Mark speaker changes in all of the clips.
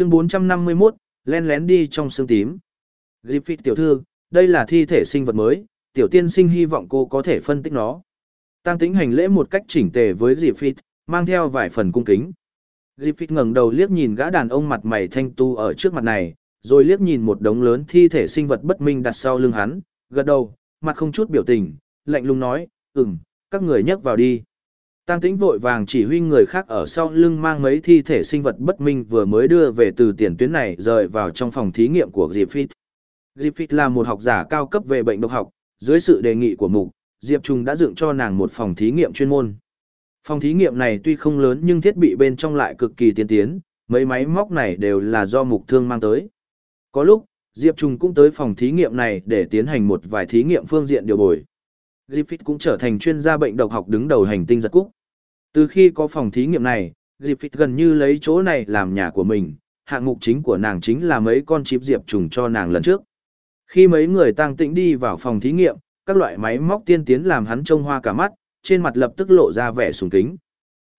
Speaker 1: Chương 451, len lén đi trong xương tím. Griffith tiểu thư, đây là thi thể sinh vật mới, tiểu tiên sinh hy vọng cô có thể phân tích nó. Tăng tính hành lễ một cách chỉnh tề với Griffith, mang theo vài phần cung kính. Griffith ngẩng đầu liếc nhìn gã đàn ông mặt mày thanh tu ở trước mặt này, rồi liếc nhìn một đống lớn thi thể sinh vật bất minh đặt sau lưng hắn, gật đầu, mặt không chút biểu tình, lạnh lùng nói, ừm, các người nhấc vào đi. Tăng tĩnh vội vàng chỉ huy người khác ở sau lưng mang mấy thi thể sinh vật bất minh vừa mới đưa về từ tiền tuyến này rời vào trong phòng thí nghiệm của Griffith. Griffith là một học giả cao cấp về bệnh độc học, dưới sự đề nghị của mục, Diệp Trung đã dựng cho nàng một phòng thí nghiệm chuyên môn. Phòng thí nghiệm này tuy không lớn nhưng thiết bị bên trong lại cực kỳ tiên tiến, mấy máy móc này đều là do mục thương mang tới. Có lúc, Diệp Trung cũng tới phòng thí nghiệm này để tiến hành một vài thí nghiệm phương diện điều bồi. Griffith cũng trở thành chuyên gia bệnh độc học đứng đầu hành tinh giật cúc. Từ khi có phòng thí nghiệm này, Griffith gần như lấy chỗ này làm nhà của mình, hạng mục chính của nàng chính là mấy con chip Diệp Trùng cho nàng lần trước. Khi mấy người tăng tĩnh đi vào phòng thí nghiệm, các loại máy móc tiên tiến làm hắn trông hoa cả mắt, trên mặt lập tức lộ ra vẻ sùng kính.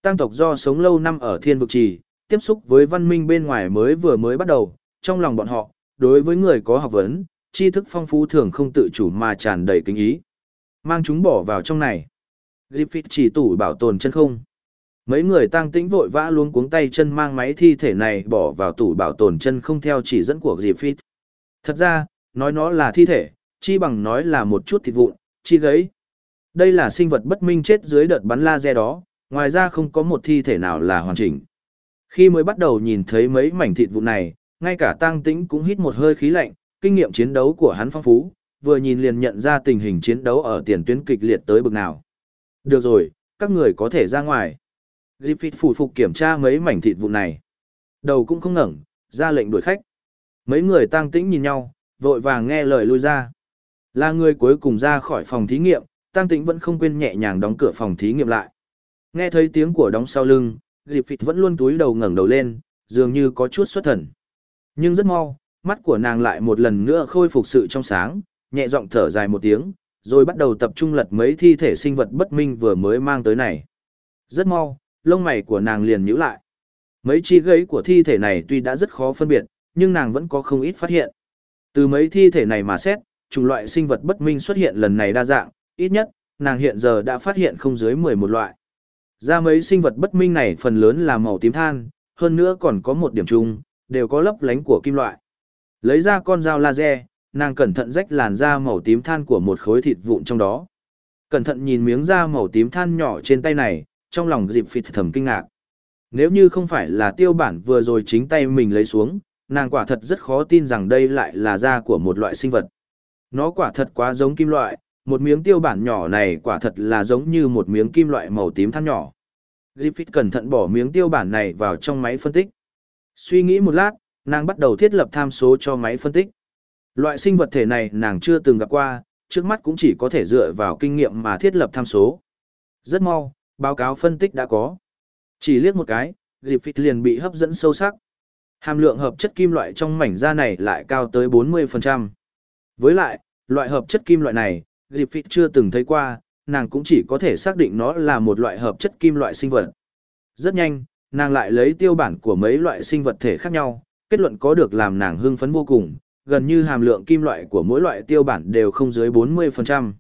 Speaker 1: Tăng tộc do sống lâu năm ở thiên vực trì, tiếp xúc với văn minh bên ngoài mới vừa mới bắt đầu, trong lòng bọn họ, đối với người có học vấn, tri thức phong phú thường không tự chủ mà tràn đầy kính ý. Mang chúng bỏ vào trong này. Griffith chỉ tủ bảo tồn chân không. Mấy người tăng tĩnh vội vã luôn cuống tay chân mang máy thi thể này bỏ vào tủ bảo tồn chân không theo chỉ dẫn của Griffith. Thật ra, nói nó là thi thể, chi bằng nói là một chút thịt vụn, chi gấy. Đây là sinh vật bất minh chết dưới đợt bắn laser đó, ngoài ra không có một thi thể nào là hoàn chỉnh. Khi mới bắt đầu nhìn thấy mấy mảnh thịt vụn này, ngay cả tăng tĩnh cũng hít một hơi khí lạnh, kinh nghiệm chiến đấu của hắn phong phú, vừa nhìn liền nhận ra tình hình chiến đấu ở tiền tuyến kịch liệt tới bực nào. Được rồi, các người có thể ra ngoài. Griffith phủ phục kiểm tra mấy mảnh thịt vụn này. Đầu cũng không ngẩng, ra lệnh đuổi khách. Mấy người tăng tĩnh nhìn nhau, vội vàng nghe lời lui ra. Là người cuối cùng ra khỏi phòng thí nghiệm, tăng tĩnh vẫn không quên nhẹ nhàng đóng cửa phòng thí nghiệm lại. Nghe thấy tiếng của đóng sau lưng, Griffith vẫn luôn túi đầu ngẩng đầu lên, dường như có chút xuất thần. Nhưng rất mau, mắt của nàng lại một lần nữa khôi phục sự trong sáng, nhẹ giọng thở dài một tiếng, rồi bắt đầu tập trung lật mấy thi thể sinh vật bất minh vừa mới mang tới này. Rất mau, lông mày của nàng liền nhíu lại. Mấy chi gãy của thi thể này tuy đã rất khó phân biệt, nhưng nàng vẫn có không ít phát hiện. Từ mấy thi thể này mà xét, chủng loại sinh vật bất minh xuất hiện lần này đa dạng, ít nhất, nàng hiện giờ đã phát hiện không dưới 11 loại. Ra mấy sinh vật bất minh này phần lớn là màu tím than, hơn nữa còn có một điểm chung, đều có lấp lánh của kim loại. Lấy ra con dao laser, nàng cẩn thận rách làn da màu tím than của một khối thịt vụn trong đó. Cẩn thận nhìn miếng da màu tím than nhỏ trên tay này, trong lòng dịp phịt thầm kinh ngạc. Nếu như không phải là tiêu bản vừa rồi chính tay mình lấy xuống, nàng quả thật rất khó tin rằng đây lại là da của một loại sinh vật. Nó quả thật quá giống kim loại, một miếng tiêu bản nhỏ này quả thật là giống như một miếng kim loại màu tím than nhỏ. Griffith cẩn thận bỏ miếng tiêu bản này vào trong máy phân tích. Suy nghĩ một lát, nàng bắt đầu thiết lập tham số cho máy phân tích. Loại sinh vật thể này nàng chưa từng gặp qua, trước mắt cũng chỉ có thể dựa vào kinh nghiệm mà thiết lập tham số. Rất mau, báo cáo phân tích đã có. Chỉ liếc một cái, Griffith liền bị hấp dẫn sâu sắc. Hàm lượng hợp chất kim loại trong mảnh da này lại cao tới 40%. Với lại, loại hợp chất kim loại này, Griffith chưa từng thấy qua, nàng cũng chỉ có thể xác định nó là một loại hợp chất kim loại sinh vật. Rất nhanh, nàng lại lấy tiêu bản của mấy loại sinh vật thể khác nhau, kết luận có được làm nàng hưng phấn vô cùng, gần như hàm lượng kim loại của mỗi loại tiêu bản đều không dưới 40%.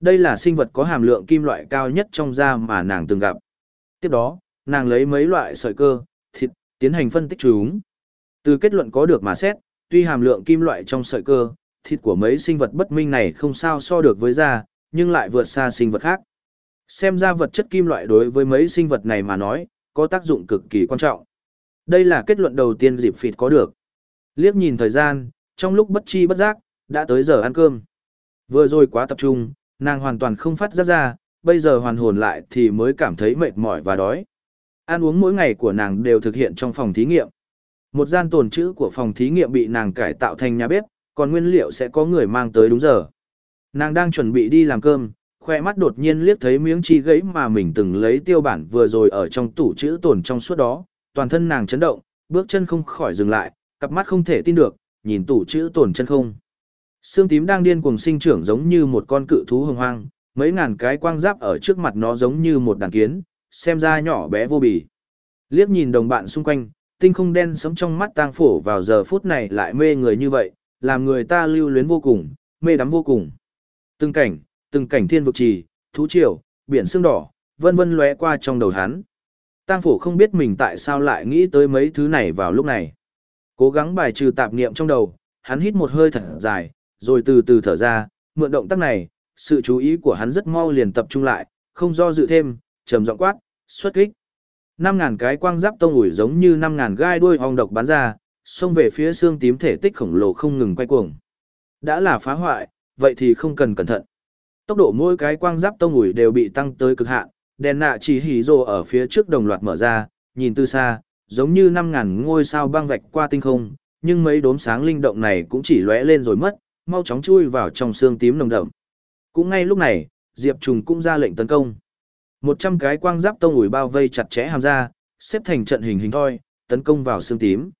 Speaker 1: Đây là sinh vật có hàm lượng kim loại cao nhất trong da mà nàng từng gặp. Tiếp đó, nàng lấy mấy loại sợi cơ, thịt, tiến hành phân tích chúng. Từ kết luận có được mà xét, tuy hàm lượng kim loại trong sợi cơ, thịt của mấy sinh vật bất minh này không sao so được với da, nhưng lại vượt xa sinh vật khác. Xem ra vật chất kim loại đối với mấy sinh vật này mà nói, có tác dụng cực kỳ quan trọng. Đây là kết luận đầu tiên dịp phịt có được. Liếc nhìn thời gian, trong lúc bất chi bất giác, đã tới giờ ăn cơm. Vừa rồi quá tập trung, nàng hoàn toàn không phát ra ra, bây giờ hoàn hồn lại thì mới cảm thấy mệt mỏi và đói. Ăn uống mỗi ngày của nàng đều thực hiện trong phòng thí nghiệm. Một gian tồn trữ của phòng thí nghiệm bị nàng cải tạo thành nhà bếp, còn nguyên liệu sẽ có người mang tới đúng giờ. Nàng đang chuẩn bị đi làm cơm, khoe mắt đột nhiên liếc thấy miếng chi gãy mà mình từng lấy tiêu bản vừa rồi ở trong tủ trữ tồn trong suốt đó, toàn thân nàng chấn động, bước chân không khỏi dừng lại, cặp mắt không thể tin được, nhìn tủ chữ tổn chân không. Xương tím đang điên cuồng sinh trưởng giống như một con cự thú hồng hoang, mấy ngàn cái quang giáp ở trước mặt nó giống như một đàn kiến, xem ra nhỏ bé vô bì. Liếc nhìn đồng bạn xung quanh, tinh không đen sẫm trong mắt tang phổ vào giờ phút này lại mê người như vậy, làm người ta lưu luyến vô cùng, mê đắm vô cùng. Từng cảnh, từng cảnh thiên vực trì, thú triều, biển xương đỏ, vân vân lóe qua trong đầu hắn. Tang phổ không biết mình tại sao lại nghĩ tới mấy thứ này vào lúc này. Cố gắng bài trừ tạp niệm trong đầu, hắn hít một hơi thật dài, rồi từ từ thở ra, mượn động tác này, sự chú ý của hắn rất mau liền tập trung lại, không do dự thêm, trầm giọng quát, xuất kích. Năm ngàn cái quang giáp tông ủi giống như năm ngàn gai đuôi ong độc bắn ra, xông về phía xương tím thể tích khổng lồ không ngừng quay cuồng. Đã là phá hoại, vậy thì không cần cẩn thận. Tốc độ mỗi cái quang giáp tông ủi đều bị tăng tới cực hạn, đèn nạ chỉ hỉ rồ ở phía trước đồng loạt mở ra, nhìn từ xa, giống như năm ngàn ngôi sao băng vạch qua tinh không, nhưng mấy đốm sáng linh động này cũng chỉ lóe lên rồi mất, mau chóng chui vào trong xương tím nồng đậm. Cũng ngay lúc này, Diệp Trùng cũng ra lệnh tấn công. Một trăm cái quang giáp tông ủi bao vây chặt chẽ hàm ra, xếp thành trận hình hình thoi, tấn công vào xương tím.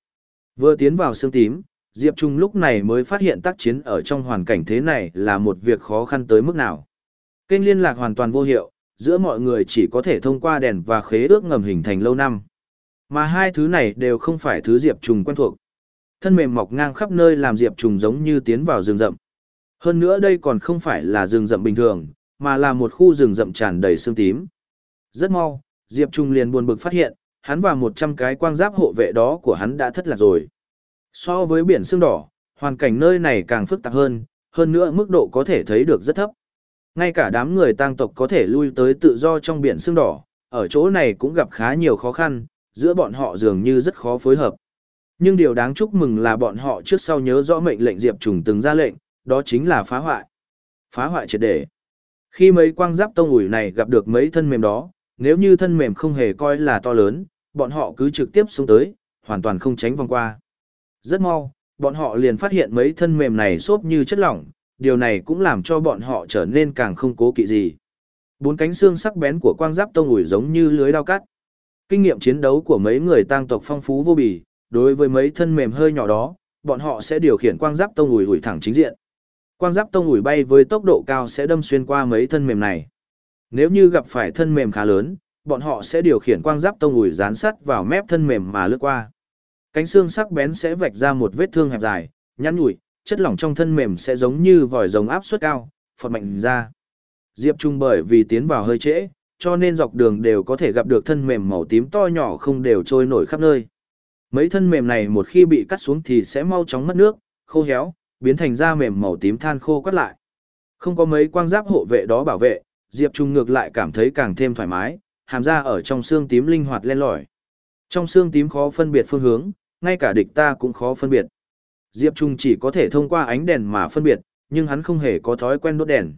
Speaker 1: Vừa tiến vào xương tím, Diệp Trung lúc này mới phát hiện tác chiến ở trong hoàn cảnh thế này là một việc khó khăn tới mức nào. Kênh liên lạc hoàn toàn vô hiệu, giữa mọi người chỉ có thể thông qua đèn và khế ước ngầm hình thành lâu năm. Mà hai thứ này đều không phải thứ Diệp Trùng quen thuộc. Thân mềm mọc ngang khắp nơi làm Diệp Trùng giống như tiến vào rừng rậm. Hơn nữa đây còn không phải là rừng rậm bình thường, mà là một khu rừng rậm tràn đầy xương tím. Rất mau, Diệp Trung liền buồn bực phát hiện, hắn và 100 cái quang giáp hộ vệ đó của hắn đã thất lạc rồi. So với biển xương đỏ, hoàn cảnh nơi này càng phức tạp hơn, hơn nữa mức độ có thể thấy được rất thấp. Ngay cả đám người tang tộc có thể lui tới tự do trong biển xương đỏ, ở chỗ này cũng gặp khá nhiều khó khăn, giữa bọn họ dường như rất khó phối hợp. Nhưng điều đáng chúc mừng là bọn họ trước sau nhớ rõ mệnh lệnh Diệp Trùng từng ra lệnh, đó chính là phá hoại. Phá hoại triệt để. Khi mấy quang giáp tông ủi này gặp được mấy thân mềm đó, nếu như thân mềm không hề coi là to lớn, bọn họ cứ trực tiếp xuống tới, hoàn toàn không tránh vòng qua. Rất mau, bọn họ liền phát hiện mấy thân mềm này xốp như chất lỏng, điều này cũng làm cho bọn họ trở nên càng không cố kỵ gì. Bốn cánh xương sắc bén của quang giáp tông ủi giống như lưới đao cắt. Kinh nghiệm chiến đấu của mấy người tang tộc phong phú vô bì, đối với mấy thân mềm hơi nhỏ đó, bọn họ sẽ điều khiển quang giáp tông ủi ủi thẳng chính diện. Quang giáp tông ủi bay với tốc độ cao sẽ đâm xuyên qua mấy thân mềm này. Nếu như gặp phải thân mềm khá lớn, bọn họ sẽ điều khiển quang giáp tông ủi dán sắt vào mép thân mềm mà lướt qua. Cánh xương sắc bén sẽ vạch ra một vết thương hẹp dài, nhăn nhủi, chất lỏng trong thân mềm sẽ giống như vòi rồng áp suất cao, phật mạnh ra. Diệp Trung bởi vì tiến vào hơi trễ, cho nên dọc đường đều có thể gặp được thân mềm màu tím to nhỏ không đều trôi nổi khắp nơi. Mấy thân mềm này một khi bị cắt xuống thì sẽ mau chóng mất nước, khô héo, biến thành da mềm màu tím than khô quắt lại. Không có mấy quang giáp hộ vệ đó bảo vệ, Diệp Trung ngược lại cảm thấy càng thêm thoải mái, hàm da ở trong xương tím linh hoạt len lỏi. Trong xương tím khó phân biệt phương hướng, ngay cả địch ta cũng khó phân biệt. Diệp Trung chỉ có thể thông qua ánh đèn mà phân biệt, nhưng hắn không hề có thói quen đốt đèn.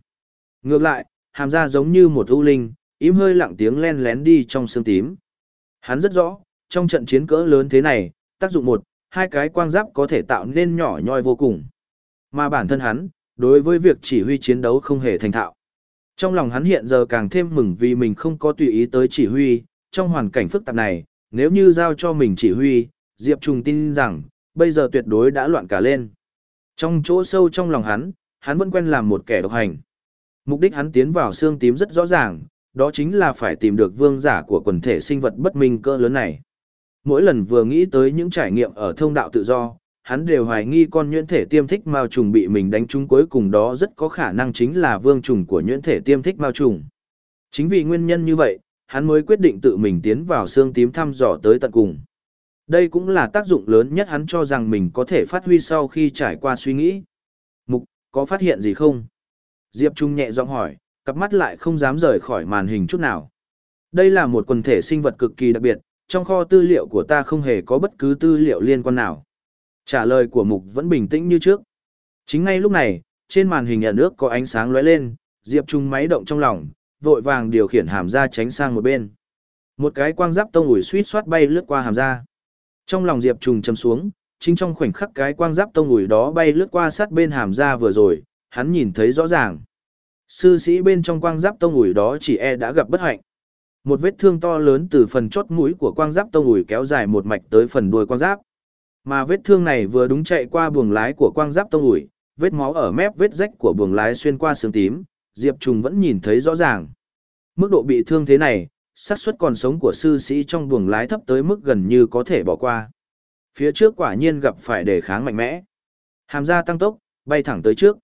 Speaker 1: Ngược lại, hàm da giống như một ưu linh, im hơi lặng tiếng len lén đi trong xương tím. Hắn rất rõ, trong trận chiến cỡ lớn thế này, tác dụng một, hai cái quang giáp có thể tạo nên nhỏ nhoi vô cùng. Mà bản thân hắn, đối với việc chỉ huy chiến đấu không hề thành thạo. Trong lòng hắn hiện giờ càng thêm mừng vì mình không có tùy ý tới chỉ huy, trong hoàn cảnh phức tạp này, nếu như giao cho mình chỉ huy, Diệp Trùng tin rằng, bây giờ tuyệt đối đã loạn cả lên. Trong chỗ sâu trong lòng hắn, hắn vẫn quen làm một kẻ độc hành. Mục đích hắn tiến vào xương tím rất rõ ràng, đó chính là phải tìm được vương giả của quần thể sinh vật bất minh cỡ lớn này. Mỗi lần vừa nghĩ tới những trải nghiệm ở thông đạo tự do, hắn đều hoài nghi con nhuyễn thể tiêm thích mao trùng bị mình đánh trúng cuối cùng đó rất có khả năng chính là vương trùng của nhuyễn thể tiêm thích mao trùng. Chính vì nguyên nhân như vậy, hắn mới quyết định tự mình tiến vào xương tím thăm dò tới tận cùng. Đây cũng là tác dụng lớn nhất hắn cho rằng mình có thể phát huy sau khi trải qua suy nghĩ. Mục, có phát hiện gì không? Diệp Trung nhẹ giọng hỏi, cặp mắt lại không dám rời khỏi màn hình chút nào. Đây là một quần thể sinh vật cực kỳ đặc biệt, trong kho tư liệu của ta không hề có bất cứ tư liệu liên quan nào. Trả lời của Mục vẫn bình tĩnh như trước. Chính ngay lúc này, trên màn hình nhà nước có ánh sáng lóe lên, Diệp Trung máy động trong lòng, vội vàng điều khiển hàm ra tránh sang một bên. Một cái quang giáp tông ủi suýt soát bay lướt qua hàm ra. Trong lòng Diệp Trung chầm xuống, chính trong khoảnh khắc cái quang giáp tông ủi đó bay lướt qua sát bên hàm ra vừa rồi, hắn nhìn thấy rõ ràng. Sư sĩ bên trong quang giáp tông ủi đó chỉ e đã gặp bất hạnh. Một vết thương to lớn từ phần chót mũi của quang giáp tông ủi kéo dài một mạch tới phần đuôi quang giáp. Mà vết thương này vừa đúng chạy qua buồng lái của quang giáp tông ủi, vết máu ở mép vết rách của buồng lái xuyên qua xương tím, Diệp Trùng vẫn nhìn thấy rõ ràng. Mức độ bị thương thế này, xác suất còn sống của sư sĩ trong buồng lái thấp tới mức gần như có thể bỏ qua. Phía trước quả nhiên gặp phải đề kháng mạnh mẽ. Hàm ra tăng tốc, bay thẳng tới trước.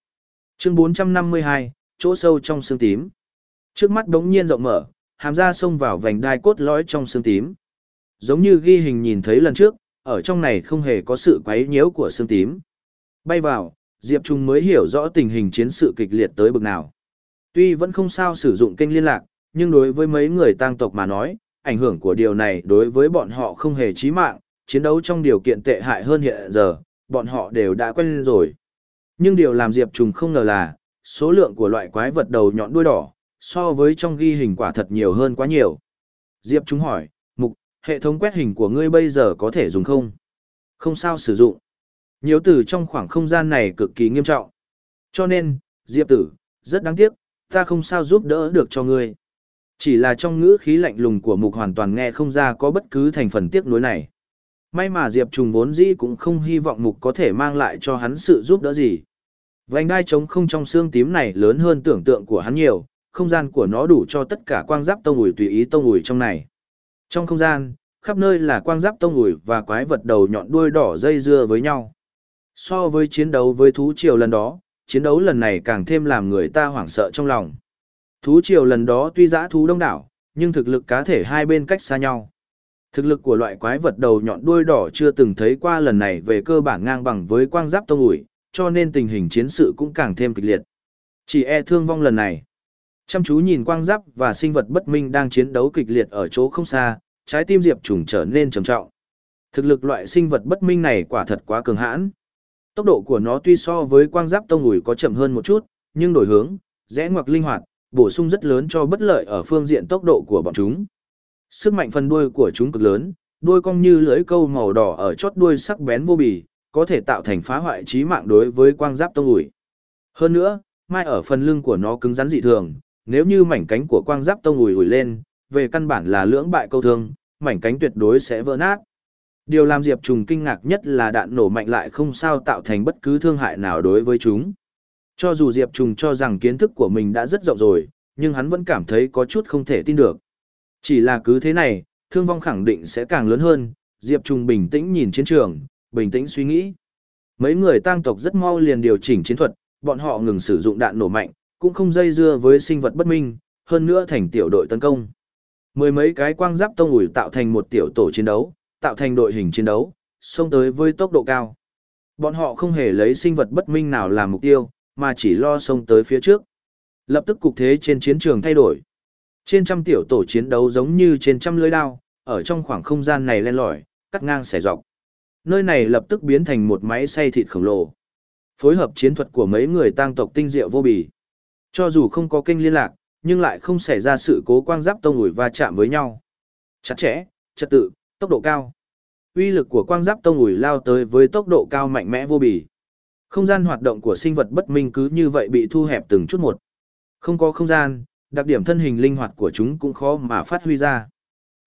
Speaker 1: Chương 452, chỗ sâu trong xương tím. Trước mắt đống nhiên rộng mở, hàm ra xông vào vành đai cốt lõi trong xương tím. Giống như ghi hình nhìn thấy lần trước, ở trong này không hề có sự quấy nhiễu của xương tím. Bay vào, Diệp Trung mới hiểu rõ tình hình chiến sự kịch liệt tới bực nào. Tuy vẫn không sao sử dụng kênh liên lạc, nhưng đối với mấy người tang tộc mà nói, ảnh hưởng của điều này đối với bọn họ không hề chí mạng, chiến đấu trong điều kiện tệ hại hơn hiện giờ, bọn họ đều đã quen rồi. Nhưng điều làm Diệp Trùng không ngờ là, số lượng của loại quái vật đầu nhọn đuôi đỏ, so với trong ghi hình quả thật nhiều hơn quá nhiều. Diệp chúng hỏi, Mục, hệ thống quét hình của ngươi bây giờ có thể dùng không? Không sao sử dụng. Nhiều từ trong khoảng không gian này cực kỳ nghiêm trọng. Cho nên, Diệp tử, rất đáng tiếc, ta không sao giúp đỡ được cho ngươi. Chỉ là trong ngữ khí lạnh lùng của mục hoàn toàn nghe không ra có bất cứ thành phần tiếc nuối này. May mà Diệp Trùng vốn dĩ cũng không hy vọng mục có thể mang lại cho hắn sự giúp đỡ gì. Vành đai trống không trong xương tím này lớn hơn tưởng tượng của hắn nhiều, không gian của nó đủ cho tất cả quang giáp tông ủi tùy ý tông ủi trong này. Trong không gian, khắp nơi là quang giáp tông ủi và quái vật đầu nhọn đuôi đỏ dây dưa với nhau. So với chiến đấu với thú triều lần đó, chiến đấu lần này càng thêm làm người ta hoảng sợ trong lòng. Thú triều lần đó tuy giã thú đông đảo, nhưng thực lực cá thể hai bên cách xa nhau. Thực lực của loại quái vật đầu nhọn đuôi đỏ chưa từng thấy qua lần này về cơ bản ngang bằng với quang giáp tông ủi, cho nên tình hình chiến sự cũng càng thêm kịch liệt. Chỉ e thương vong lần này. Chăm chú nhìn quang giáp và sinh vật bất minh đang chiến đấu kịch liệt ở chỗ không xa, trái tim Diệp Trùng trở nên trầm trọng. Thực lực loại sinh vật bất minh này quả thật quá cường hãn. Tốc độ của nó tuy so với quang giáp tông ủi có chậm hơn một chút, nhưng đổi hướng, rẽ ngoặc linh hoạt, bổ sung rất lớn cho bất lợi ở phương diện tốc độ của bọn chúng. Sức mạnh phần đuôi của chúng cực lớn, đuôi cong như lưỡi câu màu đỏ ở chót đuôi sắc bén vô bì, có thể tạo thành phá hoại trí mạng đối với quang giáp tông ủi. Hơn nữa, mai ở phần lưng của nó cứng rắn dị thường, nếu như mảnh cánh của quang giáp tông ủi ủi lên, về căn bản là lưỡng bại câu thương, mảnh cánh tuyệt đối sẽ vỡ nát. Điều làm Diệp Trùng kinh ngạc nhất là đạn nổ mạnh lại không sao tạo thành bất cứ thương hại nào đối với chúng. Cho dù Diệp Trùng cho rằng kiến thức của mình đã rất rộng rồi, nhưng hắn vẫn cảm thấy có chút không thể tin được. Chỉ là cứ thế này, thương vong khẳng định sẽ càng lớn hơn, Diệp Trùng bình tĩnh nhìn chiến trường, bình tĩnh suy nghĩ. Mấy người tang tộc rất mau liền điều chỉnh chiến thuật, bọn họ ngừng sử dụng đạn nổ mạnh, cũng không dây dưa với sinh vật bất minh, hơn nữa thành tiểu đội tấn công. Mười mấy cái quang giáp tông ủi tạo thành một tiểu tổ chiến đấu, tạo thành đội hình chiến đấu, xông tới với tốc độ cao. Bọn họ không hề lấy sinh vật bất minh nào làm mục tiêu, mà chỉ lo xông tới phía trước. Lập tức cục thế trên chiến trường thay đổi. Trên trăm tiểu tổ chiến đấu giống như trên trăm lưới đao, ở trong khoảng không gian này len lỏi, cắt ngang xẻ dọc. Nơi này lập tức biến thành một máy xay thịt khổng lồ. Phối hợp chiến thuật của mấy người tang tộc tinh diệu vô bì. Cho dù không có kênh liên lạc, nhưng lại không xảy ra sự cố quang giáp tông ủi va chạm với nhau. Chặt chẽ, trật tự, tốc độ cao. Uy lực của quang giáp tông ủi lao tới với tốc độ cao mạnh mẽ vô bì. Không gian hoạt động của sinh vật bất minh cứ như vậy bị thu hẹp từng chút một. Không có không gian, đặc điểm thân hình linh hoạt của chúng cũng khó mà phát huy ra.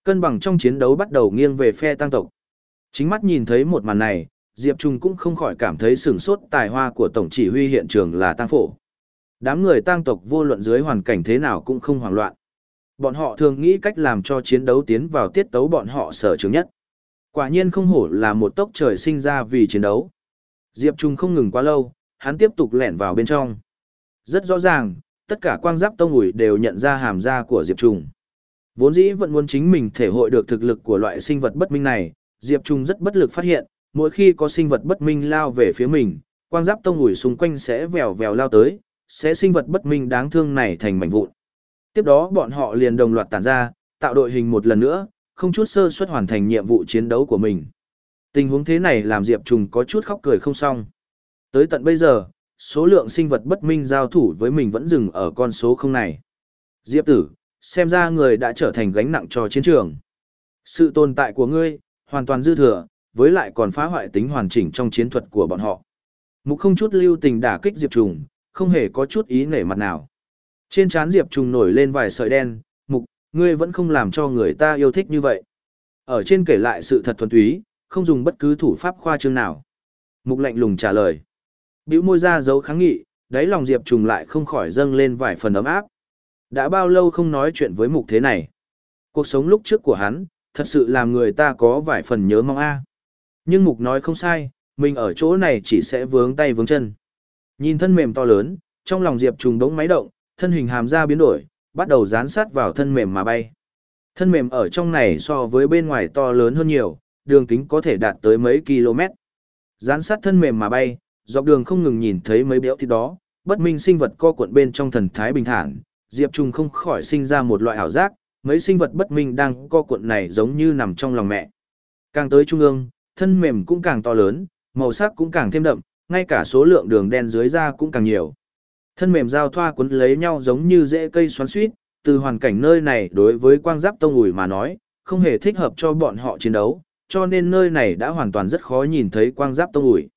Speaker 1: Cân bằng trong chiến đấu bắt đầu nghiêng về phe tăng tộc. Chính mắt nhìn thấy một màn này, Diệp Trung cũng không khỏi cảm thấy sửng sốt tài hoa của tổng chỉ huy hiện trường là tăng phổ. Đám người tăng tộc vô luận dưới hoàn cảnh thế nào cũng không hoảng loạn. Bọn họ thường nghĩ cách làm cho chiến đấu tiến vào tiết tấu bọn họ sở trường nhất. Quả nhiên không hổ là một tốc trời sinh ra vì chiến đấu. Diệp Trung không ngừng quá lâu, hắn tiếp tục lẻn vào bên trong. Rất rõ ràng, tất cả quang giáp tông ủi đều nhận ra hàm da của Diệp Trung. Vốn dĩ vẫn muốn chính mình thể hội được thực lực của loại sinh vật bất minh này, Diệp Trung rất bất lực phát hiện, mỗi khi có sinh vật bất minh lao về phía mình, quang giáp tông ủi xung quanh sẽ vèo vèo lao tới, sẽ sinh vật bất minh đáng thương này thành mảnh vụn. Tiếp đó bọn họ liền đồng loạt tản ra, tạo đội hình một lần nữa, không chút sơ suất hoàn thành nhiệm vụ chiến đấu của mình. Tình huống thế này làm Diệp Trùng có chút khóc cười không xong. Tới tận bây giờ, số lượng sinh vật bất minh giao thủ với mình vẫn dừng ở con số không này. Diệp tử, xem ra người đã trở thành gánh nặng cho chiến trường. Sự tồn tại của ngươi, hoàn toàn dư thừa, với lại còn phá hoại tính hoàn chỉnh trong chiến thuật của bọn họ. Mục không chút lưu tình đả kích Diệp Trùng, không hề có chút ý nể mặt nào. Trên trán Diệp Trùng nổi lên vài sợi đen, mục, ngươi vẫn không làm cho người ta yêu thích như vậy. Ở trên kể lại sự thật thuần túy, không dùng bất cứ thủ pháp khoa trương nào. Mục lạnh lùng trả lời. Biểu môi ra dấu kháng nghị, đáy lòng Diệp Trùng lại không khỏi dâng lên vài phần ấm áp. Đã bao lâu không nói chuyện với mục thế này. Cuộc sống lúc trước của hắn, thật sự làm người ta có vài phần nhớ mong a. Nhưng Mục nói không sai, mình ở chỗ này chỉ sẽ vướng tay vướng chân. Nhìn thân mềm to lớn, trong lòng Diệp Trùng đống máy động, thân hình hàm ra biến đổi, bắt đầu dán sát vào thân mềm mà bay. Thân mềm ở trong này so với bên ngoài to lớn hơn nhiều, đường kính có thể đạt tới mấy km. Dán sát thân mềm mà bay, dọc đường không ngừng nhìn thấy mấy béo thịt đó, bất minh sinh vật co cuộn bên trong thần thái bình thản, Diệp trùng không khỏi sinh ra một loại ảo giác, mấy sinh vật bất minh đang co cuộn này giống như nằm trong lòng mẹ. Càng tới trung ương, thân mềm cũng càng to lớn, màu sắc cũng càng thêm đậm, ngay cả số lượng đường đen dưới da cũng càng nhiều. Thân mềm giao thoa cuốn lấy nhau giống như rễ cây xoắn xuýt, từ hoàn cảnh nơi này đối với quang giáp tông ủi mà nói, không hề thích hợp cho bọn họ chiến đấu, cho nên nơi này đã hoàn toàn rất khó nhìn thấy quang giáp tông ủi.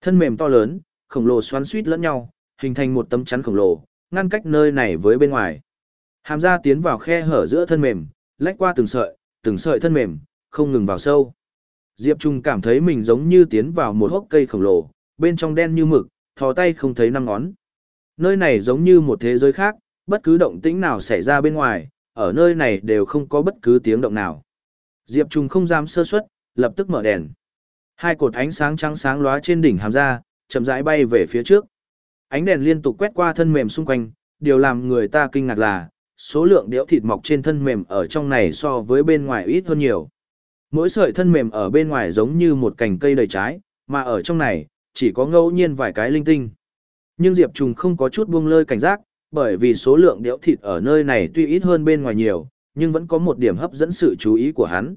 Speaker 1: Thân mềm to lớn, khổng lồ xoắn xuýt lẫn nhau, hình thành một tấm chắn khổng lồ, ngăn cách nơi này với bên ngoài. Hàm ra tiến vào khe hở giữa thân mềm, lách qua từng sợi, từng sợi thân mềm, không ngừng vào sâu. Diệp Trung cảm thấy mình giống như tiến vào một hốc cây khổng lồ, bên trong đen như mực, thò tay không thấy năm ngón. Nơi này giống như một thế giới khác, bất cứ động tĩnh nào xảy ra bên ngoài, ở nơi này đều không có bất cứ tiếng động nào. Diệp Trung không dám sơ suất, lập tức mở đèn. Hai cột ánh sáng trắng sáng lóa trên đỉnh hàm ra, chậm rãi bay về phía trước. Ánh đèn liên tục quét qua thân mềm xung quanh, điều làm người ta kinh ngạc là, số lượng đẽo thịt mọc trên thân mềm ở trong này so với bên ngoài ít hơn nhiều. Mỗi sợi thân mềm ở bên ngoài giống như một cành cây đầy trái, mà ở trong này, chỉ có ngẫu nhiên vài cái linh tinh. Nhưng Diệp Trùng không có chút buông lơi cảnh giác, bởi vì số lượng đẽo thịt ở nơi này tuy ít hơn bên ngoài nhiều, nhưng vẫn có một điểm hấp dẫn sự chú ý của hắn.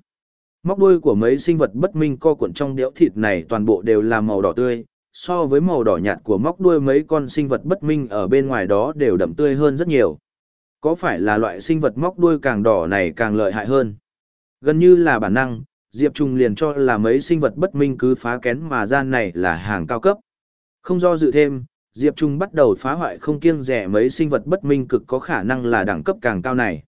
Speaker 1: Móc đuôi của mấy sinh vật bất minh co cuộn trong đẽo thịt này toàn bộ đều là màu đỏ tươi, so với màu đỏ nhạt của móc đuôi mấy con sinh vật bất minh ở bên ngoài đó đều đậm tươi hơn rất nhiều. Có phải là loại sinh vật móc đuôi càng đỏ này càng lợi hại hơn? Gần như là bản năng, Diệp Trung liền cho là mấy sinh vật bất minh cứ phá kén mà gian này là hàng cao cấp. Không do dự thêm, Diệp Trung bắt đầu phá hoại không kiêng rẻ mấy sinh vật bất minh cực có khả năng là đẳng cấp càng cao này.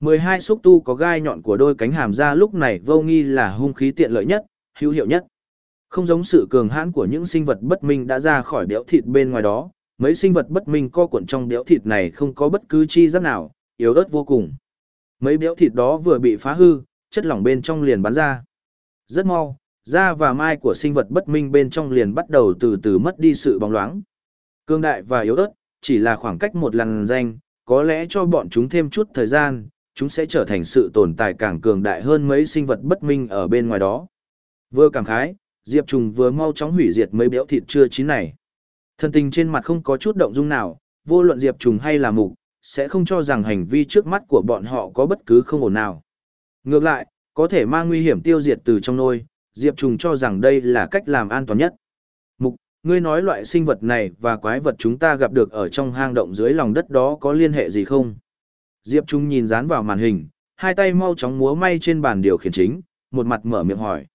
Speaker 1: 12 xúc tu có gai nhọn của đôi cánh hàm ra lúc này vô nghi là hung khí tiện lợi nhất, hữu hiệu nhất. Không giống sự cường hãn của những sinh vật bất minh đã ra khỏi béo thịt bên ngoài đó, mấy sinh vật bất minh co cuộn trong béo thịt này không có bất cứ chi giác nào, yếu ớt vô cùng. Mấy béo thịt đó vừa bị phá hư, chất lỏng bên trong liền bắn ra. Rất mau, da và mai của sinh vật bất minh bên trong liền bắt đầu từ từ mất đi sự bóng loáng. Cương đại và yếu ớt, chỉ là khoảng cách một lần danh, có lẽ cho bọn chúng thêm chút thời gian, chúng sẽ trở thành sự tồn tại càng cường đại hơn mấy sinh vật bất minh ở bên ngoài đó. Vừa cảm khái, Diệp Trùng vừa mau chóng hủy diệt mấy béo thịt chưa chín này. Thần tình trên mặt không có chút động dung nào, vô luận Diệp Trùng hay là mục, sẽ không cho rằng hành vi trước mắt của bọn họ có bất cứ không ổn nào. Ngược lại, có thể mang nguy hiểm tiêu diệt từ trong nôi, Diệp Trùng cho rằng đây là cách làm an toàn nhất. Mục, ngươi nói loại sinh vật này và quái vật chúng ta gặp được ở trong hang động dưới lòng đất đó có liên hệ gì không? Diệp Trùng nhìn dán vào màn hình, hai tay mau chóng múa may trên bàn điều khiển chính, một mặt mở miệng hỏi.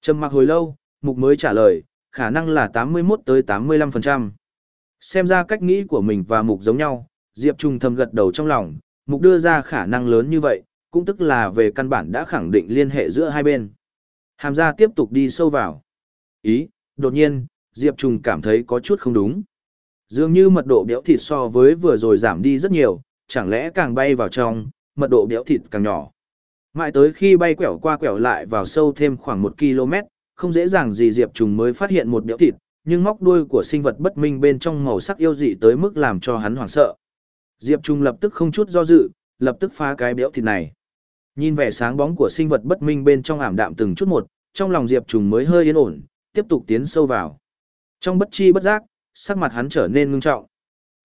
Speaker 1: Trầm mặc hồi lâu, Mục mới trả lời, khả năng là 81 tới 85%. Xem ra cách nghĩ của mình và Mục giống nhau, Diệp Trung thầm gật đầu trong lòng, Mục đưa ra khả năng lớn như vậy, cũng tức là về căn bản đã khẳng định liên hệ giữa hai bên. Hàm gia tiếp tục đi sâu vào. Ý, đột nhiên, Diệp Trung cảm thấy có chút không đúng. Dường như mật độ béo thịt so với vừa rồi giảm đi rất nhiều, chẳng lẽ càng bay vào trong, mật độ béo thịt càng nhỏ. Mãi tới khi bay quẹo qua quẹo lại vào sâu thêm khoảng 1 km, không dễ dàng gì Diệp Trùng mới phát hiện một đĩa thịt, nhưng móc đuôi của sinh vật bất minh bên trong màu sắc yêu dị tới mức làm cho hắn hoảng sợ. Diệp Trùng lập tức không chút do dự, lập tức phá cái béo thịt này. Nhìn vẻ sáng bóng của sinh vật bất minh bên trong ảm đạm từng chút một, trong lòng Diệp Trùng mới hơi yên ổn, tiếp tục tiến sâu vào. Trong bất chi bất giác, sắc mặt hắn trở nên ngưng trọng.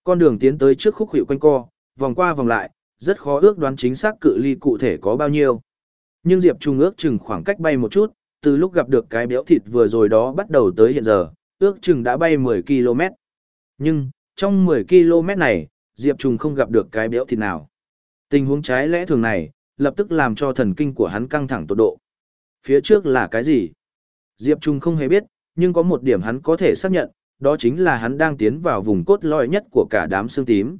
Speaker 1: Con đường tiến tới trước khúc hiệu quanh co, vòng qua vòng lại, rất khó ước đoán chính xác cự ly cụ thể có bao nhiêu. Nhưng Diệp Trung ước chừng khoảng cách bay một chút, từ lúc gặp được cái béo thịt vừa rồi đó bắt đầu tới hiện giờ, ước chừng đã bay 10 km. Nhưng, trong 10 km này, Diệp Trùng không gặp được cái béo thịt nào. Tình huống trái lẽ thường này, lập tức làm cho thần kinh của hắn căng thẳng tột độ. Phía trước là cái gì? Diệp Trùng không hề biết, nhưng có một điểm hắn có thể xác nhận, đó chính là hắn đang tiến vào vùng cốt lõi nhất của cả đám xương tím.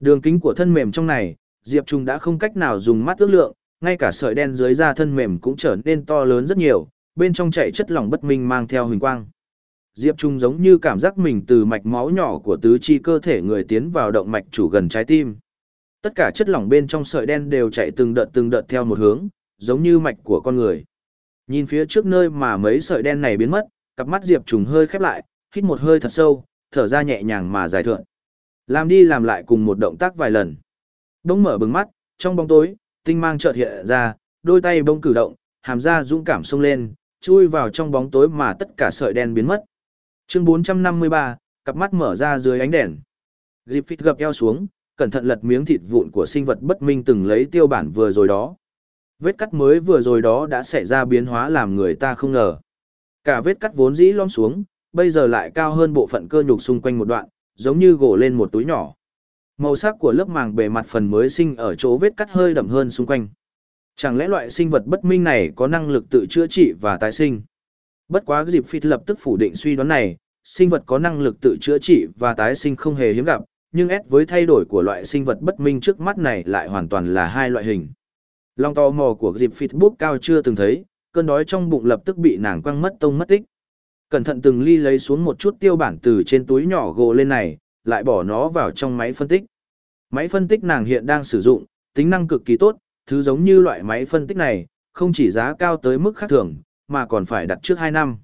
Speaker 1: Đường kính của thân mềm trong này, Diệp Trùng đã không cách nào dùng mắt ước lượng, ngay cả sợi đen dưới da thân mềm cũng trở nên to lớn rất nhiều, bên trong chảy chất lỏng bất minh mang theo huỳnh quang. Diệp Trung giống như cảm giác mình từ mạch máu nhỏ của tứ chi cơ thể người tiến vào động mạch chủ gần trái tim. Tất cả chất lỏng bên trong sợi đen đều chạy từng đợt từng đợt theo một hướng, giống như mạch của con người. Nhìn phía trước nơi mà mấy sợi đen này biến mất, cặp mắt Diệp Trùng hơi khép lại, hít một hơi thật sâu, thở ra nhẹ nhàng mà dài thượng. Làm đi làm lại cùng một động tác vài lần. Đống mở bừng mắt, trong bóng tối, tinh mang chợt hiện ra, đôi tay bông cử động, hàm ra dũng cảm xông lên, chui vào trong bóng tối mà tất cả sợi đen biến mất. Chương 453, cặp mắt mở ra dưới ánh đèn. Griffith gập eo xuống, cẩn thận lật miếng thịt vụn của sinh vật bất minh từng lấy tiêu bản vừa rồi đó. Vết cắt mới vừa rồi đó đã xảy ra biến hóa làm người ta không ngờ. Cả vết cắt vốn dĩ lom xuống, bây giờ lại cao hơn bộ phận cơ nhục xung quanh một đoạn, giống như gỗ lên một túi nhỏ. Màu sắc của lớp màng bề mặt phần mới sinh ở chỗ vết cắt hơi đậm hơn xung quanh. Chẳng lẽ loại sinh vật bất minh này có năng lực tự chữa trị và tái sinh? Bất quá dịp phi lập tức phủ định suy đoán này, sinh vật có năng lực tự chữa trị và tái sinh không hề hiếm gặp, nhưng S với thay đổi của loại sinh vật bất minh trước mắt này lại hoàn toàn là hai loại hình. Long tò mò của dịp phi bút cao chưa từng thấy, cơn đói trong bụng lập tức bị nàng quăng mất tông mất tích. Cẩn thận từng ly lấy xuống một chút tiêu bản từ trên túi nhỏ gỗ lên này, lại bỏ nó vào trong máy phân tích. Máy phân tích nàng hiện đang sử dụng, tính năng cực kỳ tốt, thứ giống như loại máy phân tích này, không chỉ giá cao tới mức khác thường, mà còn phải đặt trước 2 năm.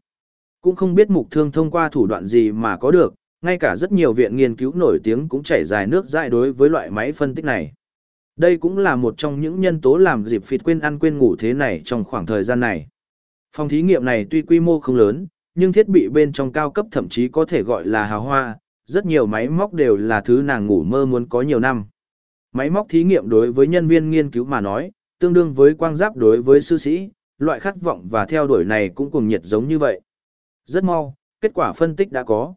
Speaker 1: Cũng không biết mục thương thông qua thủ đoạn gì mà có được, ngay cả rất nhiều viện nghiên cứu nổi tiếng cũng chảy dài nước dại đối với loại máy phân tích này. Đây cũng là một trong những nhân tố làm dịp phịt quên ăn quên ngủ thế này trong khoảng thời gian này. Phòng thí nghiệm này tuy quy mô không lớn, nhưng thiết bị bên trong cao cấp thậm chí có thể gọi là hào hoa, rất nhiều máy móc đều là thứ nàng ngủ mơ muốn có nhiều năm. Máy móc thí nghiệm đối với nhân viên nghiên cứu mà nói, tương đương với quang giáp đối với sư sĩ, loại khát vọng và theo đuổi này cũng cùng nhiệt giống như vậy. Rất mau, kết quả phân tích đã có.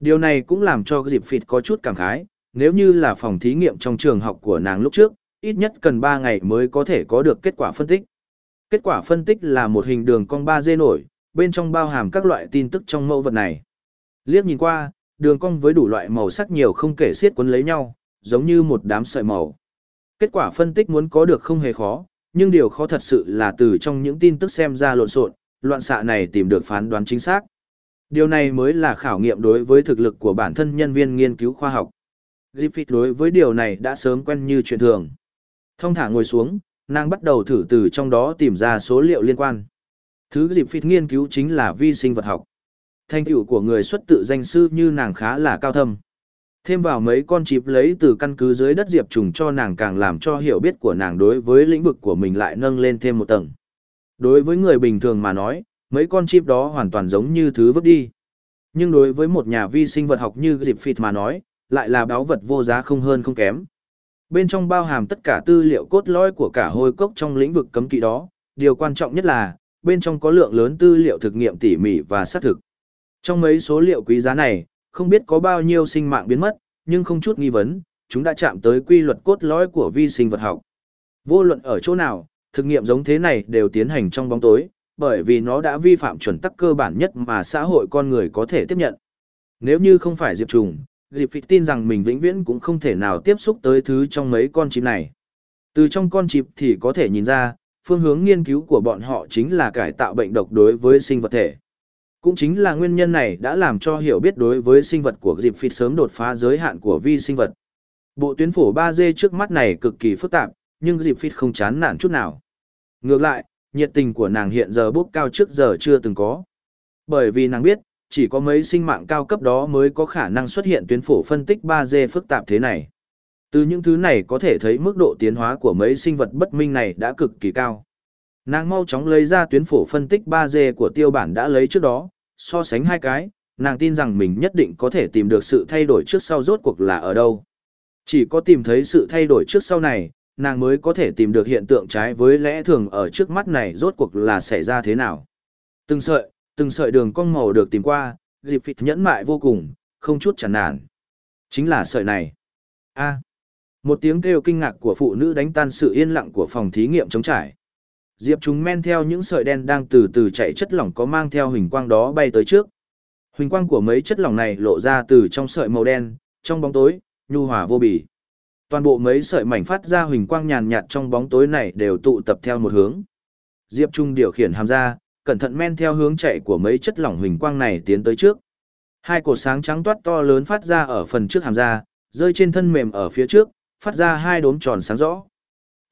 Speaker 1: Điều này cũng làm cho dịp phịt có chút cảm khái, nếu như là phòng thí nghiệm trong trường học của nàng lúc trước, ít nhất cần 3 ngày mới có thể có được kết quả phân tích. Kết quả phân tích là một hình đường cong 3D nổi, bên trong bao hàm các loại tin tức trong mẫu vật này. Liếc nhìn qua, đường cong với đủ loại màu sắc nhiều không kể xiết quấn lấy nhau, giống như một đám sợi màu. Kết quả phân tích muốn có được không hề khó, nhưng điều khó thật sự là từ trong những tin tức xem ra lộn xộn, loạn xạ này tìm được phán đoán chính xác. Điều này mới là khảo nghiệm đối với thực lực của bản thân nhân viên nghiên cứu khoa học. Griffith đối với điều này đã sớm quen như chuyện thường. Thông thả ngồi xuống, nàng bắt đầu thử từ trong đó tìm ra số liệu liên quan. Thứ Griffith nghiên cứu chính là vi sinh vật học. Thành tựu của người xuất tự danh sư như nàng khá là cao thâm. Thêm vào mấy con chip lấy từ căn cứ dưới đất diệp trùng cho nàng càng làm cho hiểu biết của nàng đối với lĩnh vực của mình lại nâng lên thêm một tầng. Đối với người bình thường mà nói, mấy con chip đó hoàn toàn giống như thứ vứt đi. Nhưng đối với một nhà vi sinh vật học như Diệp Phịt mà nói, lại là báo vật vô giá không hơn không kém. Bên trong bao hàm tất cả tư liệu cốt lõi của cả hôi cốc trong lĩnh vực cấm kỵ đó, điều quan trọng nhất là, bên trong có lượng lớn tư liệu thực nghiệm tỉ mỉ và xác thực. Trong mấy số liệu quý giá này, không biết có bao nhiêu sinh mạng biến mất, nhưng không chút nghi vấn, chúng đã chạm tới quy luật cốt lõi của vi sinh vật học. Vô luận ở chỗ nào, thực nghiệm giống thế này đều tiến hành trong bóng tối, bởi vì nó đã vi phạm chuẩn tắc cơ bản nhất mà xã hội con người có thể tiếp nhận. Nếu như không phải Diệp Trùng, Diệp Phịt tin rằng mình vĩnh viễn cũng không thể nào tiếp xúc tới thứ trong mấy con chim này. Từ trong con chim thì có thể nhìn ra, phương hướng nghiên cứu của bọn họ chính là cải tạo bệnh độc đối với sinh vật thể. Cũng chính là nguyên nhân này đã làm cho hiểu biết đối với sinh vật của Diệp phịt sớm đột phá giới hạn của vi sinh vật. Bộ tuyến phổ 3D trước mắt này cực kỳ phức tạp, nhưng Diệp phịt không chán nản chút nào. Ngược lại, nhiệt tình của nàng hiện giờ bốc cao trước giờ chưa từng có. Bởi vì nàng biết, chỉ có mấy sinh mạng cao cấp đó mới có khả năng xuất hiện tuyến phổ phân tích 3D phức tạp thế này. Từ những thứ này có thể thấy mức độ tiến hóa của mấy sinh vật bất minh này đã cực kỳ cao. Nàng mau chóng lấy ra tuyến phổ phân tích 3D của tiêu bản đã lấy trước đó, so sánh hai cái, nàng tin rằng mình nhất định có thể tìm được sự thay đổi trước sau rốt cuộc là ở đâu. Chỉ có tìm thấy sự thay đổi trước sau này, nàng mới có thể tìm được hiện tượng trái với lẽ thường ở trước mắt này rốt cuộc là xảy ra thế nào. Từng sợi, từng sợi đường cong màu được tìm qua, dịp phịt nhẫn mại vô cùng, không chút chẳng nản. Chính là sợi này. a một tiếng kêu kinh ngạc của phụ nữ đánh tan sự yên lặng của phòng thí nghiệm chống trải. Diệp chúng men theo những sợi đen đang từ từ chạy chất lỏng có mang theo huỳnh quang đó bay tới trước. Huỳnh quang của mấy chất lỏng này lộ ra từ trong sợi màu đen, trong bóng tối, nhu hòa vô bì toàn bộ mấy sợi mảnh phát ra huỳnh quang nhàn nhạt trong bóng tối này đều tụ tập theo một hướng. Diệp Trung điều khiển hàm ra, cẩn thận men theo hướng chạy của mấy chất lỏng huỳnh quang này tiến tới trước. Hai cột sáng trắng toát to lớn phát ra ở phần trước hàm ra, rơi trên thân mềm ở phía trước, phát ra hai đốm tròn sáng rõ.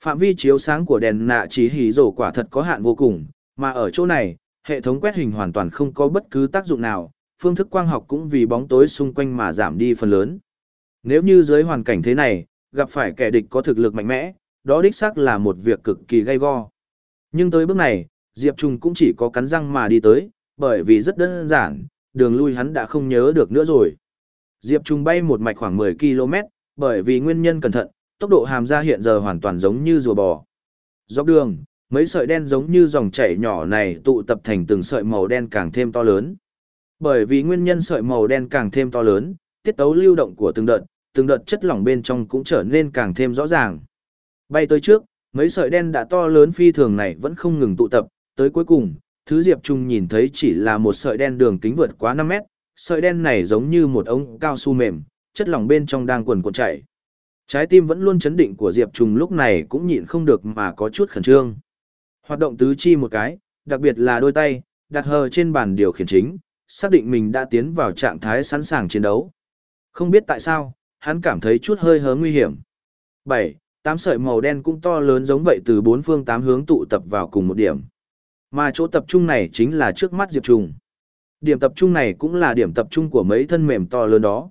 Speaker 1: Phạm vi chiếu sáng của đèn nạ chỉ hỉ rổ quả thật có hạn vô cùng, mà ở chỗ này, hệ thống quét hình hoàn toàn không có bất cứ tác dụng nào, phương thức quang học cũng vì bóng tối xung quanh mà giảm đi phần lớn. Nếu như dưới hoàn cảnh thế này, gặp phải kẻ địch có thực lực mạnh mẽ, đó đích xác là một việc cực kỳ gay go. Nhưng tới bước này, Diệp Trung cũng chỉ có cắn răng mà đi tới, bởi vì rất đơn giản, đường lui hắn đã không nhớ được nữa rồi. Diệp Trung bay một mạch khoảng 10 km, bởi vì nguyên nhân cẩn thận, tốc độ hàm ra hiện giờ hoàn toàn giống như rùa bò. Dọc đường, mấy sợi đen giống như dòng chảy nhỏ này tụ tập thành từng sợi màu đen càng thêm to lớn. Bởi vì nguyên nhân sợi màu đen càng thêm to lớn, tiết tấu lưu động của từng đợt, từng đợt chất lỏng bên trong cũng trở nên càng thêm rõ ràng. Bay tới trước, mấy sợi đen đã to lớn phi thường này vẫn không ngừng tụ tập, tới cuối cùng, thứ Diệp Trung nhìn thấy chỉ là một sợi đen đường kính vượt quá 5 mét, sợi đen này giống như một ống cao su mềm, chất lỏng bên trong đang quần cuộn chảy. Trái tim vẫn luôn chấn định của Diệp Trung lúc này cũng nhịn không được mà có chút khẩn trương. Hoạt động tứ chi một cái, đặc biệt là đôi tay, đặt hờ trên bàn điều khiển chính, xác định mình đã tiến vào trạng thái sẵn sàng chiến đấu. Không biết tại sao, hắn cảm thấy chút hơi hớ nguy hiểm. 7. Tám sợi màu đen cũng to lớn giống vậy từ bốn phương tám hướng tụ tập vào cùng một điểm. Mà chỗ tập trung này chính là trước mắt Diệp Trùng. Điểm tập trung này cũng là điểm tập trung của mấy thân mềm to lớn đó.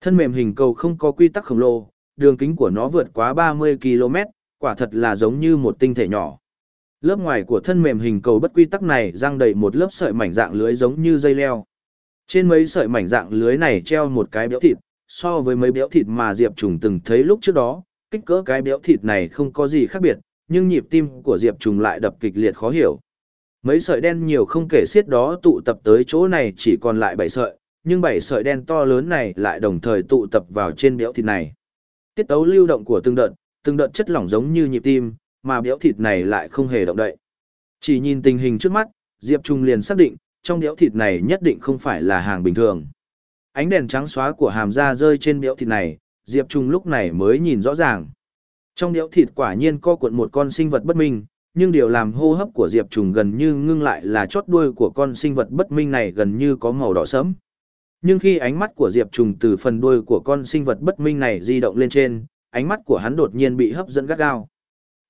Speaker 1: Thân mềm hình cầu không có quy tắc khổng lồ, đường kính của nó vượt quá 30 km, quả thật là giống như một tinh thể nhỏ. Lớp ngoài của thân mềm hình cầu bất quy tắc này răng đầy một lớp sợi mảnh dạng lưới giống như dây leo. Trên mấy sợi mảnh dạng lưới này treo một cái béo thịt, so với mấy béo thịt mà Diệp Trùng từng thấy lúc trước đó, kích cỡ cái béo thịt này không có gì khác biệt, nhưng nhịp tim của Diệp Trùng lại đập kịch liệt khó hiểu. Mấy sợi đen nhiều không kể xiết đó tụ tập tới chỗ này chỉ còn lại 7 sợi, nhưng 7 sợi đen to lớn này lại đồng thời tụ tập vào trên béo thịt này. Tiết tấu lưu động của từng đợt, từng đợt chất lỏng giống như nhịp tim, mà béo thịt này lại không hề động đậy. Chỉ nhìn tình hình trước mắt, Diệp Trung liền xác định, trong béo thịt này nhất định không phải là hàng bình thường. Ánh đèn trắng xóa của hàm da rơi trên béo thịt này, Diệp Trung lúc này mới nhìn rõ ràng. Trong béo thịt quả nhiên co cuộn một con sinh vật bất minh, nhưng điều làm hô hấp của Diệp Trùng gần như ngưng lại là chót đuôi của con sinh vật bất minh này gần như có màu đỏ sẫm. Nhưng khi ánh mắt của Diệp Trùng từ phần đuôi của con sinh vật bất minh này di động lên trên, ánh mắt của hắn đột nhiên bị hấp dẫn gắt gao.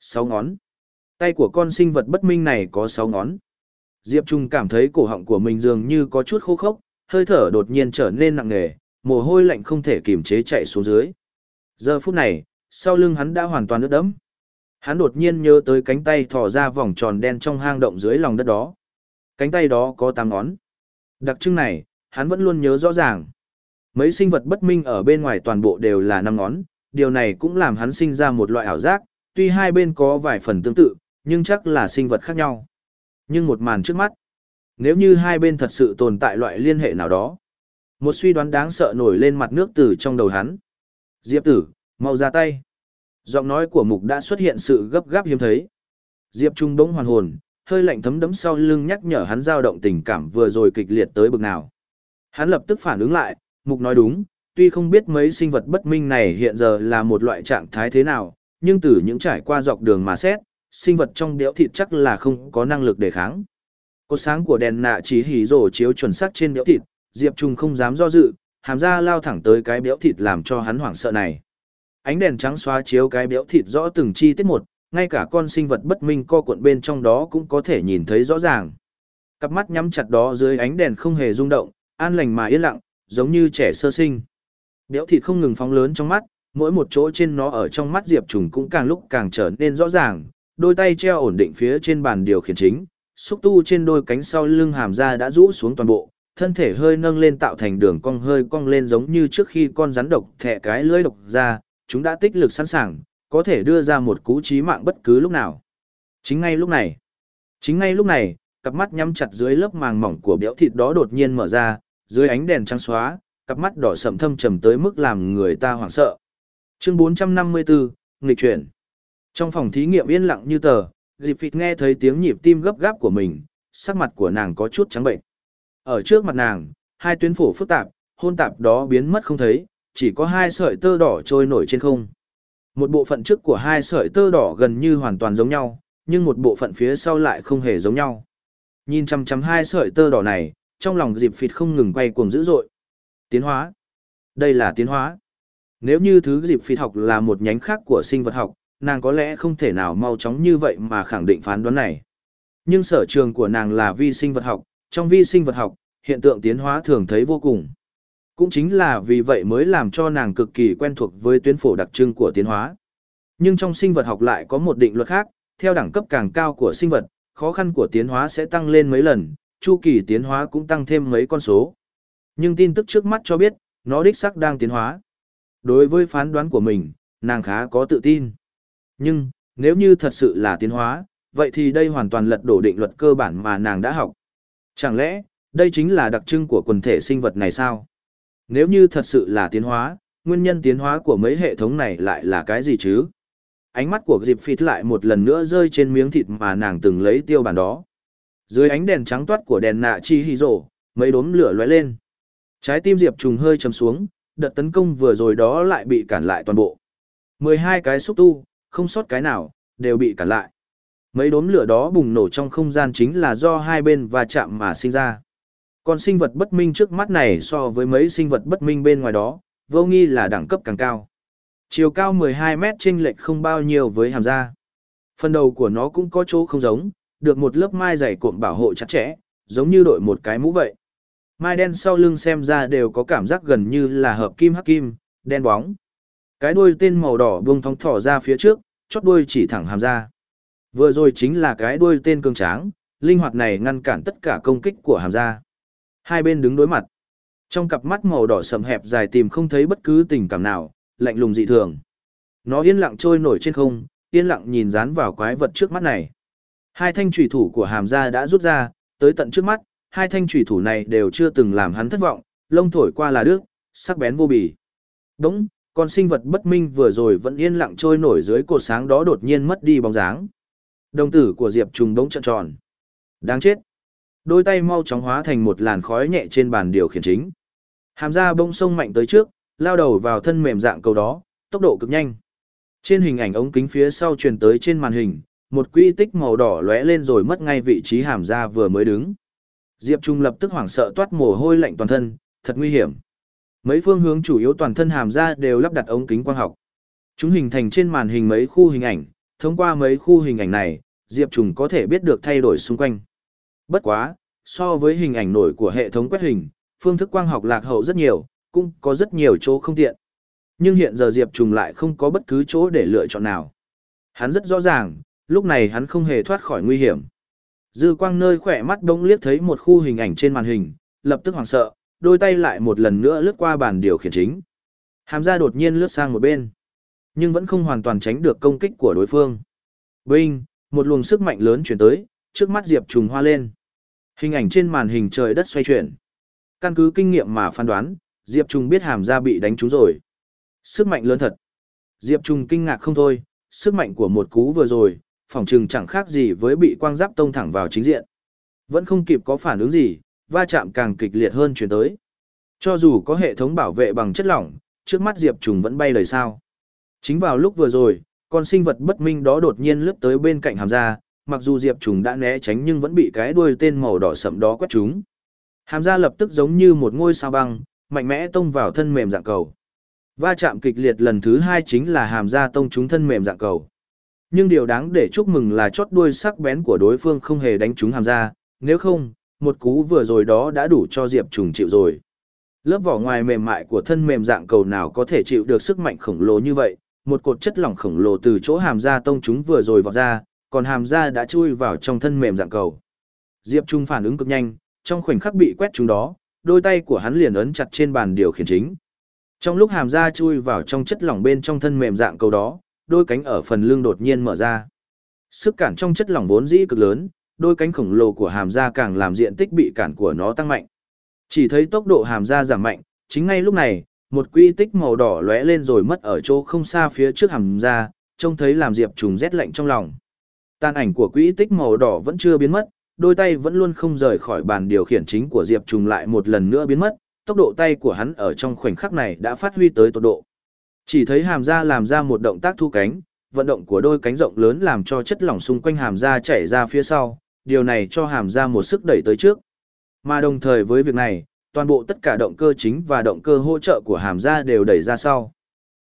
Speaker 1: Sáu ngón. Tay của con sinh vật bất minh này có sáu ngón. Diệp Trung cảm thấy cổ họng của mình dường như có chút khô khốc, hơi thở đột nhiên trở nên nặng nề, mồ hôi lạnh không thể kiềm chế chạy xuống dưới. Giờ phút này, sau lưng hắn đã hoàn toàn ướt đẫm. Hắn đột nhiên nhớ tới cánh tay thò ra vòng tròn đen trong hang động dưới lòng đất đó. Cánh tay đó có tám ngón. Đặc trưng này, hắn vẫn luôn nhớ rõ ràng. Mấy sinh vật bất minh ở bên ngoài toàn bộ đều là năm ngón, điều này cũng làm hắn sinh ra một loại ảo giác, tuy hai bên có vài phần tương tự, nhưng chắc là sinh vật khác nhau. Nhưng một màn trước mắt, nếu như hai bên thật sự tồn tại loại liên hệ nào đó, một suy đoán đáng sợ nổi lên mặt nước từ trong đầu hắn. Diệp tử, mau ra tay. Giọng nói của mục đã xuất hiện sự gấp gáp hiếm thấy. Diệp Trung bỗng hoàn hồn, hơi lạnh thấm đấm sau lưng nhắc nhở hắn dao động tình cảm vừa rồi kịch liệt tới bực nào. Hắn lập tức phản ứng lại, mục nói đúng, tuy không biết mấy sinh vật bất minh này hiện giờ là một loại trạng thái thế nào, nhưng từ những trải qua dọc đường mà xét, sinh vật trong đẽo thịt chắc là không có năng lực đề kháng. Cột sáng của đèn nạ chỉ hỉ rổ chiếu chuẩn xác trên béo thịt, Diệp Trung không dám do dự, hàm ra lao thẳng tới cái béo thịt làm cho hắn hoảng sợ này ánh đèn trắng xóa chiếu cái béo thịt rõ từng chi tiết một, ngay cả con sinh vật bất minh co cuộn bên trong đó cũng có thể nhìn thấy rõ ràng. Cặp mắt nhắm chặt đó dưới ánh đèn không hề rung động, an lành mà yên lặng, giống như trẻ sơ sinh. Béo thịt không ngừng phóng lớn trong mắt, mỗi một chỗ trên nó ở trong mắt Diệp Trùng cũng càng lúc càng trở nên rõ ràng, đôi tay treo ổn định phía trên bàn điều khiển chính, xúc tu trên đôi cánh sau lưng hàm ra đã rũ xuống toàn bộ, thân thể hơi nâng lên tạo thành đường cong hơi cong lên giống như trước khi con rắn độc thẻ cái lưỡi độc ra, chúng đã tích lực sẵn sàng, có thể đưa ra một cú chí mạng bất cứ lúc nào. Chính ngay lúc này, chính ngay lúc này, cặp mắt nhắm chặt dưới lớp màng mỏng của béo thịt đó đột nhiên mở ra, dưới ánh đèn trắng xóa, cặp mắt đỏ sậm thâm trầm tới mức làm người ta hoảng sợ. Chương 454, nghịch chuyển. Trong phòng thí nghiệm yên lặng như tờ, Dịp Phịt nghe thấy tiếng nhịp tim gấp gáp của mình, sắc mặt của nàng có chút trắng bệnh. Ở trước mặt nàng, hai tuyến phổ phức tạp, hôn tạp đó biến mất không thấy, chỉ có hai sợi tơ đỏ trôi nổi trên không. Một bộ phận trước của hai sợi tơ đỏ gần như hoàn toàn giống nhau, nhưng một bộ phận phía sau lại không hề giống nhau. Nhìn chăm chăm hai sợi tơ đỏ này, trong lòng dịp phịt không ngừng quay cuồng dữ dội. Tiến hóa. Đây là tiến hóa. Nếu như thứ dịp phịt học là một nhánh khác của sinh vật học, nàng có lẽ không thể nào mau chóng như vậy mà khẳng định phán đoán này. Nhưng sở trường của nàng là vi sinh vật học, trong vi sinh vật học, hiện tượng tiến hóa thường thấy vô cùng. Cũng chính là vì vậy mới làm cho nàng cực kỳ quen thuộc với tuyến phổ đặc trưng của tiến hóa. Nhưng trong sinh vật học lại có một định luật khác, theo đẳng cấp càng cao của sinh vật, khó khăn của tiến hóa sẽ tăng lên mấy lần, chu kỳ tiến hóa cũng tăng thêm mấy con số. Nhưng tin tức trước mắt cho biết, nó đích xác đang tiến hóa. Đối với phán đoán của mình, nàng khá có tự tin. Nhưng, nếu như thật sự là tiến hóa, vậy thì đây hoàn toàn lật đổ định luật cơ bản mà nàng đã học. Chẳng lẽ, đây chính là đặc trưng của quần thể sinh vật này sao? Nếu như thật sự là tiến hóa, nguyên nhân tiến hóa của mấy hệ thống này lại là cái gì chứ? Ánh mắt của Diệp Phi lại một lần nữa rơi trên miếng thịt mà nàng từng lấy tiêu bản đó. Dưới ánh đèn trắng toát của đèn nạ chi hì rổ, mấy đốm lửa lóe lên. Trái tim Diệp trùng hơi chầm xuống, đợt tấn công vừa rồi đó lại bị cản lại toàn bộ. 12 cái xúc tu, không sót cái nào, đều bị cản lại. Mấy đốm lửa đó bùng nổ trong không gian chính là do hai bên va chạm mà sinh ra. Còn sinh vật bất minh trước mắt này so với mấy sinh vật bất minh bên ngoài đó, vô nghi là đẳng cấp càng cao. Chiều cao 12 mét chênh lệch không bao nhiêu với hàm da. Phần đầu của nó cũng có chỗ không giống, được một lớp mai dày cộm bảo hộ chặt chẽ, giống như đội một cái mũ vậy. Mai đen sau lưng xem ra đều có cảm giác gần như là hợp kim hắc kim, đen bóng. Cái đuôi tên màu đỏ buông thong thỏ ra phía trước, chót đuôi chỉ thẳng hàm ra. Vừa rồi chính là cái đuôi tên cương tráng, linh hoạt này ngăn cản tất cả công kích của hàm ra. Hai bên đứng đối mặt. Trong cặp mắt màu đỏ sầm hẹp dài tìm không thấy bất cứ tình cảm nào, lạnh lùng dị thường. Nó yên lặng trôi nổi trên không, yên lặng nhìn dán vào quái vật trước mắt này. Hai thanh trùy thủ của hàm ra đã rút ra, tới tận trước mắt, hai thanh trùy thủ này đều chưa từng làm hắn thất vọng, lông thổi qua là đứt, sắc bén vô bì. Đúng, con sinh vật bất minh vừa rồi vẫn yên lặng trôi nổi dưới cột sáng đó đột nhiên mất đi bóng dáng. Đồng tử của Diệp Trùng đống trận tròn. Đáng chết. Đôi tay mau chóng hóa thành một làn khói nhẹ trên bàn điều khiển chính. Hàm ra bông sông mạnh tới trước, lao đầu vào thân mềm dạng cầu đó, tốc độ cực nhanh. Trên hình ảnh ống kính phía sau truyền tới trên màn hình, một quy tích màu đỏ lóe lên rồi mất ngay vị trí hàm ra vừa mới đứng. Diệp Trung lập tức hoảng sợ toát mồ hôi lạnh toàn thân, thật nguy hiểm. Mấy phương hướng chủ yếu toàn thân hàm ra đều lắp đặt ống kính quang học. Chúng hình thành trên màn hình mấy khu hình ảnh, thông qua mấy khu hình ảnh này, Diệp Trung có thể biết được thay đổi xung quanh. Bất quá, so với hình ảnh nổi của hệ thống quét hình, phương thức quang học lạc hậu rất nhiều, cũng có rất nhiều chỗ không tiện. Nhưng hiện giờ Diệp Trùng lại không có bất cứ chỗ để lựa chọn nào. Hắn rất rõ ràng, lúc này hắn không hề thoát khỏi nguy hiểm. Dư quang nơi khỏe mắt bỗng liếc thấy một khu hình ảnh trên màn hình, lập tức hoảng sợ, đôi tay lại một lần nữa lướt qua bàn điều khiển chính. Hàm ra đột nhiên lướt sang một bên, nhưng vẫn không hoàn toàn tránh được công kích của đối phương. Binh, một luồng sức mạnh lớn chuyển tới, trước mắt Diệp trùng hoa lên. Hình ảnh trên màn hình trời đất xoay chuyển. Căn cứ kinh nghiệm mà phán đoán, Diệp trùng biết hàm ra bị đánh trúng rồi. Sức mạnh lớn thật. Diệp trùng kinh ngạc không thôi, sức mạnh của một cú vừa rồi, phòng trừng chẳng khác gì với bị quang giáp tông thẳng vào chính diện. Vẫn không kịp có phản ứng gì, va chạm càng kịch liệt hơn chuyển tới. Cho dù có hệ thống bảo vệ bằng chất lỏng, trước mắt Diệp Trùng vẫn bay lời sao. Chính vào lúc vừa rồi, con sinh vật bất minh đó đột nhiên lướt tới bên cạnh hàm ra, mặc dù Diệp Trùng đã né tránh nhưng vẫn bị cái đuôi tên màu đỏ sậm đó quét trúng. Hàm ra lập tức giống như một ngôi sao băng, mạnh mẽ tông vào thân mềm dạng cầu. Va chạm kịch liệt lần thứ hai chính là hàm ra tông trúng thân mềm dạng cầu. Nhưng điều đáng để chúc mừng là chót đuôi sắc bén của đối phương không hề đánh trúng hàm ra, nếu không, một cú vừa rồi đó đã đủ cho Diệp Trùng chịu rồi. Lớp vỏ ngoài mềm mại của thân mềm dạng cầu nào có thể chịu được sức mạnh khổng lồ như vậy, một cột chất lỏng khổng lồ từ chỗ hàm da tông chúng vừa rồi vọt ra, còn hàm da đã chui vào trong thân mềm dạng cầu. Diệp Trung phản ứng cực nhanh, trong khoảnh khắc bị quét chúng đó, đôi tay của hắn liền ấn chặt trên bàn điều khiển chính. Trong lúc hàm da chui vào trong chất lỏng bên trong thân mềm dạng cầu đó, đôi cánh ở phần lưng đột nhiên mở ra. Sức cản trong chất lỏng vốn dĩ cực lớn, đôi cánh khổng lồ của hàm da càng làm diện tích bị cản của nó tăng mạnh. Chỉ thấy tốc độ hàm da giảm mạnh, chính ngay lúc này, một quy tích màu đỏ lóe lên rồi mất ở chỗ không xa phía trước hàm da, trông thấy làm Diệp Trùng rét lạnh trong lòng. Tàn ảnh của quỹ tích màu đỏ vẫn chưa biến mất, đôi tay vẫn luôn không rời khỏi bàn điều khiển chính của Diệp Trùng lại một lần nữa biến mất, tốc độ tay của hắn ở trong khoảnh khắc này đã phát huy tới tột độ. Chỉ thấy hàm da làm ra một động tác thu cánh, vận động của đôi cánh rộng lớn làm cho chất lỏng xung quanh hàm da chảy ra phía sau, điều này cho hàm da một sức đẩy tới trước. Mà đồng thời với việc này, toàn bộ tất cả động cơ chính và động cơ hỗ trợ của hàm da đều đẩy ra sau.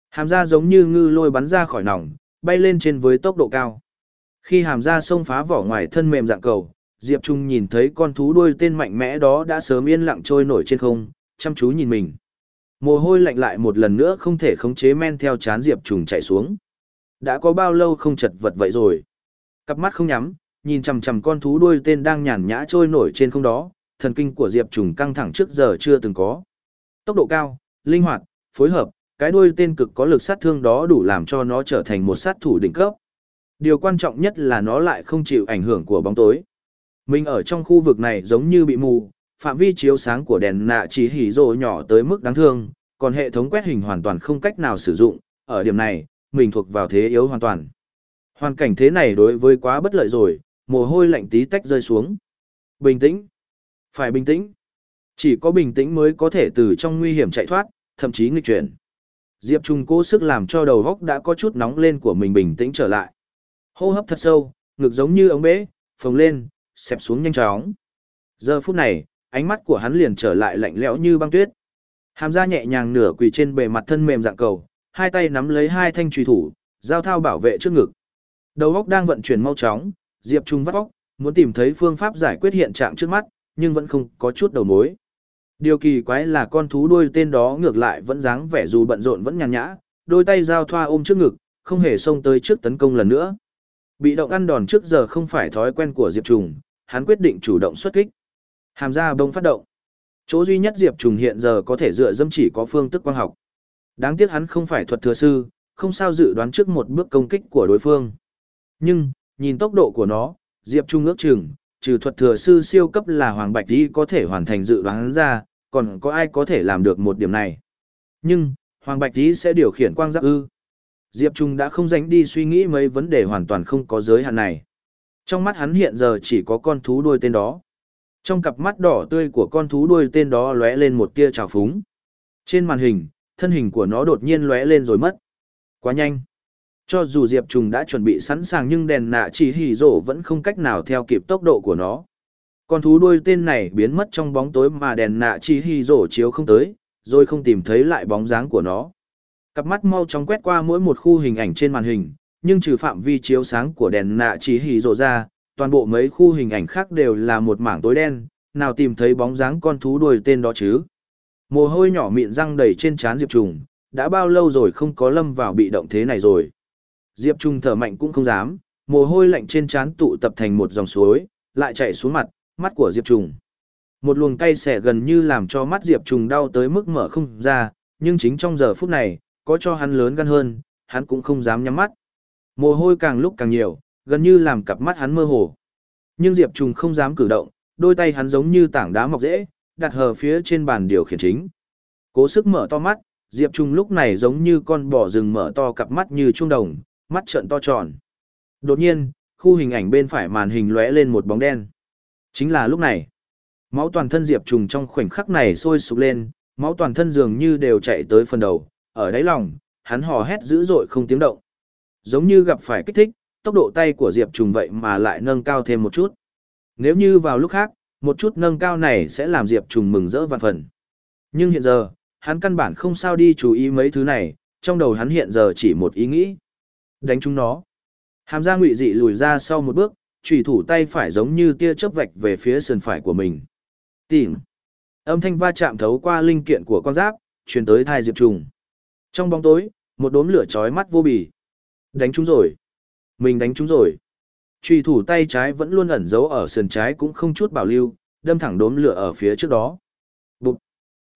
Speaker 1: Hàm da giống như ngư lôi bắn ra khỏi nòng, bay lên trên với tốc độ cao. Khi hàm da xông phá vỏ ngoài thân mềm dạng cầu, Diệp Trung nhìn thấy con thú đuôi tên mạnh mẽ đó đã sớm yên lặng trôi nổi trên không, chăm chú nhìn mình. Mồ hôi lạnh lại một lần nữa không thể khống chế men theo chán Diệp trùng chạy xuống. Đã có bao lâu không chật vật vậy rồi? Cặp mắt không nhắm, nhìn chằm chằm con thú đuôi tên đang nhàn nhã trôi nổi trên không đó, thần kinh của Diệp Trùng căng thẳng trước giờ chưa từng có. Tốc độ cao, linh hoạt, phối hợp, cái đuôi tên cực có lực sát thương đó đủ làm cho nó trở thành một sát thủ đỉnh cấp. Điều quan trọng nhất là nó lại không chịu ảnh hưởng của bóng tối. Mình ở trong khu vực này giống như bị mù, phạm vi chiếu sáng của đèn nạ chỉ hỉ rồ nhỏ tới mức đáng thương, còn hệ thống quét hình hoàn toàn không cách nào sử dụng, ở điểm này, mình thuộc vào thế yếu hoàn toàn. Hoàn cảnh thế này đối với quá bất lợi rồi, mồ hôi lạnh tí tách rơi xuống. Bình tĩnh. Phải bình tĩnh. Chỉ có bình tĩnh mới có thể từ trong nguy hiểm chạy thoát, thậm chí nghịch chuyển. Diệp Trung cố sức làm cho đầu góc đã có chút nóng lên của mình bình tĩnh trở lại. Hô hấp thật sâu, ngực giống như ống bể, phồng lên, xẹp xuống nhanh chóng. Giờ phút này, ánh mắt của hắn liền trở lại lạnh lẽo như băng tuyết. Hàm da nhẹ nhàng nửa quỳ trên bề mặt thân mềm dạng cầu, hai tay nắm lấy hai thanh truy thủ, giao thao bảo vệ trước ngực. Đầu óc đang vận chuyển mau chóng, Diệp Trung vắt óc, muốn tìm thấy phương pháp giải quyết hiện trạng trước mắt, nhưng vẫn không có chút đầu mối. Điều kỳ quái là con thú đuôi tên đó ngược lại vẫn dáng vẻ dù bận rộn vẫn nhàn nhã, đôi tay giao thoa ôm trước ngực, không hề xông tới trước tấn công lần nữa. Bị động ăn đòn trước giờ không phải thói quen của Diệp Trùng, hắn quyết định chủ động xuất kích. Hàm ra bông phát động. Chỗ duy nhất Diệp Trùng hiện giờ có thể dựa dâm chỉ có phương tức quang học. Đáng tiếc hắn không phải thuật thừa sư, không sao dự đoán trước một bước công kích của đối phương. Nhưng, nhìn tốc độ của nó, Diệp Trung ước chừng, trừ thuật thừa sư siêu cấp là Hoàng Bạch Đi có thể hoàn thành dự đoán ra, còn có ai có thể làm được một điểm này. Nhưng, Hoàng Bạch Đi sẽ điều khiển quang giáp ư. Diệp Trung đã không dành đi suy nghĩ mấy vấn đề hoàn toàn không có giới hạn này. Trong mắt hắn hiện giờ chỉ có con thú đuôi tên đó. Trong cặp mắt đỏ tươi của con thú đuôi tên đó lóe lên một tia trào phúng. Trên màn hình, thân hình của nó đột nhiên lóe lên rồi mất. Quá nhanh. Cho dù Diệp Trùng đã chuẩn bị sẵn sàng nhưng đèn nạ chỉ hỉ rổ vẫn không cách nào theo kịp tốc độ của nó. Con thú đuôi tên này biến mất trong bóng tối mà đèn nạ chỉ hỉ rổ chiếu không tới, rồi không tìm thấy lại bóng dáng của nó. Cặp mắt mau chóng quét qua mỗi một khu hình ảnh trên màn hình, nhưng trừ phạm vi chiếu sáng của đèn nạ chỉ hỉ rổ ra, toàn bộ mấy khu hình ảnh khác đều là một mảng tối đen, nào tìm thấy bóng dáng con thú đuôi tên đó chứ. Mồ hôi nhỏ mịn răng đầy trên trán Diệp Trùng, đã bao lâu rồi không có lâm vào bị động thế này rồi. Diệp Trung thở mạnh cũng không dám, mồ hôi lạnh trên trán tụ tập thành một dòng suối, lại chạy xuống mặt, mắt của Diệp Trung. Một luồng cay xẻ gần như làm cho mắt Diệp Trung đau tới mức mở không ra, nhưng chính trong giờ phút này, có cho hắn lớn gan hơn, hắn cũng không dám nhắm mắt. Mồ hôi càng lúc càng nhiều, gần như làm cặp mắt hắn mơ hồ. Nhưng Diệp Trung không dám cử động, đôi tay hắn giống như tảng đá mọc rễ, đặt hờ phía trên bàn điều khiển chính. Cố sức mở to mắt, Diệp Trung lúc này giống như con bò rừng mở to cặp mắt như trung đồng, mắt trợn to tròn. Đột nhiên, khu hình ảnh bên phải màn hình lóe lên một bóng đen. Chính là lúc này, máu toàn thân Diệp Trùng trong khoảnh khắc này sôi sục lên, máu toàn thân dường như đều chạy tới phần đầu, ở đáy lòng, hắn hò hét dữ dội không tiếng động. Giống như gặp phải kích thích, tốc độ tay của Diệp Trùng vậy mà lại nâng cao thêm một chút. Nếu như vào lúc khác, một chút nâng cao này sẽ làm Diệp Trùng mừng rỡ vạn phần. Nhưng hiện giờ, hắn căn bản không sao đi chú ý mấy thứ này, trong đầu hắn hiện giờ chỉ một ý nghĩ. Đánh chúng nó. Hàm ra ngụy dị lùi ra sau một bước, trùy thủ tay phải giống như tia chớp vạch về phía sườn phải của mình. Tìm. Âm thanh va chạm thấu qua linh kiện của con giáp, truyền tới thai Diệp Trùng. Trong bóng tối, một đốm lửa chói mắt vô bì. Đánh chúng rồi. Mình đánh chúng rồi. Trùy thủ tay trái vẫn luôn ẩn giấu ở sườn trái cũng không chút bảo lưu, đâm thẳng đốm lửa ở phía trước đó. Bụt.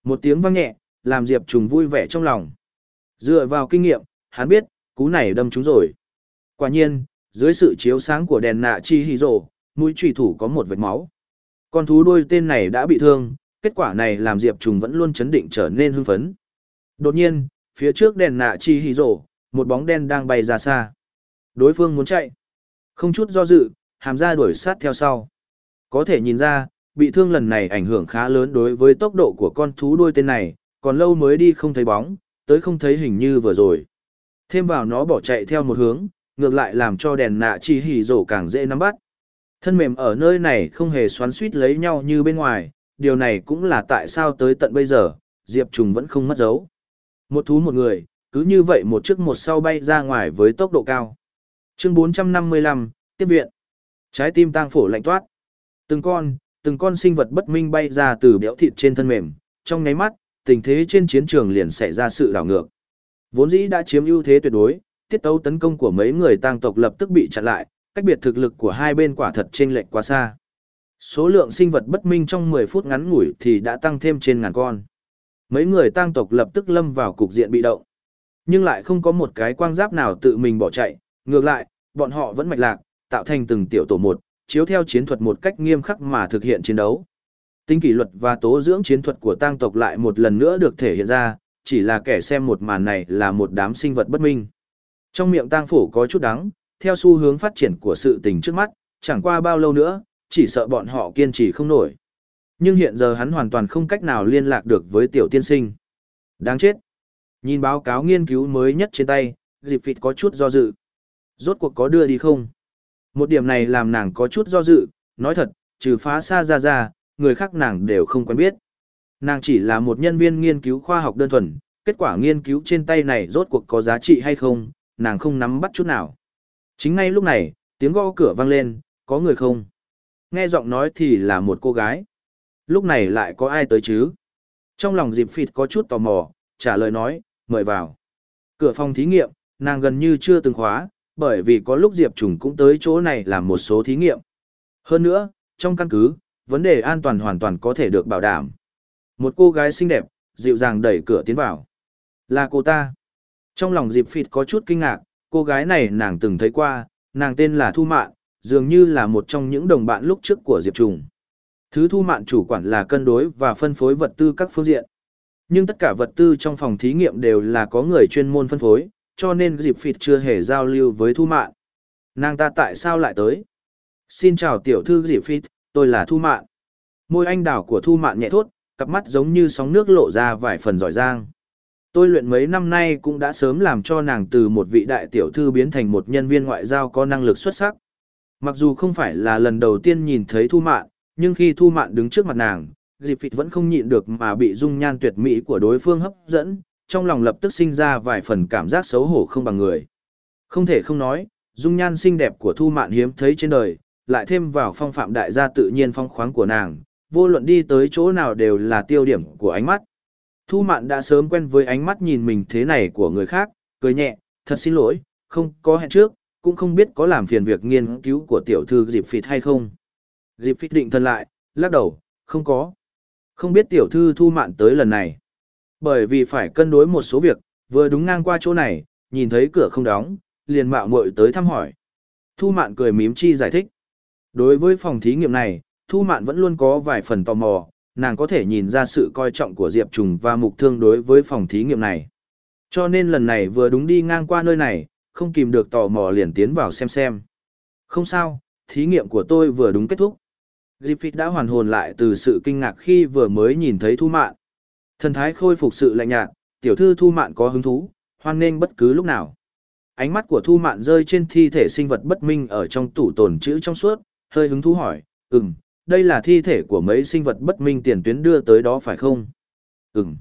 Speaker 1: Một tiếng vang nhẹ, làm Diệp Trùng vui vẻ trong lòng. Dựa vào kinh nghiệm, hắn biết, cú này đâm trúng rồi. Quả nhiên, dưới sự chiếu sáng của đèn nạ chi hì rồ, mũi trùy thủ có một vệt máu. Con thú đuôi tên này đã bị thương, kết quả này làm Diệp Trùng vẫn luôn chấn định trở nên hưng phấn. Đột nhiên, phía trước đèn nạ chi hì rồ, một bóng đen đang bay ra xa. Đối phương muốn chạy. Không chút do dự, hàm ra đuổi sát theo sau. Có thể nhìn ra, bị thương lần này ảnh hưởng khá lớn đối với tốc độ của con thú đuôi tên này, còn lâu mới đi không thấy bóng, tới không thấy hình như vừa rồi. Thêm vào nó bỏ chạy theo một hướng, ngược lại làm cho đèn nạ chi hỉ rổ càng dễ nắm bắt. Thân mềm ở nơi này không hề xoắn suýt lấy nhau như bên ngoài, điều này cũng là tại sao tới tận bây giờ, Diệp Trùng vẫn không mất dấu. Một thú một người, cứ như vậy một trước một sau bay ra ngoài với tốc độ cao. Chương 455, tiếp viện. Trái tim tang phổ lạnh toát. Từng con, từng con sinh vật bất minh bay ra từ béo thịt trên thân mềm, trong nháy mắt, tình thế trên chiến trường liền xảy ra sự đảo ngược. Vốn dĩ đã chiếm ưu thế tuyệt đối, tiết tấu tấn công của mấy người tang tộc lập tức bị chặn lại, cách biệt thực lực của hai bên quả thật chênh lệch quá xa. Số lượng sinh vật bất minh trong 10 phút ngắn ngủi thì đã tăng thêm trên ngàn con. Mấy người tang tộc lập tức lâm vào cục diện bị động. Nhưng lại không có một cái quang giáp nào tự mình bỏ chạy, ngược lại, bọn họ vẫn mạch lạc, tạo thành từng tiểu tổ một, chiếu theo chiến thuật một cách nghiêm khắc mà thực hiện chiến đấu. Tinh kỷ luật và tố dưỡng chiến thuật của tang tộc lại một lần nữa được thể hiện ra, chỉ là kẻ xem một màn này là một đám sinh vật bất minh. Trong miệng tang phổ có chút đắng, theo xu hướng phát triển của sự tình trước mắt, chẳng qua bao lâu nữa, chỉ sợ bọn họ kiên trì không nổi. Nhưng hiện giờ hắn hoàn toàn không cách nào liên lạc được với tiểu tiên sinh. Đáng chết. Nhìn báo cáo nghiên cứu mới nhất trên tay, dịp phịt có chút do dự. Rốt cuộc có đưa đi không? Một điểm này làm nàng có chút do dự, nói thật, trừ phá xa ra ra, người khác nàng đều không quen biết. Nàng chỉ là một nhân viên nghiên cứu khoa học đơn thuần, kết quả nghiên cứu trên tay này rốt cuộc có giá trị hay không, nàng không nắm bắt chút nào. Chính ngay lúc này, tiếng gõ cửa vang lên, có người không? Nghe giọng nói thì là một cô gái. Lúc này lại có ai tới chứ? Trong lòng dịp phịt có chút tò mò, trả lời nói, mời vào. Cửa phòng thí nghiệm, nàng gần như chưa từng khóa, bởi vì có lúc Diệp Trùng cũng tới chỗ này làm một số thí nghiệm. Hơn nữa, trong căn cứ, vấn đề an toàn hoàn toàn có thể được bảo đảm. Một cô gái xinh đẹp, dịu dàng đẩy cửa tiến vào. Là cô ta. Trong lòng Diệp Phịt có chút kinh ngạc, cô gái này nàng từng thấy qua, nàng tên là Thu Mạn, dường như là một trong những đồng bạn lúc trước của Diệp Trùng. Thứ Thu Mạn chủ quản là cân đối và phân phối vật tư các phương diện. Nhưng tất cả vật tư trong phòng thí nghiệm đều là có người chuyên môn phân phối, cho nên Diệp Phịt chưa hề giao lưu với Thu Mạn. Nàng ta tại sao lại tới? Xin chào tiểu thư Diệp Phịt, tôi là Thu Mạn. Môi anh đào của Thu Mạn nhẹ thốt, cặp mắt giống như sóng nước lộ ra vài phần giỏi giang. Tôi luyện mấy năm nay cũng đã sớm làm cho nàng từ một vị đại tiểu thư biến thành một nhân viên ngoại giao có năng lực xuất sắc. Mặc dù không phải là lần đầu tiên nhìn thấy Thu Mạn, nhưng khi Thu Mạn đứng trước mặt nàng, Diệp Phịt vẫn không nhịn được mà bị dung nhan tuyệt mỹ của đối phương hấp dẫn, trong lòng lập tức sinh ra vài phần cảm giác xấu hổ không bằng người. Không thể không nói, dung nhan xinh đẹp của Thu Mạn hiếm thấy trên đời, lại thêm vào phong phạm đại gia tự nhiên phong khoáng của nàng, vô luận đi tới chỗ nào đều là tiêu điểm của ánh mắt. Thu Mạn đã sớm quen với ánh mắt nhìn mình thế này của người khác, cười nhẹ, thật xin lỗi, không có hẹn trước, cũng không biết có làm phiền việc nghiên cứu của tiểu thư Diệp Phịt hay không. Diệp Phịt định thân lại, lắc đầu, không có. Không biết tiểu thư Thu Mạn tới lần này. Bởi vì phải cân đối một số việc, vừa đúng ngang qua chỗ này, nhìn thấy cửa không đóng, liền mạo muội tới thăm hỏi. Thu Mạn cười mím chi giải thích. Đối với phòng thí nghiệm này, Thu Mạn vẫn luôn có vài phần tò mò, nàng có thể nhìn ra sự coi trọng của Diệp Trùng và Mục Thương đối với phòng thí nghiệm này. Cho nên lần này vừa đúng đi ngang qua nơi này, không kìm được tò mò liền tiến vào xem xem. Không sao, thí nghiệm của tôi vừa đúng kết thúc. Griffith đã hoàn hồn lại từ sự kinh ngạc khi vừa mới nhìn thấy Thu Mạn. Thần thái khôi phục sự lạnh nhạt, tiểu thư Thu Mạn có hứng thú, hoan nghênh bất cứ lúc nào. Ánh mắt của Thu Mạn rơi trên thi thể sinh vật bất minh ở trong tủ tồn chữ trong suốt, hơi hứng thú hỏi, ừm, đây là thi thể của mấy sinh vật bất minh tiền tuyến đưa tới đó phải không? Ừm.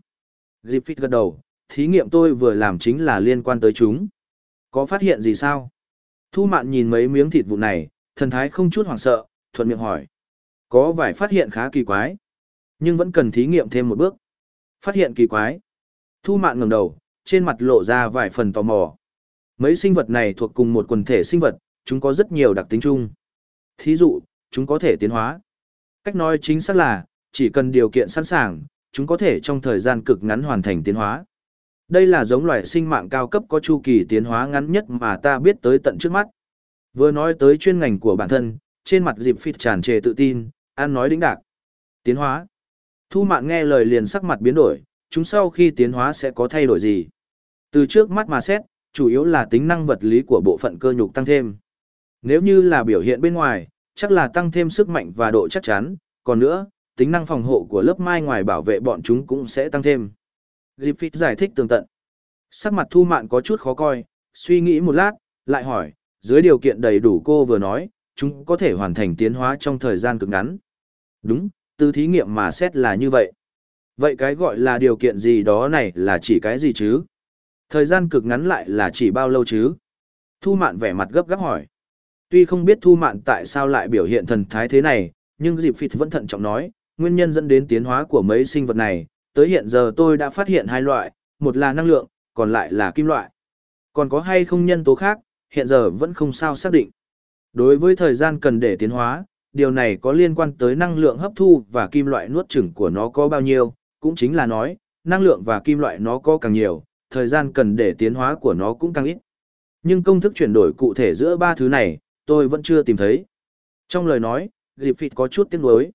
Speaker 1: Griffith gật đầu, thí nghiệm tôi vừa làm chính là liên quan tới chúng. Có phát hiện gì sao? Thu Mạn nhìn mấy miếng thịt vụ này, thần thái không chút hoảng sợ, thuận miệng hỏi. Có vài phát hiện khá kỳ quái, nhưng vẫn cần thí nghiệm thêm một bước. Phát hiện kỳ quái. Thu Mạn ngẩng đầu, trên mặt lộ ra vài phần tò mò. Mấy sinh vật này thuộc cùng một quần thể sinh vật, chúng có rất nhiều đặc tính chung. Thí dụ, chúng có thể tiến hóa. Cách nói chính xác là, chỉ cần điều kiện sẵn sàng, chúng có thể trong thời gian cực ngắn hoàn thành tiến hóa. Đây là giống loài sinh mạng cao cấp có chu kỳ tiến hóa ngắn nhất mà ta biết tới tận trước mắt. Vừa nói tới chuyên ngành của bản thân, trên mặt dịp phịt tràn trề tự tin, an nói đĩnh đạc. Tiến hóa. Thu mạn nghe lời liền sắc mặt biến đổi, chúng sau khi tiến hóa sẽ có thay đổi gì? Từ trước mắt mà xét, chủ yếu là tính năng vật lý của bộ phận cơ nhục tăng thêm. Nếu như là biểu hiện bên ngoài, chắc là tăng thêm sức mạnh và độ chắc chắn, còn nữa, tính năng phòng hộ của lớp mai ngoài bảo vệ bọn chúng cũng sẽ tăng thêm. Griffith giải thích tường tận. Sắc mặt thu mạn có chút khó coi, suy nghĩ một lát, lại hỏi, dưới điều kiện đầy đủ cô vừa nói, chúng có thể hoàn thành tiến hóa trong thời gian cực ngắn. Đúng, từ thí nghiệm mà xét là như vậy. Vậy cái gọi là điều kiện gì đó này là chỉ cái gì chứ? Thời gian cực ngắn lại là chỉ bao lâu chứ? Thu mạn vẻ mặt gấp gáp hỏi. Tuy không biết thu mạn tại sao lại biểu hiện thần thái thế này, nhưng dịp phịt vẫn thận trọng nói, nguyên nhân dẫn đến tiến hóa của mấy sinh vật này, tới hiện giờ tôi đã phát hiện hai loại, một là năng lượng, còn lại là kim loại. Còn có hay không nhân tố khác, hiện giờ vẫn không sao xác định. Đối với thời gian cần để tiến hóa, điều này có liên quan tới năng lượng hấp thu và kim loại nuốt chửng của nó có bao nhiêu, cũng chính là nói, năng lượng và kim loại nó có càng nhiều, thời gian cần để tiến hóa của nó cũng càng ít. Nhưng công thức chuyển đổi cụ thể giữa ba thứ này, tôi vẫn chưa tìm thấy. Trong lời nói, Dịp Phịt có chút tiếc nuối.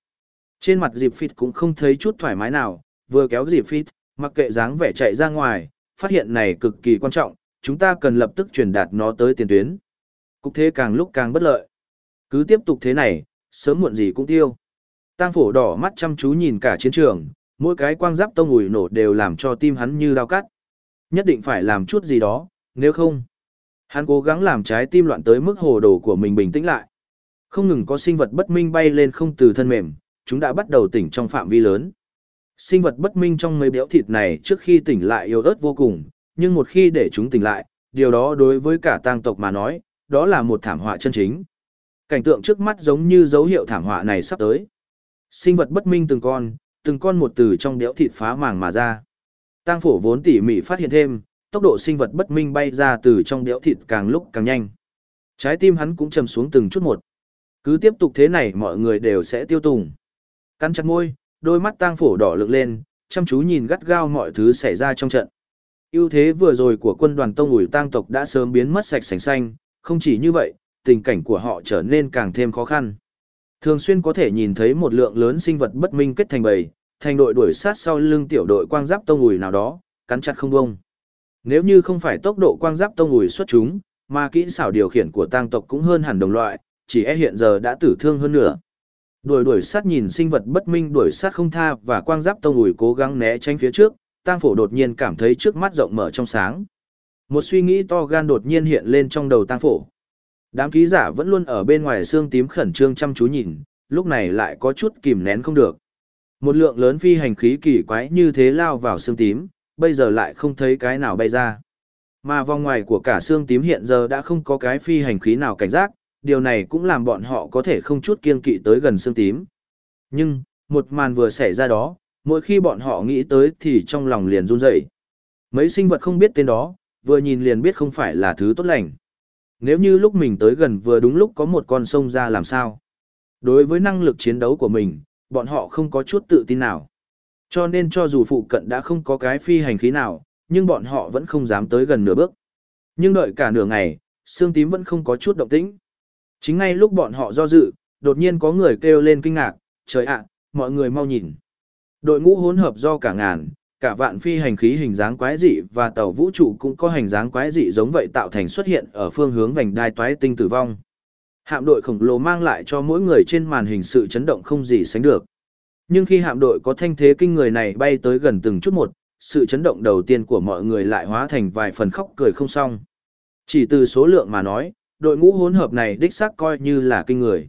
Speaker 1: Trên mặt Dịp Phịt cũng không thấy chút thoải mái nào, vừa kéo Dịp Phịt, mặc kệ dáng vẻ chạy ra ngoài, phát hiện này cực kỳ quan trọng, chúng ta cần lập tức truyền đạt nó tới tiền tuyến. Cục thế càng lúc càng bất lợi. Cứ tiếp tục thế này, sớm muộn gì cũng tiêu. Tang phổ đỏ mắt chăm chú nhìn cả chiến trường, mỗi cái quang giáp tông ủi nổ đều làm cho tim hắn như đau cắt. Nhất định phải làm chút gì đó, nếu không. Hắn cố gắng làm trái tim loạn tới mức hồ đồ của mình bình tĩnh lại. Không ngừng có sinh vật bất minh bay lên không từ thân mềm, chúng đã bắt đầu tỉnh trong phạm vi lớn. Sinh vật bất minh trong mấy béo thịt này trước khi tỉnh lại yếu ớt vô cùng, nhưng một khi để chúng tỉnh lại, điều đó đối với cả tang tộc mà nói, đó là một thảm họa chân chính. Cảnh tượng trước mắt giống như dấu hiệu thảm họa này sắp tới. Sinh vật bất minh từng con, từng con một từ trong đéo thịt phá màng mà ra. Tang phổ vốn tỉ mỉ phát hiện thêm, tốc độ sinh vật bất minh bay ra từ trong đéo thịt càng lúc càng nhanh. Trái tim hắn cũng trầm xuống từng chút một. Cứ tiếp tục thế này mọi người đều sẽ tiêu tùng. Cắn chặt môi, đôi mắt tang phổ đỏ lực lên, chăm chú nhìn gắt gao mọi thứ xảy ra trong trận. ưu thế vừa rồi của quân đoàn tông ủi tang tộc đã sớm biến mất sạch sành xanh, không chỉ như vậy, tình cảnh của họ trở nên càng thêm khó khăn. Thường xuyên có thể nhìn thấy một lượng lớn sinh vật bất minh kết thành bầy, thành đội đuổi sát sau lưng tiểu đội quang giáp tông ủi nào đó, cắn chặt không bông. Nếu như không phải tốc độ quang giáp tông ủi xuất chúng, mà kỹ xảo điều khiển của tang tộc cũng hơn hẳn đồng loại, chỉ e hiện giờ đã tử thương hơn nữa. Đuổi đuổi sát nhìn sinh vật bất minh đuổi sát không tha và quang giáp tông ủi cố gắng né tránh phía trước, tang phổ đột nhiên cảm thấy trước mắt rộng mở trong sáng. Một suy nghĩ to gan đột nhiên hiện lên trong đầu tang phổ. Đám ký giả vẫn luôn ở bên ngoài xương tím khẩn trương chăm chú nhìn, lúc này lại có chút kìm nén không được. Một lượng lớn phi hành khí kỳ quái như thế lao vào xương tím, bây giờ lại không thấy cái nào bay ra. Mà vòng ngoài của cả xương tím hiện giờ đã không có cái phi hành khí nào cảnh giác, điều này cũng làm bọn họ có thể không chút kiên kỵ tới gần xương tím. Nhưng, một màn vừa xảy ra đó, mỗi khi bọn họ nghĩ tới thì trong lòng liền run rẩy. Mấy sinh vật không biết tên đó, vừa nhìn liền biết không phải là thứ tốt lành. Nếu như lúc mình tới gần vừa đúng lúc có một con sông ra làm sao? Đối với năng lực chiến đấu của mình, bọn họ không có chút tự tin nào. Cho nên cho dù phụ cận đã không có cái phi hành khí nào, nhưng bọn họ vẫn không dám tới gần nửa bước. Nhưng đợi cả nửa ngày, xương tím vẫn không có chút động tĩnh. Chính ngay lúc bọn họ do dự, đột nhiên có người kêu lên kinh ngạc, trời ạ, mọi người mau nhìn. Đội ngũ hỗn hợp do cả ngàn, cả vạn phi hành khí hình dáng quái dị và tàu vũ trụ cũng có hình dáng quái dị giống vậy tạo thành xuất hiện ở phương hướng vành đai toái tinh tử vong. Hạm đội khổng lồ mang lại cho mỗi người trên màn hình sự chấn động không gì sánh được. Nhưng khi hạm đội có thanh thế kinh người này bay tới gần từng chút một, sự chấn động đầu tiên của mọi người lại hóa thành vài phần khóc cười không xong. Chỉ từ số lượng mà nói, đội ngũ hỗn hợp này đích xác coi như là kinh người.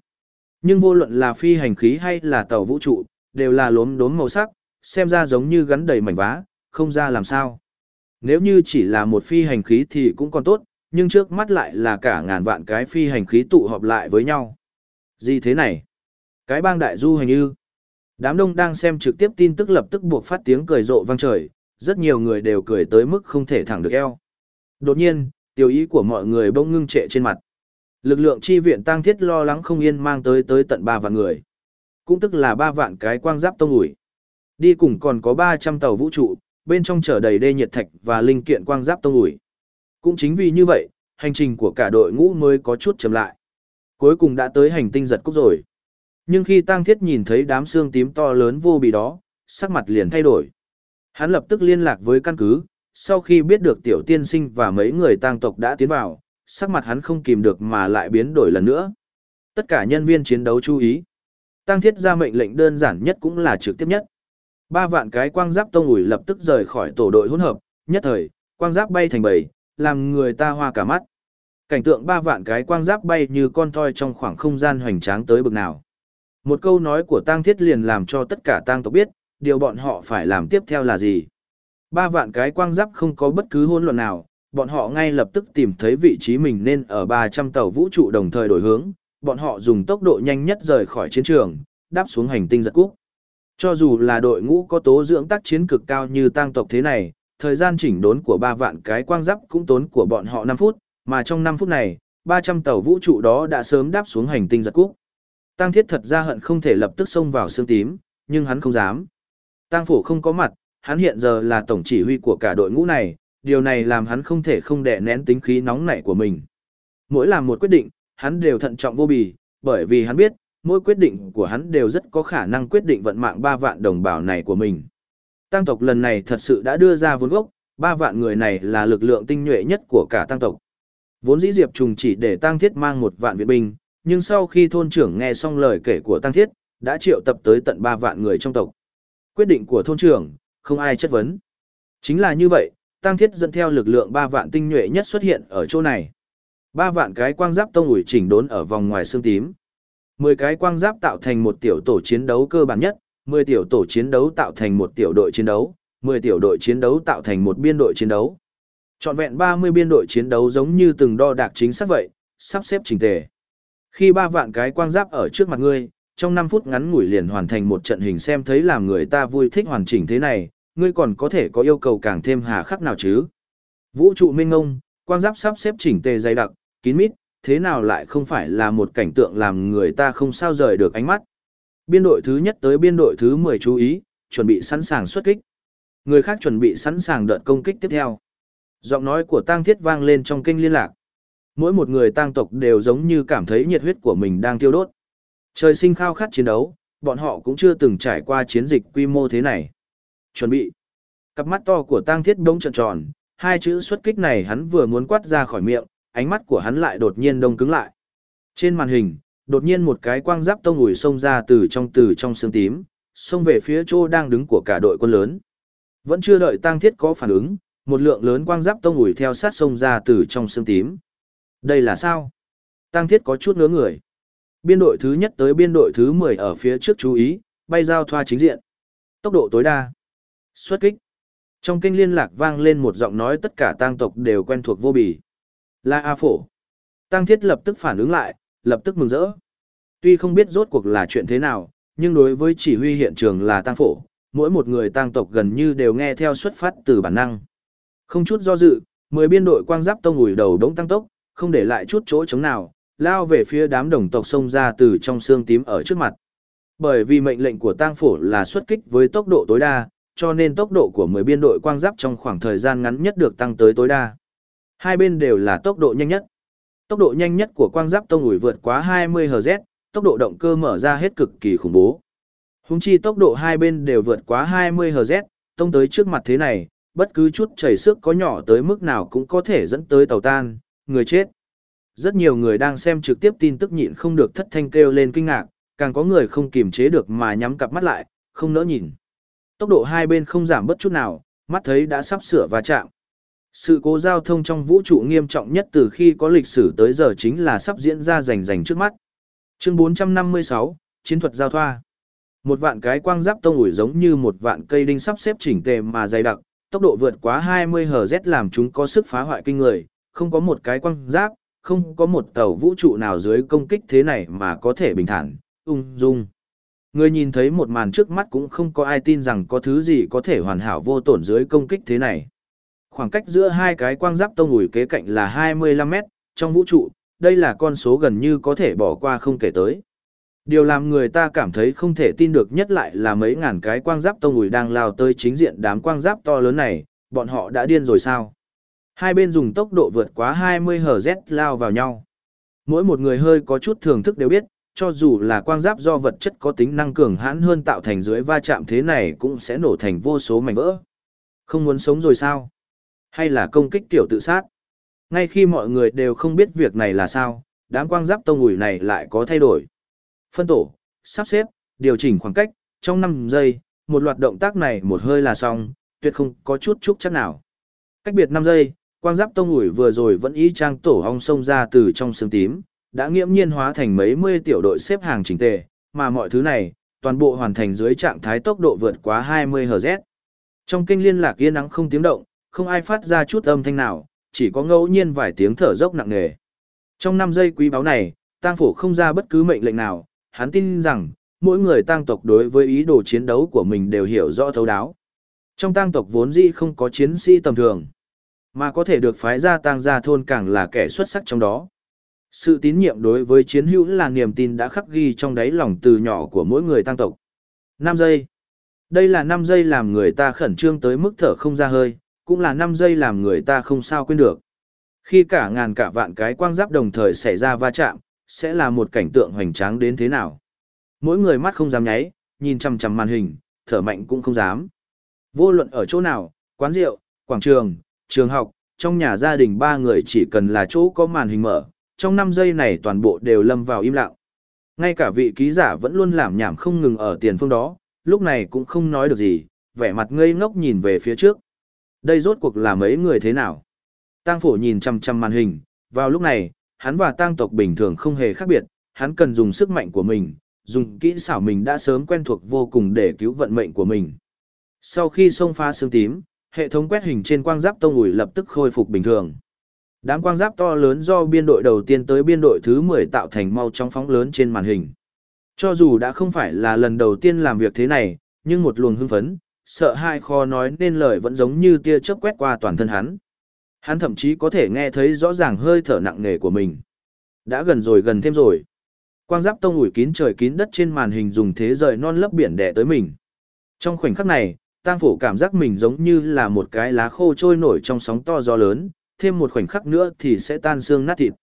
Speaker 1: Nhưng vô luận là phi hành khí hay là tàu vũ trụ, đều là lốm đốm màu sắc, xem ra giống như gắn đầy mảnh vá, không ra làm sao. Nếu như chỉ là một phi hành khí thì cũng còn tốt, nhưng trước mắt lại là cả ngàn vạn cái phi hành khí tụ họp lại với nhau. Gì thế này? Cái bang đại du hành ư? Đám đông đang xem trực tiếp tin tức lập tức buộc phát tiếng cười rộ vang trời, rất nhiều người đều cười tới mức không thể thẳng được eo. Đột nhiên, tiểu ý của mọi người bỗng ngưng trệ trên mặt. Lực lượng chi viện tăng thiết lo lắng không yên mang tới tới tận 3 vạn người. Cũng tức là 3 vạn cái quang giáp tông ủi. Đi cùng còn có 300 tàu vũ trụ, bên trong chở đầy đê nhiệt thạch và linh kiện quang giáp tông ủi. Cũng chính vì như vậy, hành trình của cả đội ngũ mới có chút chậm lại. Cuối cùng đã tới hành tinh giật cúc rồi. Nhưng khi Tăng Thiết nhìn thấy đám xương tím to lớn vô bì đó, sắc mặt liền thay đổi. Hắn lập tức liên lạc với căn cứ, sau khi biết được tiểu tiên sinh và mấy người tang tộc đã tiến vào, sắc mặt hắn không kìm được mà lại biến đổi lần nữa. Tất cả nhân viên chiến đấu chú ý. Tăng thiết ra mệnh lệnh đơn giản nhất cũng là trực tiếp nhất. Ba vạn cái quang giáp tông ủi lập tức rời khỏi tổ đội hỗn hợp, nhất thời, quang giáp bay thành bầy, làm người ta hoa cả mắt. Cảnh tượng ba vạn cái quang giáp bay như con thoi trong khoảng không gian hoành tráng tới bực nào. Một câu nói của tang thiết liền làm cho tất cả tang tộc biết, điều bọn họ phải làm tiếp theo là gì. Ba vạn cái quang giáp không có bất cứ hỗn loạn nào, bọn họ ngay lập tức tìm thấy vị trí mình nên ở 300 tàu vũ trụ đồng thời đổi hướng, bọn họ dùng tốc độ nhanh nhất rời khỏi chiến trường, đáp xuống hành tinh giật cúc. Cho dù là đội ngũ có tố dưỡng tác chiến cực cao như tăng tộc thế này, thời gian chỉnh đốn của 3 vạn cái quang giáp cũng tốn của bọn họ 5 phút, mà trong 5 phút này, 300 tàu vũ trụ đó đã sớm đáp xuống hành tinh giật cúc. Tăng thiết thật ra hận không thể lập tức xông vào xương tím, nhưng hắn không dám. Tăng phổ không có mặt, hắn hiện giờ là tổng chỉ huy của cả đội ngũ này, điều này làm hắn không thể không đè nén tính khí nóng nảy của mình. Mỗi làm một quyết định, hắn đều thận trọng vô bì, bởi vì hắn biết, mỗi quyết định của hắn đều rất có khả năng quyết định vận mạng 3 vạn đồng bào này của mình. Tăng tộc lần này thật sự đã đưa ra vốn gốc, 3 vạn người này là lực lượng tinh nhuệ nhất của cả tăng tộc. Vốn dĩ Diệp Trùng chỉ để Tăng Thiết mang một vạn viện binh, nhưng sau khi thôn trưởng nghe xong lời kể của Tăng Thiết, đã triệu tập tới tận 3 vạn người trong tộc. Quyết định của thôn trưởng, không ai chất vấn. Chính là như vậy, Tăng Thiết dẫn theo lực lượng 3 vạn tinh nhuệ nhất xuất hiện ở chỗ này. 3 vạn cái quang giáp tông ủi chỉnh đốn ở vòng ngoài xương tím. 10 cái quang giáp tạo thành một tiểu tổ chiến đấu cơ bản nhất, 10 tiểu tổ chiến đấu tạo thành một tiểu đội chiến đấu, 10 tiểu đội chiến đấu tạo thành một biên đội chiến đấu. Chọn vẹn 30 biên đội chiến đấu giống như từng đo đạc chính xác vậy, sắp xếp chỉnh tề. Khi ba vạn cái quang giáp ở trước mặt ngươi, trong 5 phút ngắn ngủi liền hoàn thành một trận hình xem thấy làm người ta vui thích hoàn chỉnh thế này, ngươi còn có thể có yêu cầu càng thêm hà khắc nào chứ? Vũ trụ minh ngông, quang giáp sắp xếp chỉnh tề dày đặc, kín mít, thế nào lại không phải là một cảnh tượng làm người ta không sao rời được ánh mắt. Biên đội thứ nhất tới biên đội thứ 10 chú ý, chuẩn bị sẵn sàng xuất kích. Người khác chuẩn bị sẵn sàng đợt công kích tiếp theo. Giọng nói của tang thiết vang lên trong kênh liên lạc. Mỗi một người tang tộc đều giống như cảm thấy nhiệt huyết của mình đang tiêu đốt. Trời sinh khao khát chiến đấu, bọn họ cũng chưa từng trải qua chiến dịch quy mô thế này. Chuẩn bị. Cặp mắt to của tang thiết bỗng trợn tròn, hai chữ xuất kích này hắn vừa muốn quát ra khỏi miệng, ánh mắt của hắn lại đột nhiên đông cứng lại. Trên màn hình, đột nhiên một cái quang giáp tông ủi xông ra từ trong từ trong xương tím, xông về phía chỗ đang đứng của cả đội quân lớn. Vẫn chưa đợi tang thiết có phản ứng, một lượng lớn quang giáp tông ủi theo sát xông ra từ trong xương tím. Đây là sao? Tang thiết có chút ngớ người. Biên đội thứ nhất tới biên đội thứ 10 ở phía trước chú ý, bay giao thoa chính diện. Tốc độ tối đa. Xuất kích. Trong kênh liên lạc vang lên một giọng nói tất cả tang tộc đều quen thuộc vô bì. Là A Phổ. Tăng thiết lập tức phản ứng lại, lập tức mừng rỡ. Tuy không biết rốt cuộc là chuyện thế nào, nhưng đối với chỉ huy hiện trường là tăng phổ, mỗi một người tăng tộc gần như đều nghe theo xuất phát từ bản năng. Không chút do dự, mười biên đội quang giáp tông ủi đầu đống tăng tốc, không để lại chút chỗ chống nào, lao về phía đám đồng tộc xông ra từ trong xương tím ở trước mặt. Bởi vì mệnh lệnh của tăng phổ là xuất kích với tốc độ tối đa, cho nên tốc độ của 10 biên đội quang giáp trong khoảng thời gian ngắn nhất được tăng tới tối đa. Hai bên đều là tốc độ nhanh nhất. Tốc độ nhanh nhất của quang giáp tông ủi vượt quá 20 Hz, tốc độ động cơ mở ra hết cực kỳ khủng bố. Húng chi tốc độ hai bên đều vượt quá 20 Hz, tông tới trước mặt thế này, bất cứ chút chảy sức có nhỏ tới mức nào cũng có thể dẫn tới tàu tan, người chết. Rất nhiều người đang xem trực tiếp tin tức nhịn không được thất thanh kêu lên kinh ngạc, càng có người không kiềm chế được mà nhắm cặp mắt lại, không nỡ nhìn. Tốc độ hai bên không giảm bất chút nào, mắt thấy đã sắp sửa va chạm. Sự cố giao thông trong vũ trụ nghiêm trọng nhất từ khi có lịch sử tới giờ chính là sắp diễn ra rành rành trước mắt. Chương 456, Chiến thuật giao thoa. Một vạn cái quang giáp tông ủi giống như một vạn cây đinh sắp xếp chỉnh tề mà dày đặc, tốc độ vượt quá 20 Hz làm chúng có sức phá hoại kinh người, không có một cái quang giáp, không có một tàu vũ trụ nào dưới công kích thế này mà có thể bình thản, ung dung. Người nhìn thấy một màn trước mắt cũng không có ai tin rằng có thứ gì có thể hoàn hảo vô tổn dưới công kích thế này. Khoảng cách giữa hai cái quang giáp tông ủi kế cạnh là 25 mét, trong vũ trụ, đây là con số gần như có thể bỏ qua không kể tới. Điều làm người ta cảm thấy không thể tin được nhất lại là mấy ngàn cái quang giáp tông ủi đang lao tới chính diện đám quang giáp to lớn này, bọn họ đã điên rồi sao? Hai bên dùng tốc độ vượt quá 20 Hz lao vào nhau. Mỗi một người hơi có chút thưởng thức đều biết, cho dù là quang giáp do vật chất có tính năng cường hãn hơn tạo thành dưới va chạm thế này cũng sẽ nổ thành vô số mảnh vỡ. Không muốn sống rồi sao? Hay là công kích tiểu tự sát? Ngay khi mọi người đều không biết việc này là sao, đám quang giáp tông ủi này lại có thay đổi. Phân tổ, sắp xếp, điều chỉnh khoảng cách, trong 5 giây, một loạt động tác này một hơi là xong, tuyệt không có chút chút chắc nào. Cách biệt 5 giây, quang giáp tông ủi vừa rồi vẫn y trang tổ hong sông ra từ trong xương tím, đã nghiễm nhiên hóa thành mấy mươi tiểu đội xếp hàng chỉnh tề, mà mọi thứ này, toàn bộ hoàn thành dưới trạng thái tốc độ vượt quá 20 Hz. Trong kênh liên lạc yên nắng không tiếng động, không ai phát ra chút âm thanh nào, chỉ có ngẫu nhiên vài tiếng thở dốc nặng nề. Trong năm giây quý báu này, tang phổ không ra bất cứ mệnh lệnh nào, hắn tin rằng, mỗi người tang tộc đối với ý đồ chiến đấu của mình đều hiểu rõ thấu đáo. Trong tang tộc vốn dĩ không có chiến sĩ tầm thường, mà có thể được phái ra tang gia thôn càng là kẻ xuất sắc trong đó. Sự tín nhiệm đối với chiến hữu là niềm tin đã khắc ghi trong đáy lòng từ nhỏ của mỗi người tang tộc. 5 giây. Đây là 5 giây làm người ta khẩn trương tới mức thở không ra hơi, cũng là 5 giây làm người ta không sao quên được. Khi cả ngàn cả vạn cái quang giáp đồng thời xảy ra va chạm, sẽ là một cảnh tượng hoành tráng đến thế nào. Mỗi người mắt không dám nháy, nhìn chằm chằm màn hình, thở mạnh cũng không dám. Vô luận ở chỗ nào, quán rượu, quảng trường, trường học, trong nhà gia đình ba người chỉ cần là chỗ có màn hình mở, trong 5 giây này toàn bộ đều lâm vào im lặng. Ngay cả vị ký giả vẫn luôn làm nhảm không ngừng ở tiền phương đó, lúc này cũng không nói được gì, vẻ mặt ngây ngốc nhìn về phía trước. Đây rốt cuộc là mấy người thế nào? Tang phổ nhìn chăm chăm màn hình, vào lúc này, hắn và tang tộc bình thường không hề khác biệt, hắn cần dùng sức mạnh của mình, dùng kỹ xảo mình đã sớm quen thuộc vô cùng để cứu vận mệnh của mình. Sau khi xông pha xương tím, hệ thống quét hình trên quang giáp tông ủi lập tức khôi phục bình thường. Đám quang giáp to lớn do biên đội đầu tiên tới biên đội thứ 10 tạo thành mau trong phóng lớn trên màn hình. Cho dù đã không phải là lần đầu tiên làm việc thế này, nhưng một luồng hưng phấn, sợ hai khó nói nên lời vẫn giống như tia chớp quét qua toàn thân hắn. Hắn thậm chí có thể nghe thấy rõ ràng hơi thở nặng nề của mình. Đã gần rồi gần thêm rồi. Quang giáp tông ủi kín trời kín đất trên màn hình dùng thế rời non lấp biển đè tới mình. Trong khoảnh khắc này, tang phổ cảm giác mình giống như là một cái lá khô trôi nổi trong sóng to gió lớn, thêm một khoảnh khắc nữa thì sẽ tan xương nát thịt.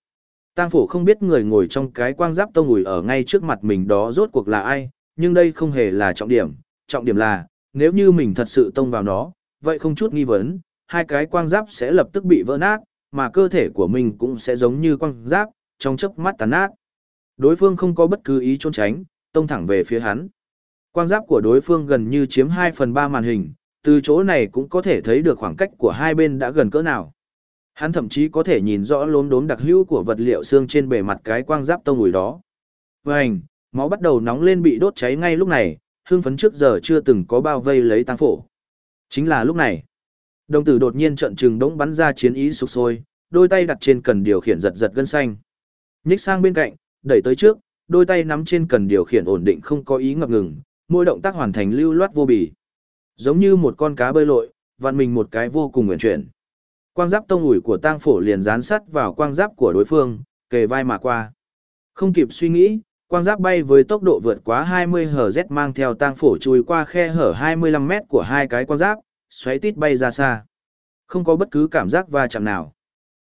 Speaker 1: Tang phổ không biết người ngồi trong cái quang giáp tông ủi ở ngay trước mặt mình đó rốt cuộc là ai, nhưng đây không hề là trọng điểm, trọng điểm là, nếu như mình thật sự tông vào nó, vậy không chút nghi vấn, hai cái quang giáp sẽ lập tức bị vỡ nát, mà cơ thể của mình cũng sẽ giống như quang giáp, trong chớp mắt tàn nát. Đối phương không có bất cứ ý trốn tránh, tông thẳng về phía hắn. Quang giáp của đối phương gần như chiếm 2 phần 3 màn hình, từ chỗ này cũng có thể thấy được khoảng cách của hai bên đã gần cỡ nào. Hắn thậm chí có thể nhìn rõ lốm đốm đặc hữu của vật liệu xương trên bề mặt cái quang giáp tông ủi đó. Vành, máu bắt đầu nóng lên bị đốt cháy ngay lúc này, hương phấn trước giờ chưa từng có bao vây lấy tăng phổ. Chính là lúc này. Đồng tử đột nhiên trận trừng đống bắn ra chiến ý sục sôi, đôi tay đặt trên cần điều khiển giật giật gân xanh. Nhích sang bên cạnh, đẩy tới trước, đôi tay nắm trên cần điều khiển ổn định không có ý ngập ngừng, mỗi động tác hoàn thành lưu loát vô bì. Giống như một con cá bơi lội, vặn mình một cái vô cùng nguyện chuyển. Quang giáp tông ủi của tang phổ liền dán sắt vào quang giáp của đối phương, kề vai mà qua. Không kịp suy nghĩ, quang giáp bay với tốc độ vượt quá 20 Hz mang theo tang phổ chui qua khe hở 25 mét của hai cái quang giáp, xoáy tít bay ra xa. Không có bất cứ cảm giác va chạm nào.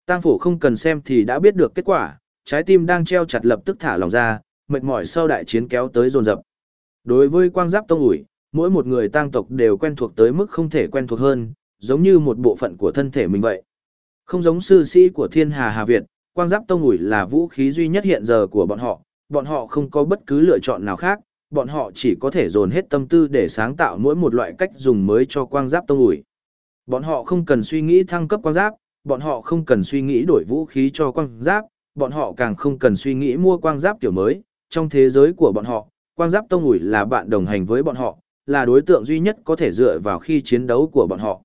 Speaker 1: Tang phổ không cần xem thì đã biết được kết quả, trái tim đang treo chặt lập tức thả lòng ra, mệt mỏi sau đại chiến kéo tới dồn dập. Đối với quang giáp tông ủi, mỗi một người tang tộc đều quen thuộc tới mức không thể quen thuộc hơn, giống như một bộ phận của thân thể mình vậy. Không giống sư sĩ của thiên hà Hà Việt, quang giáp tông ủi là vũ khí duy nhất hiện giờ của bọn họ, bọn họ không có bất cứ lựa chọn nào khác, bọn họ chỉ có thể dồn hết tâm tư để sáng tạo mỗi một loại cách dùng mới cho quang giáp tông ủi. Bọn họ không cần suy nghĩ thăng cấp quang giáp, bọn họ không cần suy nghĩ đổi vũ khí cho quang giáp, bọn họ càng không cần suy nghĩ mua quang giáp kiểu mới. Trong thế giới của bọn họ, quang giáp tông ủi là bạn đồng hành với bọn họ, là đối tượng duy nhất có thể dựa vào khi chiến đấu của bọn họ.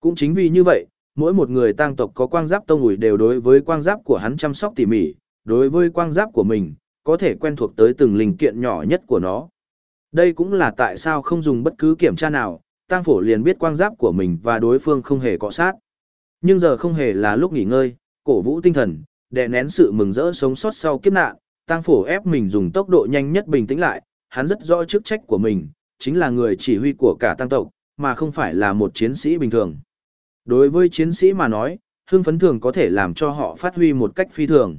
Speaker 1: Cũng chính vì như vậy, mỗi một người tăng tộc có quang giáp tông ủi đều đối với quang giáp của hắn chăm sóc tỉ mỉ, đối với quang giáp của mình, có thể quen thuộc tới từng linh kiện nhỏ nhất của nó. Đây cũng là tại sao không dùng bất cứ kiểm tra nào, tăng phổ liền biết quang giáp của mình và đối phương không hề cọ sát. Nhưng giờ không hề là lúc nghỉ ngơi, cổ vũ tinh thần, đè nén sự mừng rỡ sống sót sau kiếp nạn, tăng phổ ép mình dùng tốc độ nhanh nhất bình tĩnh lại, hắn rất rõ chức trách của mình, chính là người chỉ huy của cả tăng tộc, mà không phải là một chiến sĩ bình thường. Đối với chiến sĩ mà nói, hưng phấn thường có thể làm cho họ phát huy một cách phi thường.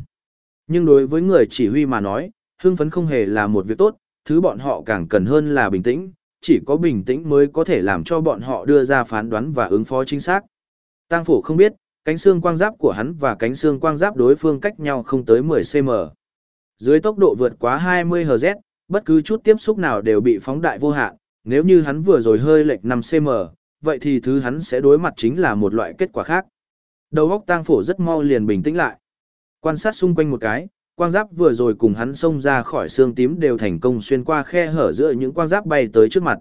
Speaker 1: Nhưng đối với người chỉ huy mà nói, hưng phấn không hề là một việc tốt, thứ bọn họ càng cần hơn là bình tĩnh, chỉ có bình tĩnh mới có thể làm cho bọn họ đưa ra phán đoán và ứng phó chính xác. Tăng phổ không biết, cánh xương quang giáp của hắn và cánh xương quang giáp đối phương cách nhau không tới 10cm. Dưới tốc độ vượt quá 20 Hz, bất cứ chút tiếp xúc nào đều bị phóng đại vô hạn, nếu như hắn vừa rồi hơi lệch 5cm, vậy thì thứ hắn sẽ đối mặt chính là một loại kết quả khác. Đầu óc tang phổ rất mau liền bình tĩnh lại. Quan sát xung quanh một cái, quang giáp vừa rồi cùng hắn xông ra khỏi xương tím đều thành công xuyên qua khe hở giữa những quang giáp bay tới trước mặt.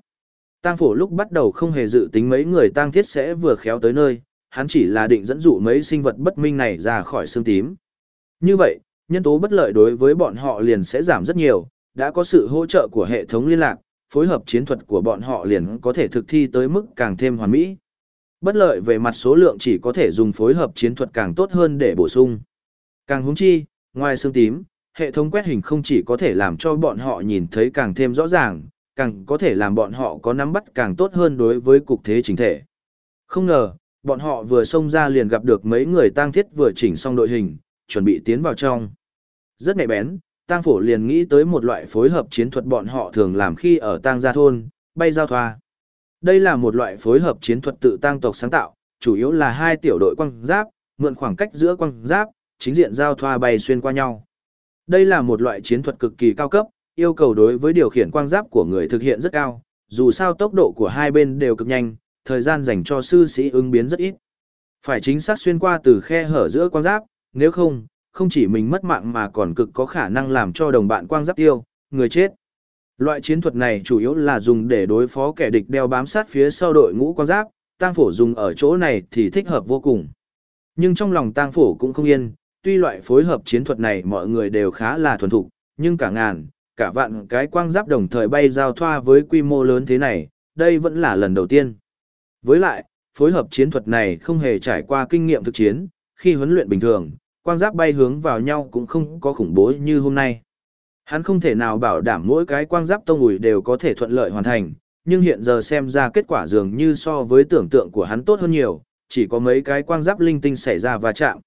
Speaker 1: Tang phổ lúc bắt đầu không hề dự tính mấy người tang thiết sẽ vừa khéo tới nơi, hắn chỉ là định dẫn dụ mấy sinh vật bất minh này ra khỏi xương tím. Như vậy, nhân tố bất lợi đối với bọn họ liền sẽ giảm rất nhiều, đã có sự hỗ trợ của hệ thống liên lạc, phối hợp chiến thuật của bọn họ liền có thể thực thi tới mức càng thêm hoàn mỹ. Bất lợi về mặt số lượng chỉ có thể dùng phối hợp chiến thuật càng tốt hơn để bổ sung. Càng húng chi, ngoài xương tím, hệ thống quét hình không chỉ có thể làm cho bọn họ nhìn thấy càng thêm rõ ràng, càng có thể làm bọn họ có nắm bắt càng tốt hơn đối với cục thế chính thể. Không ngờ, bọn họ vừa xông ra liền gặp được mấy người tang thiết vừa chỉnh xong đội hình, chuẩn bị tiến vào trong. Rất mẹ bén, tang phổ liền nghĩ tới một loại phối hợp chiến thuật bọn họ thường làm khi ở tang gia thôn, bay giao thoa. Đây là một loại phối hợp chiến thuật tự tang tộc sáng tạo, chủ yếu là hai tiểu đội quăng giáp, mượn khoảng cách giữa quăng giáp, chính diện giao thoa bay xuyên qua nhau. Đây là một loại chiến thuật cực kỳ cao cấp, yêu cầu đối với điều khiển quang giáp của người thực hiện rất cao, dù sao tốc độ của hai bên đều cực nhanh, thời gian dành cho sư sĩ ứng biến rất ít. Phải chính xác xuyên qua từ khe hở giữa quang giáp, nếu không, không chỉ mình mất mạng mà còn cực có khả năng làm cho đồng bạn quang giáp tiêu, người chết. Loại chiến thuật này chủ yếu là dùng để đối phó kẻ địch đeo bám sát phía sau đội ngũ quang giáp, tang phổ dùng ở chỗ này thì thích hợp vô cùng. Nhưng trong lòng tang phổ cũng không yên, tuy loại phối hợp chiến thuật này mọi người đều khá là thuần thục, nhưng cả ngàn, cả vạn cái quang giáp đồng thời bay giao thoa với quy mô lớn thế này, đây vẫn là lần đầu tiên. Với lại, phối hợp chiến thuật này không hề trải qua kinh nghiệm thực chiến, khi huấn luyện bình thường, quang giáp bay hướng vào nhau cũng không có khủng bố như hôm nay. Hắn không thể nào bảo đảm mỗi cái quang giáp tông ủi đều có thể thuận lợi hoàn thành, nhưng hiện giờ xem ra kết quả dường như so với tưởng tượng của hắn tốt hơn nhiều, chỉ có mấy cái quang giáp linh tinh xảy ra va chạm.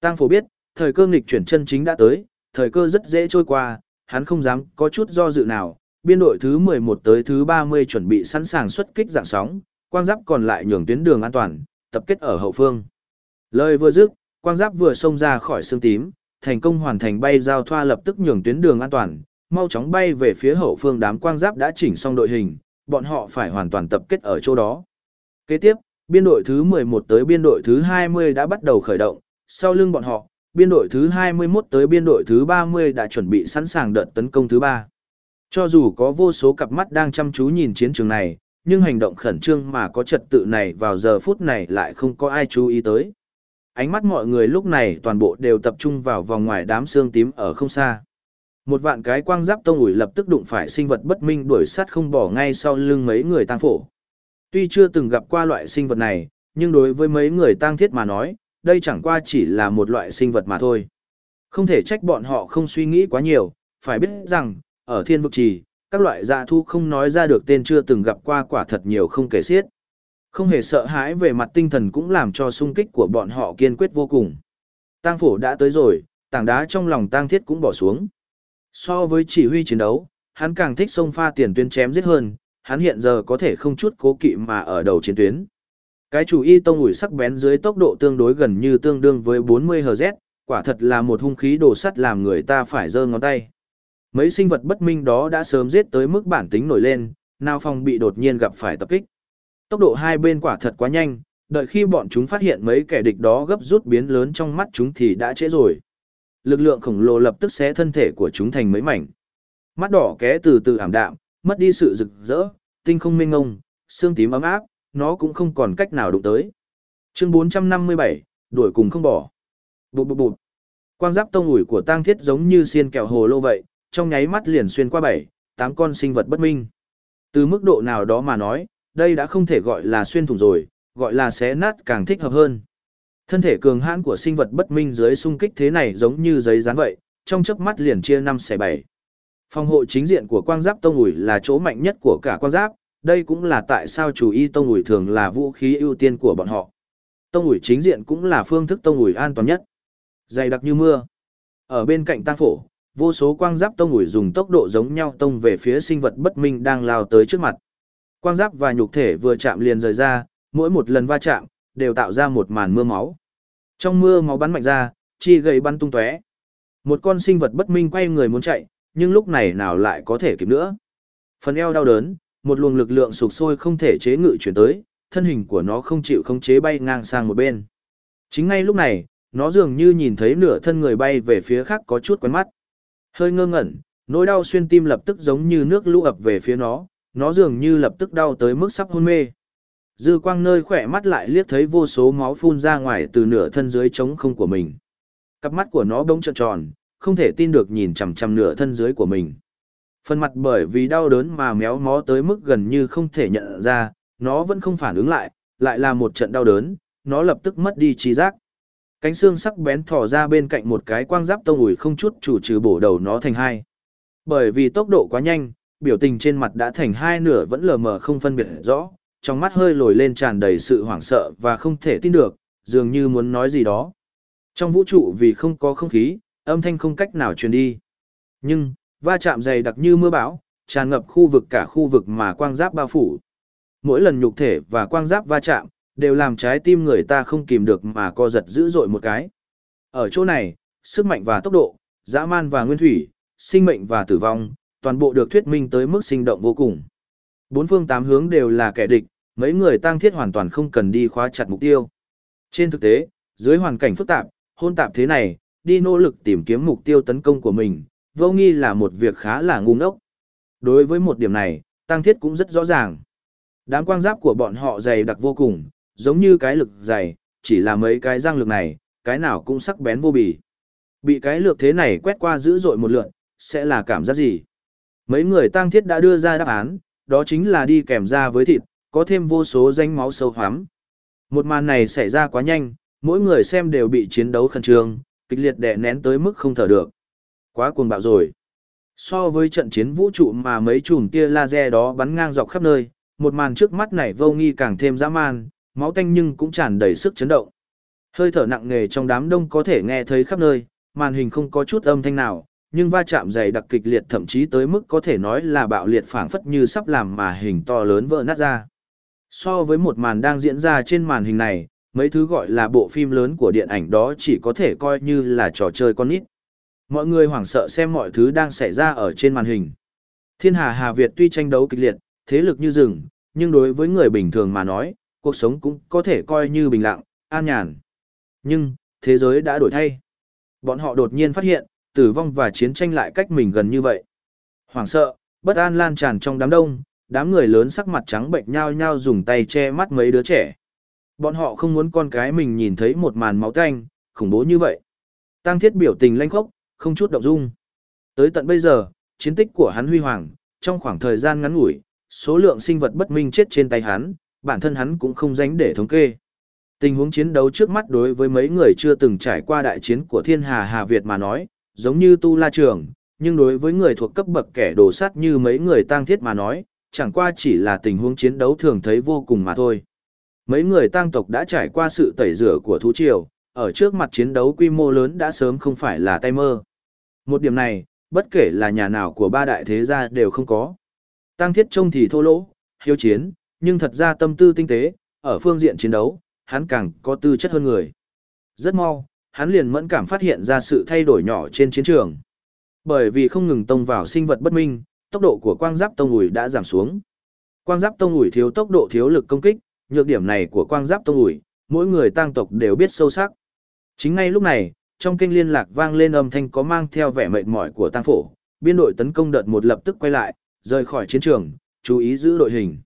Speaker 1: Tang phổ biết, thời cơ nghịch chuyển chân chính đã tới, thời cơ rất dễ trôi qua, hắn không dám có chút do dự nào, biên đội thứ 11 tới thứ 30 chuẩn bị sẵn sàng xuất kích dạng sóng, quang giáp còn lại nhường tuyến đường an toàn, tập kết ở hậu phương. Lời vừa dứt, quang giáp vừa xông ra khỏi xương tím, thành công hoàn thành bay giao thoa lập tức nhường tuyến đường an toàn, mau chóng bay về phía hậu phương đám quang giáp đã chỉnh xong đội hình, bọn họ phải hoàn toàn tập kết ở chỗ đó. Kế tiếp, biên đội thứ 11 tới biên đội thứ 20 đã bắt đầu khởi động, sau lưng bọn họ, biên đội thứ 21 tới biên đội thứ 30 đã chuẩn bị sẵn sàng đợt tấn công thứ 3. Cho dù có vô số cặp mắt đang chăm chú nhìn chiến trường này, nhưng hành động khẩn trương mà có trật tự này vào giờ phút này lại không có ai chú ý tới. Ánh mắt mọi người lúc này toàn bộ đều tập trung vào vòng ngoài đám xương tím ở không xa. Một vạn cái quang giáp tông ủi lập tức đụng phải sinh vật bất minh đuổi sát không bỏ ngay sau lưng mấy người tăng phổ. Tuy chưa từng gặp qua loại sinh vật này, nhưng đối với mấy người tăng thiết mà nói, đây chẳng qua chỉ là một loại sinh vật mà thôi. Không thể trách bọn họ không suy nghĩ quá nhiều, phải biết rằng, ở thiên vực trì, các loại dạ thu không nói ra được tên chưa từng gặp qua quả thật nhiều không kể xiết. Không hề sợ hãi về mặt tinh thần cũng làm cho sung kích của bọn họ kiên quyết vô cùng. Tang phổ đã tới rồi, tảng đá trong lòng tang thiết cũng bỏ xuống. So với chỉ huy chiến đấu, hắn càng thích sông pha tiền tuyến chém giết hơn, hắn hiện giờ có thể không chút cố kỵ mà ở đầu chiến tuyến. Cái chủ y tông ủi sắc bén dưới tốc độ tương đối gần như tương đương với 40 Hz, quả thật là một hung khí đồ sắt làm người ta phải giơ ngón tay. Mấy sinh vật bất minh đó đã sớm giết tới mức bản tính nổi lên, nào phòng bị đột nhiên gặp phải tập kích. Tốc độ hai bên quả thật quá nhanh, đợi khi bọn chúng phát hiện mấy kẻ địch đó gấp rút biến lớn trong mắt chúng thì đã trễ rồi. Lực lượng khổng lồ lập tức xé thân thể của chúng thành mấy mảnh. Mắt đỏ ké từ từ ảm đạm, mất đi sự rực rỡ, tinh không mênh ngông, xương tím ấm áp, nó cũng không còn cách nào đụng tới. Chương 457, đuổi cùng không bỏ. Bụp bụp bụp. Quang giáp tông ủi của tang thiết giống như xiên kẹo hồ lô vậy, trong nháy mắt liền xuyên qua bảy, tám con sinh vật bất minh. Từ mức độ nào đó mà nói, đây đã không thể gọi là xuyên thủng rồi, gọi là xé nát càng thích hợp hơn. Thân thể cường hãn của sinh vật bất minh dưới xung kích thế này giống như giấy dán vậy, trong chớp mắt liền chia năm xẻ bảy. Phòng hộ chính diện của quang giáp tông ủi là chỗ mạnh nhất của cả quang giáp, đây cũng là tại sao chủ y tông ủi thường là vũ khí ưu tiên của bọn họ. Tông ủi chính diện cũng là phương thức tông ủi an toàn nhất. Dày đặc như mưa. Ở bên cạnh tăng phổ, vô số quang giáp tông ủi dùng tốc độ giống nhau tông về phía sinh vật bất minh đang lao tới trước mặt. Quang giáp và nhục thể vừa chạm liền rời ra, mỗi một lần va chạm, đều tạo ra một màn mưa máu. Trong mưa máu bắn mạnh ra, chi gầy bắn tung tóe. Một con sinh vật bất minh quay người muốn chạy, nhưng lúc này nào lại có thể kịp nữa. Phần eo đau đớn, một luồng lực lượng sụp sôi không thể chế ngự chuyển tới, thân hình của nó không chịu không chế bay ngang sang một bên. Chính ngay lúc này, nó dường như nhìn thấy nửa thân người bay về phía khác có chút quen mắt. Hơi ngơ ngẩn, nỗi đau xuyên tim lập tức giống như nước lũ ập về phía nó, nó dường như lập tức đau tới mức sắp hôn mê. Dư quang nơi khỏe mắt lại liếc thấy vô số máu phun ra ngoài từ nửa thân dưới trống không của mình. Cặp mắt của nó bỗng trợn tròn, không thể tin được nhìn chằm chằm nửa thân dưới của mình. Phần mặt bởi vì đau đớn mà méo mó tới mức gần như không thể nhận ra, nó vẫn không phản ứng lại, lại là một trận đau đớn, nó lập tức mất đi trí giác. Cánh xương sắc bén thò ra bên cạnh một cái quang giáp tông ủi không chút chủ trừ bổ đầu nó thành hai. Bởi vì tốc độ quá nhanh, biểu tình trên mặt đã thành hai nửa vẫn lờ mờ không phân biệt rõ, trong mắt hơi lồi lên tràn đầy sự hoảng sợ và không thể tin được, dường như muốn nói gì đó. Trong vũ trụ vì không có không khí, âm thanh không cách nào truyền đi. Nhưng, va chạm dày đặc như mưa bão, tràn ngập khu vực cả khu vực mà quang giáp bao phủ. Mỗi lần nhục thể và quang giáp va chạm, đều làm trái tim người ta không kìm được mà co giật dữ dội một cái. Ở chỗ này, sức mạnh và tốc độ, dã man và nguyên thủy, sinh mệnh và tử vong, toàn bộ được thuyết minh tới mức sinh động vô cùng. Bốn phương tám hướng đều là kẻ địch, mấy người tăng thiết hoàn toàn không cần đi khóa chặt mục tiêu. Trên thực tế, dưới hoàn cảnh phức tạp, hôn tạp thế này, đi nỗ lực tìm kiếm mục tiêu tấn công của mình, vô nghi là một việc khá là ngu ngốc. Đối với một điểm này, tăng thiết cũng rất rõ ràng. Đám quang giáp của bọn họ dày đặc vô cùng, giống như cái lực dày, chỉ là mấy cái răng lực này, cái nào cũng sắc bén vô bì. Bị cái lược thế này quét qua dữ dội một lượt, sẽ là cảm giác gì? Mấy người tăng thiết đã đưa ra đáp án, đó chính là đi kèm ra với thịt, có thêm vô số danh máu sâu hoắm. Một màn này xảy ra quá nhanh, mỗi người xem đều bị chiến đấu khẩn trương, kịch liệt đè nén tới mức không thở được. Quá cuồng bạo rồi. So với trận chiến vũ trụ mà mấy chùm tia laser đó bắn ngang dọc khắp nơi, một màn trước mắt này vô nghi càng thêm dã man, máu tanh nhưng cũng tràn đầy sức chấn động. Hơi thở nặng nề trong đám đông có thể nghe thấy khắp nơi, màn hình không có chút âm thanh nào, nhưng va chạm dày đặc kịch liệt thậm chí tới mức có thể nói là bạo liệt phảng phất như sắp làm mà hình to lớn vỡ nát ra. So với một màn đang diễn ra trên màn hình này, mấy thứ gọi là bộ phim lớn của điện ảnh đó chỉ có thể coi như là trò chơi con nít. Mọi người hoảng sợ xem mọi thứ đang xảy ra ở trên màn hình. Thiên Hà Hà Việt tuy tranh đấu kịch liệt, thế lực như rừng, nhưng đối với người bình thường mà nói, cuộc sống cũng có thể coi như bình lặng, an nhàn. Nhưng, thế giới đã đổi thay. Bọn họ đột nhiên phát hiện, tử vong và chiến tranh lại cách mình gần như vậy. Hoảng sợ, bất an lan tràn trong đám đông, đám người lớn sắc mặt trắng bệnh nhao nhao dùng tay che mắt mấy đứa trẻ. Bọn họ không muốn con cái mình nhìn thấy một màn máu tanh, khủng bố như vậy. Tăng thiết biểu tình lanh khốc, không chút động dung. Tới tận bây giờ, chiến tích của hắn huy hoàng, trong khoảng thời gian ngắn ngủi, số lượng sinh vật bất minh chết trên tay hắn, bản thân hắn cũng không dánh để thống kê. Tình huống chiến đấu trước mắt đối với mấy người chưa từng trải qua đại chiến của thiên hà Hà Việt mà nói, giống như tu la trường, nhưng đối với người thuộc cấp bậc kẻ đồ sát như mấy người tang thiết mà nói, chẳng qua chỉ là tình huống chiến đấu thường thấy vô cùng mà thôi. Mấy người tang tộc đã trải qua sự tẩy rửa của thú triều, ở trước mặt chiến đấu quy mô lớn đã sớm không phải là tay mơ. Một điểm này, bất kể là nhà nào của ba đại thế gia đều không có. Tăng thiết trông thì thô lỗ, hiếu chiến, nhưng thật ra tâm tư tinh tế, ở phương diện chiến đấu, hắn càng có tư chất hơn người. Rất mau, hắn liền mẫn cảm phát hiện ra sự thay đổi nhỏ trên chiến trường. Bởi vì không ngừng tông vào sinh vật bất minh, tốc độ của quang giáp tông ủi đã giảm xuống. Quang giáp tông ủi thiếu tốc độ thiếu lực công kích, nhược điểm này của quang giáp tông ủi, mỗi người tăng tộc đều biết sâu sắc. Chính ngay lúc này, trong kênh liên lạc vang lên âm thanh có mang theo vẻ mệt mỏi của tăng phổ, biên đội tấn công đợt một lập tức quay lại, rời khỏi chiến trường, chú ý giữ đội hình.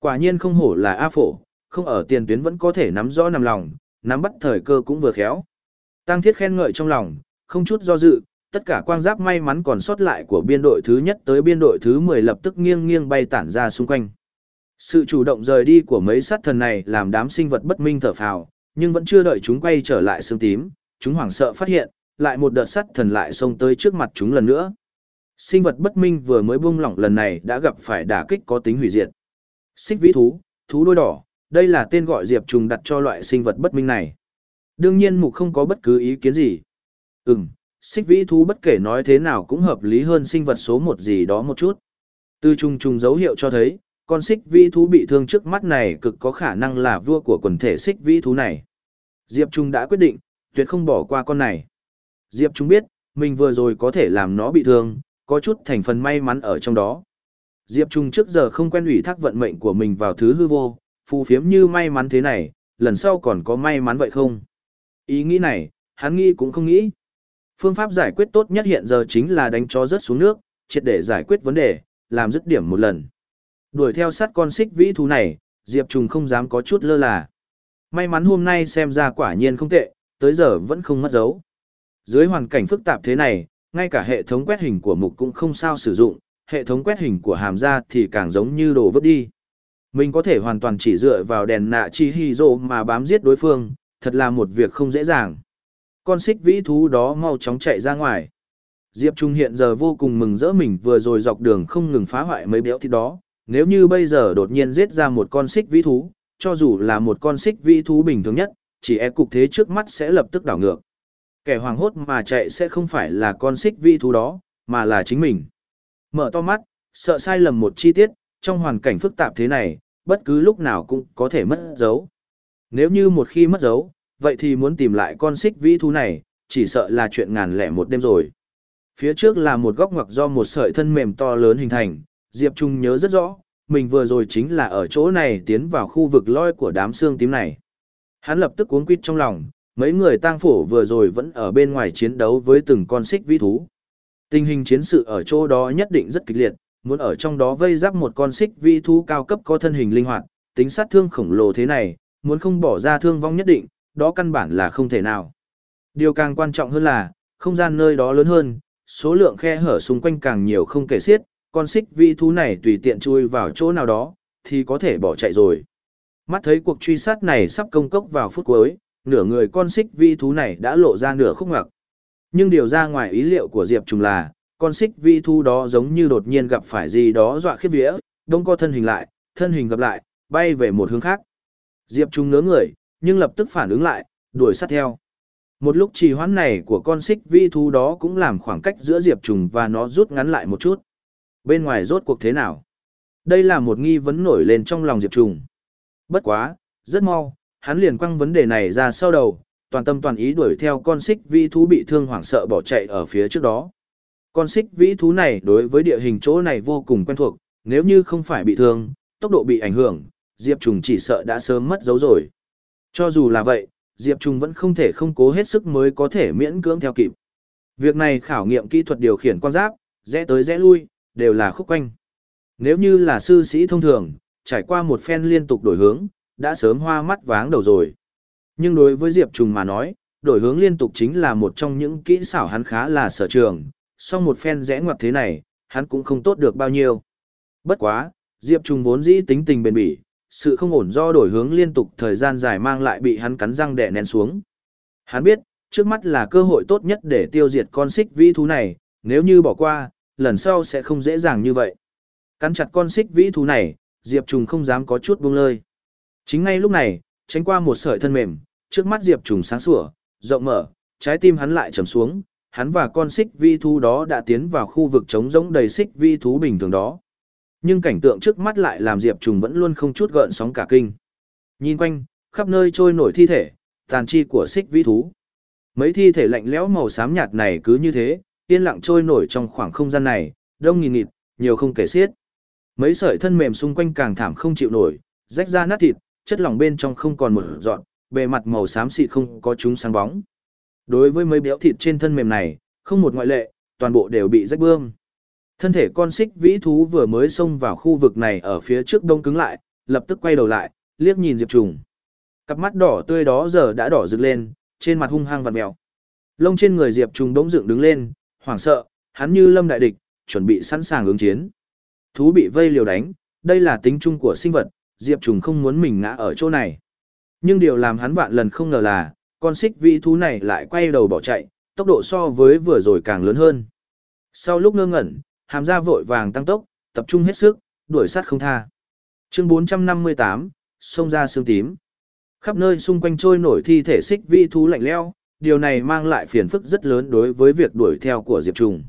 Speaker 1: Quả nhiên không hổ là A phổ, không ở tiền tuyến vẫn có thể nắm rõ nằm lòng, nắm bắt thời cơ cũng vừa khéo. Tăng thiết khen ngợi trong lòng, không chút do dự, tất cả quang giáp may mắn còn sót lại của biên đội thứ nhất tới biên đội thứ 10 lập tức nghiêng nghiêng bay tản ra xung quanh. Sự chủ động rời đi của mấy sát thần này làm đám sinh vật bất minh thở phào, nhưng vẫn chưa đợi chúng quay trở lại xương tím, chúng hoảng sợ phát hiện, lại một đợt sắt thần lại xông tới trước mặt chúng lần nữa. Sinh vật bất minh vừa mới buông lỏng lần này đã gặp phải đả kích có tính hủy diệt. Xích vĩ thú, thú đôi đỏ, đây là tên gọi diệp trùng đặt cho loại sinh vật bất minh này. Đương nhiên mục không có bất cứ ý kiến gì. Ừm, xích vĩ thú bất kể nói thế nào cũng hợp lý hơn sinh vật số một gì đó một chút. Từ trùng trùng dấu hiệu cho thấy, con xích vĩ thú bị thương trước mắt này cực có khả năng là vua của quần thể xích vĩ thú này. Diệp Trung đã quyết định, tuyệt không bỏ qua con này. Diệp Trung biết, mình vừa rồi có thể làm nó bị thương, có chút thành phần may mắn ở trong đó. Diệp Trung trước giờ không quen ủy thác vận mệnh của mình vào thứ hư vô, phù phiếm như may mắn thế này, lần sau còn có may mắn vậy không? Ý nghĩ này, hắn nghĩ cũng không nghĩ. Phương pháp giải quyết tốt nhất hiện giờ chính là đánh chó rớt xuống nước, triệt để giải quyết vấn đề, làm dứt điểm một lần. Đuổi theo sát con xích vĩ thú này, Diệp Trung không dám có chút lơ là. May mắn hôm nay xem ra quả nhiên không tệ, tới giờ vẫn không mất dấu. Dưới hoàn cảnh phức tạp thế này, ngay cả hệ thống quét hình của mục cũng không sao sử dụng, hệ thống quét hình của hàm ra thì càng giống như đồ vứt đi. Mình có thể hoàn toàn chỉ dựa vào đèn nạ chi hy rô mà bám giết đối phương, thật là một việc không dễ dàng. Con xích vĩ thú đó mau chóng chạy ra ngoài. Diệp Trung hiện giờ vô cùng mừng rỡ mình vừa rồi dọc đường không ngừng phá hoại mấy béo thịt đó. Nếu như bây giờ đột nhiên giết ra một con xích vĩ thú, cho dù là một con xích vĩ thú bình thường nhất, chỉ e cục thế trước mắt sẽ lập tức đảo ngược. Kẻ hoàng hốt mà chạy sẽ không phải là con xích vĩ thú đó, mà là chính mình. Mở to mắt, sợ sai lầm một chi tiết, trong hoàn cảnh phức tạp thế này, bất cứ lúc nào cũng có thể mất dấu. Nếu như một khi mất dấu, vậy thì muốn tìm lại con xích vĩ thú này, chỉ sợ là chuyện ngàn lẻ một đêm rồi. Phía trước là một góc ngoặc do một sợi thân mềm to lớn hình thành, Diệp Trung nhớ rất rõ, mình vừa rồi chính là ở chỗ này tiến vào khu vực loi của đám xương tím này. Hắn lập tức cuống quýt trong lòng, mấy người tang phổ vừa rồi vẫn ở bên ngoài chiến đấu với từng con xích vĩ thú. Tình hình chiến sự ở chỗ đó nhất định rất kịch liệt, muốn ở trong đó vây giáp một con xích vĩ thú cao cấp có thân hình linh hoạt, tính sát thương khổng lồ thế này, muốn không bỏ ra thương vong nhất định, đó căn bản là không thể nào. Điều càng quan trọng hơn là, không gian nơi đó lớn hơn, số lượng khe hở xung quanh càng nhiều không kể xiết, con xích vi thú này tùy tiện chui vào chỗ nào đó, thì có thể bỏ chạy rồi. Mắt thấy cuộc truy sát này sắp công cốc vào phút cuối, nửa người con xích vi thú này đã lộ ra nửa khúc ngoặc. Nhưng điều ra ngoài ý liệu của Diệp Trùng là, con xích vi thú đó giống như đột nhiên gặp phải gì đó dọa khiếp vía, đông co thân hình lại, thân hình gặp lại, bay về một hướng khác. Diệp Trùng ngớ người, nhưng lập tức phản ứng lại, đuổi sát theo. Một lúc trì hoãn này của con xích vi thú đó cũng làm khoảng cách giữa Diệp Trùng và nó rút ngắn lại một chút. Bên ngoài rốt cuộc thế nào? Đây là một nghi vấn nổi lên trong lòng Diệp Trùng. Bất quá, rất mau, hắn liền quăng vấn đề này ra sau đầu, toàn tâm toàn ý đuổi theo con xích vĩ thú bị thương hoảng sợ bỏ chạy ở phía trước đó. Con xích vĩ thú này đối với địa hình chỗ này vô cùng quen thuộc, nếu như không phải bị thương, tốc độ bị ảnh hưởng, Diệp Trùng chỉ sợ đã sớm mất dấu rồi. Cho dù là vậy, Diệp Trùng vẫn không thể không cố hết sức mới có thể miễn cưỡng theo kịp. Việc này khảo nghiệm kỹ thuật điều khiển quan giáp, rẽ tới rẽ lui, đều là khúc quanh. Nếu như là sư sĩ thông thường, trải qua một phen liên tục đổi hướng, đã sớm hoa mắt váng đầu rồi. Nhưng đối với Diệp Trùng mà nói, đổi hướng liên tục chính là một trong những kỹ xảo hắn khá là sở trường, sau một phen rẽ ngoặt thế này, hắn cũng không tốt được bao nhiêu. Bất quá, Diệp Trùng vốn dĩ tính tình bền bỉ, sự không ổn do đổi hướng liên tục thời gian dài mang lại bị hắn cắn răng đè nén xuống. Hắn biết, trước mắt là cơ hội tốt nhất để tiêu diệt con xích vĩ thú này, nếu như bỏ qua, lần sau sẽ không dễ dàng như vậy. Cắn chặt con xích vĩ thú này, Diệp Trùng không dám có chút buông lơi. Chính ngay lúc này, tránh qua một sợi thân mềm, trước mắt Diệp Trùng sáng sủa, rộng mở, trái tim hắn lại trầm xuống, hắn và con xích vĩ thú đó đã tiến vào khu vực trống rỗng đầy xích vĩ thú bình thường đó. Nhưng cảnh tượng trước mắt lại làm Diệp Trùng vẫn luôn không chút gợn sóng cả kinh. Nhìn quanh, khắp nơi trôi nổi thi thể, tàn chi của xích vĩ thú. Mấy thi thể lạnh lẽo màu xám nhạt này cứ như thế, yên lặng trôi nổi trong khoảng không gian này, đông nghìn nghịt, nhiều không kể xiết. Mấy sợi thân mềm xung quanh càng thảm không chịu nổi, rách ra nát thịt, chất lỏng bên trong không còn một dọn, bề mặt màu xám xịt không có chúng sáng bóng. Đối với mấy béo thịt trên thân mềm này, không một ngoại lệ, toàn bộ đều bị rách bươm. Thân thể con xích vĩ thú vừa mới xông vào khu vực này ở phía trước đông cứng lại, lập tức quay đầu lại, liếc nhìn Diệp Trùng. Cặp mắt đỏ tươi đó giờ đã đỏ rực lên, trên mặt hung hăng vặn mèo. Lông trên người Diệp Trùng bỗng dựng đứng lên, hoảng sợ, hắn như lâm đại địch, chuẩn bị sẵn sàng ứng chiến. Thú bị vây liều đánh, đây là tính chung của sinh vật, Diệp Trùng không muốn mình ngã ở chỗ này. Nhưng điều làm hắn vạn lần không ngờ là, con xích vĩ thú này lại quay đầu bỏ chạy, tốc độ so với vừa rồi càng lớn hơn. Sau lúc ngơ ngẩn, hàm ra vội vàng tăng tốc, tập trung hết sức, đuổi sát không tha. Chương 458, sông ra xương tím. Khắp nơi xung quanh trôi nổi thi thể xích vĩ thú lạnh leo, điều này mang lại phiền phức rất lớn đối với việc đuổi theo của Diệp Trùng.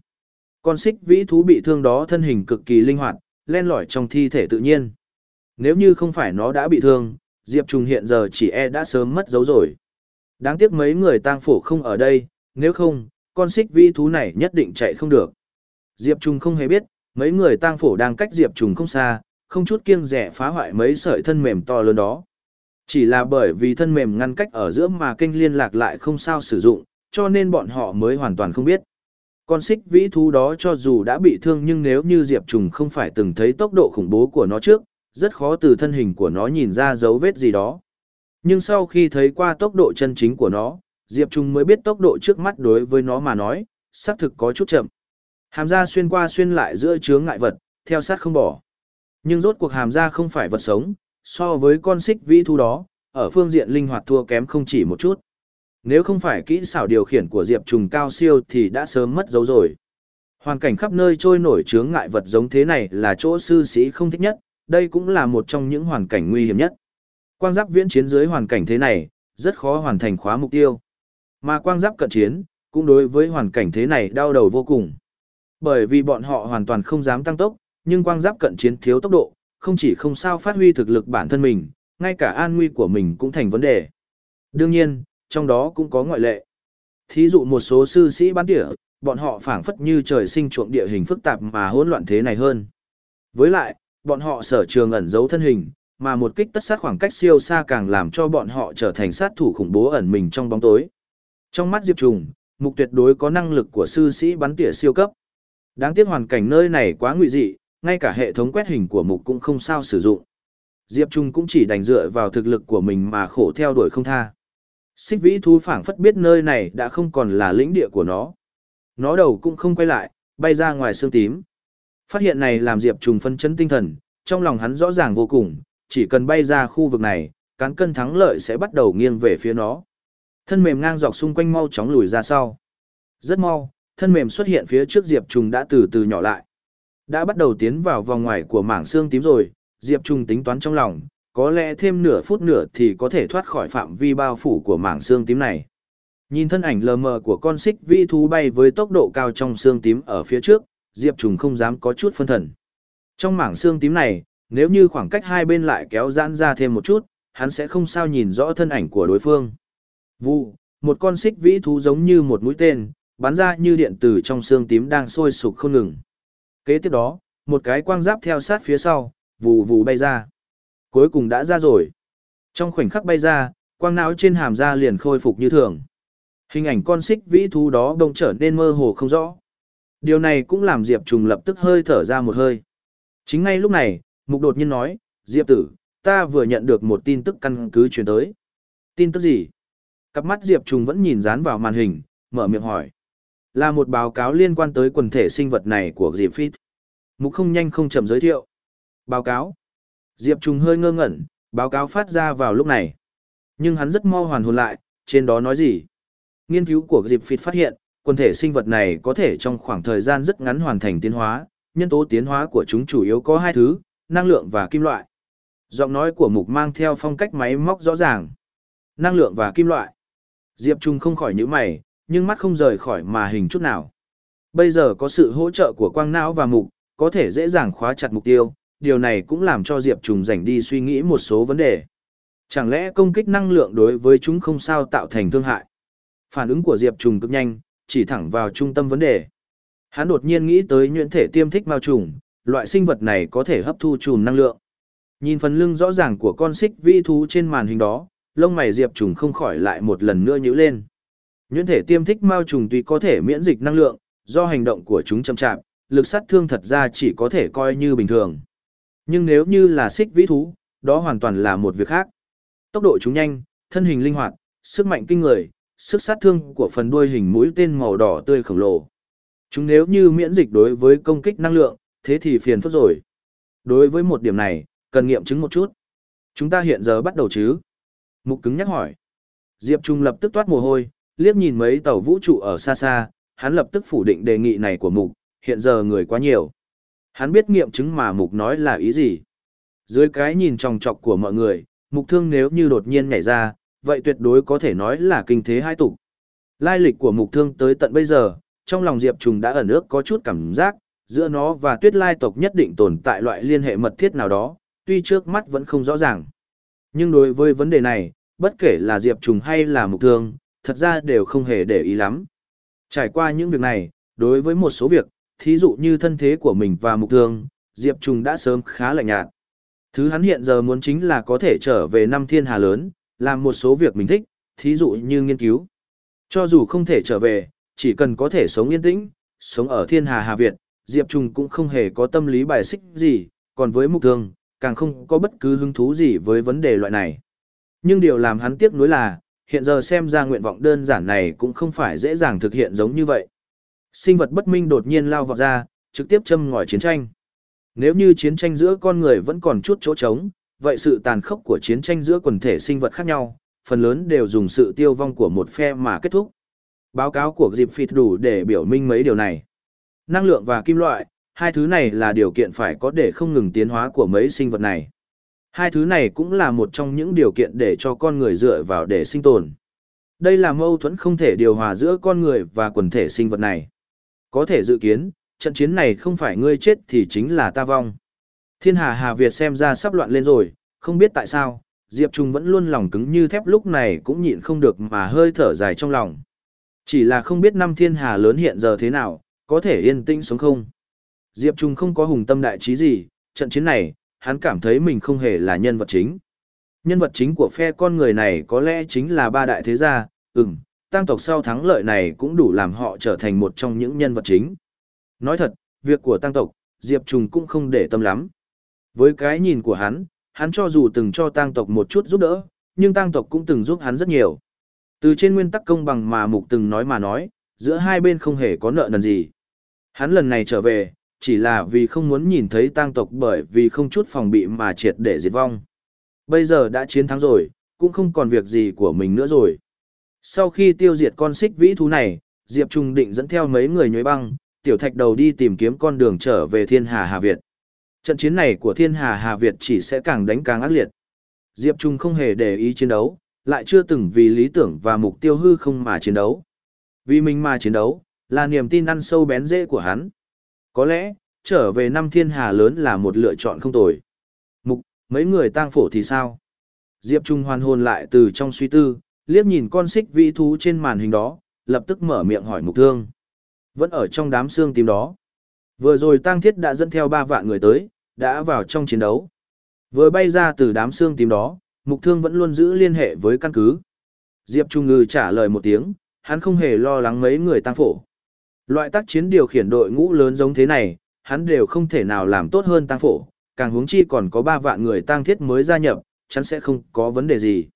Speaker 1: Con xích vĩ thú bị thương đó thân hình cực kỳ linh hoạt, len lỏi trong thi thể tự nhiên. Nếu như không phải nó đã bị thương, Diệp Trùng hiện giờ chỉ e đã sớm mất dấu rồi. Đáng tiếc mấy người tang phổ không ở đây, nếu không, con xích vĩ thú này nhất định chạy không được. Diệp Trùng không hề biết, mấy người tang phổ đang cách Diệp Trùng không xa, không chút kiêng rẻ phá hoại mấy sợi thân mềm to lớn đó. Chỉ là bởi vì thân mềm ngăn cách ở giữa mà kênh liên lạc lại không sao sử dụng, cho nên bọn họ mới hoàn toàn không biết. Con xích vĩ thú đó cho dù đã bị thương nhưng nếu như Diệp Trùng không phải từng thấy tốc độ khủng bố của nó trước, rất khó từ thân hình của nó nhìn ra dấu vết gì đó. Nhưng sau khi thấy qua tốc độ chân chính của nó, Diệp Trung mới biết tốc độ trước mắt đối với nó mà nói, xác thực có chút chậm. Hàm ra xuyên qua xuyên lại giữa chướng ngại vật, theo sát không bỏ. Nhưng rốt cuộc hàm ra không phải vật sống, so với con xích vĩ thu đó, ở phương diện linh hoạt thua kém không chỉ một chút. Nếu không phải kỹ xảo điều khiển của Diệp Trùng cao siêu thì đã sớm mất dấu rồi. Hoàn cảnh khắp nơi trôi nổi chướng ngại vật giống thế này là chỗ sư sĩ không thích nhất, đây cũng là một trong những hoàn cảnh nguy hiểm nhất. Quang giáp viễn chiến dưới hoàn cảnh thế này, rất khó hoàn thành khóa mục tiêu. Mà quang giáp cận chiến, cũng đối với hoàn cảnh thế này đau đầu vô cùng. Bởi vì bọn họ hoàn toàn không dám tăng tốc, nhưng quang giáp cận chiến thiếu tốc độ, không chỉ không sao phát huy thực lực bản thân mình, ngay cả an nguy của mình cũng thành vấn đề. Đương nhiên, trong đó cũng có ngoại lệ. Thí dụ một số sư sĩ bán địa, bọn họ phảng phất như trời sinh chuộng địa hình phức tạp mà hỗn loạn thế này hơn. Với lại, bọn họ sở trường ẩn giấu thân hình, mà một kích tất sát khoảng cách siêu xa càng làm cho bọn họ trở thành sát thủ khủng bố ẩn mình trong bóng tối. Trong mắt Diệp Trùng, mục tuyệt đối có năng lực của sư sĩ bắn tỉa siêu cấp. Đáng tiếc hoàn cảnh nơi này quá nguy dị, ngay cả hệ thống quét hình của mục cũng không sao sử dụng. Diệp Trung cũng chỉ đành dựa vào thực lực của mình mà khổ theo đuổi không tha. Xích vĩ thú phảng phất biết nơi này đã không còn là lĩnh địa của nó. Nó đầu cũng không quay lại, bay ra ngoài xương tím. Phát hiện này làm Diệp Trung phân chấn tinh thần, trong lòng hắn rõ ràng vô cùng, chỉ cần bay ra khu vực này, cán cân thắng lợi sẽ bắt đầu nghiêng về phía nó. Thân mềm ngang dọc xung quanh mau chóng lùi ra sau. Rất mau, thân mềm xuất hiện phía trước Diệp Trung đã từ từ nhỏ lại. Đã bắt đầu tiến vào vòng ngoài của mảng xương tím rồi, Diệp Trung tính toán trong lòng, có lẽ thêm nửa phút nữa thì có thể thoát khỏi phạm vi bao phủ của mảng xương tím này. Nhìn thân ảnh lờ mờ của con xích vĩ thú bay với tốc độ cao trong xương tím ở phía trước, Diệp Trùng không dám có chút phân thần. Trong mảng xương tím này, nếu như khoảng cách hai bên lại kéo giãn ra thêm một chút, hắn sẽ không sao nhìn rõ thân ảnh của đối phương. Vụ, một con xích vĩ thú giống như một mũi tên, bắn ra như điện từ trong xương tím đang sôi sục không ngừng. Kế tiếp đó, một cái quang giáp theo sát phía sau, vù vù bay ra. Cuối cùng đã ra rồi. Trong khoảnh khắc bay ra, quang não trên hàm da liền khôi phục như thường. Hình ảnh con xích vĩ thú đó đông trở nên mơ hồ không rõ. Điều này cũng làm Diệp Trùng lập tức hơi thở ra một hơi. Chính ngay lúc này, Mục đột nhiên nói, Diệp tử, ta vừa nhận được một tin tức căn cứ truyền tới. Tin tức gì? Cặp mắt Diệp Trùng vẫn nhìn dán vào màn hình, mở miệng hỏi. Là một báo cáo liên quan tới quần thể sinh vật này của Diệp Phít. Mục không nhanh không chậm giới thiệu. Báo cáo. Diệp Trùng hơi ngơ ngẩn, báo cáo phát ra vào lúc này. Nhưng hắn rất mau hoàn hồn lại, trên đó nói gì? Nghiên cứu của Diệp Phịt phát hiện, quần thể sinh vật này có thể trong khoảng thời gian rất ngắn hoàn thành tiến hóa. Nhân tố tiến hóa của chúng chủ yếu có hai thứ, năng lượng và kim loại. Giọng nói của mục mang theo phong cách máy móc rõ ràng. Năng lượng và kim loại. Diệp Trung không khỏi nhíu mày, nhưng mắt không rời khỏi mà hình chút nào. Bây giờ có sự hỗ trợ của quang não và mục, có thể dễ dàng khóa chặt mục tiêu, điều này cũng làm cho Diệp Trùng rảnh đi suy nghĩ một số vấn đề. Chẳng lẽ công kích năng lượng đối với chúng không sao tạo thành thương hại? Phản ứng của Diệp Trùng cực nhanh, chỉ thẳng vào trung tâm vấn đề. Hắn đột nhiên nghĩ tới nhuyễn thể tiêm thích mao trùng, loại sinh vật này có thể hấp thu trùm năng lượng. Nhìn phần lưng rõ ràng của con xích vĩ thú trên màn hình đó, lông mày Diệp Trùng không khỏi lại một lần nữa nhíu lên. Nhuyễn thể tiêm thích mao trùng tuy có thể miễn dịch năng lượng, do hành động của chúng chậm chạp, lực sát thương thật ra chỉ có thể coi như bình thường. Nhưng nếu như là xích vĩ thú, đó hoàn toàn là một việc khác. Tốc độ chúng nhanh, thân hình linh hoạt, sức mạnh kinh người, sức sát thương của phần đuôi hình mũi tên màu đỏ tươi khổng lồ. Chúng nếu như miễn dịch đối với công kích năng lượng, thế thì phiền phức rồi. Đối với một điểm này, cần nghiệm chứng một chút. Chúng ta hiện giờ bắt đầu chứ? Mục cứng nhắc hỏi. Diệp Trung lập tức toát mồ hôi, liếc nhìn mấy tàu vũ trụ ở xa xa, hắn lập tức phủ định đề nghị này của Mục, hiện giờ người quá nhiều. Hắn biết nghiệm chứng mà Mục nói là ý gì. Dưới cái nhìn tròng trọc của mọi người, Mục thương nếu như đột nhiên nhảy ra, vậy tuyệt đối có thể nói là kinh thế hai tục. Lai lịch của Mục thương tới tận bây giờ, trong lòng Diệp trùng đã ẩn ước có chút cảm giác, giữa nó và tuyết lai tộc nhất định tồn tại loại liên hệ mật thiết nào đó, tuy trước mắt vẫn không rõ ràng. Nhưng đối với vấn đề này, bất kể là Diệp Trùng hay là Mục Thương, thật ra đều không hề để ý lắm. Trải qua những việc này, đối với một số việc, thí dụ như thân thế của mình và Mục Thương, Diệp Trùng đã sớm khá lạnh nhạt. Thứ hắn hiện giờ muốn chính là có thể trở về năm thiên hà lớn, làm một số việc mình thích, thí dụ như nghiên cứu. Cho dù không thể trở về, chỉ cần có thể sống yên tĩnh, sống ở thiên hà Hà Việt, Diệp Trùng cũng không hề có tâm lý bài xích gì, còn với mục thương, càng không có bất cứ hứng thú gì với vấn đề loại này. Nhưng điều làm hắn tiếc nuối là, hiện giờ xem ra nguyện vọng đơn giản này cũng không phải dễ dàng thực hiện giống như vậy. Sinh vật bất minh đột nhiên lao vào ra, trực tiếp châm ngòi chiến tranh. Nếu như chiến tranh giữa con người vẫn còn chút chỗ trống, vậy sự tàn khốc của chiến tranh giữa quần thể sinh vật khác nhau, phần lớn đều dùng sự tiêu vong của một phe mà kết thúc. Báo cáo của dịp phịt đủ để biểu minh mấy điều này. Năng lượng và kim loại, hai thứ này là điều kiện phải có để không ngừng tiến hóa của mấy sinh vật này. Hai thứ này cũng là một trong những điều kiện để cho con người dựa vào để sinh tồn. Đây là mâu thuẫn không thể điều hòa giữa con người và quần thể sinh vật này. Có thể dự kiến, trận chiến này không phải ngươi chết thì chính là ta vong. Thiên hà Hà Việt xem ra sắp loạn lên rồi, không biết tại sao, Diệp Trung vẫn luôn lòng cứng như thép lúc này cũng nhịn không được mà hơi thở dài trong lòng. Chỉ là không biết năm thiên hà lớn hiện giờ thế nào, có thể yên tĩnh sống không. Diệp Trung không có hùng tâm đại trí gì, trận chiến này, hắn cảm thấy mình không hề là nhân vật chính. Nhân vật chính của phe con người này có lẽ chính là ba đại thế gia, ừm, tăng tộc sau thắng lợi này cũng đủ làm họ trở thành một trong những nhân vật chính. Nói thật, việc của tăng tộc, Diệp Trung cũng không để tâm lắm. Với cái nhìn của hắn, hắn cho dù từng cho tăng tộc một chút giúp đỡ, nhưng tăng tộc cũng từng giúp hắn rất nhiều. Từ trên nguyên tắc công bằng mà mục từng nói mà nói, giữa hai bên không hề có nợ nần gì. Hắn lần này trở về, chỉ là vì không muốn nhìn thấy tăng tộc bởi vì không chút phòng bị mà triệt để diệt vong. Bây giờ đã chiến thắng rồi, cũng không còn việc gì của mình nữa rồi. Sau khi tiêu diệt con xích vĩ thú này, Diệp Trung định dẫn theo mấy người nhuế băng, tiểu thạch đầu đi tìm kiếm con đường trở về thiên hà Hà Việt. Trận chiến này của thiên hà Hà Việt chỉ sẽ càng đánh càng ác liệt. Diệp Trung không hề để ý chiến đấu, lại chưa từng vì lý tưởng và mục tiêu hư không mà chiến đấu. Vì mình mà chiến đấu, là niềm tin ăn sâu bén rễ của hắn. Có lẽ, trở về năm thiên hà lớn là một lựa chọn không tồi. Mục, mấy người tang phổ thì sao? Diệp Trung hoàn hồn lại từ trong suy tư, liếc nhìn con xích vĩ thú trên màn hình đó, lập tức mở miệng hỏi mục thương. Vẫn ở trong đám xương tím đó. Vừa rồi Tăng Thiết đã dẫn theo ba vạn người tới, đã vào trong chiến đấu. Vừa bay ra từ đám xương tím đó, Mục Thương vẫn luôn giữ liên hệ với căn cứ. Diệp Trung Ngư trả lời một tiếng, hắn không hề lo lắng mấy người tăng phổ. Loại tác chiến điều khiển đội ngũ lớn giống thế này, hắn đều không thể nào làm tốt hơn tăng phổ, càng huống chi còn có ba vạn người tăng thiết mới gia nhập, chắn sẽ không có vấn đề gì.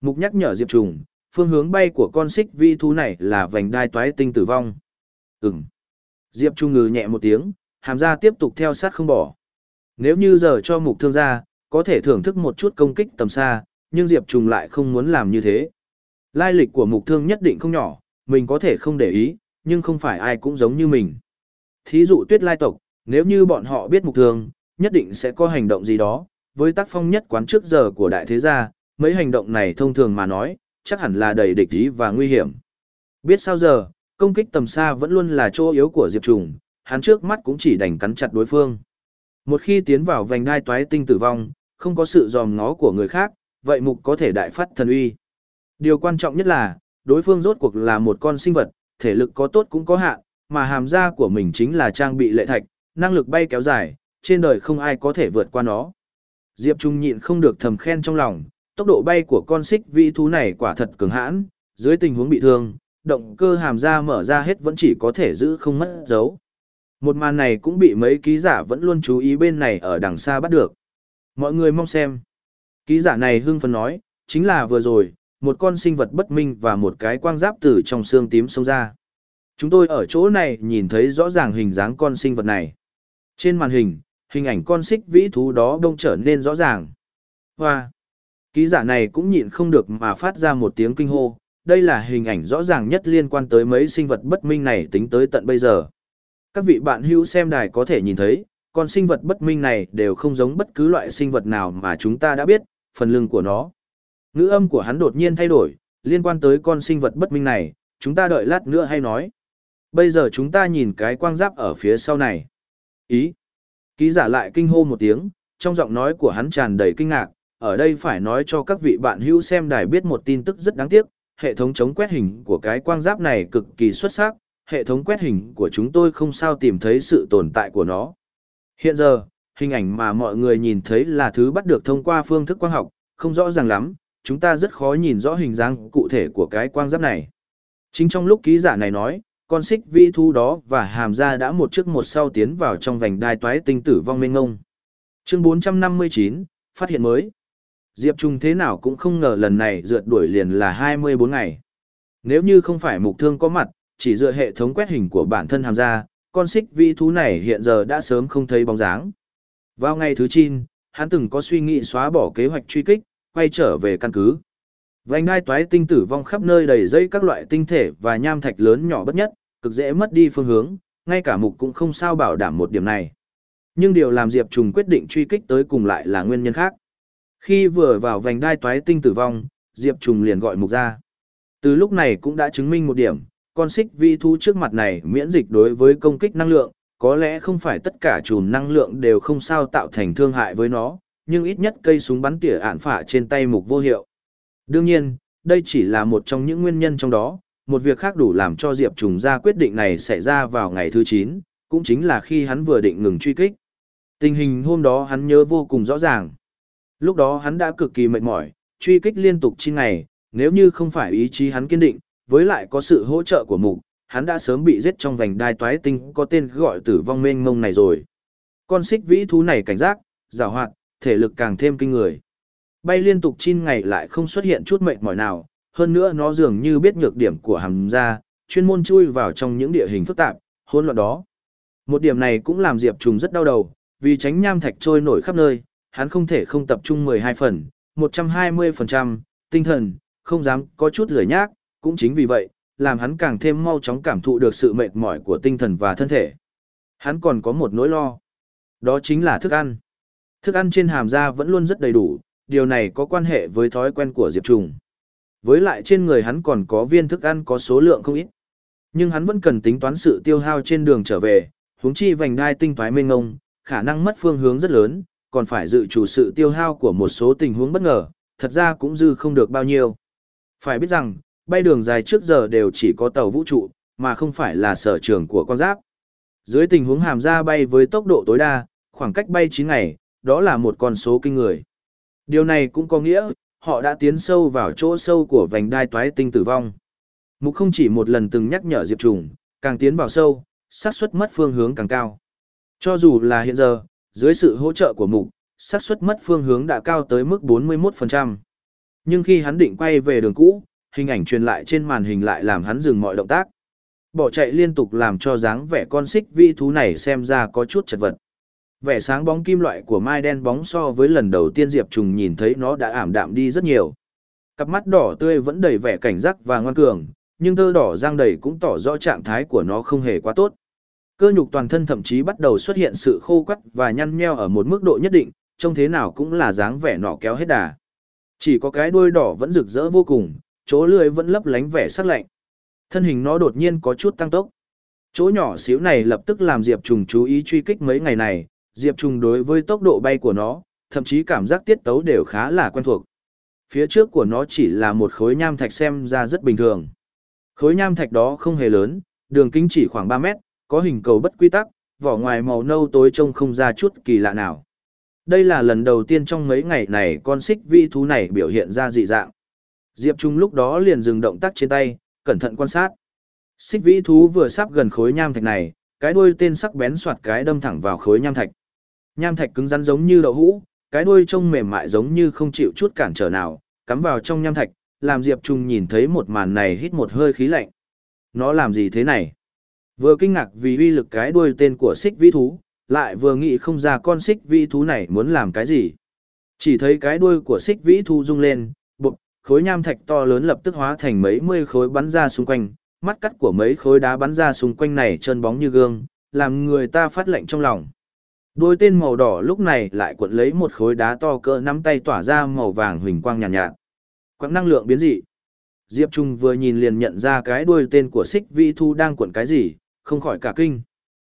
Speaker 1: Mục nhắc nhở Diệp Trùng, phương hướng bay của con xích vi thú này là vành đai toái tinh tử vong. Ừm. Diệp Trung ngừ nhẹ một tiếng, hàm ra tiếp tục theo sát không bỏ. Nếu như giờ cho mục thương gia, có thể thưởng thức một chút công kích tầm xa, nhưng Diệp Trung lại không muốn làm như thế. Lai lịch của mục thương nhất định không nhỏ, mình có thể không để ý, nhưng không phải ai cũng giống như mình. Thí dụ tuyết lai tộc, nếu như bọn họ biết mục thương, nhất định sẽ có hành động gì đó, với tác phong nhất quán trước giờ của đại thế gia, mấy hành động này thông thường mà nói, chắc hẳn là đầy địch ý và nguy hiểm. Biết sao giờ, công kích tầm xa vẫn luôn là chỗ yếu của Diệp Trùng, hắn trước mắt cũng chỉ đành cắn chặt đối phương. Một khi tiến vào vành đai toái tinh tử vong, không có sự dòm ngó của người khác, vậy mục có thể đại phát thần uy. Điều quan trọng nhất là, đối phương rốt cuộc là một con sinh vật, thể lực có tốt cũng có hạn, mà hàm da của mình chính là trang bị lệ thạch, năng lực bay kéo dài, trên đời không ai có thể vượt qua nó. Diệp Trung nhịn không được thầm khen trong lòng, tốc độ bay của con xích vĩ thú này quả thật cường hãn, dưới tình huống bị thương, động cơ hàm da mở ra hết vẫn chỉ có thể giữ không mất dấu. Một màn này cũng bị mấy ký giả vẫn luôn chú ý bên này ở đằng xa bắt được. Mọi người mong xem. Ký giả này hưng phấn nói, chính là vừa rồi, một con sinh vật bất minh và một cái quang giáp từ trong xương tím xông ra. Chúng tôi ở chỗ này nhìn thấy rõ ràng hình dáng con sinh vật này. Trên màn hình, hình ảnh con xích vĩ thú đó đông trở nên rõ ràng. Hoa! Ký giả này cũng nhịn không được mà phát ra một tiếng kinh hô. Đây là hình ảnh rõ ràng nhất liên quan tới mấy sinh vật bất minh này tính tới tận bây giờ. Các vị bạn hữu xem đài có thể nhìn thấy, con sinh vật bất minh này đều không giống bất cứ loại sinh vật nào mà chúng ta đã biết, phần lưng của nó. Ngữ âm của hắn đột nhiên thay đổi, liên quan tới con sinh vật bất minh này, chúng ta đợi lát nữa hay nói. Bây giờ chúng ta nhìn cái quang giáp ở phía sau này. Ý. Ký giả lại kinh hô một tiếng, trong giọng nói của hắn tràn đầy kinh ngạc, ở đây phải nói cho các vị bạn hữu xem đài biết một tin tức rất đáng tiếc, hệ thống chống quét hình của cái quang giáp này cực kỳ xuất sắc, hệ thống quét hình của chúng tôi không sao tìm thấy sự tồn tại của nó. Hiện giờ, hình ảnh mà mọi người nhìn thấy là thứ bắt được thông qua phương thức quang học, không rõ ràng lắm, chúng ta rất khó nhìn rõ hình dáng cụ thể của cái quang giáp này. Chính trong lúc ký giả này nói, con xích vĩ thu đó và hàm ra đã một trước một sau tiến vào trong vành đai toái tinh tử vong mênh ngông. Chương 459, phát hiện mới. Diệp Trung thế nào cũng không ngờ lần này rượt đuổi liền là 24 ngày. Nếu như không phải mục thương có mặt, chỉ dựa hệ thống quét hình của bản thân hàm ra, con xích vi thú này hiện giờ đã sớm không thấy bóng dáng. Vào ngày thứ 9, hắn từng có suy nghĩ xóa bỏ kế hoạch truy kích, quay trở về căn cứ. Vành đai toái tinh tử vong khắp nơi đầy dây các loại tinh thể và nham thạch lớn nhỏ bất nhất, cực dễ mất đi phương hướng, ngay cả mục cũng không sao bảo đảm một điểm này. Nhưng điều làm Diệp Trùng quyết định truy kích tới cùng lại là nguyên nhân khác. Khi vừa vào vành đai toái tinh tử vong, Diệp Trùng liền gọi mục ra. Từ lúc này cũng đã chứng minh một điểm, con xích vi thú trước mặt này miễn dịch đối với công kích năng lượng, có lẽ không phải tất cả chùm năng lượng đều không sao tạo thành thương hại với nó, nhưng ít nhất cây súng bắn tỉa ạn phả trên tay mục vô hiệu. Đương nhiên, đây chỉ là một trong những nguyên nhân trong đó, một việc khác đủ làm cho Diệp Trùng ra quyết định này xảy ra vào ngày thứ 9, cũng chính là khi hắn vừa định ngừng truy kích. Tình hình hôm đó hắn nhớ vô cùng rõ ràng. Lúc đó hắn đã cực kỳ mệt mỏi, truy kích liên tục 9 ngày, nếu như không phải ý chí hắn kiên định, với lại có sự hỗ trợ của mục, hắn đã sớm bị giết trong vành đai toái tinh có tên gọi tử vong mênh mông này rồi. Con xích vĩ thú này cảnh giác, giảo hoạt, thể lực càng thêm kinh người. Bay liên tục chín ngày lại không xuất hiện chút mệt mỏi nào, hơn nữa nó dường như biết nhược điểm của hàm ra, chuyên môn chui vào trong những địa hình phức tạp, hỗn loạn đó. Một điểm này cũng làm Diệp Trùng rất đau đầu, vì tránh nham thạch trôi nổi khắp nơi, hắn không thể không tập trung 12 phần, 120%, tinh thần, không dám có chút lười nhác, cũng chính vì vậy, làm hắn càng thêm mau chóng cảm thụ được sự mệt mỏi của tinh thần và thân thể. Hắn còn có một nỗi lo, đó chính là thức ăn. Thức ăn trên hàm da vẫn luôn rất đầy đủ, điều này có quan hệ với thói quen của Diệp Trùng. Với lại trên người hắn còn có viên thức ăn có số lượng không ít. Nhưng hắn vẫn cần tính toán sự tiêu hao trên đường trở về, huống chi vành đai tinh thoái mênh ngông, khả năng mất phương hướng rất lớn, còn phải dự chủ sự tiêu hao của một số tình huống bất ngờ, thật ra cũng dư không được bao nhiêu. Phải biết rằng, bay đường dài trước giờ đều chỉ có tàu vũ trụ, mà không phải là sở trường của con giáp. Dưới tình huống hàm ra bay với tốc độ tối đa, khoảng cách bay 9 ngày, đó là một con số kinh người. Điều này cũng có nghĩa, họ đã tiến sâu vào chỗ sâu của vành đai toái tinh tử vong. Mục không chỉ một lần từng nhắc nhở Diệp Trùng, càng tiến vào sâu, xác suất mất phương hướng càng cao. Cho dù là hiện giờ, dưới sự hỗ trợ của mục, xác suất mất phương hướng đã cao tới mức 41%. Nhưng khi hắn định quay về đường cũ, hình ảnh truyền lại trên màn hình lại làm hắn dừng mọi động tác. Bỏ chạy liên tục làm cho dáng vẻ con xích vi thú này xem ra có chút chật vật. Vẻ sáng bóng kim loại của mai đen bóng so với lần đầu tiên Diệp Trùng nhìn thấy nó đã ảm đạm đi rất nhiều. Cặp mắt đỏ tươi vẫn đầy vẻ cảnh giác và ngoan cường, nhưng tơ đỏ răng đầy cũng tỏ rõ trạng thái của nó không hề quá tốt. Cơ nhục toàn thân thậm chí bắt đầu xuất hiện sự khô quắt và nhăn nheo ở một mức độ nhất định, trông thế nào cũng là dáng vẻ nọ kéo hết đà. Chỉ có cái đuôi đỏ vẫn rực rỡ vô cùng, chỗ lưỡi vẫn lấp lánh vẻ sắc lạnh. Thân hình nó đột nhiên có chút tăng tốc. Chỗ nhỏ xíu này lập tức làm Diệp Trùng chú ý truy kích mấy ngày này, Diệp Trùng đối với tốc độ bay của nó, thậm chí cảm giác tiết tấu đều khá là quen thuộc. Phía trước của nó chỉ là một khối nham thạch xem ra rất bình thường. Khối nham thạch đó không hề lớn, đường kính chỉ khoảng 3 mét, có hình cầu bất quy tắc, vỏ ngoài màu nâu tối trông không ra chút kỳ lạ nào. Đây là lần đầu tiên trong mấy ngày này con xích vi thú này biểu hiện ra dị dạng. Diệp Trung lúc đó liền dừng động tác trên tay, cẩn thận quan sát. Xích vĩ thú vừa sắp gần khối nham thạch này, cái đuôi tên sắc bén soạt cái đâm thẳng vào khối nham thạch. Nham thạch cứng rắn giống như đậu hũ, cái đuôi trông mềm mại giống như không chịu chút cản trở nào, cắm vào trong nham thạch, làm Diệp Trung nhìn thấy một màn này hít một hơi khí lạnh. Nó làm gì thế này? Vừa kinh ngạc vì uy lực cái đuôi tên của xích vĩ thú, lại vừa nghĩ không ra con xích vĩ thú này muốn làm cái gì. Chỉ thấy cái đuôi của xích vĩ thú rung lên, bụp, khối nham thạch to lớn lập tức hóa thành mấy mươi khối bắn ra xung quanh, mắt cắt của mấy khối đá bắn ra xung quanh này trơn bóng như gương, làm người ta phát lệnh trong lòng. Đôi tên màu đỏ lúc này lại cuộn lấy một khối đá to cỡ nắm tay tỏa ra màu vàng huỳnh quang nhàn nhạt, nhạt. Quãng năng lượng biến dị. Diệp Trung vừa nhìn liền nhận ra cái đuôi tên của xích vĩ thu đang cuộn cái gì, không khỏi cả kinh.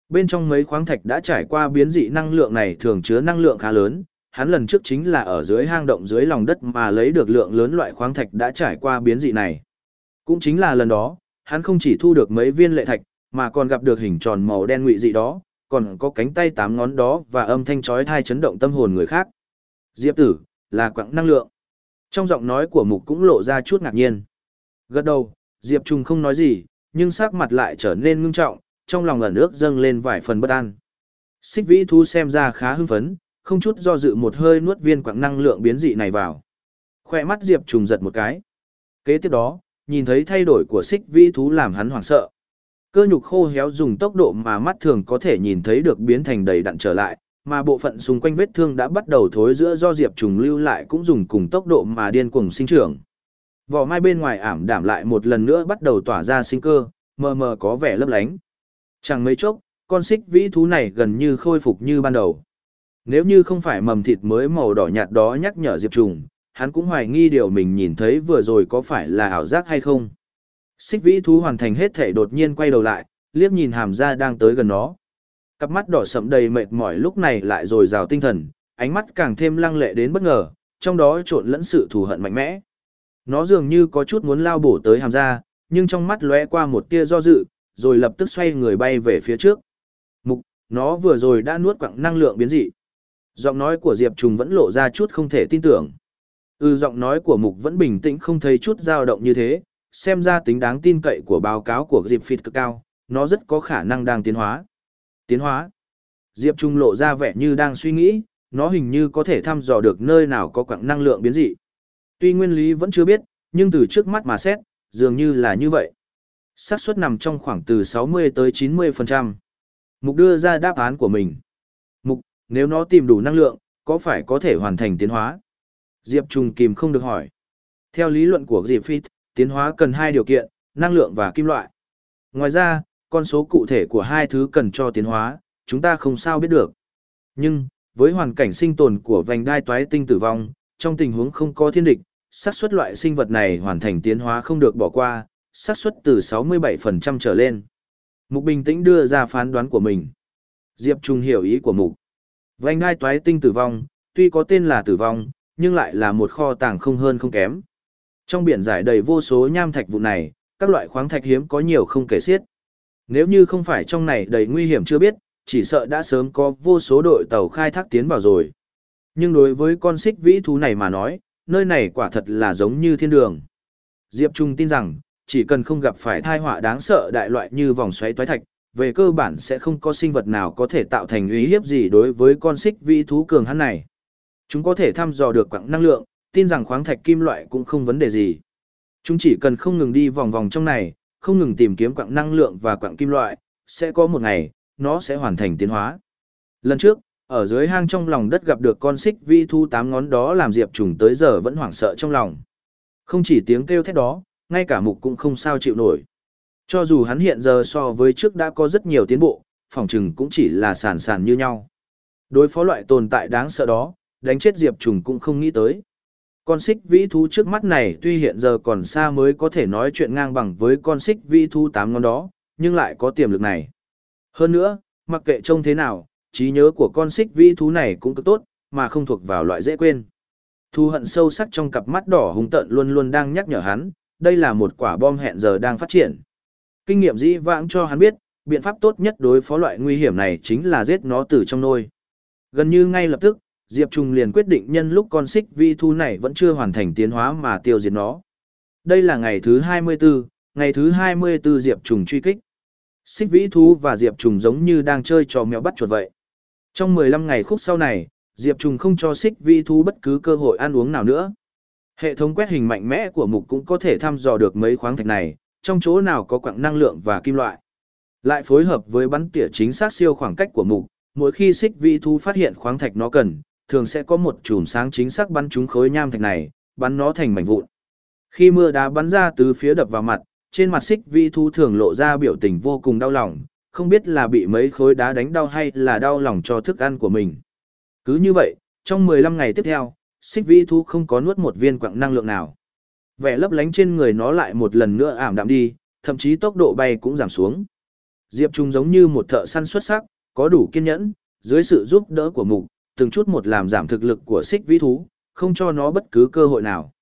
Speaker 1: Bên trong mấy khoáng thạch đã trải qua biến dị năng lượng này thường chứa năng lượng khá lớn, hắn lần trước chính là ở dưới hang động dưới lòng đất mà lấy được lượng lớn loại khoáng thạch đã trải qua biến dị này. Cũng chính là lần đó, hắn không chỉ thu được mấy viên lệ thạch, mà còn gặp được hình tròn màu đen ngụy dị đó, còn có cánh tay tám ngón đó và âm thanh chói tai chấn động tâm hồn người khác. Diệp tử, là quặng năng lượng. Trong giọng nói của mục cũng lộ ra chút ngạc nhiên. Gật đầu, Diệp Trung không nói gì, nhưng sắc mặt lại trở nên ngưng trọng, trong lòng ẩn ước dâng lên vài phần bất an. Xích vĩ Thú xem ra khá hưng phấn, không chút do dự một hơi nuốt viên quặng năng lượng biến dị này vào. Khoe mắt Diệp trùng giật một cái. Kế tiếp đó, nhìn thấy thay đổi của xích vĩ thú làm hắn hoảng sợ. Cơ nhục khô héo dùng tốc độ mà mắt thường có thể nhìn thấy được biến thành đầy đặn trở lại, mà bộ phận xung quanh vết thương đã bắt đầu thối giữa do diệp trùng lưu lại cũng dùng cùng tốc độ mà điên cuồng sinh trưởng. Vỏ mai bên ngoài ảm đảm lại một lần nữa bắt đầu tỏa ra sinh cơ, mờ mờ có vẻ lấp lánh. Chẳng mấy chốc, con xích vĩ thú này gần như khôi phục như ban đầu. Nếu như không phải mầm thịt mới màu đỏ nhạt đó nhắc nhở Diệp Trùng, hắn cũng hoài nghi điều mình nhìn thấy vừa rồi có phải là ảo giác hay không. Xích vĩ thú hoàn thành hết thể đột nhiên quay đầu lại, liếc nhìn hàm ra đang tới gần nó. Cặp mắt đỏ sậm đầy mệt mỏi lúc này lại rồi rào tinh thần, ánh mắt càng thêm lăng lệ đến bất ngờ, trong đó trộn lẫn sự thù hận mạnh mẽ. Nó dường như có chút muốn lao bổ tới hàm ra, nhưng trong mắt lóe qua một tia do dự, rồi lập tức xoay người bay về phía trước. Mục, nó vừa rồi đã nuốt quặng năng lượng biến dị. Giọng nói của Diệp Trùng vẫn lộ ra chút không thể tin tưởng. Ừ giọng nói của Mục vẫn bình tĩnh không thấy chút dao động như thế, xem ra tính đáng tin cậy của báo cáo của Diệp Phịt cực cao, nó rất có khả năng đang tiến hóa. Tiến hóa. Diệp Trung lộ ra vẻ như đang suy nghĩ, nó hình như có thể thăm dò được nơi nào có quặng năng lượng biến dị. Tuy nguyên lý vẫn chưa biết, nhưng từ trước mắt mà xét, dường như là như vậy. xác suất nằm trong khoảng từ 60 tới 90%. Mục đưa ra đáp án của mình. Mục, nếu nó tìm đủ năng lượng, có phải có thể hoàn thành tiến hóa? Diệp trùng kìm không được hỏi. Theo lý luận của Diệp Phít, tiến hóa cần hai điều kiện, năng lượng và kim loại. Ngoài ra, con số cụ thể của hai thứ cần cho tiến hóa, chúng ta không sao biết được. Nhưng, với hoàn cảnh sinh tồn của vành đai toái tinh tử vong, trong tình huống không có thiên địch, xác suất loại sinh vật này hoàn thành tiến hóa không được bỏ qua, xác suất từ 67% trở lên. Mục bình tĩnh đưa ra phán đoán của mình. Diệp Trung hiểu ý của Mục. Vành ngai toái tinh tử vong, tuy có tên là tử vong, nhưng lại là một kho tàng không hơn không kém. Trong biển giải đầy vô số nham thạch vụ này, các loại khoáng thạch hiếm có nhiều không kể xiết. Nếu như không phải trong này đầy nguy hiểm chưa biết, chỉ sợ đã sớm có vô số đội tàu khai thác tiến vào rồi. Nhưng đối với con xích vĩ thú này mà nói, nơi này quả thật là giống như thiên đường. Diệp Trung tin rằng, chỉ cần không gặp phải thai họa đáng sợ đại loại như vòng xoáy toái thạch, về cơ bản sẽ không có sinh vật nào có thể tạo thành uy hiếp gì đối với con xích vĩ thú cường hắn này. Chúng có thể thăm dò được quặng năng lượng, tin rằng khoáng thạch kim loại cũng không vấn đề gì. Chúng chỉ cần không ngừng đi vòng vòng trong này, không ngừng tìm kiếm quặng năng lượng và quặng kim loại, sẽ có một ngày, nó sẽ hoàn thành tiến hóa. Lần trước, ở dưới hang trong lòng đất gặp được con xích vi thu tám ngón đó làm diệp trùng tới giờ vẫn hoảng sợ trong lòng. Không chỉ tiếng kêu thét đó, ngay cả mục cũng không sao chịu nổi. Cho dù hắn hiện giờ so với trước đã có rất nhiều tiến bộ, phòng trừng cũng chỉ là sàn sàn như nhau. Đối phó loại tồn tại đáng sợ đó, đánh chết diệp trùng cũng không nghĩ tới. Con xích vĩ thú trước mắt này tuy hiện giờ còn xa mới có thể nói chuyện ngang bằng với con xích vĩ thú tám ngón đó, nhưng lại có tiềm lực này. Hơn nữa, mặc kệ trông thế nào, trí nhớ của con xích vĩ thú này cũng cực tốt, mà không thuộc vào loại dễ quên. Thu hận sâu sắc trong cặp mắt đỏ hung tợn luôn luôn đang nhắc nhở hắn, đây là một quả bom hẹn giờ đang phát triển. Kinh nghiệm dĩ vãng cho hắn biết, biện pháp tốt nhất đối phó loại nguy hiểm này chính là giết nó từ trong nôi. Gần như ngay lập tức, Diệp Trung liền quyết định nhân lúc con xích vi thu này vẫn chưa hoàn thành tiến hóa mà tiêu diệt nó. Đây là ngày thứ 24, ngày thứ 24 Diệp Trùng truy kích. Xích vĩ thú và Diệp Trùng giống như đang chơi trò mèo bắt chuột vậy. Trong 15 ngày khúc sau này, Diệp Trùng không cho xích Vi thú bất cứ cơ hội ăn uống nào nữa. Hệ thống quét hình mạnh mẽ của mục cũng có thể thăm dò được mấy khoáng thạch này, trong chỗ nào có quặng năng lượng và kim loại. Lại phối hợp với bắn tỉa chính xác siêu khoảng cách của mục, mỗi khi xích Vi thú phát hiện khoáng thạch nó cần, thường sẽ có một chùm sáng chính xác bắn trúng khối nham thạch này, bắn nó thành mảnh vụn. Khi mưa đá bắn ra từ phía đập vào mặt, trên mặt xích vi Thú thường lộ ra biểu tình vô cùng đau lòng, không biết là bị mấy khối đá đánh đau hay là đau lòng cho thức ăn của mình. Cứ như vậy, trong 15 ngày tiếp theo, xích vi Thú không có nuốt một viên quặng năng lượng nào. Vẻ lấp lánh trên người nó lại một lần nữa ảm đạm đi, thậm chí tốc độ bay cũng giảm xuống. Diệp Trung giống như một thợ săn xuất sắc, có đủ kiên nhẫn, dưới sự giúp đỡ của mục, từng chút một làm giảm thực lực của xích vĩ thú, không cho nó bất cứ cơ hội nào.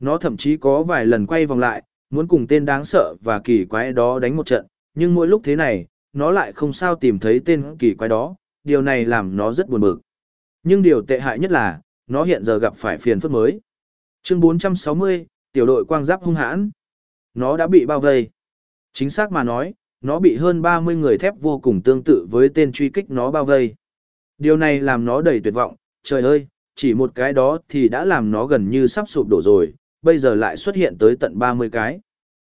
Speaker 1: Nó thậm chí có vài lần quay vòng lại, muốn cùng tên đáng sợ và kỳ quái đó đánh một trận, nhưng mỗi lúc thế này, nó lại không sao tìm thấy tên kỳ quái đó, điều này làm nó rất buồn bực. Nhưng điều tệ hại nhất là, nó hiện giờ gặp phải phiền phức mới. Chương 460, tiểu đội quang giáp hung hãn. Nó đã bị bao vây. Chính xác mà nói, nó bị hơn 30 người thép vô cùng tương tự với tên truy kích nó bao vây. Điều này làm nó đầy tuyệt vọng, trời ơi, chỉ một cái đó thì đã làm nó gần như sắp sụp đổ rồi, bây giờ lại xuất hiện tới tận 30 cái.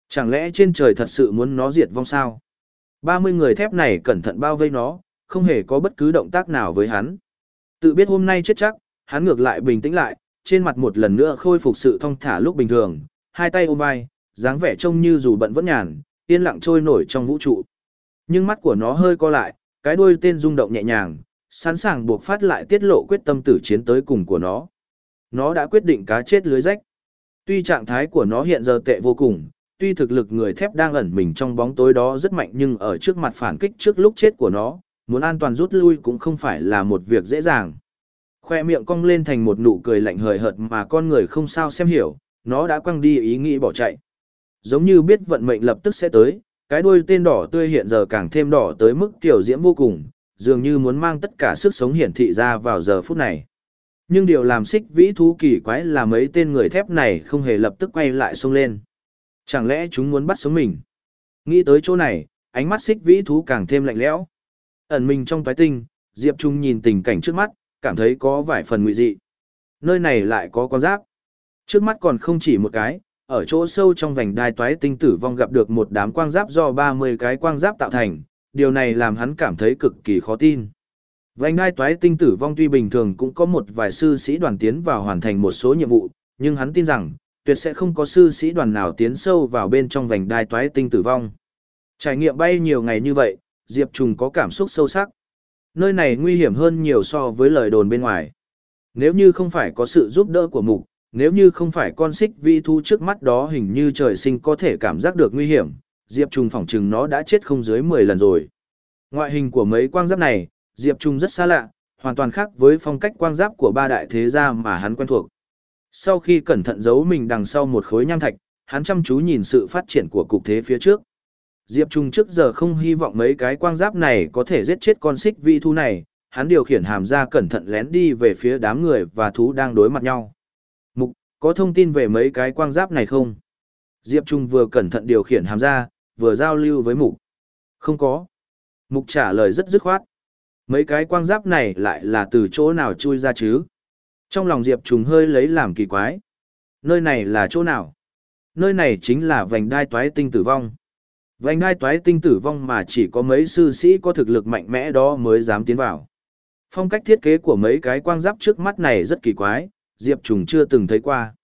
Speaker 1: Chẳng lẽ trên trời thật sự muốn nó diệt vong sao? 30 người thép này cẩn thận bao vây nó, không hề có bất cứ động tác nào với hắn. Tự biết hôm nay chết chắc, hắn ngược lại bình tĩnh lại, trên mặt một lần nữa khôi phục sự thong thả lúc bình thường, hai tay ôm vai, dáng vẻ trông như dù bận vẫn nhàn, yên lặng trôi nổi trong vũ trụ. Nhưng mắt của nó hơi co lại, cái đuôi tên rung động nhẹ nhàng, sẵn sàng buộc phát lại tiết lộ quyết tâm tử chiến tới cùng của nó. Nó đã quyết định cá chết lưới rách. Tuy trạng thái của nó hiện giờ tệ vô cùng, tuy thực lực người thép đang ẩn mình trong bóng tối đó rất mạnh nhưng ở trước mặt phản kích trước lúc chết của nó, muốn an toàn rút lui cũng không phải là một việc dễ dàng. Khoe miệng cong lên thành một nụ cười lạnh hời hợt mà con người không sao xem hiểu, nó đã quăng đi ý nghĩ bỏ chạy. Giống như biết vận mệnh lập tức sẽ tới, cái đuôi tên đỏ tươi hiện giờ càng thêm đỏ tới mức tiểu diễm vô cùng, dường như muốn mang tất cả sức sống hiển thị ra vào giờ phút này. Nhưng điều làm xích vĩ thú kỳ quái là mấy tên người thép này không hề lập tức quay lại xông lên. Chẳng lẽ chúng muốn bắt sống mình? Nghĩ tới chỗ này, ánh mắt xích vĩ thú càng thêm lạnh lẽo. Ẩn mình trong toái tinh, Diệp Trung nhìn tình cảnh trước mắt, cảm thấy có vài phần nguy dị. Nơi này lại có con giáp. Trước mắt còn không chỉ một cái, ở chỗ sâu trong vành đai toái tinh tử vong gặp được một đám quang giáp do 30 cái quang giáp tạo thành, điều này làm hắn cảm thấy cực kỳ khó tin. Vành đai toái tinh tử vong tuy bình thường cũng có một vài sư sĩ đoàn tiến vào hoàn thành một số nhiệm vụ, nhưng hắn tin rằng, tuyệt sẽ không có sư sĩ đoàn nào tiến sâu vào bên trong vành đai toái tinh tử vong. Trải nghiệm bay nhiều ngày như vậy, Diệp Trùng có cảm xúc sâu sắc. Nơi này nguy hiểm hơn nhiều so với lời đồn bên ngoài. Nếu như không phải có sự giúp đỡ của mục, nếu như không phải con xích vi thu trước mắt đó hình như trời sinh có thể cảm giác được nguy hiểm, Diệp Trùng phỏng chừng nó đã chết không dưới 10 lần rồi. Ngoại hình của mấy quang giáp này, Diệp Trùng rất xa lạ, hoàn toàn khác với phong cách quang giáp của ba đại thế gia mà hắn quen thuộc. Sau khi cẩn thận giấu mình đằng sau một khối nham thạch, hắn chăm chú nhìn sự phát triển của cục thế phía trước. Diệp Trung trước giờ không hy vọng mấy cái quang giáp này có thể giết chết con xích vi thú này, hắn điều khiển hàm ra cẩn thận lén đi về phía đám người và thú đang đối mặt nhau. Mục, có thông tin về mấy cái quang giáp này không? Diệp Trung vừa cẩn thận điều khiển hàm ra, vừa giao lưu với Mục. Không có. Mục trả lời rất dứt khoát. Mấy cái quang giáp này lại là từ chỗ nào chui ra chứ? Trong lòng Diệp Trùng hơi lấy làm kỳ quái. Nơi này là chỗ nào? Nơi này chính là vành đai toái tinh tử vong. Vành đai toái tinh tử vong mà chỉ có mấy sư sĩ có thực lực mạnh mẽ đó mới dám tiến vào. Phong cách thiết kế của mấy cái quang giáp trước mắt này rất kỳ quái, Diệp Trùng chưa từng thấy qua.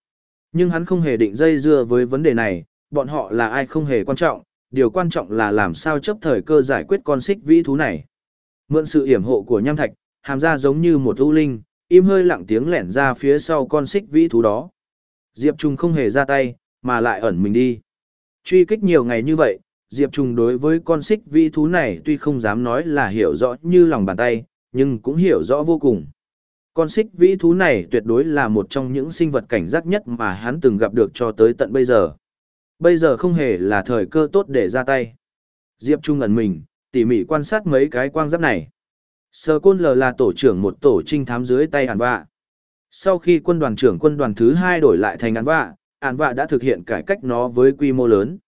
Speaker 1: Nhưng hắn không hề định dây dưa với vấn đề này, bọn họ là ai không hề quan trọng, điều quan trọng là làm sao chấp thời cơ giải quyết con xích vĩ thú này. Mượn sự yểm hộ của nham thạch, hàm ra giống như một ưu linh, im hơi lặng tiếng lẻn ra phía sau con xích vĩ thú đó. Diệp Trung không hề ra tay, mà lại ẩn mình đi. Truy kích nhiều ngày như vậy, Diệp Trung đối với con xích vĩ thú này tuy không dám nói là hiểu rõ như lòng bàn tay, nhưng cũng hiểu rõ vô cùng. Con xích vĩ thú này tuyệt đối là một trong những sinh vật cảnh giác nhất mà hắn từng gặp được cho tới tận bây giờ. Bây giờ không hề là thời cơ tốt để ra tay. Diệp Trung ẩn mình, tỉ mỉ quan sát mấy cái quang giáp này. Sơ Côn Lờ là tổ trưởng một tổ trinh thám dưới tay Ản Vạ. Sau khi quân đoàn trưởng quân đoàn thứ hai đổi lại thành Ản Vạ, Ản Vạ đã thực hiện cải cách nó với quy mô lớn.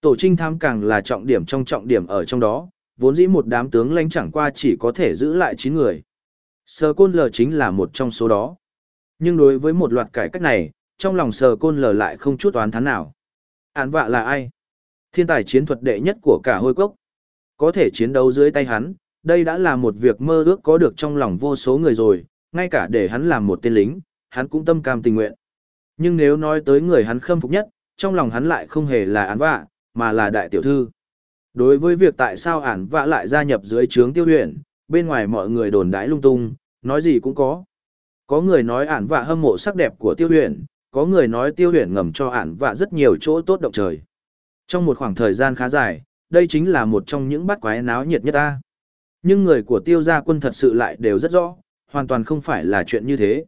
Speaker 1: Tổ trinh thám càng là trọng điểm trong trọng điểm ở trong đó, vốn dĩ một đám tướng lãnh chẳng qua chỉ có thể giữ lại 9 người. Sờ côn lờ chính là một trong số đó. Nhưng đối với một loạt cải cách này, trong lòng sờ côn lờ lại không chút oán thán nào. Án vạ là ai? Thiên tài chiến thuật đệ nhất của cả hôi cốc. Có thể chiến đấu dưới tay hắn, đây đã là một việc mơ ước có được trong lòng vô số người rồi, ngay cả để hắn làm một tên lính, hắn cũng tâm cam tình nguyện. Nhưng nếu nói tới người hắn khâm phục nhất, trong lòng hắn lại không hề là án vạ, mà là đại tiểu thư. Đối với việc tại sao Án vạ lại gia nhập dưới trướng tiêu huyền, bên ngoài mọi người đồn đãi lung tung, nói gì cũng có. Có người nói Án vạ hâm mộ sắc đẹp của tiêu huyền, có người nói tiêu huyền ngầm cho Án vạ rất nhiều chỗ tốt động trời. Trong một khoảng thời gian khá dài, đây chính là một trong những bát quái náo nhiệt nhất ta. Nhưng người của tiêu gia quân thật sự lại đều rất rõ, hoàn toàn không phải là chuyện như thế.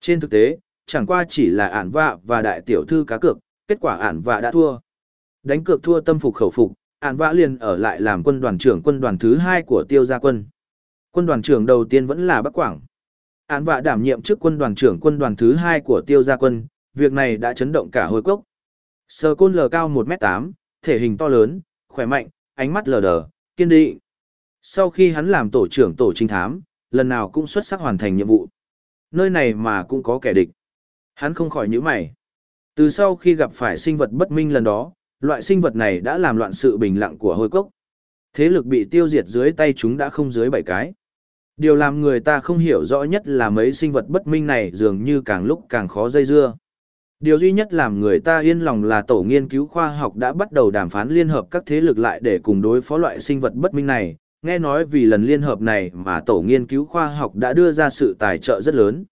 Speaker 1: Trên thực tế, chẳng qua chỉ là ản vạ và đại tiểu thư cá cược, kết quả ản vạ đã thua. Đánh cược thua tâm phục khẩu phục, ản vạ liền ở lại làm quân đoàn trưởng quân đoàn thứ hai của tiêu gia quân. Quân đoàn trưởng đầu tiên vẫn là Bắc Quảng. Ản vạ đảm nhiệm chức quân đoàn trưởng quân đoàn thứ hai của tiêu gia quân, việc này đã chấn động cả hồi cốc. Sờ côn lờ cao 1m8, thể hình to lớn, khỏe mạnh, ánh mắt lờ đờ, kiên định. Sau khi hắn làm tổ trưởng tổ trinh thám, lần nào cũng xuất sắc hoàn thành nhiệm vụ. nơi này mà cũng có kẻ địch. Hắn không khỏi nhíu mày. Từ sau khi gặp phải sinh vật bất minh lần đó, loại sinh vật này đã làm loạn sự bình lặng của hôi cốc. Thế lực bị tiêu diệt dưới tay chúng đã không dưới bảy cái. Điều làm người ta không hiểu rõ nhất là mấy sinh vật bất minh này dường như càng lúc càng khó dây dưa. Điều duy nhất làm người ta yên lòng là tổ nghiên cứu khoa học đã bắt đầu đàm phán liên hợp các thế lực lại để cùng đối phó loại sinh vật bất minh này. Nghe nói vì lần liên hợp này mà tổ nghiên cứu khoa học đã đưa ra sự tài trợ rất lớn.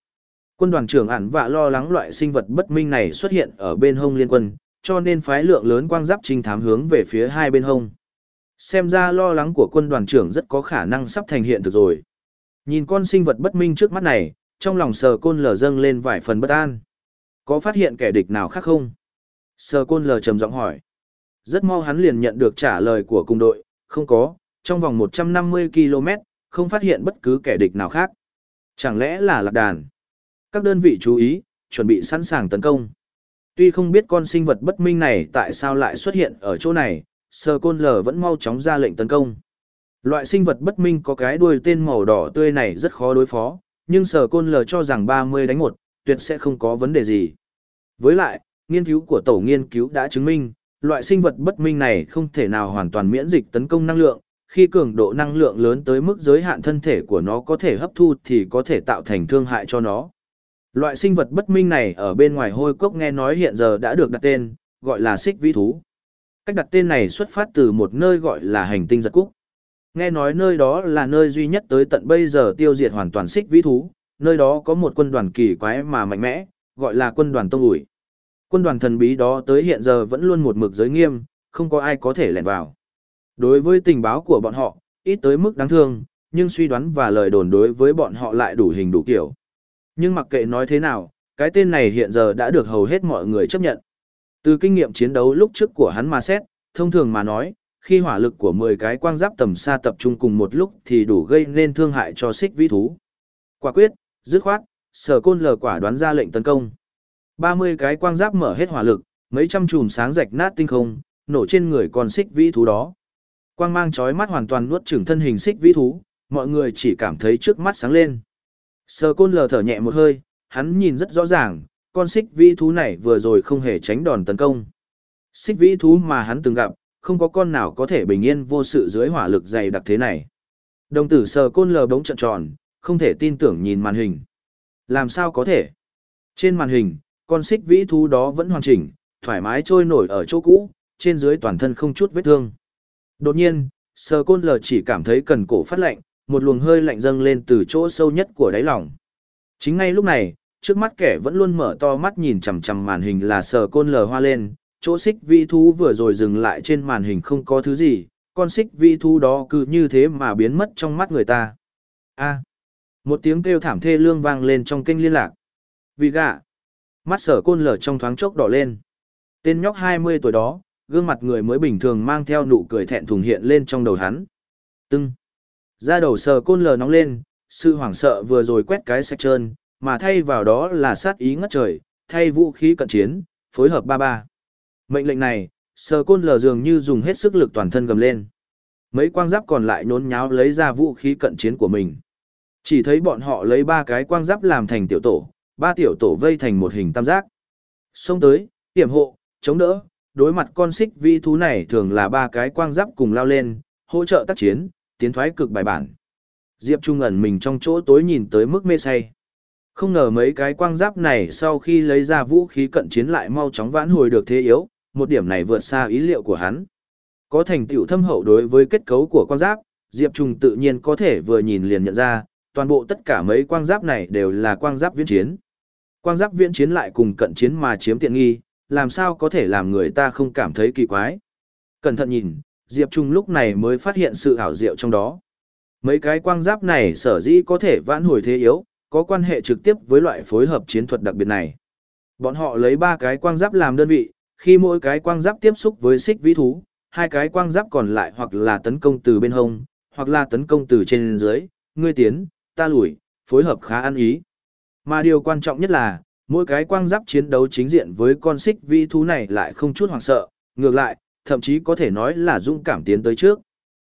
Speaker 1: Quân đoàn trưởng ản vạ lo lắng loại sinh vật bất minh này xuất hiện ở bên hông liên quân, cho nên phái lượng lớn quang giáp trinh thám hướng về phía hai bên hông. Xem ra lo lắng của quân đoàn trưởng rất có khả năng sắp thành hiện thực rồi. Nhìn con sinh vật bất minh trước mắt này, trong lòng sờ côn lờ dâng lên vài phần bất an. Có phát hiện kẻ địch nào khác không? Sờ côn lờ trầm giọng hỏi. Rất mau hắn liền nhận được trả lời của cung đội, không có, trong vòng 150 km, không phát hiện bất cứ kẻ địch nào khác. Chẳng lẽ là lạc đàn? Các đơn vị chú ý, chuẩn bị sẵn sàng tấn công. Tuy không biết con sinh vật bất minh này tại sao lại xuất hiện ở chỗ này, sờ côn lờ vẫn mau chóng ra lệnh tấn công. Loại sinh vật bất minh có cái đuôi tên màu đỏ tươi này rất khó đối phó, nhưng Sơ côn lờ cho rằng 30 đánh 1, tuyệt sẽ không có vấn đề gì. Với lại, nghiên cứu của tổ nghiên cứu đã chứng minh, loại sinh vật bất minh này không thể nào hoàn toàn miễn dịch tấn công năng lượng, khi cường độ năng lượng lớn tới mức giới hạn thân thể của nó có thể hấp thu thì có thể tạo thành thương hại cho nó. Loại sinh vật bất minh này ở bên ngoài hôi cốc nghe nói hiện giờ đã được đặt tên, gọi là xích vĩ thú. Cách đặt tên này xuất phát từ một nơi gọi là hành tinh giật cúc. Nghe nói nơi đó là nơi duy nhất tới tận bây giờ tiêu diệt hoàn toàn xích vĩ thú, nơi đó có một quân đoàn kỳ quái mà mạnh mẽ, gọi là quân đoàn tông ủi. Quân đoàn thần bí đó tới hiện giờ vẫn luôn một mực giới nghiêm, không có ai có thể lẻn vào. Đối với tình báo của bọn họ, ít tới mức đáng thương, nhưng suy đoán và lời đồn đối với bọn họ lại đủ hình đủ kiểu. Nhưng mặc kệ nói thế nào, cái tên này hiện giờ đã được hầu hết mọi người chấp nhận. Từ kinh nghiệm chiến đấu lúc trước của hắn mà xét, thông thường mà nói, khi hỏa lực của 10 cái quang giáp tầm xa tập trung cùng một lúc thì đủ gây nên thương hại cho xích vĩ thú. Quả quyết, dứt khoát, sở côn lờ quả đoán ra lệnh tấn công. 30 cái quang giáp mở hết hỏa lực, mấy trăm chùm sáng rạch nát tinh không, nổ trên người con xích vĩ thú đó. Quang mang chói mắt hoàn toàn nuốt chửng thân hình xích vĩ thú, mọi người chỉ cảm thấy trước mắt sáng lên. Sơ côn lờ thở nhẹ một hơi, hắn nhìn rất rõ ràng, con xích vĩ thú này vừa rồi không hề tránh đòn tấn công. Xích vĩ thú mà hắn từng gặp, không có con nào có thể bình yên vô sự dưới hỏa lực dày đặc thế này. Đồng tử sờ côn lờ bóng trận tròn, không thể tin tưởng nhìn màn hình. Làm sao có thể? Trên màn hình, con xích vĩ thú đó vẫn hoàn chỉnh, thoải mái trôi nổi ở chỗ cũ, trên dưới toàn thân không chút vết thương. Đột nhiên, sờ côn lờ chỉ cảm thấy cần cổ phát lạnh, một luồng hơi lạnh dâng lên từ chỗ sâu nhất của đáy lòng. Chính ngay lúc này, trước mắt kẻ vẫn luôn mở to mắt nhìn chằm chằm màn hình là sờ côn lờ hoa lên, chỗ xích vi thú vừa rồi dừng lại trên màn hình không có thứ gì, con xích vi thú đó cứ như thế mà biến mất trong mắt người ta. A. một tiếng kêu thảm thê lương vang lên trong kênh liên lạc. Vì gạ. Mắt sở côn lở trong thoáng chốc đỏ lên. Tên nhóc 20 tuổi đó, gương mặt người mới bình thường mang theo nụ cười thẹn thùng hiện lên trong đầu hắn. Tưng. Ra đầu sờ côn lờ nóng lên, sự hoảng sợ vừa rồi quét cái sạch trơn, mà thay vào đó là sát ý ngất trời, thay vũ khí cận chiến, phối hợp ba ba. Mệnh lệnh này, sờ côn lờ dường như dùng hết sức lực toàn thân gầm lên. Mấy quang giáp còn lại nhốn nháo lấy ra vũ khí cận chiến của mình. Chỉ thấy bọn họ lấy ba cái quang giáp làm thành tiểu tổ, ba tiểu tổ vây thành một hình tam giác. Xông tới, tiểm hộ, chống đỡ, đối mặt con xích vi thú này thường là ba cái quang giáp cùng lao lên, hỗ trợ tác chiến, tiến thoái cực bài bản. Diệp Trung ẩn mình trong chỗ tối nhìn tới mức mê say. Không ngờ mấy cái quang giáp này sau khi lấy ra vũ khí cận chiến lại mau chóng vãn hồi được thế yếu, một điểm này vượt xa ý liệu của hắn. Có thành tựu thâm hậu đối với kết cấu của quang giáp, Diệp Trung tự nhiên có thể vừa nhìn liền nhận ra, toàn bộ tất cả mấy quang giáp này đều là quang giáp viễn chiến. Quang giáp viễn chiến lại cùng cận chiến mà chiếm tiện nghi, làm sao có thể làm người ta không cảm thấy kỳ quái. Cẩn thận nhìn, Diệp Trung lúc này mới phát hiện sự ảo diệu trong đó. Mấy cái quang giáp này sở dĩ có thể vãn hồi thế yếu, có quan hệ trực tiếp với loại phối hợp chiến thuật đặc biệt này. Bọn họ lấy ba cái quang giáp làm đơn vị, khi mỗi cái quang giáp tiếp xúc với xích vĩ thú, hai cái quang giáp còn lại hoặc là tấn công từ bên hông, hoặc là tấn công từ trên dưới, ngươi tiến, ta lùi, phối hợp khá ăn ý. Mà điều quan trọng nhất là, mỗi cái quang giáp chiến đấu chính diện với con xích vĩ thú này lại không chút hoảng sợ, ngược lại, thậm chí có thể nói là dũng cảm tiến tới trước.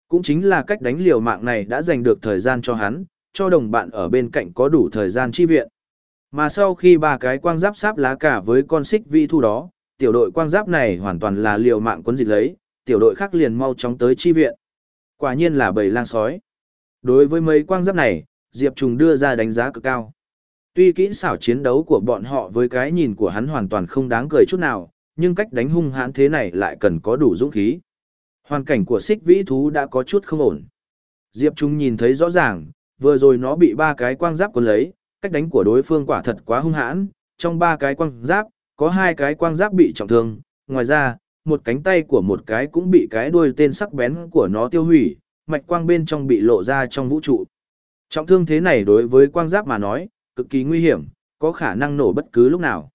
Speaker 1: Cũng chính là cách đánh liều mạng này đã giành được thời gian cho hắn, cho đồng bạn ở bên cạnh có đủ thời gian chi viện. Mà sau khi ba cái quang giáp sáp lá cả với con xích vĩ thú đó, tiểu đội quang giáp này hoàn toàn là liều mạng quấn dịch lấy, tiểu đội khác liền mau chóng tới chi viện. Quả nhiên là bầy lang sói. Đối với mấy quang giáp này, Diệp Trùng đưa ra đánh giá cực cao. Tuy kỹ xảo chiến đấu của bọn họ với cái nhìn của hắn hoàn toàn không đáng cười chút nào, nhưng cách đánh hung hãn thế này lại cần có đủ dũng khí. Hoàn cảnh của xích vĩ thú đã có chút không ổn. Diệp Trung nhìn thấy rõ ràng, vừa rồi nó bị ba cái quang giáp cuốn lấy, cách đánh của đối phương quả thật quá hung hãn, trong ba cái quang giáp, có hai cái quang giáp bị trọng thương, ngoài ra, một cánh tay của một cái cũng bị cái đuôi tên sắc bén của nó tiêu hủy, mạch quang bên trong bị lộ ra trong vũ trụ. Trọng thương thế này đối với quang giáp mà nói, cực kỳ nguy hiểm, có khả năng nổ bất cứ lúc nào.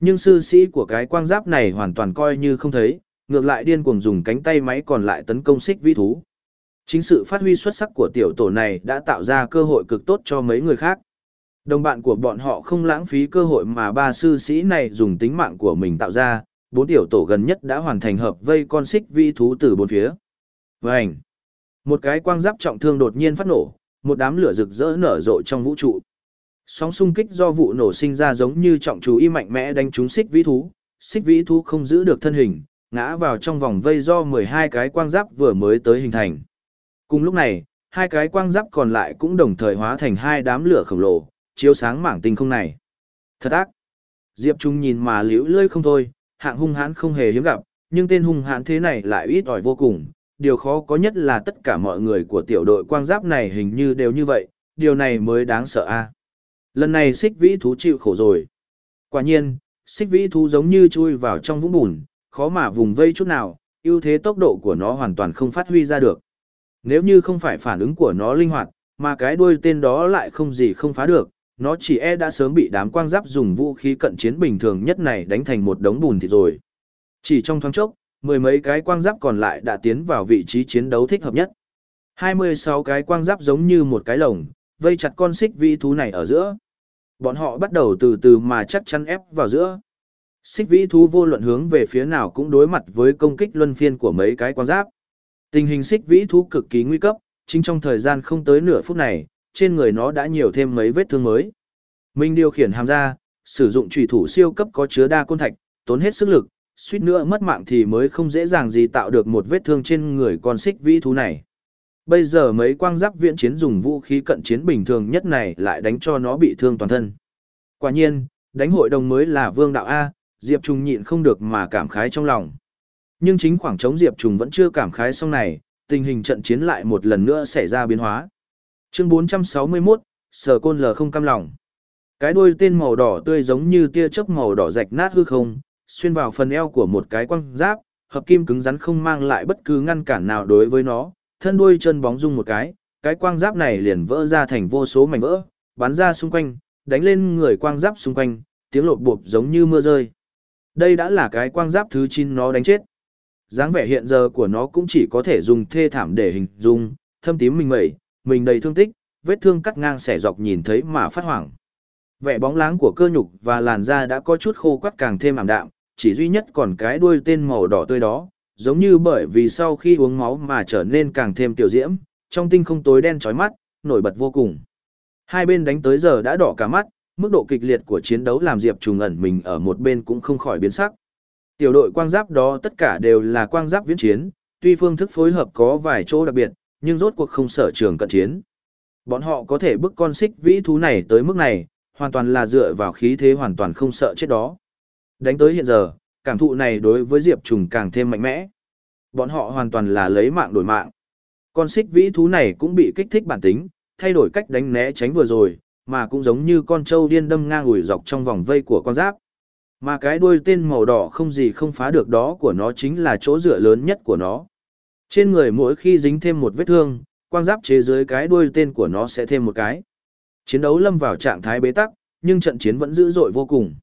Speaker 1: Nhưng sư sĩ của cái quang giáp này hoàn toàn coi như không thấy, ngược lại điên cuồng dùng cánh tay máy còn lại tấn công xích vĩ thú. Chính sự phát huy xuất sắc của tiểu tổ này đã tạo ra cơ hội cực tốt cho mấy người khác. Đồng bạn của bọn họ không lãng phí cơ hội mà ba sư sĩ này dùng tính mạng của mình tạo ra, bốn tiểu tổ gần nhất đã hoàn thành hợp vây con xích vĩ thú từ bốn phía. Vành! Một cái quang giáp trọng thương đột nhiên phát nổ, một đám lửa rực rỡ nở rộ trong vũ trụ. Sóng xung kích do vụ nổ sinh ra giống như trọng chú y mạnh mẽ đánh trúng xích vĩ thú, xích vĩ thú không giữ được thân hình, ngã vào trong vòng vây do 12 cái quang giáp vừa mới tới hình thành. Cùng lúc này, hai cái quang giáp còn lại cũng đồng thời hóa thành hai đám lửa khổng lồ, chiếu sáng mảng tinh không này. Thật ác. Diệp Trung nhìn mà liễu lơi không thôi, hạng hung hãn không hề hiếm gặp, nhưng tên hung hãn thế này lại ít ỏi vô cùng. Điều khó có nhất là tất cả mọi người của tiểu đội quang giáp này hình như đều như vậy, điều này mới đáng sợ a. Lần này xích vĩ thú chịu khổ rồi. Quả nhiên, xích vĩ thú giống như chui vào trong vũng bùn, khó mà vùng vây chút nào, ưu thế tốc độ của nó hoàn toàn không phát huy ra được. Nếu như không phải phản ứng của nó linh hoạt, mà cái đuôi tên đó lại không gì không phá được, nó chỉ e đã sớm bị đám quang giáp dùng vũ khí cận chiến bình thường nhất này đánh thành một đống bùn thịt rồi. Chỉ trong thoáng chốc, mười mấy cái quang giáp còn lại đã tiến vào vị trí chiến đấu thích hợp nhất. 26 cái quang giáp giống như một cái lồng, vây chặt con xích vĩ thú này ở giữa. Bọn họ bắt đầu từ từ mà chắc chắn ép vào giữa. Xích vĩ thú vô luận hướng về phía nào cũng đối mặt với công kích luân phiên của mấy cái quan giáp. Tình hình xích vĩ thú cực kỳ nguy cấp, chính trong thời gian không tới nửa phút này, trên người nó đã nhiều thêm mấy vết thương mới. Minh điều khiển hàm ra, sử dụng trùy thủ siêu cấp có chứa đa côn thạch, tốn hết sức lực, suýt nữa mất mạng thì mới không dễ dàng gì tạo được một vết thương trên người con xích vĩ thú này. Bây giờ mấy quang giáp viễn chiến dùng vũ khí cận chiến bình thường nhất này lại đánh cho nó bị thương toàn thân. Quả nhiên, đánh hội đồng mới là vương đạo A, Diệp Trùng nhịn không được mà cảm khái trong lòng. Nhưng chính khoảng trống Diệp Trùng vẫn chưa cảm khái xong này, tình hình trận chiến lại một lần nữa xảy ra biến hóa. Chương 461, Sở Côn L không cam lòng. Cái đuôi tên màu đỏ tươi giống như tia chớp màu đỏ rạch nát hư không, xuyên vào phần eo của một cái quang giáp, hợp kim cứng rắn không mang lại bất cứ ngăn cản nào đối với nó, thân đuôi chân bóng rung một cái, cái quang giáp này liền vỡ ra thành vô số mảnh vỡ, bắn ra xung quanh, đánh lên người quang giáp xung quanh, tiếng lột bộp giống như mưa rơi. Đây đã là cái quang giáp thứ 9 nó đánh chết. dáng vẻ hiện giờ của nó cũng chỉ có thể dùng thê thảm để hình dung, thâm tím mình mẩy, mình đầy thương tích, vết thương cắt ngang xẻ dọc nhìn thấy mà phát hoảng. Vẻ bóng láng của cơ nhục và làn da đã có chút khô quắt càng thêm ảm đạm, chỉ duy nhất còn cái đuôi tên màu đỏ tươi đó, giống như bởi vì sau khi uống máu mà trở nên càng thêm tiểu diễm, trong tinh không tối đen chói mắt, nổi bật vô cùng. Hai bên đánh tới giờ đã đỏ cả mắt, mức độ kịch liệt của chiến đấu làm Diệp Trùng ẩn mình ở một bên cũng không khỏi biến sắc. Tiểu đội quang giáp đó tất cả đều là quang giáp viễn chiến, tuy phương thức phối hợp có vài chỗ đặc biệt, nhưng rốt cuộc không sở trường cận chiến. Bọn họ có thể bức con xích vĩ thú này tới mức này, hoàn toàn là dựa vào khí thế hoàn toàn không sợ chết đó. Đánh tới hiện giờ, cảm thụ này đối với Diệp Trùng càng thêm mạnh mẽ. Bọn họ hoàn toàn là lấy mạng đổi mạng. Con xích vĩ thú này cũng bị kích thích bản tính, thay đổi cách đánh né tránh vừa rồi, mà cũng giống như con trâu điên đâm ngang ủi dọc trong vòng vây của con giáp. Mà cái đuôi tên màu đỏ không gì không phá được đó của nó chính là chỗ dựa lớn nhất của nó. Trên người mỗi khi dính thêm một vết thương, quang giáp chế dưới cái đuôi tên của nó sẽ thêm một cái. Chiến đấu lâm vào trạng thái bế tắc, nhưng trận chiến vẫn dữ dội vô cùng.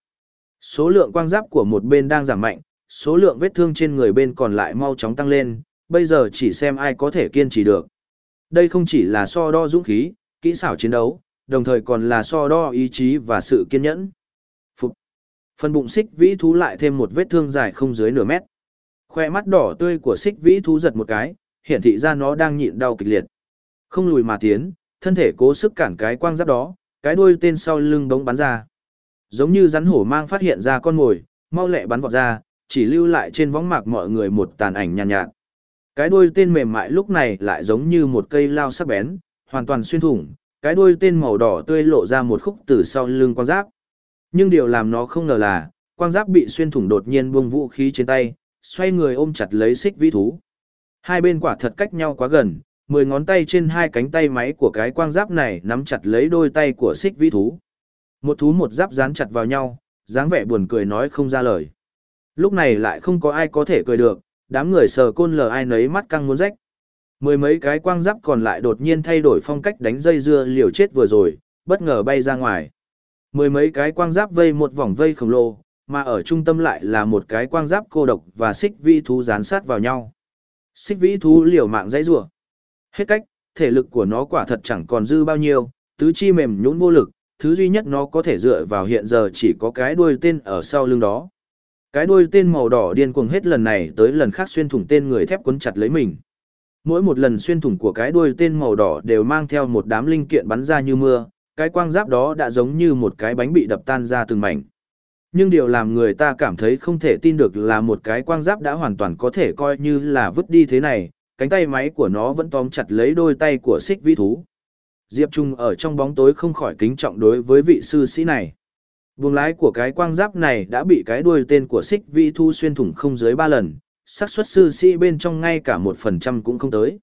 Speaker 1: Số lượng quang giáp của một bên đang giảm mạnh, số lượng vết thương trên người bên còn lại mau chóng tăng lên, bây giờ chỉ xem ai có thể kiên trì được. Đây không chỉ là so đo dũng khí, kỹ xảo chiến đấu, đồng thời còn là so đo ý chí và sự kiên nhẫn. Phục. Phần bụng xích vĩ thú lại thêm một vết thương dài không dưới nửa mét. Khoe mắt đỏ tươi của xích vĩ thú giật một cái, hiển thị ra nó đang nhịn đau kịch liệt. Không lùi mà tiến, thân thể cố sức cản cái quang giáp đó, cái đuôi tên sau lưng bóng bắn ra giống như rắn hổ mang phát hiện ra con mồi, mau lẹ bắn vọt ra, chỉ lưu lại trên võng mạc mọi người một tàn ảnh nhàn nhạt, nhạt. Cái đuôi tên mềm mại lúc này lại giống như một cây lao sắc bén, hoàn toàn xuyên thủng, cái đuôi tên màu đỏ tươi lộ ra một khúc từ sau lưng quang giáp. Nhưng điều làm nó không ngờ là, quang giáp bị xuyên thủng đột nhiên buông vũ khí trên tay, xoay người ôm chặt lấy xích vĩ thú. Hai bên quả thật cách nhau quá gần, mười ngón tay trên hai cánh tay máy của cái quang giáp này nắm chặt lấy đôi tay của xích vĩ thú. Một thú một giáp dán chặt vào nhau, dáng vẻ buồn cười nói không ra lời. Lúc này lại không có ai có thể cười được, đám người sờ côn lờ ai nấy mắt căng muốn rách. Mười mấy cái quang giáp còn lại đột nhiên thay đổi phong cách đánh dây dưa liều chết vừa rồi, bất ngờ bay ra ngoài. Mười mấy cái quang giáp vây một vòng vây khổng lồ, mà ở trung tâm lại là một cái quang giáp cô độc và xích vĩ thú dán sát vào nhau. Xích vĩ thú liều mạng dãy rủa. Hết cách, thể lực của nó quả thật chẳng còn dư bao nhiêu, tứ chi mềm nhũn vô lực, thứ duy nhất nó có thể dựa vào hiện giờ chỉ có cái đuôi tên ở sau lưng đó. Cái đuôi tên màu đỏ điên cuồng hết lần này tới lần khác xuyên thủng tên người thép quấn chặt lấy mình. Mỗi một lần xuyên thủng của cái đuôi tên màu đỏ đều mang theo một đám linh kiện bắn ra như mưa, cái quang giáp đó đã giống như một cái bánh bị đập tan ra từng mảnh. Nhưng điều làm người ta cảm thấy không thể tin được là một cái quang giáp đã hoàn toàn có thể coi như là vứt đi thế này, cánh tay máy của nó vẫn tóm chặt lấy đôi tay của xích vĩ thú. Diệp Trung ở trong bóng tối không khỏi kính trọng đối với vị sư sĩ này. Buông lái của cái quang giáp này đã bị cái đuôi tên của xích vĩ Thu xuyên thủng không dưới ba lần, xác suất sư sĩ bên trong ngay cả một phần trăm cũng không tới.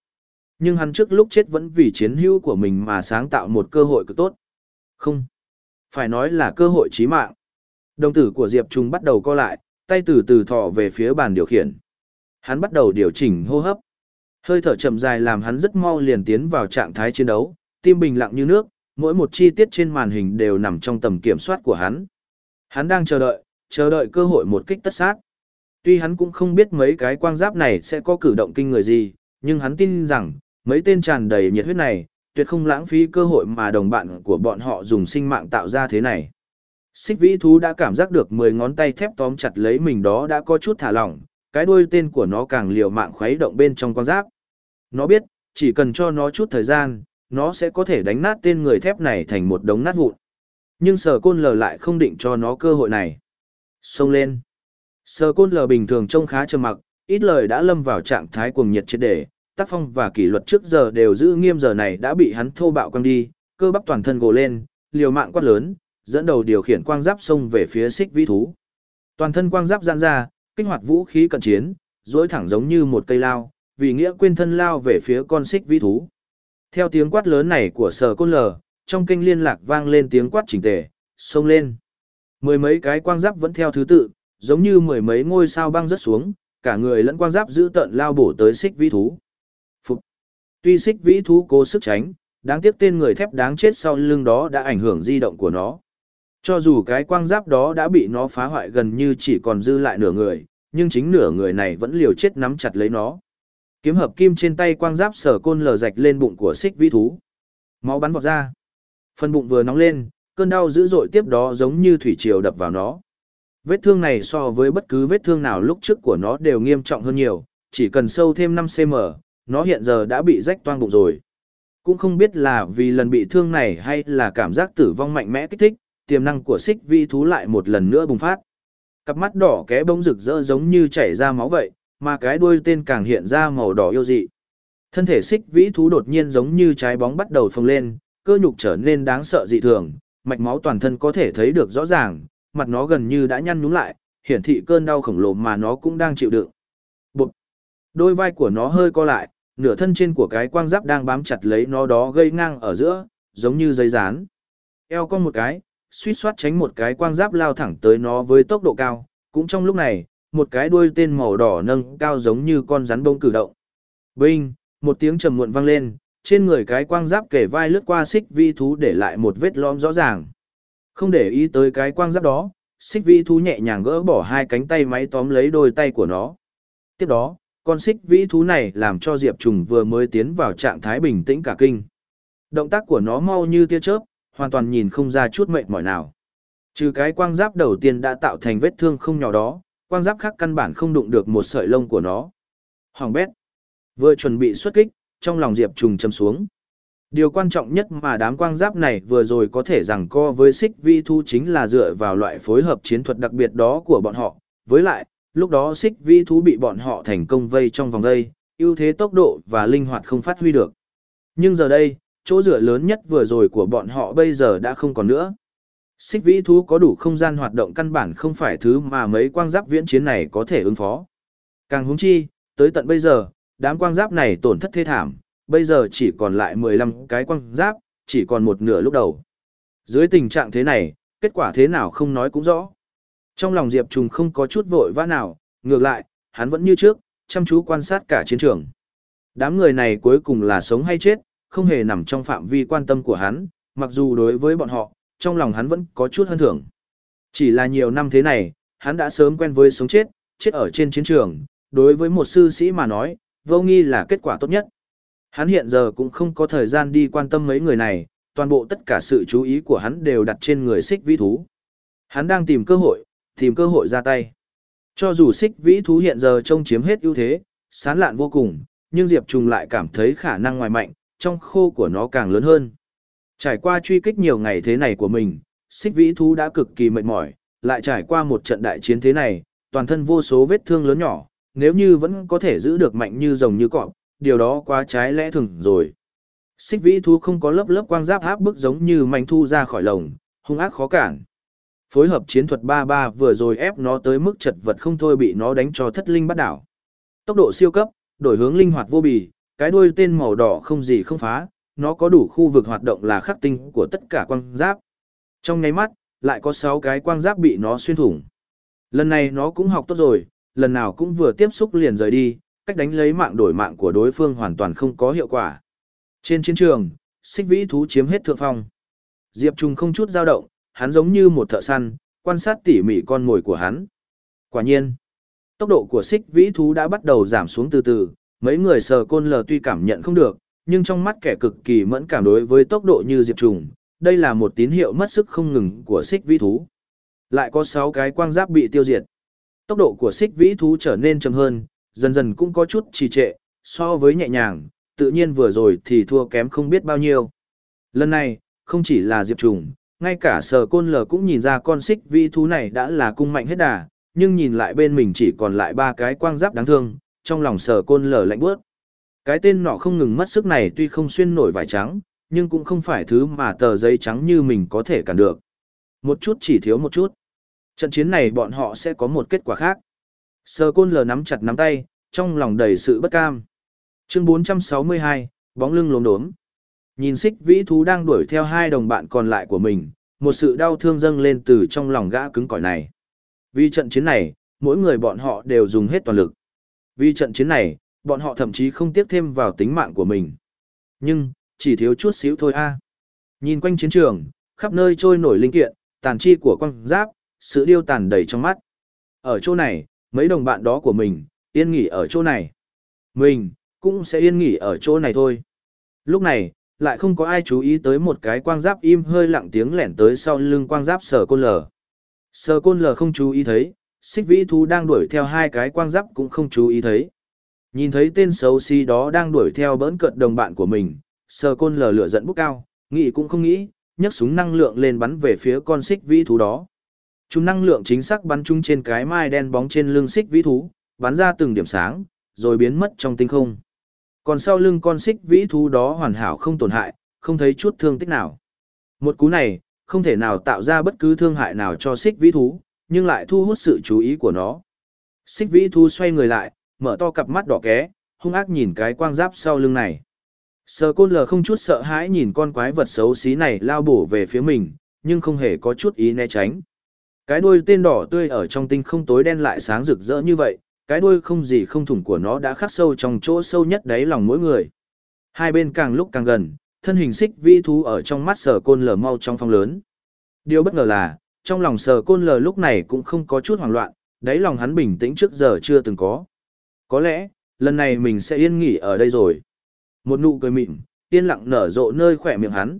Speaker 1: Nhưng hắn trước lúc chết vẫn vì chiến hữu của mình mà sáng tạo một cơ hội cực tốt. Không. Phải nói là cơ hội chí mạng. Đồng tử của Diệp Trung bắt đầu co lại, tay từ từ thọ về phía bàn điều khiển. Hắn bắt đầu điều chỉnh hô hấp. Hơi thở chậm dài làm hắn rất mau liền tiến vào trạng thái chiến đấu, tim bình lặng như nước, mỗi một chi tiết trên màn hình đều nằm trong tầm kiểm soát của hắn. Hắn đang chờ đợi, chờ đợi cơ hội một kích tất sát. Tuy hắn cũng không biết mấy cái quang giáp này sẽ có cử động kinh người gì, nhưng hắn tin rằng, mấy tên tràn đầy nhiệt huyết này, tuyệt không lãng phí cơ hội mà đồng bạn của bọn họ dùng sinh mạng tạo ra thế này. Xích vĩ thú đã cảm giác được 10 ngón tay thép tóm chặt lấy mình đó đã có chút thả lỏng, cái đuôi tên của nó càng liều mạng khuấy động bên trong quang giáp. Nó biết, chỉ cần cho nó chút thời gian, nó sẽ có thể đánh nát tên người thép này thành một đống nát vụn. Nhưng sở côn lờ lại không định cho nó cơ hội này. Xông lên. Sở côn lờ bình thường trông khá trầm mặc, ít lời đã lâm vào trạng thái cuồng nhiệt chết để, tác phong và kỷ luật trước giờ đều giữ nghiêm giờ này đã bị hắn thô bạo quăng đi, cơ bắp toàn thân gồ lên, liều mạng quát lớn, dẫn đầu điều khiển quang giáp xông về phía xích vĩ thú. Toàn thân quang giáp giãn ra, kích hoạt vũ khí cận chiến, duỗi thẳng giống như một cây lao, vì nghĩa quên thân lao về phía con xích vĩ thú. Theo tiếng quát lớn này của sở côn lờ, trong kênh liên lạc vang lên tiếng quát chỉnh tề, xông lên. Mười mấy cái quang giáp vẫn theo thứ tự, giống như mười mấy ngôi sao băng rớt xuống, cả người lẫn quang giáp giữ tận lao bổ tới xích vĩ thú. Phục. Tuy xích vĩ thú cố sức tránh, đáng tiếc tên người thép đáng chết sau lưng đó đã ảnh hưởng di động của nó. Cho dù cái quang giáp đó đã bị nó phá hoại gần như chỉ còn dư lại nửa người, nhưng chính nửa người này vẫn liều chết nắm chặt lấy nó. Kiếm hợp kim trên tay quang giáp sở côn lờ rạch lên bụng của xích vĩ thú. Máu bắn vọt ra. Phần bụng vừa nóng lên, cơn đau dữ dội tiếp đó giống như thủy triều đập vào nó. Vết thương này so với bất cứ vết thương nào lúc trước của nó đều nghiêm trọng hơn nhiều, chỉ cần sâu thêm 5cm, nó hiện giờ đã bị rách toang bụng rồi. Cũng không biết là vì lần bị thương này hay là cảm giác tử vong mạnh mẽ kích thích, tiềm năng của xích vi thú lại một lần nữa bùng phát. Cặp mắt đỏ ké bông rực rỡ giống như chảy ra máu vậy, mà cái đuôi tên càng hiện ra màu đỏ yêu dị. Thân thể xích vĩ thú đột nhiên giống như trái bóng bắt đầu phồng lên, cơ nhục trở nên đáng sợ dị thường, mạch máu toàn thân có thể thấy được rõ ràng, mặt nó gần như đã nhăn nhúm lại, hiển thị cơn đau khổng lồ mà nó cũng đang chịu đựng. Bụt! Đôi vai của nó hơi co lại, nửa thân trên của cái quang giáp đang bám chặt lấy nó đó gây ngang ở giữa, giống như dây dán. Eo con một cái, suýt soát tránh một cái quang giáp lao thẳng tới nó với tốc độ cao, cũng trong lúc này, một cái đuôi tên màu đỏ nâng cao giống như con rắn bông cử động. Binh, một tiếng trầm muộn vang lên, trên người cái quang giáp kể vai lướt qua xích vi thú để lại một vết lõm rõ ràng. Không để ý tới cái quang giáp đó, xích vi thú nhẹ nhàng gỡ bỏ hai cánh tay máy tóm lấy đôi tay của nó. Tiếp đó, con xích vĩ thú này làm cho Diệp Trùng vừa mới tiến vào trạng thái bình tĩnh cả kinh. Động tác của nó mau như tia chớp, hoàn toàn nhìn không ra chút mệt mỏi nào. Trừ cái quang giáp đầu tiên đã tạo thành vết thương không nhỏ đó, quang giáp khác căn bản không đụng được một sợi lông của nó. Hoàng bét. Vừa chuẩn bị xuất kích, trong lòng Diệp Trùng châm xuống. Điều quan trọng nhất mà đám quang giáp này vừa rồi có thể rằng co với xích vi thu chính là dựa vào loại phối hợp chiến thuật đặc biệt đó của bọn họ. Với lại, lúc đó xích vi thú bị bọn họ thành công vây trong vòng vây, ưu thế tốc độ và linh hoạt không phát huy được. Nhưng giờ đây, chỗ dựa lớn nhất vừa rồi của bọn họ bây giờ đã không còn nữa. Xích vĩ thú có đủ không gian hoạt động căn bản không phải thứ mà mấy quang giáp viễn chiến này có thể ứng phó. Càng húng chi, tới tận bây giờ, đám quang giáp này tổn thất thê thảm, bây giờ chỉ còn lại 15 cái quang giáp, chỉ còn một nửa lúc đầu. Dưới tình trạng thế này, kết quả thế nào không nói cũng rõ. Trong lòng Diệp Trùng không có chút vội vã nào, ngược lại, hắn vẫn như trước, chăm chú quan sát cả chiến trường. Đám người này cuối cùng là sống hay chết, không hề nằm trong phạm vi quan tâm của hắn, mặc dù đối với bọn họ, trong lòng hắn vẫn có chút hân thưởng. Chỉ là nhiều năm thế này, hắn đã sớm quen với sống chết, chết ở trên chiến trường, đối với một sư sĩ mà nói, vô nghi là kết quả tốt nhất. Hắn hiện giờ cũng không có thời gian đi quan tâm mấy người này, toàn bộ tất cả sự chú ý của hắn đều đặt trên người xích vĩ thú. Hắn đang tìm cơ hội, tìm cơ hội ra tay. Cho dù xích vĩ thú hiện giờ trông chiếm hết ưu thế, sán lạn vô cùng, nhưng Diệp Trùng lại cảm thấy khả năng ngoài mạnh, trong khô của nó càng lớn hơn. Trải qua truy kích nhiều ngày thế này của mình, xích vĩ thú đã cực kỳ mệt mỏi, lại trải qua một trận đại chiến thế này, toàn thân vô số vết thương lớn nhỏ, nếu như vẫn có thể giữ được mạnh như rồng như cọp, điều đó quá trái lẽ thường rồi. Xích vĩ thú không có lớp lớp quang giáp áp bức giống như mảnh thu ra khỏi lồng, hung ác khó cản. Phối hợp chiến thuật 3-3 vừa rồi ép nó tới mức chật vật không thôi bị nó đánh cho thất linh bắt đảo. Tốc độ siêu cấp, đổi hướng linh hoạt vô bì, cái đuôi tên màu đỏ không gì không phá, nó có đủ khu vực hoạt động là khắc tinh của tất cả quang giáp. Trong nháy mắt, lại có 6 cái quang giáp bị nó xuyên thủng. Lần này nó cũng học tốt rồi, lần nào cũng vừa tiếp xúc liền rời đi, cách đánh lấy mạng đổi mạng của đối phương hoàn toàn không có hiệu quả. Trên chiến trường, xích vĩ thú chiếm hết thượng phong. Diệp Trung không chút dao động, hắn giống như một thợ săn, quan sát tỉ mỉ con mồi của hắn. Quả nhiên, tốc độ của xích vĩ thú đã bắt đầu giảm xuống từ từ, mấy người sờ côn lờ tuy cảm nhận không được, nhưng trong mắt kẻ cực kỳ mẫn cảm đối với tốc độ như Diệp Trùng, đây là một tín hiệu mất sức không ngừng của xích vĩ thú. Lại có 6 cái quang giáp bị tiêu diệt. Tốc độ của xích vĩ thú trở nên chậm hơn, dần dần cũng có chút trì trệ, so với nhẹ nhàng, tự nhiên vừa rồi thì thua kém không biết bao nhiêu. Lần này, không chỉ là Diệp Trùng, ngay cả sở côn lờ cũng nhìn ra con xích vĩ thú này đã là cung mạnh hết đà, nhưng nhìn lại bên mình chỉ còn lại ba cái quang giáp đáng thương, trong lòng sở côn lờ lạnh bước. Cái tên nọ không ngừng mất sức này tuy không xuyên nổi vải trắng, nhưng cũng không phải thứ mà tờ giấy trắng như mình có thể cản được. Một chút chỉ thiếu một chút. Trận chiến này bọn họ sẽ có một kết quả khác. Sơ côn lờ nắm chặt nắm tay, trong lòng đầy sự bất cam. Chương 462, bóng lưng lốm đốm. Nhìn xích vĩ thú đang đuổi theo hai đồng bạn còn lại của mình, một sự đau thương dâng lên từ trong lòng gã cứng cỏi này. Vì trận chiến này, mỗi người bọn họ đều dùng hết toàn lực. Vì trận chiến này, bọn họ thậm chí không tiếc thêm vào tính mạng của mình. Nhưng, chỉ thiếu chút xíu thôi a. À. Nhìn quanh chiến trường, khắp nơi trôi nổi linh kiện, tàn chi của quang giáp, sự điêu tàn đầy trong mắt. Ở chỗ này, mấy đồng bạn đó của mình, yên nghỉ ở chỗ này. Mình, cũng sẽ yên nghỉ ở chỗ này thôi. Lúc này, lại không có ai chú ý tới một cái quang giáp im hơi lặng tiếng lẻn tới sau lưng quang giáp sở côn lờ. Sở côn lờ không chú ý thấy, xích vĩ thú đang đuổi theo hai cái quang giáp cũng không chú ý thấy. Nhìn thấy tên xấu xí đó đang đuổi theo bỡn cợt đồng bạn của mình, sờ côn lờ lửa giận bốc cao, nghĩ cũng không nghĩ, nhấc súng năng lượng lên bắn về phía con xích vĩ thú đó. Chúng năng lượng chính xác bắn chung trên cái mai đen bóng trên lưng xích vĩ thú, bắn ra từng điểm sáng, rồi biến mất trong tinh không. Còn sau lưng con xích vĩ thú đó hoàn hảo không tổn hại, không thấy chút thương tích nào. Một cú này, không thể nào tạo ra bất cứ thương hại nào cho xích vĩ thú, nhưng lại thu hút sự chú ý của nó. Xích vĩ thú xoay người lại, mở to cặp mắt đỏ ké, hung ác nhìn cái quang giáp sau lưng này. Sờ côn lờ không chút sợ hãi nhìn con quái vật xấu xí này lao bổ về phía mình, nhưng không hề có chút ý né tránh. Cái đuôi tên đỏ tươi ở trong tinh không tối đen lại sáng rực rỡ như vậy, cái đuôi không gì không thủng của nó đã khắc sâu trong chỗ sâu nhất đáy lòng mỗi người. Hai bên càng lúc càng gần, thân hình xích vi thú ở trong mắt sờ côn lờ mau trong phong lớn. Điều bất ngờ là, trong lòng sờ côn lờ lúc này cũng không có chút hoảng loạn, đáy lòng hắn bình tĩnh trước giờ chưa từng có. Có lẽ, lần này mình sẽ yên nghỉ ở đây rồi. Một nụ cười mịn, yên lặng nở rộ nơi khỏe miệng hắn.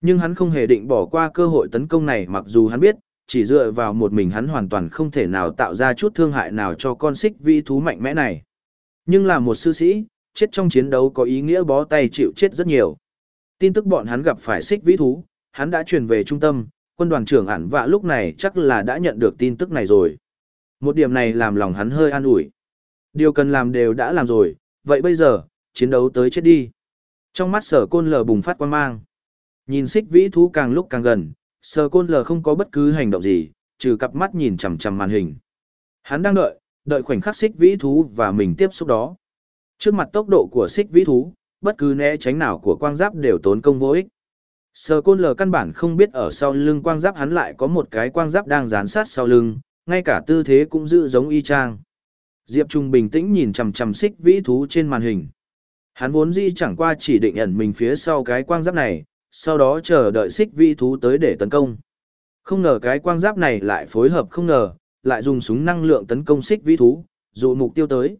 Speaker 1: Nhưng hắn không hề định bỏ qua cơ hội tấn công này mặc dù hắn biết, chỉ dựa vào một mình hắn hoàn toàn không thể nào tạo ra chút thương hại nào cho con xích vi thú mạnh mẽ này. Nhưng là một sư sĩ, chết trong chiến đấu có ý nghĩa bó tay chịu chết rất nhiều. tin tức bọn hắn gặp phải xích vĩ thú, hắn đã truyền về trung tâm, quân đoàn trưởng ản vạ lúc này chắc là đã nhận được tin tức này rồi. Một điểm này làm lòng hắn hơi an ủi. Điều cần làm đều đã làm rồi, vậy bây giờ, chiến đấu tới chết đi. Trong mắt sở côn lờ bùng phát quan mang. Nhìn xích vĩ thú càng lúc càng gần, sở côn lờ không có bất cứ hành động gì, trừ cặp mắt nhìn chằm chằm màn hình. Hắn đang đợi, đợi khoảnh khắc xích vĩ thú và mình tiếp xúc đó. Trước mặt tốc độ của xích vĩ thú, bất cứ né tránh nào của quang giáp đều tốn công vô ích. Sở côn lờ căn bản không biết ở sau lưng quang giáp hắn lại có một cái quang giáp đang dán sát sau lưng, ngay cả tư thế cũng giữ giống y chang. Diệp Trung bình tĩnh nhìn chằm chằm xích vĩ thú trên màn hình. Hắn vốn dĩ chẳng qua chỉ định ẩn mình phía sau cái quang giáp này, sau đó chờ đợi xích vĩ thú tới để tấn công. Không ngờ cái quang giáp này lại phối hợp không ngờ, lại dùng súng năng lượng tấn công xích vĩ thú, dụ mục tiêu tới.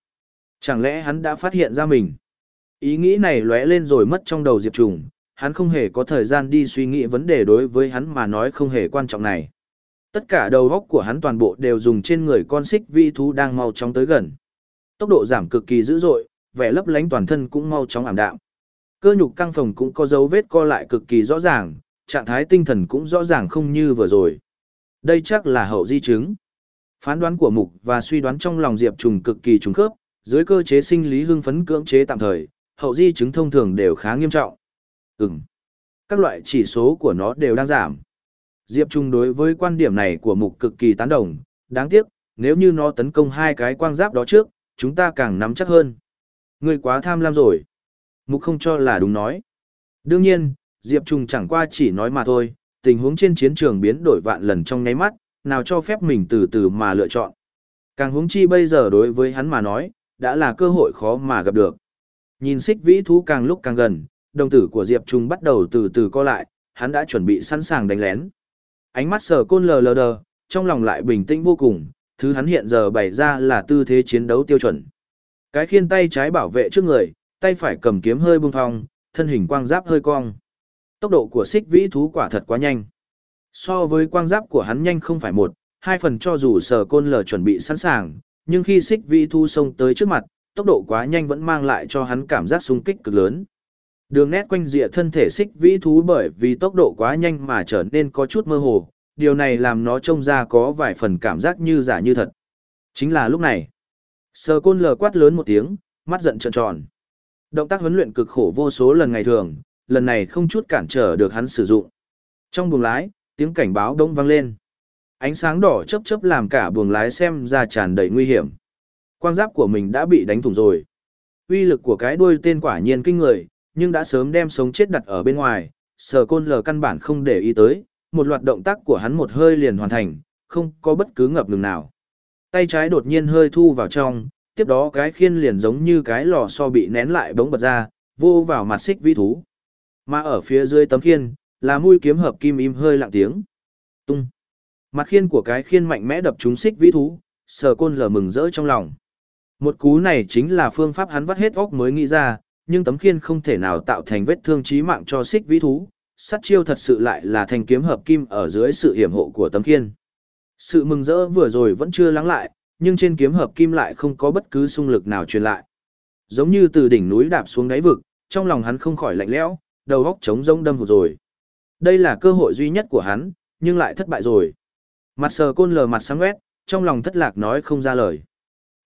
Speaker 1: Chẳng lẽ hắn đã phát hiện ra mình? Ý nghĩ này lóe lên rồi mất trong đầu Diệp Trùng, hắn không hề có thời gian đi suy nghĩ vấn đề đối với hắn mà nói không hề quan trọng này. Tất cả đầu góc của hắn toàn bộ đều dùng trên người con xích vi thú đang mau chóng tới gần. Tốc độ giảm cực kỳ dữ dội, vẻ lấp lánh toàn thân cũng mau chóng ảm đạm. Cơ nhục căng phòng cũng có dấu vết co lại cực kỳ rõ ràng, trạng thái tinh thần cũng rõ ràng không như vừa rồi. Đây chắc là hậu di chứng. Phán đoán của mục và suy đoán trong lòng Diệp Trùng cực kỳ trùng khớp, dưới cơ chế sinh lý hưng phấn cưỡng chế tạm thời, hậu di chứng thông thường đều khá nghiêm trọng. Ừm. Các loại chỉ số của nó đều đang giảm. Diệp Trung đối với quan điểm này của mục cực kỳ tán đồng, đáng tiếc, nếu như nó tấn công hai cái quang giáp đó trước, chúng ta càng nắm chắc hơn. Ngươi quá tham lam rồi. Mục không cho là đúng nói. Đương nhiên, Diệp Trung chẳng qua chỉ nói mà thôi, tình huống trên chiến trường biến đổi vạn lần trong nháy mắt, nào cho phép mình từ từ mà lựa chọn. Càng huống chi bây giờ đối với hắn mà nói, đã là cơ hội khó mà gặp được. Nhìn xích vĩ thú càng lúc càng gần, đồng tử của Diệp Trung bắt đầu từ từ co lại, hắn đã chuẩn bị sẵn sàng đánh lén. Ánh mắt sở côn lờ lờ đờ, trong lòng lại bình tĩnh vô cùng, thứ hắn hiện giờ bày ra là tư thế chiến đấu tiêu chuẩn. Cái khiên tay trái bảo vệ trước người, tay phải cầm kiếm hơi bung phong, thân hình quang giáp hơi cong. Tốc độ của xích vĩ thú quả thật quá nhanh. So với quang giáp của hắn nhanh không phải một, hai phần cho dù sở côn lờ chuẩn bị sẵn sàng, nhưng khi xích vĩ thú xông tới trước mặt, tốc độ quá nhanh vẫn mang lại cho hắn cảm giác sung kích cực lớn. Đường nét quanh rìa thân thể xích vĩ thú bởi vì tốc độ quá nhanh mà trở nên có chút mơ hồ, điều này làm nó trông ra có vài phần cảm giác như giả như thật. Chính là lúc này, sờ côn lờ quát lớn một tiếng, mắt giận trợn tròn. Động tác huấn luyện cực khổ vô số lần ngày thường, lần này không chút cản trở được hắn sử dụng. Trong buồng lái, tiếng cảnh báo đông vang lên. Ánh sáng đỏ chớp chớp làm cả buồng lái xem ra tràn đầy nguy hiểm. Quang giáp của mình đã bị đánh thủng rồi. Uy lực của cái đuôi tên quả nhiên kinh người, nhưng đã sớm đem sống chết đặt ở bên ngoài, sở côn lờ căn bản không để ý tới, một loạt động tác của hắn một hơi liền hoàn thành, không có bất cứ ngập ngừng nào. Tay trái đột nhiên hơi thu vào trong, tiếp đó cái khiên liền giống như cái lò xo bị nén lại bỗng bật ra, vô vào mặt xích vĩ thú. Mà ở phía dưới tấm khiên, là mũi kiếm hợp kim im hơi lặng tiếng. Tung. Mặt khiên của cái khiên mạnh mẽ đập trúng xích vĩ thú, sở côn lờ mừng rỡ trong lòng. Một cú này chính là phương pháp hắn vắt hết óc mới nghĩ ra, nhưng tấm khiên không thể nào tạo thành vết thương chí mạng cho xích vĩ thú, sát chiêu thật sự lại là thanh kiếm hợp kim ở dưới sự hiểm hộ của tấm khiên. Sự mừng rỡ vừa rồi vẫn chưa lắng lại, nhưng trên kiếm hợp kim lại không có bất cứ xung lực nào truyền lại. Giống như từ đỉnh núi đạp xuống đáy vực, trong lòng hắn không khỏi lạnh lẽo, đầu óc trống rỗng đâm hụt rồi. Đây là cơ hội duy nhất của hắn, nhưng lại thất bại rồi. Mặt sờ côn lờ mặt sáng quét, trong lòng thất lạc nói không ra lời.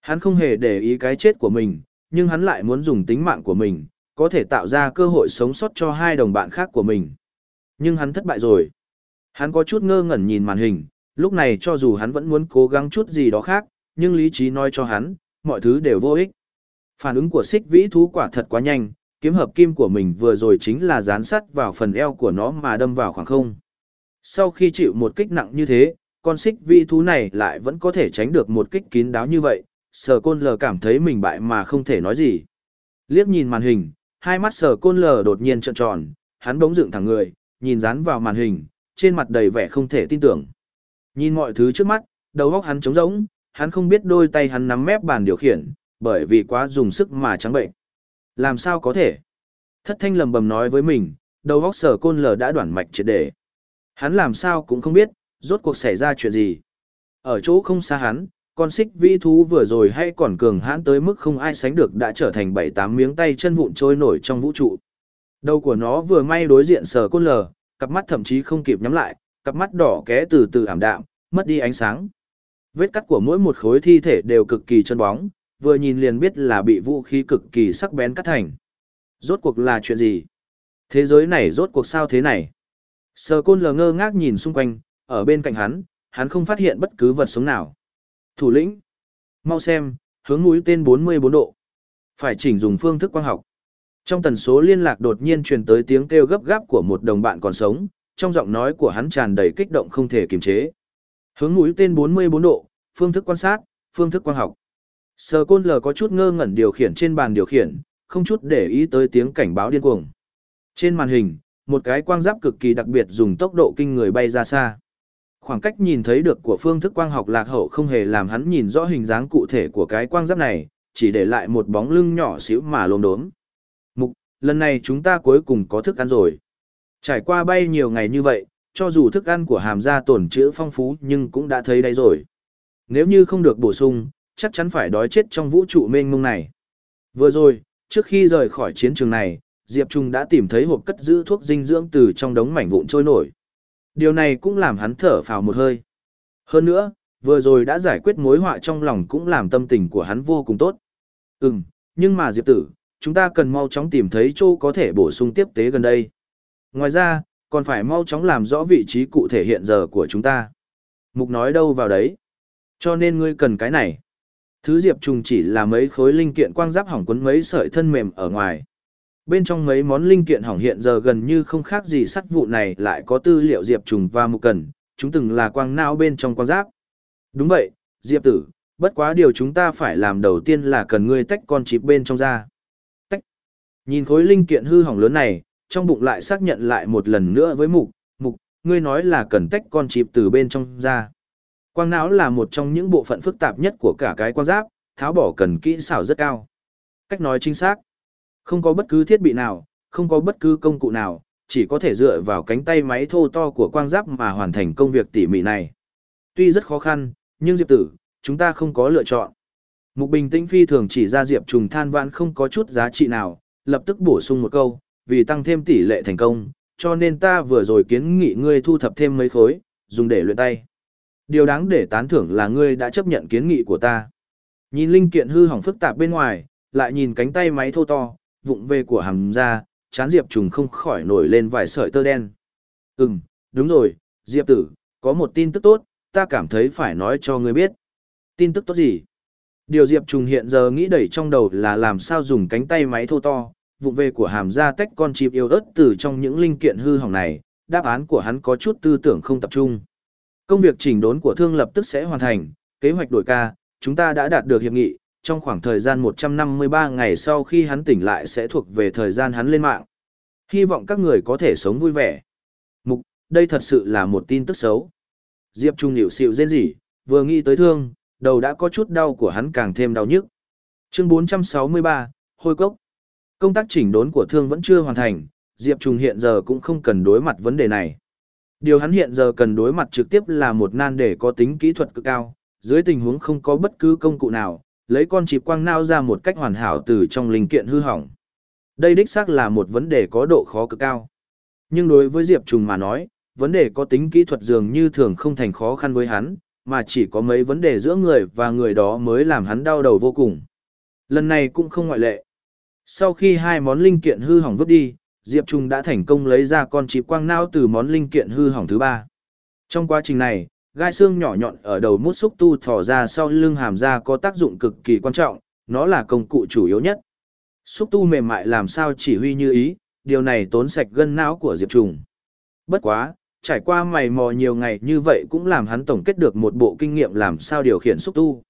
Speaker 1: Hắn không hề để ý cái chết của mình, nhưng hắn lại muốn dùng tính mạng của mình, có thể tạo ra cơ hội sống sót cho hai đồng bạn khác của mình. Nhưng hắn thất bại rồi. Hắn có chút ngơ ngẩn nhìn màn hình, lúc này cho dù hắn vẫn muốn cố gắng chút gì đó khác, nhưng lý trí nói cho hắn, mọi thứ đều vô ích. Phản ứng của xích vĩ thú quả thật quá nhanh, kiếm hợp kim của mình vừa rồi chính là dán sắt vào phần eo của nó mà đâm vào khoảng không. Sau khi chịu một kích nặng như thế, con xích vĩ thú này lại vẫn có thể tránh được một kích kín đáo như vậy, sở côn lờ cảm thấy mình bại mà không thể nói gì. Liếc nhìn màn hình, hai mắt sở côn lờ đột nhiên trợn tròn, hắn bỗng dựng thẳng người, nhìn dán vào màn hình, trên mặt đầy vẻ không thể tin tưởng. Nhìn mọi thứ trước mắt, đầu góc hắn trống rỗng, hắn không biết đôi tay hắn nắm mép bàn điều khiển, bởi vì quá dùng sức mà trắng bệnh. Làm sao có thể? Thất thanh lầm bầm nói với mình, đầu góc sở côn lờ đã đoạn mạch triệt để. Hắn làm sao cũng không biết, rốt cuộc xảy ra chuyện gì. Ở chỗ không xa hắn, con xích vĩ thú vừa rồi hay còn cường hãn tới mức không ai sánh được đã trở thành bảy tám miếng tay chân vụn trôi nổi trong vũ trụ. Đầu của nó vừa may đối diện sờ côn lờ, cặp mắt thậm chí không kịp nhắm lại, cặp mắt đỏ ké từ từ ảm đạm, mất đi ánh sáng. Vết cắt của mỗi một khối thi thể đều cực kỳ chân bóng, vừa nhìn liền biết là bị vũ khí cực kỳ sắc bén cắt thành. Rốt cuộc là chuyện gì? Thế giới này rốt cuộc sao thế này? Sờ côn lờ ngơ ngác nhìn xung quanh, ở bên cạnh hắn, hắn không phát hiện bất cứ vật sống nào. Thủ lĩnh! Mau xem, hướng mũi tên 44 độ. Phải chỉnh dùng phương thức quang học. Trong tần số liên lạc đột nhiên truyền tới tiếng kêu gấp gáp của một đồng bạn còn sống, trong giọng nói của hắn tràn đầy kích động không thể kiềm chế. Hướng mũi tên 44 độ, phương thức quan sát, phương thức quang học. Sờ côn lờ có chút ngơ ngẩn điều khiển trên bàn điều khiển, không chút để ý tới tiếng cảnh báo điên cuồng. Trên màn hình, một cái quang giáp cực kỳ đặc biệt dùng tốc độ kinh người bay ra xa. Khoảng cách nhìn thấy được của phương thức quang học lạc hậu không hề làm hắn nhìn rõ hình dáng cụ thể của cái quang giáp này, chỉ để lại một bóng lưng nhỏ xíu mà lốm đốm. Mục, lần này chúng ta cuối cùng có thức ăn rồi. Trải qua bay nhiều ngày như vậy, cho dù thức ăn của hàm gia tổn chữ phong phú nhưng cũng đã thấy đấy rồi. Nếu như không được bổ sung, chắc chắn phải đói chết trong vũ trụ mênh mông này. Vừa rồi, trước khi rời khỏi chiến trường này, Diệp Trung đã tìm thấy hộp cất giữ thuốc dinh dưỡng từ trong đống mảnh vụn trôi nổi. Điều này cũng làm hắn thở phào một hơi. Hơn nữa, vừa rồi đã giải quyết mối họa trong lòng cũng làm tâm tình của hắn vô cùng tốt. Ừm, nhưng mà Diệp tử, chúng ta cần mau chóng tìm thấy chỗ có thể bổ sung tiếp tế gần đây. Ngoài ra, còn phải mau chóng làm rõ vị trí cụ thể hiện giờ của chúng ta. Mục nói đâu vào đấy. Cho nên ngươi cần cái này. Thứ Diệp Trùng chỉ là mấy khối linh kiện quang giáp hỏng quấn mấy sợi thân mềm ở ngoài. Bên trong mấy món linh kiện hỏng hiện giờ gần như không khác gì sắt vụ này lại có tư liệu Diệp Trùng và Mục cần, chúng từng là quang não bên trong quang giáp. Đúng vậy, Diệp tử, bất quá điều chúng ta phải làm đầu tiên là cần ngươi tách con chip bên trong ra. Tách. Nhìn khối linh kiện hư hỏng lớn này, trong bụng lại xác nhận lại một lần nữa với Mục, Mục, ngươi nói là cần tách con chip từ bên trong ra. Quang não là một trong những bộ phận phức tạp nhất của cả cái quang giáp, tháo bỏ cần kỹ xảo rất cao. Cách nói chính xác. Không có bất cứ thiết bị nào, không có bất cứ công cụ nào, chỉ có thể dựa vào cánh tay máy thô to của quang giáp mà hoàn thành công việc tỉ mỉ này. Tuy rất khó khăn, nhưng Diệp tử, chúng ta không có lựa chọn. Mục bình tĩnh phi thường chỉ ra Diệp trùng than vãn không có chút giá trị nào, lập tức bổ sung một câu, vì tăng thêm tỷ lệ thành công, cho nên ta vừa rồi kiến nghị ngươi thu thập thêm mấy khối, dùng để luyện tay. Điều đáng để tán thưởng là ngươi đã chấp nhận kiến nghị của ta. Nhìn linh kiện hư hỏng phức tạp bên ngoài, lại nhìn cánh tay máy thô to, vụng về của hàm ra, chán Diệp trùng không khỏi nổi lên vài sợi tơ đen. Ừm, đúng rồi, Diệp tử, có một tin tức tốt, ta cảm thấy phải nói cho ngươi biết. Tin tức tốt gì? Điều Diệp trùng hiện giờ nghĩ đẩy trong đầu là làm sao dùng cánh tay máy thô to, vụng về của hàm ra tách con chip yêu ớt từ trong những linh kiện hư hỏng này, đáp án của hắn có chút tư tưởng không tập trung. Công việc chỉnh đốn của thương lập tức sẽ hoàn thành, kế hoạch đổi ca, chúng ta đã đạt được hiệp nghị, trong khoảng thời gian 153 ngày sau khi hắn tỉnh lại sẽ thuộc về thời gian hắn lên mạng. Hy vọng các người có thể sống vui vẻ. Mục, đây thật sự là một tin tức xấu. Diệp Trung hiểu xịu rên rỉ, vừa nghĩ tới thương, đầu đã có chút đau của hắn càng thêm đau nhức. Chương 463, Hôi Cốc. Công tác chỉnh đốn của thương vẫn chưa hoàn thành, Diệp Trung hiện giờ cũng không cần đối mặt vấn đề này. Điều hắn hiện giờ cần đối mặt trực tiếp là một nan đề có tính kỹ thuật cực cao, dưới tình huống không có bất cứ công cụ nào, lấy con chịp quang nao ra một cách hoàn hảo từ trong linh kiện hư hỏng. Đây đích xác là một vấn đề có độ khó cực cao. Nhưng đối với Diệp Trùng mà nói, vấn đề có tính kỹ thuật dường như thường không thành khó khăn với hắn, mà chỉ có mấy vấn đề giữa người và người đó mới làm hắn đau đầu vô cùng. Lần này cũng không ngoại lệ. Sau khi hai món linh kiện hư hỏng vứt đi, Diệp Trung đã thành công lấy ra con chip quang não từ món linh kiện hư hỏng thứ ba. Trong quá trình này, gai xương nhỏ nhọn ở đầu mút xúc tu thò ra sau lưng hàm ra có tác dụng cực kỳ quan trọng, nó là công cụ chủ yếu nhất. Xúc tu mềm mại làm sao chỉ huy như ý, điều này tốn sạch gân não của Diệp Trung. Bất quá, trải qua mày mò nhiều ngày như vậy cũng làm hắn tổng kết được một bộ kinh nghiệm làm sao điều khiển xúc tu.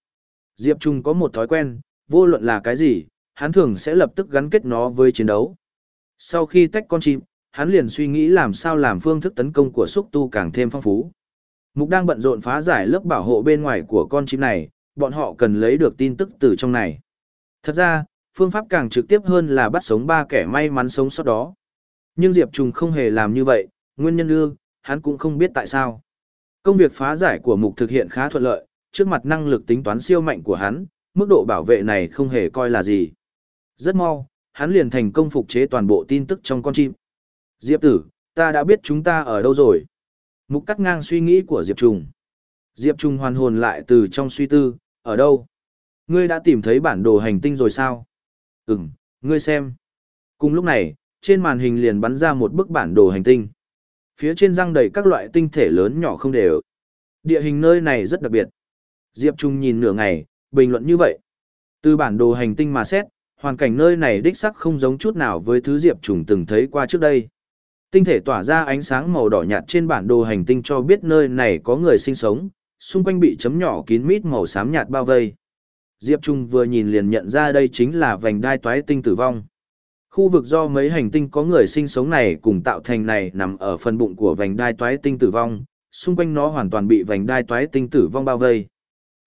Speaker 1: Diệp Trung có một thói quen, vô luận là cái gì, hắn thường sẽ lập tức gắn kết nó với chiến đấu. Sau khi tách con chim, hắn liền suy nghĩ làm sao làm phương thức tấn công của xúc tu càng thêm phong phú. Mục đang bận rộn phá giải lớp bảo hộ bên ngoài của con chim này, bọn họ cần lấy được tin tức từ trong này. Thật ra, phương pháp càng trực tiếp hơn là bắt sống ba kẻ may mắn sống sót đó. Nhưng Diệp Trùng không hề làm như vậy, nguyên nhân ư, hắn cũng không biết tại sao. Công việc phá giải của mục thực hiện khá thuận lợi, trước mặt năng lực tính toán siêu mạnh của hắn, mức độ bảo vệ này không hề coi là gì. Rất mau, hắn liền thành công phục chế toàn bộ tin tức trong con chim. Diệp tử, ta đã biết chúng ta ở đâu rồi. Mục cắt ngang suy nghĩ của Diệp Trùng. Diệp Trùng hoàn hồn lại từ trong suy tư, ở đâu? Ngươi đã tìm thấy bản đồ hành tinh rồi sao? Ừm, ngươi xem. Cùng lúc này, trên màn hình liền bắn ra một bức bản đồ hành tinh. Phía trên răng đầy các loại tinh thể lớn nhỏ không đều. Địa hình nơi này rất đặc biệt. Diệp Trung nhìn nửa ngày, bình luận như vậy. Từ bản đồ hành tinh mà xét, hoàn cảnh nơi này đích sắc không giống chút nào với thứ Diệp Trung từng thấy qua trước đây. Tinh thể tỏa ra ánh sáng màu đỏ nhạt trên bản đồ hành tinh cho biết nơi này có người sinh sống, xung quanh bị chấm nhỏ kín mít màu xám nhạt bao vây. Diệp Trung vừa nhìn liền nhận ra đây chính là vành đai toái tinh tử vong. Khu vực do mấy hành tinh có người sinh sống này cùng tạo thành này nằm ở phần bụng của vành đai toái tinh tử vong, xung quanh nó hoàn toàn bị vành đai toái tinh tử vong bao vây.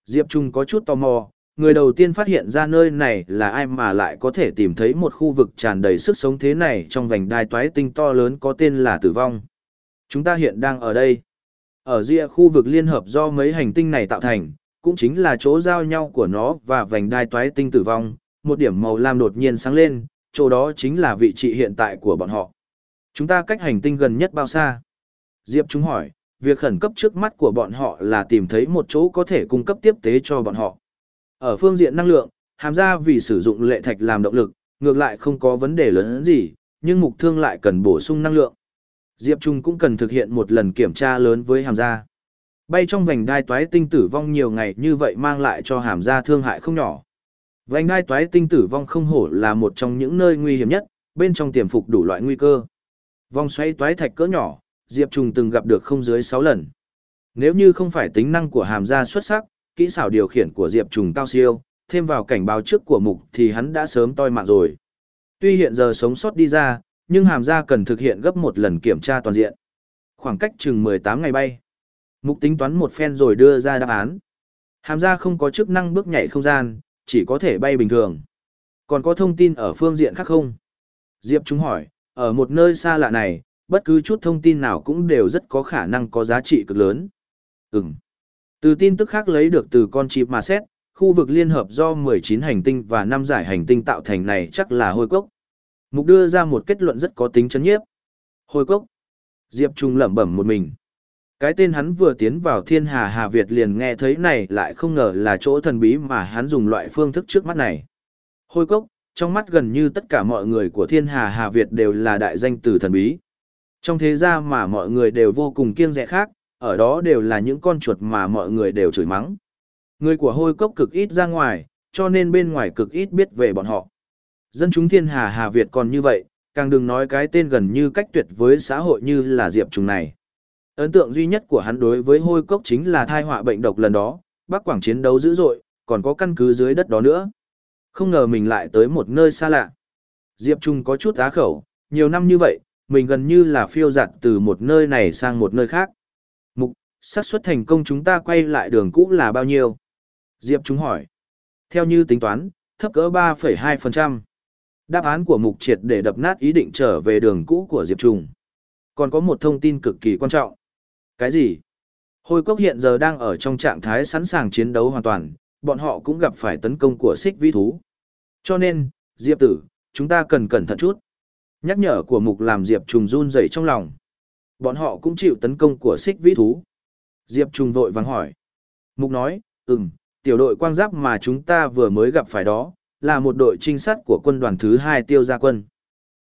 Speaker 1: Diệp Trung có chút tò mò, người đầu tiên phát hiện ra nơi này là ai mà lại có thể tìm thấy một khu vực tràn đầy sức sống thế này trong vành đai toái tinh to lớn có tên là tử vong. Chúng ta hiện đang ở đây. Ở rìa khu vực liên hợp do mấy hành tinh này tạo thành, cũng chính là chỗ giao nhau của nó và vành đai toái tinh tử vong, một điểm màu lam đột nhiên sáng lên, chỗ đó chính là vị trí hiện tại của bọn họ. Chúng ta cách hành tinh gần nhất bao xa? Diệp chúng hỏi, việc khẩn cấp trước mắt của bọn họ là tìm thấy một chỗ có thể cung cấp tiếp tế cho bọn họ. Ở phương diện năng lượng, hàm ra vì sử dụng lệ thạch làm động lực, ngược lại không có vấn đề lớn gì, nhưng mục thương lại cần bổ sung năng lượng. Diệp Trung cũng cần thực hiện một lần kiểm tra lớn với hàm gia. Bay trong vành đai toái tinh tử vong nhiều ngày như vậy mang lại cho hàm gia thương hại không nhỏ. Vành đai toái tinh tử vong không hổ là một trong những nơi nguy hiểm nhất, bên trong tiềm phục đủ loại nguy cơ. Vòng xoay toái thạch cỡ nhỏ, Diệp Trung từng gặp được không dưới 6 lần. Nếu như không phải tính năng của hàm gia xuất sắc, kỹ xảo điều khiển của Diệp Trùng cao siêu, thêm vào cảnh báo trước của mục thì hắn đã sớm toi mạng rồi. Tuy hiện giờ sống sót đi ra, nhưng hàm gia cần thực hiện gấp một lần kiểm tra toàn diện. Khoảng cách chừng 18 ngày bay. Mục tính toán một phen rồi đưa ra đáp án. Hàm gia không có chức năng bước nhảy không gian, chỉ có thể bay bình thường. Còn có thông tin ở phương diện khác không? Diệp chúng hỏi, ở một nơi xa lạ này, bất cứ chút thông tin nào cũng đều rất có khả năng có giá trị cực lớn. Ừm. Từ tin tức khác lấy được từ con chip mà xét, khu vực liên hợp do 19 hành tinh và 5 giải hành tinh tạo thành này chắc là hôi cốc. Mục đưa ra một kết luận rất có tính chấn nhiếp. Hôi cốc. Diệp Trung lẩm bẩm một mình. Cái tên hắn vừa tiến vào thiên hà Hà Việt liền nghe thấy này lại không ngờ là chỗ thần bí mà hắn dùng loại phương thức trước mắt này. Hôi cốc, trong mắt gần như tất cả mọi người của thiên hà Hà Việt đều là đại danh từ thần bí. Trong thế gia mà mọi người đều vô cùng kiêng dè khác, ở đó đều là những con chuột mà mọi người đều chửi mắng. Người của hôi cốc cực ít ra ngoài, cho nên bên ngoài cực ít biết về bọn họ. Dân chúng thiên hà Hà Việt còn như vậy, càng đừng nói cái tên gần như cách tuyệt với xã hội như là Diệp Trùng này. Ấn tượng duy nhất của hắn đối với hôi cốc chính là thai họa bệnh độc lần đó, Bắc Quảng chiến đấu dữ dội, còn có căn cứ dưới đất đó nữa. Không ngờ mình lại tới một nơi xa lạ. Diệp Trung có chút á khẩu, nhiều năm như vậy, mình gần như là phiêu giặt từ một nơi này sang một nơi khác. Xác suất thành công chúng ta quay lại đường cũ là bao nhiêu? Diệp Trung hỏi. Theo như tính toán, thấp cỡ 3,2%. Đáp án của mục triệt để đập nát ý định trở về đường cũ của Diệp Trung. Còn có một thông tin cực kỳ quan trọng. Cái gì? Hồi cốc hiện giờ đang ở trong trạng thái sẵn sàng chiến đấu hoàn toàn, bọn họ cũng gặp phải tấn công của xích vĩ thú. Cho nên, Diệp tử, chúng ta cần cẩn thận chút. Nhắc nhở của mục làm Diệp trùng run rẩy trong lòng. Bọn họ cũng chịu tấn công của xích vĩ thú. Diệp Trung vội vàng hỏi. Mục nói, ừm, tiểu đội quang giáp mà chúng ta vừa mới gặp phải đó, là một đội trinh sát của quân đoàn thứ hai tiêu gia quân.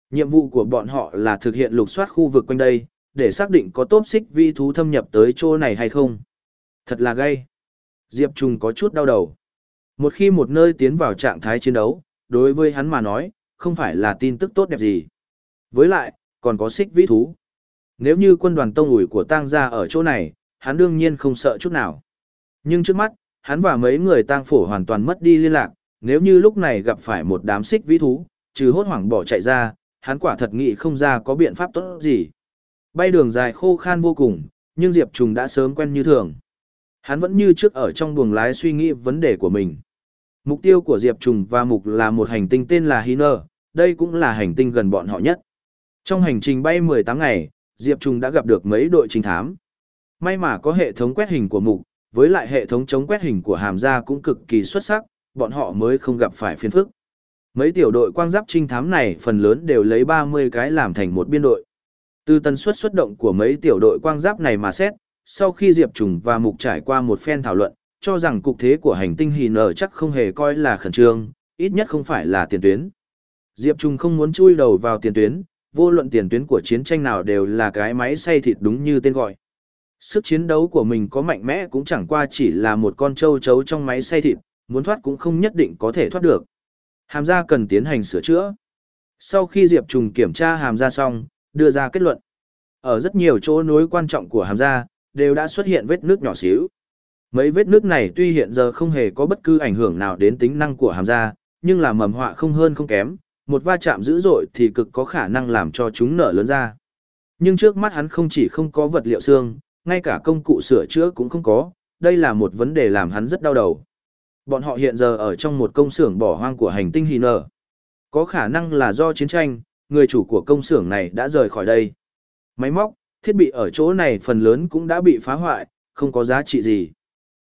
Speaker 1: Nhiệm vụ của bọn họ là thực hiện lục soát khu vực quanh đây, để xác định có tốp xích vi thú thâm nhập tới chỗ này hay không. Thật là gay. Diệp Trung có chút đau đầu. Một khi một nơi tiến vào trạng thái chiến đấu, đối với hắn mà nói, không phải là tin tức tốt đẹp gì. Với lại, còn có xích vĩ thú. Nếu như quân đoàn tông ủi của tang gia ở chỗ này, hắn đương nhiên không sợ chút nào. Nhưng trước mắt, hắn và mấy người tang phổ hoàn toàn mất đi liên lạc, nếu như lúc này gặp phải một đám xích vĩ thú, trừ hốt hoảng bỏ chạy ra, hắn quả thật nghĩ không ra có biện pháp tốt gì. Bay đường dài khô khan vô cùng, nhưng Diệp Trùng đã sớm quen như thường. Hắn vẫn như trước ở trong buồng lái suy nghĩ vấn đề của mình. Mục tiêu của Diệp Trùng và Mục là một hành tinh tên là Hiner, đây cũng là hành tinh gần bọn họ nhất. Trong hành trình bay 18 ngày, Diệp Trùng đã gặp được mấy đội trinh thám. May mà có hệ thống quét hình của Mục, với lại hệ thống chống quét hình của Hàm Gia cũng cực kỳ xuất sắc, bọn họ mới không gặp phải phiền phức. Mấy tiểu đội quang giáp trinh thám này phần lớn đều lấy 30 cái làm thành một biên đội. Từ tần suất xuất động của mấy tiểu đội quang giáp này mà xét, sau khi Diệp Trùng và Mục trải qua một phen thảo luận, cho rằng cục thế của hành tinh hì nở chắc không hề coi là khẩn trương, ít nhất không phải là tiền tuyến. Diệp Trùng không muốn chui đầu vào tiền tuyến, vô luận tiền tuyến của chiến tranh nào đều là cái máy xay thịt đúng như tên gọi. Sức chiến đấu của mình có mạnh mẽ cũng chẳng qua chỉ là một con trâu chấu trong máy xay thịt, muốn thoát cũng không nhất định có thể thoát được. Hàm gia cần tiến hành sửa chữa. Sau khi Diệp Trùng kiểm tra hàm gia xong, đưa ra kết luận. Ở rất nhiều chỗ nối quan trọng của hàm gia, đều đã xuất hiện vết nước nhỏ xíu. Mấy vết nước này tuy hiện giờ không hề có bất cứ ảnh hưởng nào đến tính năng của hàm da, nhưng là mầm họa không hơn không kém, một va chạm dữ dội thì cực có khả năng làm cho chúng nở lớn ra. Nhưng trước mắt hắn không chỉ không có vật liệu xương, ngay cả công cụ sửa chữa cũng không có, đây là một vấn đề làm hắn rất đau đầu. Bọn họ hiện giờ ở trong một công xưởng bỏ hoang của hành tinh Hina. Có khả năng là do chiến tranh, người chủ của công xưởng này đã rời khỏi đây. Máy móc, thiết bị ở chỗ này phần lớn cũng đã bị phá hoại, không có giá trị gì.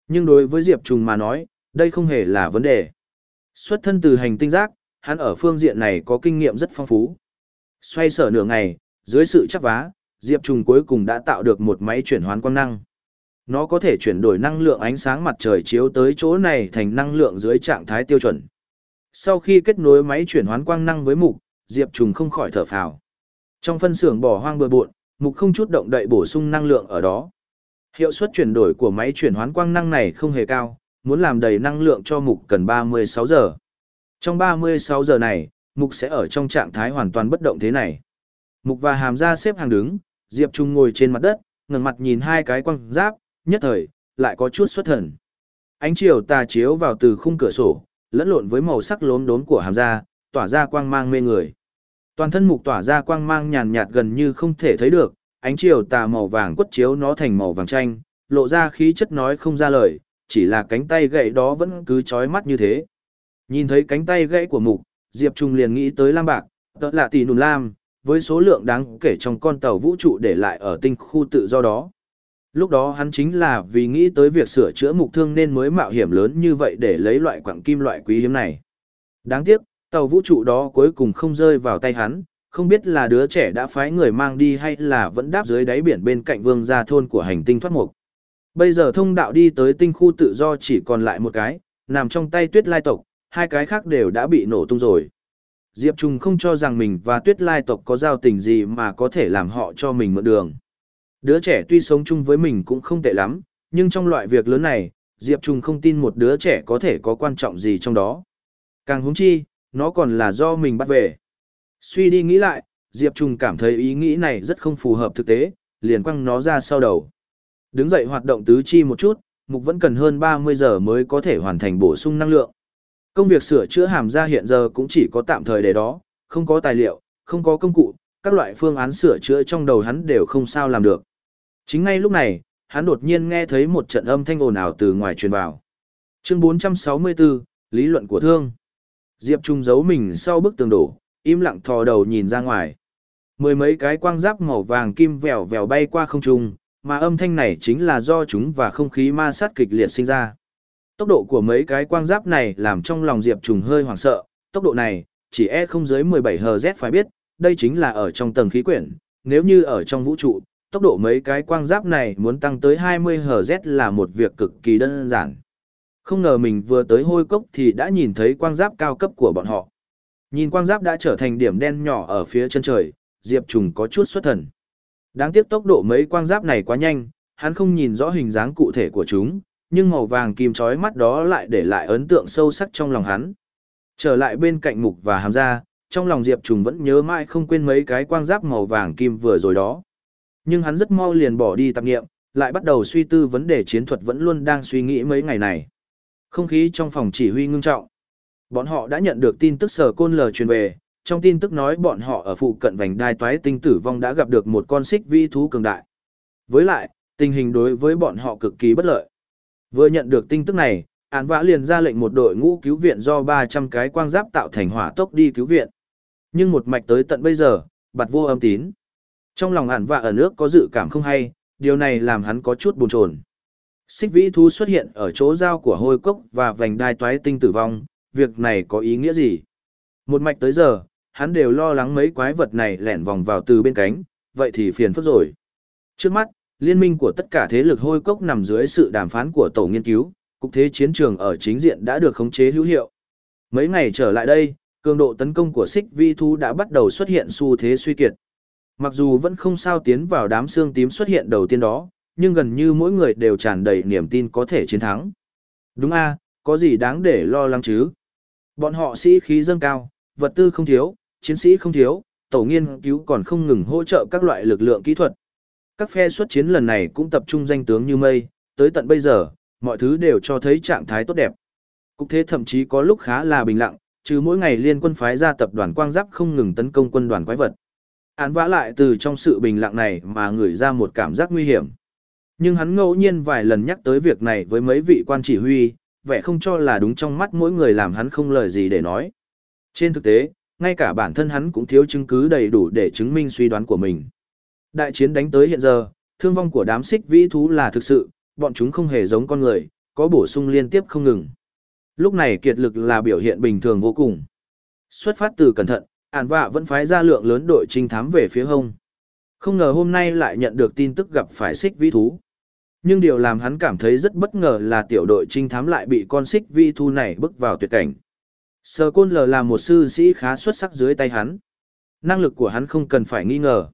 Speaker 1: Nhưng đối với Diệp Trùng mà nói, đây không hề là vấn đề. Xuất thân từ hành tinh giác, hắn ở phương diện này có kinh nghiệm rất phong phú. Xoay sở nửa ngày, dưới sự chắc vá, Diệp Trùng cuối cùng đã tạo được một máy chuyển hoán quang năng. Nó có thể chuyển đổi năng lượng ánh sáng mặt trời chiếu tới chỗ này thành năng lượng dưới trạng thái tiêu chuẩn. Sau khi kết nối máy chuyển hoán quang năng với mục, Diệp Trùng không khỏi thở phào. Trong phân xưởng bỏ hoang bừa bộn, mục không chút động đậy bổ sung năng lượng ở đó. Hiệu suất chuyển đổi của máy chuyển hoán quang năng này không hề cao, muốn làm đầy năng lượng cho mục cần 36 giờ. Trong 36 giờ này, mục sẽ ở trong trạng thái hoàn toàn bất động thế này. Mục và hàm ra xếp hàng đứng, Diệp Trung ngồi trên mặt đất, ngẩng mặt nhìn hai cái quang giáp, nhất thời, lại có chút xuất thần. Ánh chiều tà chiếu vào từ khung cửa sổ, lẫn lộn với màu sắc lốm đốm của hàm da, tỏa ra quang mang mê người. Toàn thân mục tỏa ra quang mang nhàn nhạt gần như không thể thấy được, ánh chiều tà màu vàng quất chiếu nó thành màu vàng chanh, lộ ra khí chất nói không ra lời, chỉ là cánh tay gãy đó vẫn cứ chói mắt như thế. Nhìn thấy cánh tay gãy của mục, Diệp Trung liền nghĩ tới Lam Bạc, tợ lạ tỷ nùn lam, với số lượng đáng kể trong con tàu vũ trụ để lại ở tinh khu tự do đó. Lúc đó hắn chính là vì nghĩ tới việc sửa chữa mục thương nên mới mạo hiểm lớn như vậy để lấy loại quặng kim loại quý hiếm này. Đáng tiếc, tàu vũ trụ đó cuối cùng không rơi vào tay hắn, không biết là đứa trẻ đã phái người mang đi hay là vẫn đáp dưới đáy biển bên cạnh vương gia thôn của hành tinh thoát mục. Bây giờ thông đạo đi tới tinh khu tự do chỉ còn lại một cái, nằm trong tay tuyết lai tộc, hai cái khác đều đã bị nổ tung rồi. Diệp Trung không cho rằng mình và tuyết lai tộc có giao tình gì mà có thể làm họ cho mình mượn đường. Đứa trẻ tuy sống chung với mình cũng không tệ lắm, nhưng trong loại việc lớn này, Diệp Trung không tin một đứa trẻ có thể có quan trọng gì trong đó. Càng húng chi, nó còn là do mình bắt về. Suy đi nghĩ lại, Diệp Trung cảm thấy ý nghĩ này rất không phù hợp thực tế, liền quăng nó ra sau đầu. Đứng dậy hoạt động tứ chi một chút, mục vẫn cần hơn 30 giờ mới có thể hoàn thành bổ sung năng lượng. Công việc sửa chữa hàm ra hiện giờ cũng chỉ có tạm thời để đó, không có tài liệu, không có công cụ, các loại phương án sửa chữa trong đầu hắn đều không sao làm được. Chính ngay lúc này, hắn đột nhiên nghe thấy một trận âm thanh ồn ào từ ngoài truyền vào. Chương 464, Lý luận của thương. Diệp Trung giấu mình sau bức tường đổ, im lặng thò đầu nhìn ra ngoài. Mười mấy cái quang giáp màu vàng kim vèo vèo bay qua không trung, mà âm thanh này chính là do chúng và không khí ma sát kịch liệt sinh ra. Tốc độ của mấy cái quang giáp này làm trong lòng Diệp Trùng hơi hoảng sợ, tốc độ này, chỉ e không dưới 17 Hz phải biết, đây chính là ở trong tầng khí quyển, nếu như ở trong vũ trụ, tốc độ mấy cái quang giáp này muốn tăng tới 20 Hz là một việc cực kỳ đơn giản. Không ngờ mình vừa tới hôi cốc thì đã nhìn thấy quang giáp cao cấp của bọn họ. Nhìn quang giáp đã trở thành điểm đen nhỏ ở phía chân trời, Diệp Trùng có chút xuất thần. Đáng tiếc tốc độ mấy quang giáp này quá nhanh, hắn không nhìn rõ hình dáng cụ thể của chúng, nhưng màu vàng kim trói mắt đó lại để lại ấn tượng sâu sắc trong lòng hắn. Trở lại bên cạnh mục và hàm ra, trong lòng Diệp Trùng vẫn nhớ mãi không quên mấy cái quang giáp màu vàng kim vừa rồi đó. Nhưng hắn rất mau liền bỏ đi tạp nghiệm, lại bắt đầu suy tư vấn đề chiến thuật vẫn luôn đang suy nghĩ mấy ngày này. Không khí trong phòng chỉ huy ngưng trọng. Bọn họ đã nhận được tin tức sở côn lờ truyền về, trong tin tức nói bọn họ ở phụ cận vành đai toái tinh tử vong đã gặp được một con xích vi thú cường đại. Với lại, tình hình đối với bọn họ cực kỳ bất lợi. Vừa nhận được tin tức này, án vã liền ra lệnh một đội ngũ cứu viện do 300 cái quang giáp tạo thành hỏa tốc đi cứu viện. Nhưng một mạch tới tận bây giờ, bạt vô âm tín. Trong lòng án vã ở nước có dự cảm không hay, điều này làm hắn có chút buồn chồn. Xích vĩ thú xuất hiện ở chỗ giao của hôi cốc và vành đai toái tinh tử vong, việc này có ý nghĩa gì? Một mạch tới giờ, hắn đều lo lắng mấy quái vật này lẻn vòng vào từ bên cánh, vậy thì phiền phức rồi. Trước mắt, liên minh của tất cả thế lực hôi cốc nằm dưới sự đàm phán của tổ nghiên cứu, cục thế chiến trường ở chính diện đã được khống chế hữu hiệu. Mấy ngày trở lại đây, cường độ tấn công của xích vi thú đã bắt đầu xuất hiện xu thế suy kiệt. Mặc dù vẫn không sao tiến vào đám xương tím xuất hiện đầu tiên đó, nhưng gần như mỗi người đều tràn đầy niềm tin có thể chiến thắng. Đúng a, có gì đáng để lo lắng chứ? Bọn họ sĩ khí dâng cao, vật tư không thiếu, chiến sĩ không thiếu, tổ nghiên cứu còn không ngừng hỗ trợ các loại lực lượng kỹ thuật. Các phe xuất chiến lần này cũng tập trung danh tướng như mây, tới tận bây giờ, mọi thứ đều cho thấy trạng thái tốt đẹp. Cục thế thậm chí có lúc khá là bình lặng, trừ mỗi ngày liên quân phái ra tập đoàn quang giáp không ngừng tấn công quân đoàn quái vật. Án vã lại từ trong sự bình lặng này mà ngửi ra một cảm giác nguy hiểm. Nhưng hắn ngẫu nhiên vài lần nhắc tới việc này với mấy vị quan chỉ huy, vẻ không cho là đúng trong mắt mỗi người làm hắn không lời gì để nói. Trên thực tế, ngay cả bản thân hắn cũng thiếu chứng cứ đầy đủ để chứng minh suy đoán của mình. Đại chiến đánh tới hiện giờ, thương vong của đám xích vĩ thú là thực sự, bọn chúng không hề giống con người, có bổ sung liên tiếp không ngừng. Lúc này kiệt lực là biểu hiện bình thường vô cùng. Xuất phát từ cẩn thận, ản vạ vẫn phái ra lượng lớn đội trinh thám về phía hông. Không ngờ hôm nay lại nhận được tin tức gặp phải xích vĩ thú. Nhưng điều làm hắn cảm thấy rất bất ngờ là tiểu đội trinh thám lại bị con xích vĩ thú này bước vào tuyệt cảnh. Sơ Côn L là một sư sĩ khá xuất sắc dưới tay hắn. Năng lực của hắn không cần phải nghi ngờ.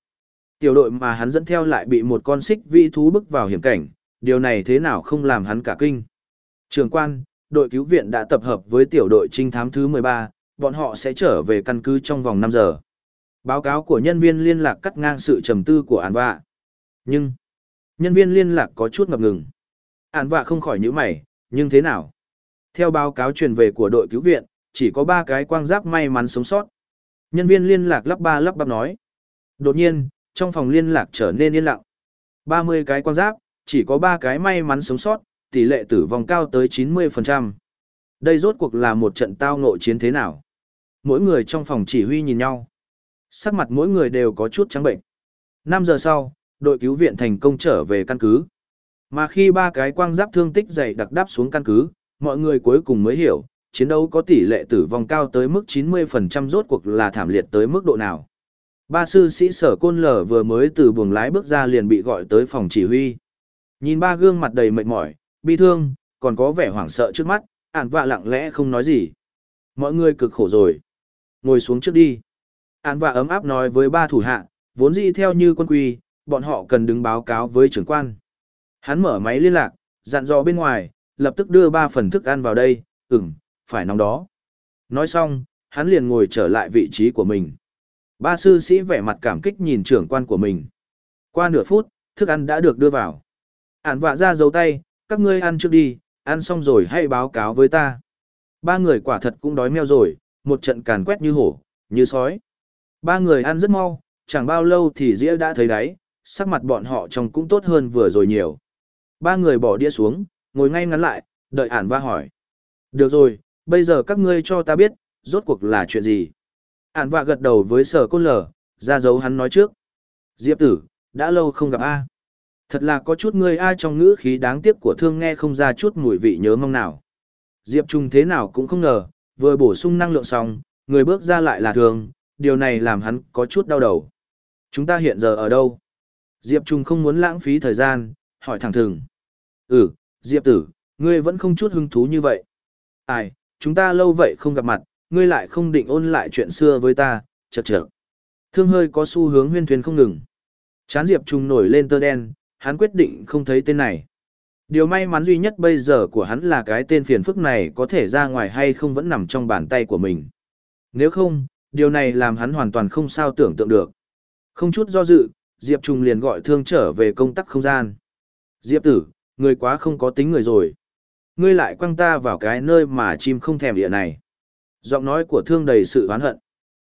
Speaker 1: Tiểu đội mà hắn dẫn theo lại bị một con xích vĩ thú bước vào hiểm cảnh, điều này thế nào không làm hắn cả kinh. Trường quan, đội cứu viện đã tập hợp với tiểu đội trinh thám thứ 13, bọn họ sẽ trở về căn cứ trong vòng 5 giờ. Báo cáo của nhân viên liên lạc cắt ngang sự trầm tư của An Vạ. Nhưng, nhân viên liên lạc có chút ngập ngừng. An Vạ không khỏi nhíu mày, nhưng thế nào? Theo báo cáo truyền về của đội cứu viện, chỉ có 3 cái quang giáp may mắn sống sót. Nhân viên liên lạc lắp ba lắp bắp nói. Đột nhiên, trong phòng liên lạc trở nên yên lặng. 30 cái quang giáp, chỉ có 3 cái may mắn sống sót, tỷ lệ tử vong cao tới 90%. Đây rốt cuộc là một trận tao ngộ chiến thế nào? Mỗi người trong phòng chỉ huy nhìn nhau. Sắc mặt mỗi người đều có chút trắng bệnh. 5 giờ sau, đội cứu viện thành công trở về căn cứ. Mà khi ba cái quang giáp thương tích dày đặc đáp xuống căn cứ, mọi người cuối cùng mới hiểu, chiến đấu có tỷ lệ tử vong cao tới mức 90% rốt cuộc là thảm liệt tới mức độ nào. Ba sư sĩ sở côn lở vừa mới từ buồng lái bước ra liền bị gọi tới phòng chỉ huy. Nhìn ba gương mặt đầy mệt mỏi, bi thương, còn có vẻ hoảng sợ trước mắt, ản vạ lặng lẽ không nói gì. Mọi người cực khổ rồi. Ngồi xuống trước đi. Ản vạ ấm áp nói với ba thủ hạ, vốn dĩ theo như quân quy, bọn họ cần đứng báo cáo với trưởng quan. Hắn mở máy liên lạc, dặn dò bên ngoài, lập tức đưa ba phần thức ăn vào đây, ừm, phải nóng đó. Nói xong, hắn liền ngồi trở lại vị trí của mình. Ba sư sĩ vẻ mặt cảm kích nhìn trưởng quan của mình. Qua nửa phút, thức ăn đã được đưa vào. Ản vạ ra dấu tay, các ngươi ăn trước đi, ăn xong rồi hãy báo cáo với ta. Ba người quả thật cũng đói meo rồi, một trận càn quét như hổ, như sói. Ba người ăn rất mau, chẳng bao lâu thì dĩa đã thấy đáy, sắc mặt bọn họ trông cũng tốt hơn vừa rồi nhiều. Ba người bỏ đĩa xuống, ngồi ngay ngắn lại, đợi ản va hỏi. Được rồi, bây giờ các ngươi cho ta biết, rốt cuộc là chuyện gì. Ản vạ gật đầu với sở côn lở, ra dấu hắn nói trước. Diệp tử, đã lâu không gặp A. Thật là có chút ngươi a trong ngữ khí đáng tiếc của thương nghe không ra chút mùi vị nhớ mong nào. Diệp Trung thế nào cũng không ngờ, vừa bổ sung năng lượng xong, người bước ra lại là thường. điều này làm hắn có chút đau đầu. Chúng ta hiện giờ ở đâu? Diệp Trung không muốn lãng phí thời gian, hỏi thẳng thừng. Ừ, Diệp tử, ngươi vẫn không chút hứng thú như vậy. Ai, chúng ta lâu vậy không gặp mặt, ngươi lại không định ôn lại chuyện xưa với ta, chật chật. Thương hơi có xu hướng huyên thuyền không ngừng. Chán Diệp Trung nổi lên tơ đen, hắn quyết định không thấy tên này. Điều may mắn duy nhất bây giờ của hắn là cái tên phiền phức này có thể ra ngoài hay không vẫn nằm trong bàn tay của mình. Nếu không, điều này làm hắn hoàn toàn không sao tưởng tượng được. Không chút do dự, Diệp Trung liền gọi thương trở về công tắc không gian. Diệp tử, người quá không có tính người rồi. Ngươi lại quăng ta vào cái nơi mà chim không thèm địa này. Giọng nói của thương đầy sự oán hận.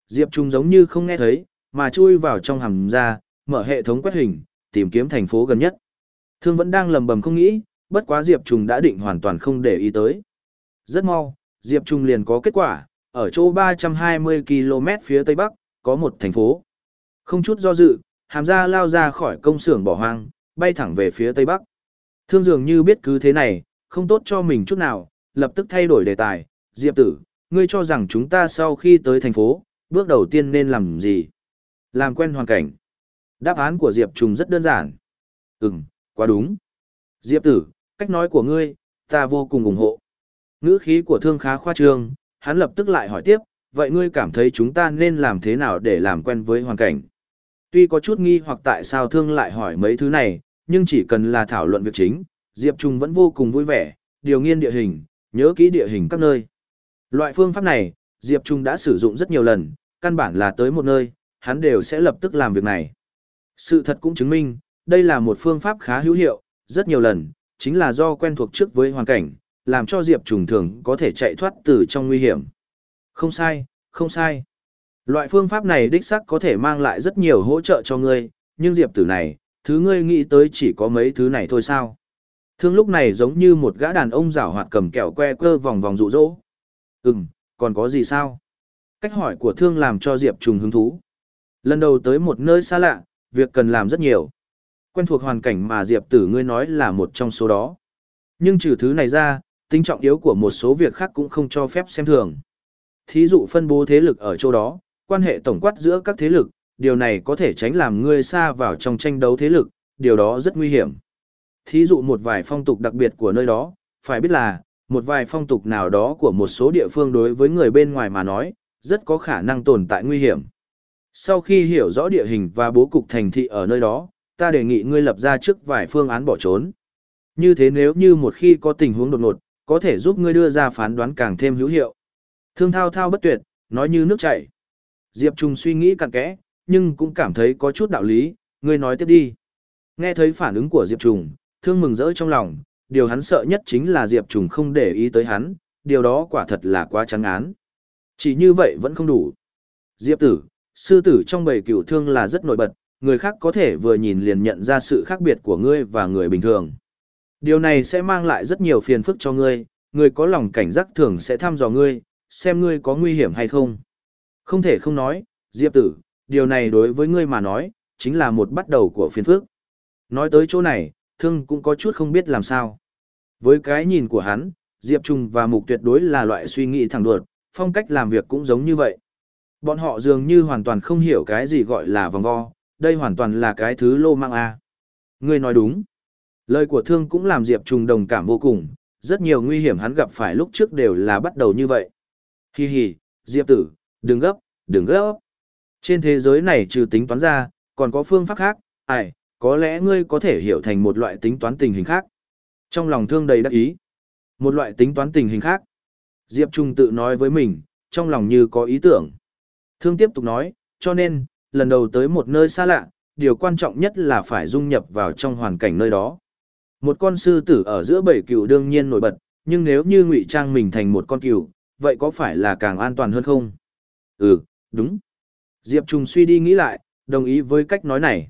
Speaker 1: Diệp Trung giống như không nghe thấy, mà chui vào trong hầm ra, mở hệ thống quét hình, tìm kiếm thành phố gần nhất. Thương vẫn đang lầm bầm không nghĩ, bất quá Diệp Trung đã định hoàn toàn không để ý tới. Rất mau, Diệp Trung liền có kết quả, ở chỗ 320 km phía tây bắc, có một thành phố. Không chút do dự, hàm ra lao ra khỏi công xưởng bỏ hoang, bay thẳng về phía tây bắc. Thương dường như biết cứ thế này, không tốt cho mình chút nào, lập tức thay đổi đề tài. Diệp tử, ngươi cho rằng chúng ta sau khi tới thành phố, bước đầu tiên nên làm gì? Làm quen hoàn cảnh. Đáp án của Diệp Trùng rất đơn giản. Ừm, quá đúng. Diệp tử, cách nói của ngươi, ta vô cùng ủng hộ. Ngữ khí của thương khá khoa trương, hắn lập tức lại hỏi tiếp, vậy ngươi cảm thấy chúng ta nên làm thế nào để làm quen với hoàn cảnh? Tuy có chút nghi hoặc tại sao thương lại hỏi mấy thứ này, nhưng chỉ cần là thảo luận việc chính, Diệp Trung vẫn vô cùng vui vẻ, điều nghiên địa hình, nhớ kỹ địa hình các nơi. Loại phương pháp này, Diệp Trung đã sử dụng rất nhiều lần, căn bản là tới một nơi, hắn đều sẽ lập tức làm việc này. Sự thật cũng chứng minh, đây là một phương pháp khá hữu hiệu, rất nhiều lần, chính là do quen thuộc trước với hoàn cảnh, làm cho Diệp Trùng thường có thể chạy thoát từ trong nguy hiểm. Không sai, không sai. Loại phương pháp này đích xác có thể mang lại rất nhiều hỗ trợ cho ngươi, nhưng Diệp tử này, thứ ngươi nghĩ tới chỉ có mấy thứ này thôi sao. Thương lúc này giống như một gã đàn ông rảo hoạt cầm kẹo que cơ vòng vòng rụ rỗ. Ừm, còn có gì sao? Cách hỏi của thương làm cho Diệp Trùng hứng thú. Lần đầu tới một nơi xa lạ, việc cần làm rất nhiều. Quen thuộc hoàn cảnh mà Diệp tử ngươi nói là một trong số đó. Nhưng trừ thứ này ra, tính trọng yếu của một số việc khác cũng không cho phép xem thường. Thí dụ phân bố thế lực ở chỗ đó, quan hệ tổng quát giữa các thế lực, điều này có thể tránh làm ngươi xa vào trong tranh đấu thế lực, điều đó rất nguy hiểm. Thí dụ một vài phong tục đặc biệt của nơi đó, phải biết là, một vài phong tục nào đó của một số địa phương đối với người bên ngoài mà nói, rất có khả năng tồn tại nguy hiểm. Sau khi hiểu rõ địa hình và bố cục thành thị ở nơi đó, ta đề nghị ngươi lập ra trước vài phương án bỏ trốn. Như thế nếu như một khi có tình huống đột ngột, có thể giúp ngươi đưa ra phán đoán càng thêm hữu hiệu. Thương thao thao bất tuyệt, nói như nước chảy. Diệp Trung suy nghĩ cặn kẽ, nhưng cũng cảm thấy có chút đạo lý, ngươi nói tiếp đi. Nghe thấy phản ứng của Diệp Trung, thương mừng rỡ trong lòng, điều hắn sợ nhất chính là Diệp Trùng không để ý tới hắn, điều đó quả thật là quá trắng án. Chỉ như vậy vẫn không đủ. Diệp tử, sư tử trong bầy cựu thương là rất nổi bật, người khác có thể vừa nhìn liền nhận ra sự khác biệt của ngươi và người bình thường. Điều này sẽ mang lại rất nhiều phiền phức cho ngươi, người có lòng cảnh giác thường sẽ thăm dò ngươi, xem ngươi có nguy hiểm hay không. Không thể không nói, Diệp tử, điều này đối với ngươi mà nói, chính là một bắt đầu của phiền phức. Nói tới chỗ này, thương cũng có chút không biết làm sao. Với cái nhìn của hắn, Diệp Trung và Mục tuyệt đối là loại suy nghĩ thẳng đuột, phong cách làm việc cũng giống như vậy. Bọn họ dường như hoàn toàn không hiểu cái gì gọi là vòng vo, đây hoàn toàn là cái thứ lô mang a. Ngươi nói đúng. Lời của thương cũng làm Diệp Trung đồng cảm vô cùng, rất nhiều nguy hiểm hắn gặp phải lúc trước đều là bắt đầu như vậy. Hi hi, Diệp tử, đừng gấp, đừng gấp. Trên thế giới này trừ tính toán ra, còn có phương pháp khác, ai, có lẽ ngươi có thể hiểu thành một loại tính toán tình hình khác. Trong lòng thương đầy đắc ý. Một loại tính toán tình hình khác. Diệp Trung tự nói với mình, trong lòng như có ý tưởng. Thương tiếp tục nói, cho nên, lần đầu tới một nơi xa lạ, điều quan trọng nhất là phải dung nhập vào trong hoàn cảnh nơi đó. Một con sư tử ở giữa bảy cừu đương nhiên nổi bật, nhưng nếu như ngụy trang mình thành một con cừu, vậy có phải là càng an toàn hơn không? Ừ, đúng. Diệp Trung suy đi nghĩ lại, đồng ý với cách nói này.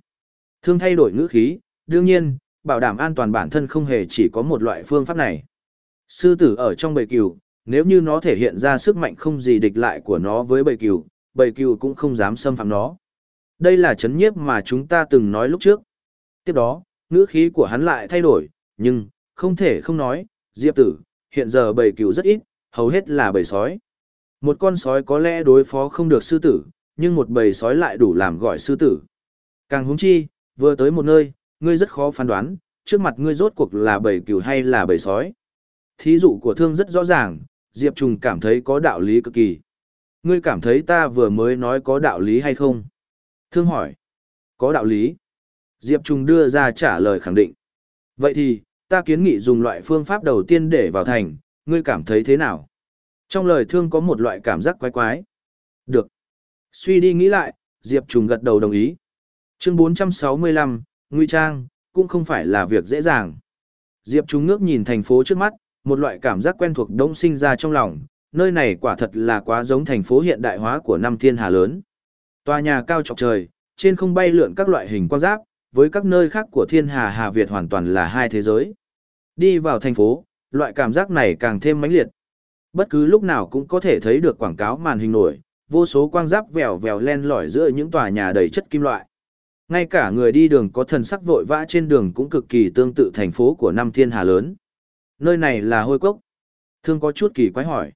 Speaker 1: Thương thay đổi ngữ khí, đương nhiên, bảo đảm an toàn bản thân không hề chỉ có một loại phương pháp này. Sư tử ở trong bầy cừu, nếu như nó thể hiện ra sức mạnh không gì địch lại của nó với bầy cừu, bầy cừu cũng không dám xâm phạm nó. Đây là chấn nhiếp mà chúng ta từng nói lúc trước. Tiếp đó, ngữ khí của hắn lại thay đổi, nhưng, không thể không nói, Diệp tử, hiện giờ bầy cừu rất ít, hầu hết là bầy sói. Một con sói có lẽ đối phó không được sư tử, nhưng một bầy sói lại đủ làm gọi sư tử. Càng húng chi, vừa tới một nơi, ngươi rất khó phán đoán, trước mặt ngươi rốt cuộc là bầy cừu hay là bầy sói. Thí dụ của thương rất rõ ràng, Diệp Trùng cảm thấy có đạo lý cực kỳ. Ngươi cảm thấy ta vừa mới nói có đạo lý hay không? Thương hỏi. Có đạo lý. Diệp Trùng đưa ra trả lời khẳng định. Vậy thì, ta kiến nghị dùng loại phương pháp đầu tiên để vào thành, ngươi cảm thấy thế nào? Trong lời thương có một loại cảm giác quái quái. Được. Suy đi nghĩ lại, Diệp Trùng gật đầu đồng ý. Chương 465, Nguy Trang, cũng không phải là việc dễ dàng. Diệp Trung ngước nhìn thành phố trước mắt, một loại cảm giác quen thuộc đông sinh ra trong lòng, nơi này quả thật là quá giống thành phố hiện đại hóa của năm thiên hà lớn. Tòa nhà cao trọc trời, trên không bay lượn các loại hình quan giáp, với các nơi khác của thiên hà Hà Việt hoàn toàn là hai thế giới. Đi vào thành phố, loại cảm giác này càng thêm mãnh liệt. Bất cứ lúc nào cũng có thể thấy được quảng cáo màn hình nổi, vô số quang giáp vèo vèo len lỏi giữa những tòa nhà đầy chất kim loại. Ngay cả người đi đường có thần sắc vội vã trên đường cũng cực kỳ tương tự thành phố của năm thiên hà lớn. Nơi này là hôi cốc. Thương có chút kỳ quái hỏi.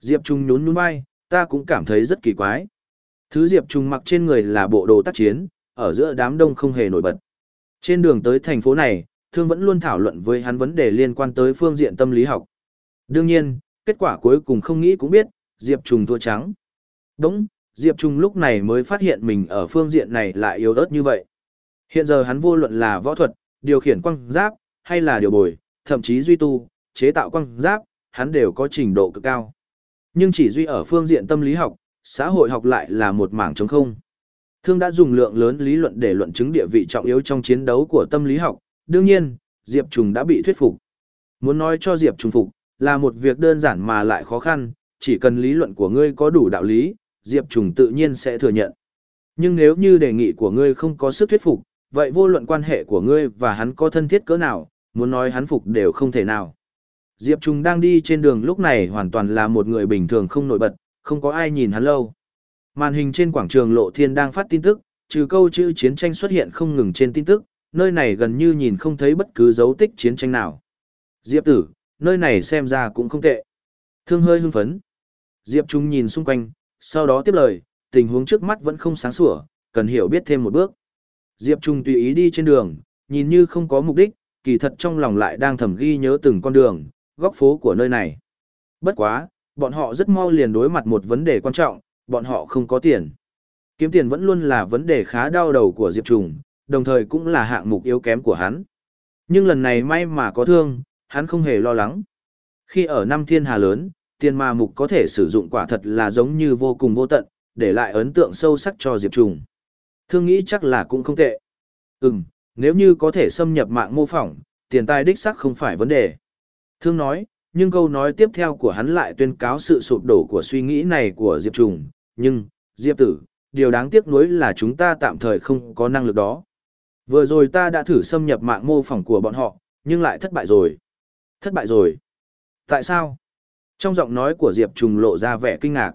Speaker 1: Diệp Trung nhún nhún vai, ta cũng cảm thấy rất kỳ quái. Thứ Diệp Trung mặc trên người là bộ đồ tác chiến, ở giữa đám đông không hề nổi bật. Trên đường tới thành phố này, Thương vẫn luôn thảo luận với hắn vấn đề liên quan tới phương diện tâm lý học. Đương nhiên, kết quả cuối cùng không nghĩ cũng biết, Diệp Trung thua trắng. Đúng, Diệp Trung lúc này mới phát hiện mình ở phương diện này lại yếu ớt như vậy. Hiện giờ hắn vô luận là võ thuật, điều khiển quăng giáp, hay là điều bồi, thậm chí duy tu, chế tạo quăng giáp, hắn đều có trình độ cực cao. Nhưng chỉ duy ở phương diện tâm lý học, xã hội học lại là một mảng trống không. Thương đã dùng lượng lớn lý luận để luận chứng địa vị trọng yếu trong chiến đấu của tâm lý học, đương nhiên, Diệp Trùng đã bị thuyết phục. Muốn nói cho Diệp Trùng phục, là một việc đơn giản mà lại khó khăn, chỉ cần lý luận của ngươi có đủ đạo lý, Diệp Trùng tự nhiên sẽ thừa nhận. Nhưng nếu như đề nghị của ngươi không có sức thuyết phục, vậy vô luận quan hệ của ngươi và hắn có thân thiết cỡ nào, muốn nói hắn phục đều không thể nào. Diệp Trùng đang đi trên đường lúc này hoàn toàn là một người bình thường không nổi bật, không có ai nhìn hắn lâu. Màn hình trên quảng trường Lộ Thiên đang phát tin tức, trừ câu chữ chiến tranh xuất hiện không ngừng trên tin tức, nơi này gần như nhìn không thấy bất cứ dấu tích chiến tranh nào. Diệp tử, nơi này xem ra cũng không tệ. Thương hơi hưng phấn. Diệp Trung nhìn xung quanh, sau đó tiếp lời, tình huống trước mắt vẫn không sáng sủa, cần hiểu biết thêm một bước. Diệp Trung tùy ý đi trên đường, nhìn như không có mục đích, kỳ thật trong lòng lại đang thầm ghi nhớ từng con đường, góc phố của nơi này. Bất quá, bọn họ rất mau liền đối mặt một vấn đề quan trọng, bọn họ không có tiền. Kiếm tiền vẫn luôn là vấn đề khá đau đầu của Diệp Trùng, đồng thời cũng là hạng mục yếu kém của hắn. Nhưng lần này may mà có thương, hắn không hề lo lắng. Khi ở năm thiên hà lớn, tiền mà mục có thể sử dụng quả thật là giống như vô cùng vô tận, để lại ấn tượng sâu sắc cho Diệp Trùng. Thương nghĩ chắc là cũng không tệ. Ừm, nếu như có thể xâm nhập mạng mô phỏng, tiền tài đích sắc không phải vấn đề. Thương nói, nhưng câu nói tiếp theo của hắn lại tuyên cáo sự sụp đổ của suy nghĩ này của Diệp Trùng. Nhưng, Diệp Tử, điều đáng tiếc nuối là chúng ta tạm thời không có năng lực đó. Vừa rồi ta đã thử xâm nhập mạng mô phỏng của bọn họ, nhưng lại thất bại rồi. Thất bại rồi. Tại sao? Trong giọng nói của Diệp Trùng lộ ra vẻ kinh ngạc.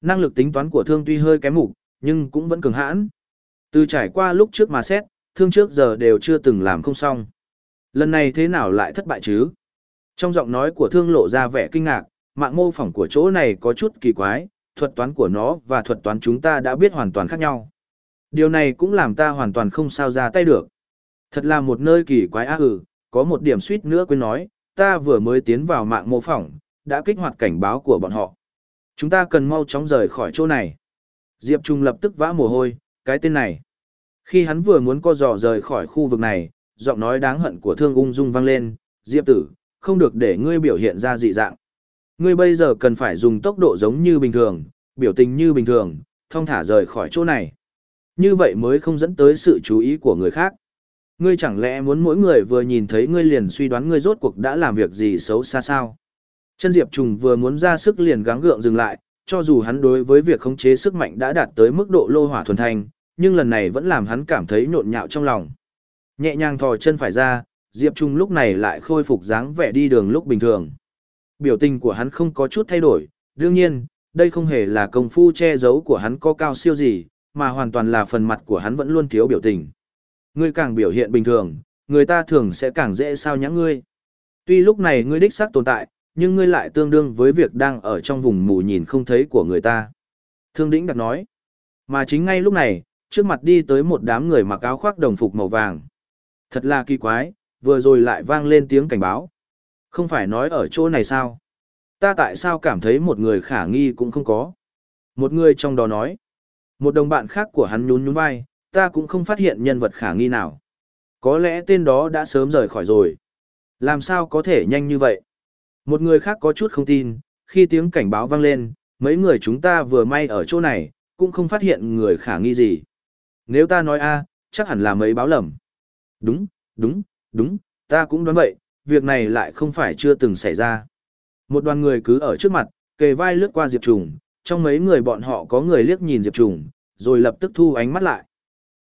Speaker 1: Năng lực tính toán của thương tuy hơi kém mục, nhưng cũng vẫn cường hãn. Từ trải qua lúc trước mà xét, thương trước giờ đều chưa từng làm không xong. Lần này thế nào lại thất bại chứ? Trong giọng nói của thương lộ ra vẻ kinh ngạc, mạng mô phỏng của chỗ này có chút kỳ quái, thuật toán của nó và thuật toán chúng ta đã biết hoàn toàn khác nhau. Điều này cũng làm ta hoàn toàn không sao ra tay được. Thật là một nơi kỳ quái á ừ, có một điểm suýt nữa quên nói, ta vừa mới tiến vào mạng mô phỏng, đã kích hoạt cảnh báo của bọn họ. Chúng ta cần mau chóng rời khỏi chỗ này. Diệp Trung lập tức vã mồ hôi, cái tên này. Khi hắn vừa muốn co dò rời khỏi khu vực này, giọng nói đáng hận của thương ung dung vang lên, Diệp tử, không được để ngươi biểu hiện ra dị dạng. Ngươi bây giờ cần phải dùng tốc độ giống như bình thường, biểu tình như bình thường, thông thả rời khỏi chỗ này. Như vậy mới không dẫn tới sự chú ý của người khác. Ngươi chẳng lẽ muốn mỗi người vừa nhìn thấy ngươi liền suy đoán ngươi rốt cuộc đã làm việc gì xấu xa sao? Chân Diệp Trùng vừa muốn ra sức liền gắng gượng dừng lại, cho dù hắn đối với việc khống chế sức mạnh đã đạt tới mức độ lô hỏa thuần thành, nhưng lần này vẫn làm hắn cảm thấy nhộn nhạo trong lòng. Nhẹ nhàng thò chân phải ra, Diệp Trung lúc này lại khôi phục dáng vẻ đi đường lúc bình thường. Biểu tình của hắn không có chút thay đổi, đương nhiên, đây không hề là công phu che giấu của hắn có cao siêu gì, mà hoàn toàn là phần mặt của hắn vẫn luôn thiếu biểu tình. Ngươi càng biểu hiện bình thường, người ta thường sẽ càng dễ sao nhãng ngươi. Tuy lúc này ngươi đích xác tồn tại, nhưng ngươi lại tương đương với việc đang ở trong vùng mù nhìn không thấy của người ta. Thương Đĩnh đặt nói. Mà chính ngay lúc này, trước mặt đi tới một đám người mặc áo khoác đồng phục màu vàng. Thật là kỳ quái, vừa rồi lại vang lên tiếng cảnh báo. Không phải nói ở chỗ này sao? Ta tại sao cảm thấy một người khả nghi cũng không có? Một người trong đó nói. Một đồng bạn khác của hắn nhún nhún vai, ta cũng không phát hiện nhân vật khả nghi nào. Có lẽ tên đó đã sớm rời khỏi rồi. Làm sao có thể nhanh như vậy? Một người khác có chút không tin, khi tiếng cảnh báo vang lên, mấy người chúng ta vừa may ở chỗ này, cũng không phát hiện người khả nghi gì. Nếu ta nói a, chắc hẳn là mấy báo lầm. Đúng, đúng, đúng, ta cũng đoán vậy, việc này lại không phải chưa từng xảy ra. Một đoàn người cứ ở trước mặt, kề vai lướt qua Diệp Trùng, trong mấy người bọn họ có người liếc nhìn Diệp Trùng, rồi lập tức thu ánh mắt lại.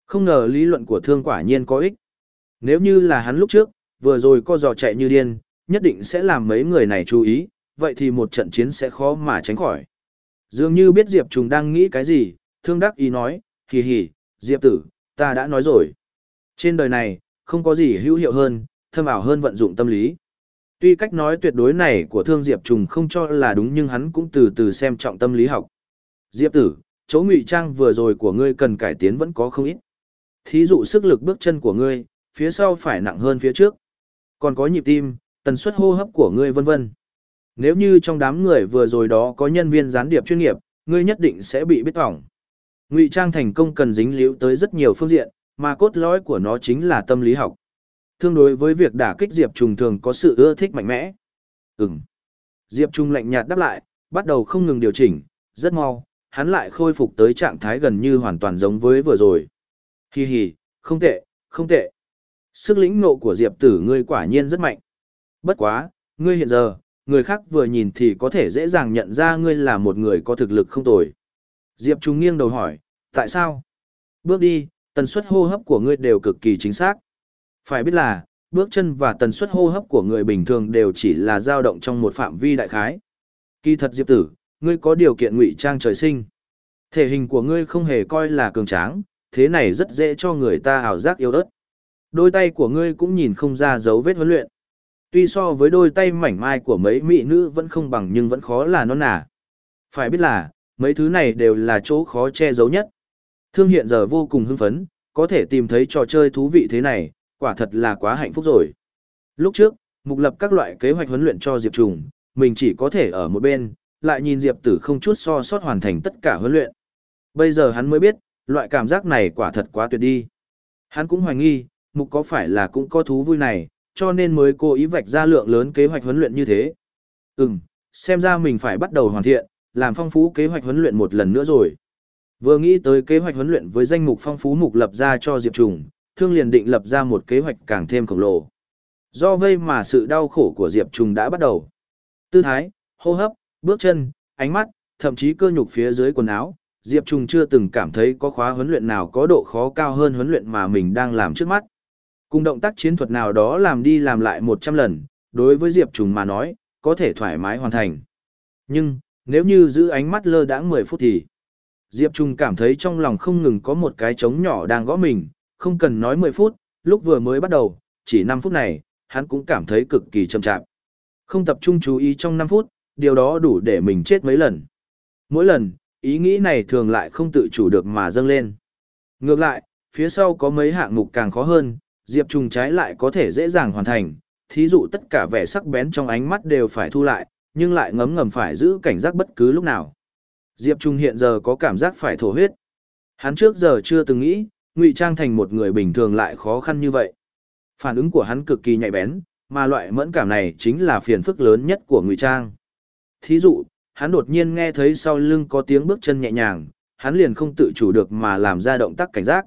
Speaker 1: Không ngờ lý luận của thương quả nhiên có ích. Nếu như là hắn lúc trước, vừa rồi co giò chạy như điên, nhất định sẽ làm mấy người này chú ý, vậy thì một trận chiến sẽ khó mà tránh khỏi. Dường như biết Diệp Trùng đang nghĩ cái gì, thương đắc ý nói, hì hì, Diệp tử, ta đã nói rồi. Trên đời này, không có gì hữu hiệu hơn, thâm ảo hơn vận dụng tâm lý. Tuy cách nói tuyệt đối này của Thương Diệp Trùng không cho là đúng nhưng hắn cũng từ từ xem trọng tâm lý học. Diệp tử, chỗ ngụy trang vừa rồi của ngươi cần cải tiến vẫn có không ít. Thí dụ sức lực bước chân của ngươi, phía sau phải nặng hơn phía trước. Còn có nhịp tim, tần suất hô hấp của ngươi vân vân. Nếu như trong đám người vừa rồi đó có nhân viên gián điệp chuyên nghiệp, ngươi nhất định sẽ bị biết hỏng. Ngụy trang thành công cần dính líu tới rất nhiều phương diện, mà cốt lõi của nó chính là tâm lý học. Thương đối với việc đả kích Diệp Trùng thường có sự ưa thích mạnh mẽ. Ừm. Diệp Trùng lạnh nhạt đáp lại, bắt đầu không ngừng điều chỉnh, rất mau, hắn lại khôi phục tới trạng thái gần như hoàn toàn giống với vừa rồi. Hi hi, không tệ, không tệ. Sức lĩnh nộ của Diệp tử ngươi quả nhiên rất mạnh. Bất quá, ngươi hiện giờ, người khác vừa nhìn thì có thể dễ dàng nhận ra ngươi là một người có thực lực không tồi. Diệp Trung nghiêng đầu hỏi, tại sao? Bước đi, tần suất hô hấp của ngươi đều cực kỳ chính xác. Phải biết là, bước chân và tần suất hô hấp của người bình thường đều chỉ là dao động trong một phạm vi đại khái. Kỳ thật Diệp tử, ngươi có điều kiện ngụy trang trời sinh. Thể hình của ngươi không hề coi là cường tráng, thế này rất dễ cho người ta ảo giác yếu ớt. Đôi tay của ngươi cũng nhìn không ra dấu vết huấn luyện. Tuy so với đôi tay mảnh mai của mấy mỹ nữ vẫn không bằng nhưng vẫn khó là non nả. Phải biết là, mấy thứ này đều là chỗ khó che giấu nhất. Thương hiện giờ vô cùng hưng phấn, có thể tìm thấy trò chơi thú vị thế này, quả thật là quá hạnh phúc rồi. Lúc trước, mục lập các loại kế hoạch huấn luyện cho Diệp Trùng, mình chỉ có thể ở một bên, lại nhìn Diệp Tử không chút so sót hoàn thành tất cả huấn luyện. Bây giờ hắn mới biết, loại cảm giác này quả thật quá tuyệt đi. Hắn cũng hoài nghi, mục có phải là cũng có thú vui này, cho nên mới cố ý vạch ra lượng lớn kế hoạch huấn luyện như thế. Ừm, xem ra mình phải bắt đầu hoàn thiện, làm phong phú kế hoạch huấn luyện một lần nữa rồi. Vừa nghĩ tới kế hoạch huấn luyện với danh mục phong phú mục lập ra cho Diệp Trùng, Thương liền định lập ra một kế hoạch càng thêm khổng lồ. Do vây mà sự đau khổ của Diệp Trùng đã bắt đầu. Tư thái, hô hấp, bước chân, ánh mắt, thậm chí cơ nhục phía dưới quần áo, Diệp Trùng chưa từng cảm thấy có khóa huấn luyện nào có độ khó cao hơn huấn luyện mà mình đang làm trước mắt. Cùng động tác chiến thuật nào đó làm đi làm lại 100 lần, đối với Diệp Trùng mà nói, có thể thoải mái hoàn thành. Nhưng, nếu như giữ ánh mắt lơ đãng 10 phút thì, Diệp Trùng cảm thấy trong lòng không ngừng có một cái trống nhỏ đang gõ mình, không cần nói 10 phút, lúc vừa mới bắt đầu, chỉ 5 phút này, hắn cũng cảm thấy cực kỳ chậm chạp. Không tập trung chú ý trong 5 phút, điều đó đủ để mình chết mấy lần. Mỗi lần, ý nghĩ này thường lại không tự chủ được mà dâng lên. Ngược lại, phía sau có mấy hạng mục càng khó hơn, Diệp Trùng trái lại có thể dễ dàng hoàn thành, thí dụ tất cả vẻ sắc bén trong ánh mắt đều phải thu lại, nhưng lại ngấm ngầm phải giữ cảnh giác bất cứ lúc nào. Diệp Trung hiện giờ có cảm giác phải thổ huyết. Hắn trước giờ chưa từng nghĩ, ngụy trang thành một người bình thường lại khó khăn như vậy. Phản ứng của hắn cực kỳ nhạy bén, mà loại mẫn cảm này chính là phiền phức lớn nhất của ngụy trang. Thí dụ, hắn đột nhiên nghe thấy sau lưng có tiếng bước chân nhẹ nhàng, hắn liền không tự chủ được mà làm ra động tác cảnh giác.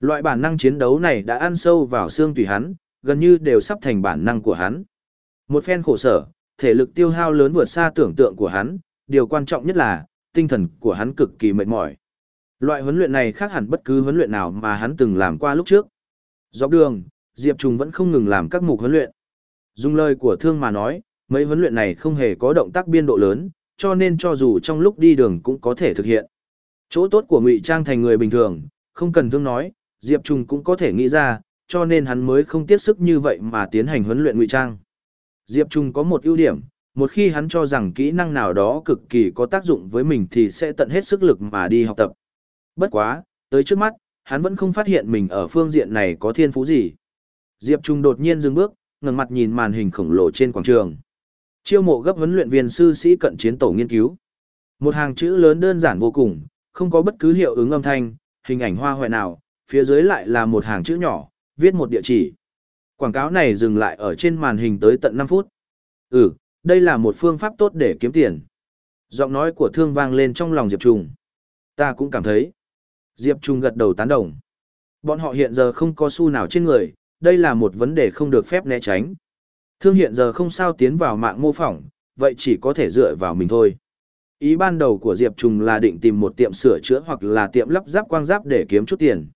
Speaker 1: Loại bản năng chiến đấu này đã ăn sâu vào xương tùy hắn, gần như đều sắp thành bản năng của hắn. Một phen khổ sở, thể lực tiêu hao lớn vượt xa tưởng tượng của hắn, điều quan trọng nhất là, tinh thần của hắn cực kỳ mệt mỏi. Loại huấn luyện này khác hẳn bất cứ huấn luyện nào mà hắn từng làm qua lúc trước. Dọc đường, Diệp Trùng vẫn không ngừng làm các mục huấn luyện. Dùng lời của thương mà nói, mấy huấn luyện này không hề có động tác biên độ lớn, cho nên cho dù trong lúc đi đường cũng có thể thực hiện. Chỗ tốt của ngụy trang thành người bình thường, không cần thương nói, Diệp Trung cũng có thể nghĩ ra, cho nên hắn mới không tiếc sức như vậy mà tiến hành huấn luyện ngụy trang. Diệp Trung có một ưu điểm, một khi hắn cho rằng kỹ năng nào đó cực kỳ có tác dụng với mình thì sẽ tận hết sức lực mà đi học tập. Bất quá, tới trước mắt, hắn vẫn không phát hiện mình ở phương diện này có thiên phú gì. Diệp Trung đột nhiên dừng bước, ngẩng mặt nhìn màn hình khổng lồ trên quảng trường. Chiêu mộ gấp huấn luyện viên sư sĩ cận chiến tổ nghiên cứu. Một hàng chữ lớn đơn giản vô cùng, không có bất cứ hiệu ứng âm thanh, hình ảnh hoa hoại nào, phía dưới lại là một hàng chữ nhỏ, viết một địa chỉ. Quảng cáo này dừng lại ở trên màn hình tới tận 5 phút. Ừ, đây là một phương pháp tốt để kiếm tiền. Giọng nói của thương vang lên trong lòng Diệp Trùng. Ta cũng cảm thấy. Diệp Trùng gật đầu tán đồng. Bọn họ hiện giờ không có xu nào trên người, đây là một vấn đề không được phép né tránh. Thương hiện giờ không sao tiến vào mạng mô phỏng, vậy chỉ có thể dựa vào mình thôi. Ý ban đầu của Diệp Trùng là định tìm một tiệm sửa chữa hoặc là tiệm lắp ráp quang giáp để kiếm chút tiền.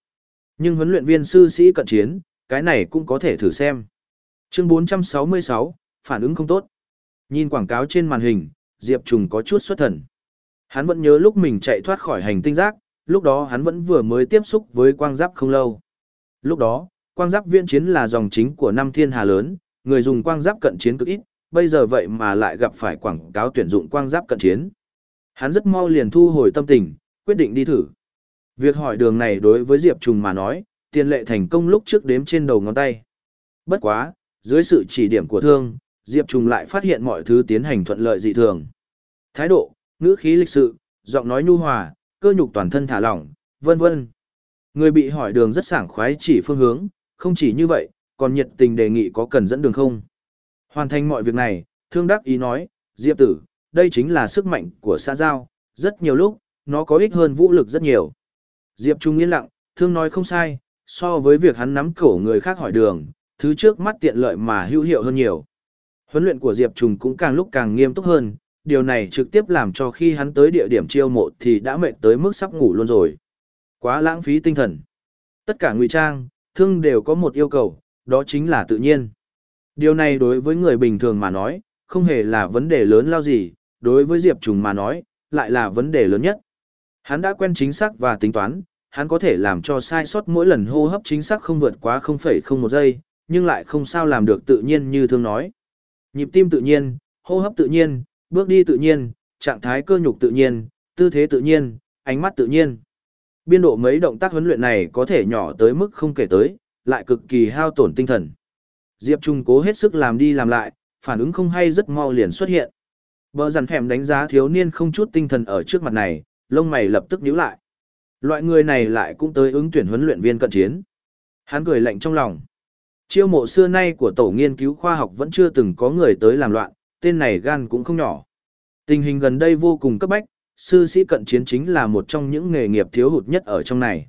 Speaker 1: Nhưng huấn luyện viên sư sĩ cận chiến, cái này cũng có thể thử xem. Chương 466, phản ứng không tốt. Nhìn quảng cáo trên màn hình, Diệp Trùng có chút xuất thần. Hắn vẫn nhớ lúc mình chạy thoát khỏi hành tinh giác, lúc đó hắn vẫn vừa mới tiếp xúc với quang giáp không lâu. Lúc đó, quang giáp viễn chiến là dòng chính của năm thiên hà lớn, người dùng quang giáp cận chiến cực ít, bây giờ vậy mà lại gặp phải quảng cáo tuyển dụng quang giáp cận chiến. Hắn rất mau liền thu hồi tâm tình, quyết định đi thử. Việc hỏi đường này đối với Diệp Trùng mà nói, tiền lệ thành công lúc trước đếm trên đầu ngón tay. Bất quá, dưới sự chỉ điểm của thương, Diệp Trùng lại phát hiện mọi thứ tiến hành thuận lợi dị thường. Thái độ, ngữ khí lịch sự, giọng nói nhu hòa, cơ nhục toàn thân thả lỏng, vân vân. Người bị hỏi đường rất sảng khoái chỉ phương hướng, không chỉ như vậy, còn nhiệt tình đề nghị có cần dẫn đường không. Hoàn thành mọi việc này, thương đắc ý nói, Diệp tử, đây chính là sức mạnh của xã giao, rất nhiều lúc, nó có ích hơn vũ lực rất nhiều. Diệp Trung yên lặng, thương nói không sai, so với việc hắn nắm cổ người khác hỏi đường, thứ trước mắt tiện lợi mà hữu hiệu hơn nhiều. Huấn luyện của Diệp Trung cũng càng lúc càng nghiêm túc hơn, điều này trực tiếp làm cho khi hắn tới địa điểm chiêu mộ thì đã mệt tới mức sắp ngủ luôn rồi. Quá lãng phí tinh thần. Tất cả ngụy trang, thương đều có một yêu cầu, đó chính là tự nhiên. Điều này đối với người bình thường mà nói, không hề là vấn đề lớn lao gì, đối với Diệp Trùng mà nói, lại là vấn đề lớn nhất. Hắn đã quen chính xác và tính toán, hắn có thể làm cho sai sót mỗi lần hô hấp chính xác không vượt quá 0,01 giây, nhưng lại không sao làm được tự nhiên như thương nói. Nhịp tim tự nhiên, hô hấp tự nhiên, bước đi tự nhiên, trạng thái cơ nhục tự nhiên, tư thế tự nhiên, ánh mắt tự nhiên. Biên độ mấy động tác huấn luyện này có thể nhỏ tới mức không kể tới, lại cực kỳ hao tổn tinh thần. Diệp Trung cố hết sức làm đi làm lại, phản ứng không hay rất mau liền xuất hiện. Bờ rằn thèm đánh giá thiếu niên không chút tinh thần ở trước mặt này, lông mày lập tức nhíu lại. Loại người này lại cũng tới ứng tuyển huấn luyện viên cận chiến. Hắn cười lạnh trong lòng. Chiêu mộ xưa nay của tổ nghiên cứu khoa học vẫn chưa từng có người tới làm loạn, tên này gan cũng không nhỏ. Tình hình gần đây vô cùng cấp bách, sư sĩ cận chiến chính là một trong những nghề nghiệp thiếu hụt nhất ở trong này.